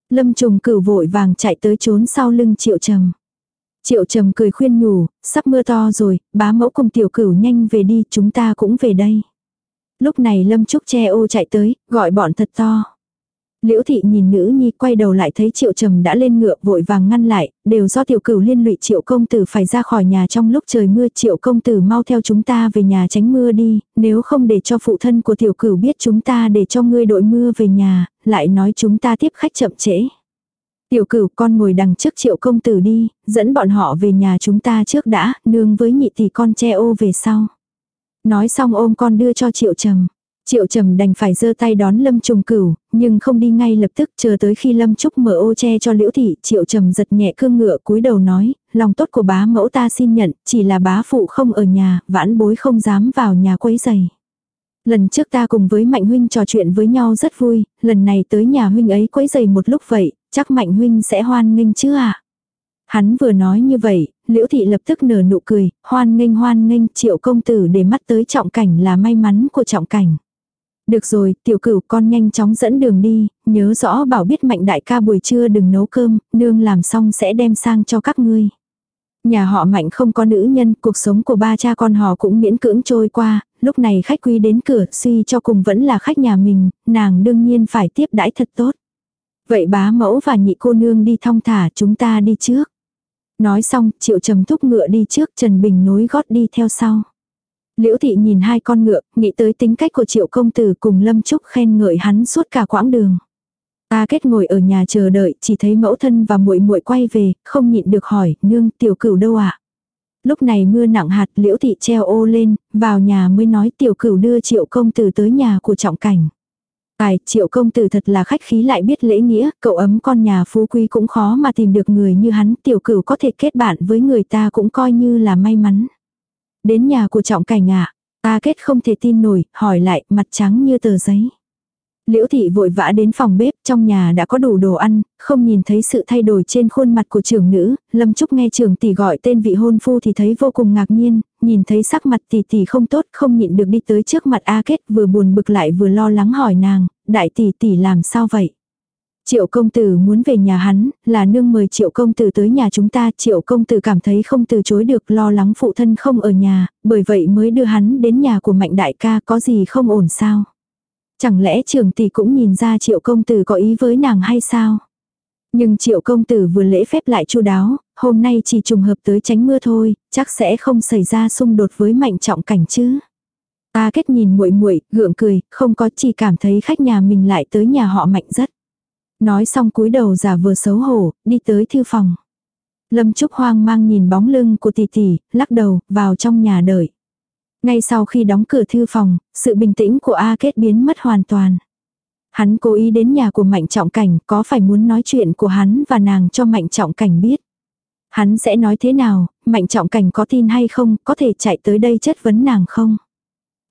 Lâm trùng cửu vội vàng chạy tới trốn sau lưng triệu trầm. Triệu trầm cười khuyên nhủ, sắp mưa to rồi, bá mẫu cùng tiểu cửu nhanh về đi, chúng ta cũng về đây. Lúc này Lâm Trúc che ô chạy tới, gọi bọn thật to. Liễu thị nhìn nữ nhi quay đầu lại thấy triệu trầm đã lên ngựa vội vàng ngăn lại, đều do tiểu cửu liên lụy triệu công tử phải ra khỏi nhà trong lúc trời mưa triệu công tử mau theo chúng ta về nhà tránh mưa đi, nếu không để cho phụ thân của tiểu cửu biết chúng ta để cho ngươi đội mưa về nhà, lại nói chúng ta tiếp khách chậm trễ. Tiểu cửu con ngồi đằng trước triệu công tử đi, dẫn bọn họ về nhà chúng ta trước đã, nương với nhị thì con che ô về sau. Nói xong ôm con đưa cho triệu trầm. Triệu trầm đành phải giơ tay đón Lâm Trùng Cửu, nhưng không đi ngay lập tức chờ tới khi Lâm Trúc mở ô che cho Liễu Thị. Triệu trầm giật nhẹ cương ngựa cúi đầu nói, lòng tốt của bá mẫu ta xin nhận, chỉ là bá phụ không ở nhà, vãn bối không dám vào nhà quấy giày. Lần trước ta cùng với Mạnh Huynh trò chuyện với nhau rất vui, lần này tới nhà Huynh ấy quấy giày một lúc vậy, chắc Mạnh Huynh sẽ hoan nghênh chứ à? Hắn vừa nói như vậy, Liễu Thị lập tức nở nụ cười, hoan nghênh hoan nghênh triệu công tử để mắt tới trọng cảnh là may mắn của trọng cảnh. Được rồi, tiểu cửu con nhanh chóng dẫn đường đi, nhớ rõ bảo biết mạnh đại ca buổi trưa đừng nấu cơm, nương làm xong sẽ đem sang cho các ngươi. Nhà họ mạnh không có nữ nhân, cuộc sống của ba cha con họ cũng miễn cưỡng trôi qua, lúc này khách quý đến cửa, suy cho cùng vẫn là khách nhà mình, nàng đương nhiên phải tiếp đãi thật tốt. Vậy bá mẫu và nhị cô nương đi thong thả chúng ta đi trước. Nói xong, triệu trầm thúc ngựa đi trước, Trần Bình nối gót đi theo sau. Liễu thị nhìn hai con ngựa, nghĩ tới tính cách của triệu công tử cùng Lâm Trúc khen ngợi hắn suốt cả quãng đường. Ta kết ngồi ở nhà chờ đợi, chỉ thấy mẫu thân và muội muội quay về, không nhịn được hỏi, nương tiểu cửu đâu ạ? À? Lúc này mưa nặng hạt liễu thị treo ô lên, vào nhà mới nói tiểu cửu đưa triệu công tử tới nhà của trọng cảnh. Tài, triệu công tử thật là khách khí lại biết lễ nghĩa, cậu ấm con nhà phú quý cũng khó mà tìm được người như hắn, tiểu cửu có thể kết bạn với người ta cũng coi như là may mắn. Đến nhà của trọng cảnh ạ, à, ta kết không thể tin nổi, hỏi lại, mặt trắng như tờ giấy. Liễu thị vội vã đến phòng bếp, trong nhà đã có đủ đồ ăn, không nhìn thấy sự thay đổi trên khuôn mặt của trưởng nữ, Lâm Trúc nghe trưởng tỷ gọi tên vị hôn phu thì thấy vô cùng ngạc nhiên, nhìn thấy sắc mặt tỷ tỷ không tốt, không nhịn được đi tới trước mặt A Kết, vừa buồn bực lại vừa lo lắng hỏi nàng, đại tỷ tỷ làm sao vậy? Triệu công tử muốn về nhà hắn, là nương mời triệu công tử tới nhà chúng ta, triệu công tử cảm thấy không từ chối được lo lắng phụ thân không ở nhà, bởi vậy mới đưa hắn đến nhà của mạnh đại ca có gì không ổn sao. Chẳng lẽ trường tỷ cũng nhìn ra triệu công tử có ý với nàng hay sao? Nhưng triệu công tử vừa lễ phép lại chu đáo, hôm nay chỉ trùng hợp tới tránh mưa thôi, chắc sẽ không xảy ra xung đột với mạnh trọng cảnh chứ. Ta kết nhìn muội muội gượng cười, không có chỉ cảm thấy khách nhà mình lại tới nhà họ mạnh rất. Nói xong cúi đầu giả vừa xấu hổ, đi tới thư phòng. Lâm Trúc hoang mang nhìn bóng lưng của tỷ tỷ, lắc đầu, vào trong nhà đợi. Ngay sau khi đóng cửa thư phòng, sự bình tĩnh của A Kết biến mất hoàn toàn. Hắn cố ý đến nhà của Mạnh Trọng Cảnh có phải muốn nói chuyện của hắn và nàng cho Mạnh Trọng Cảnh biết. Hắn sẽ nói thế nào, Mạnh Trọng Cảnh có tin hay không, có thể chạy tới đây chất vấn nàng không?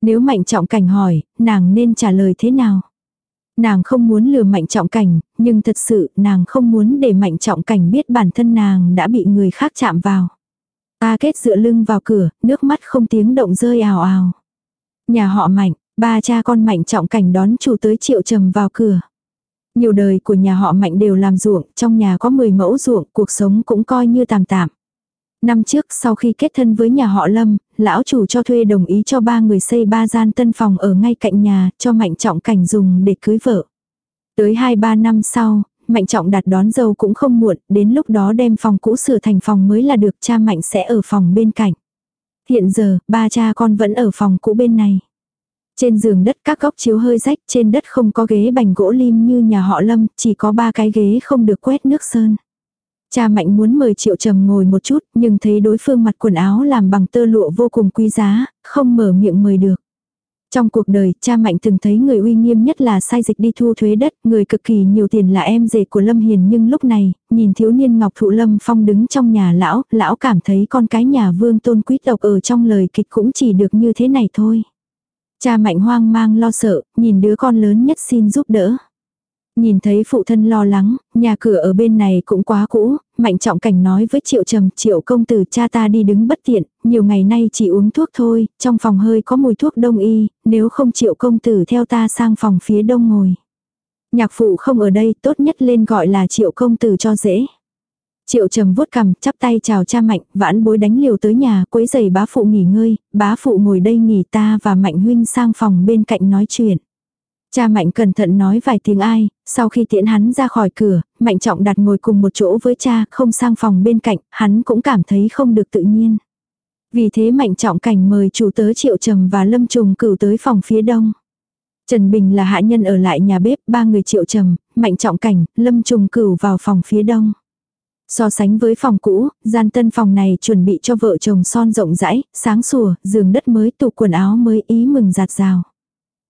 Nếu Mạnh Trọng Cảnh hỏi, nàng nên trả lời thế nào? Nàng không muốn lừa mạnh trọng cảnh, nhưng thật sự nàng không muốn để mạnh trọng cảnh biết bản thân nàng đã bị người khác chạm vào. Ta kết dựa lưng vào cửa, nước mắt không tiếng động rơi ào ào. Nhà họ mạnh, ba cha con mạnh trọng cảnh đón chủ tới triệu trầm vào cửa. Nhiều đời của nhà họ mạnh đều làm ruộng, trong nhà có 10 mẫu ruộng, cuộc sống cũng coi như tạm tạm. Năm trước sau khi kết thân với nhà họ Lâm, lão chủ cho thuê đồng ý cho ba người xây ba gian tân phòng ở ngay cạnh nhà, cho Mạnh Trọng Cảnh dùng để cưới vợ. Tới 2-3 năm sau, Mạnh Trọng đặt đón dâu cũng không muộn, đến lúc đó đem phòng cũ sửa thành phòng mới là được cha Mạnh sẽ ở phòng bên cạnh. Hiện giờ, ba cha con vẫn ở phòng cũ bên này. Trên giường đất các góc chiếu hơi rách, trên đất không có ghế bành gỗ lim như nhà họ Lâm, chỉ có ba cái ghế không được quét nước sơn. Cha Mạnh muốn mời Triệu Trầm ngồi một chút, nhưng thấy đối phương mặt quần áo làm bằng tơ lụa vô cùng quý giá, không mở miệng mời được. Trong cuộc đời, cha Mạnh từng thấy người uy nghiêm nhất là sai dịch đi thu thuế đất, người cực kỳ nhiều tiền là em rể của Lâm Hiền nhưng lúc này, nhìn thiếu niên Ngọc Thụ Lâm Phong đứng trong nhà lão, lão cảm thấy con cái nhà vương tôn quý tộc ở trong lời kịch cũng chỉ được như thế này thôi. Cha Mạnh hoang mang lo sợ, nhìn đứa con lớn nhất xin giúp đỡ. Nhìn thấy phụ thân lo lắng, nhà cửa ở bên này cũng quá cũ, mạnh trọng cảnh nói với triệu trầm triệu công tử cha ta đi đứng bất tiện, nhiều ngày nay chỉ uống thuốc thôi, trong phòng hơi có mùi thuốc đông y, nếu không triệu công tử theo ta sang phòng phía đông ngồi. Nhạc phụ không ở đây tốt nhất lên gọi là triệu công tử cho dễ. Triệu trầm vuốt cằm, chắp tay chào cha mạnh, vãn bối đánh liều tới nhà, quấy giày bá phụ nghỉ ngơi, bá phụ ngồi đây nghỉ ta và mạnh huynh sang phòng bên cạnh nói chuyện. Cha Mạnh cẩn thận nói vài tiếng ai, sau khi tiễn hắn ra khỏi cửa, Mạnh Trọng đặt ngồi cùng một chỗ với cha, không sang phòng bên cạnh, hắn cũng cảm thấy không được tự nhiên. Vì thế Mạnh Trọng cảnh mời chủ tớ Triệu Trầm và Lâm Trùng cửu tới phòng phía đông. Trần Bình là hạ nhân ở lại nhà bếp, ba người Triệu Trầm, Mạnh Trọng cảnh, Lâm Trùng cửu vào phòng phía đông. So sánh với phòng cũ, gian tân phòng này chuẩn bị cho vợ chồng son rộng rãi, sáng sủa, giường đất mới, tủ quần áo mới ý mừng giạt rào.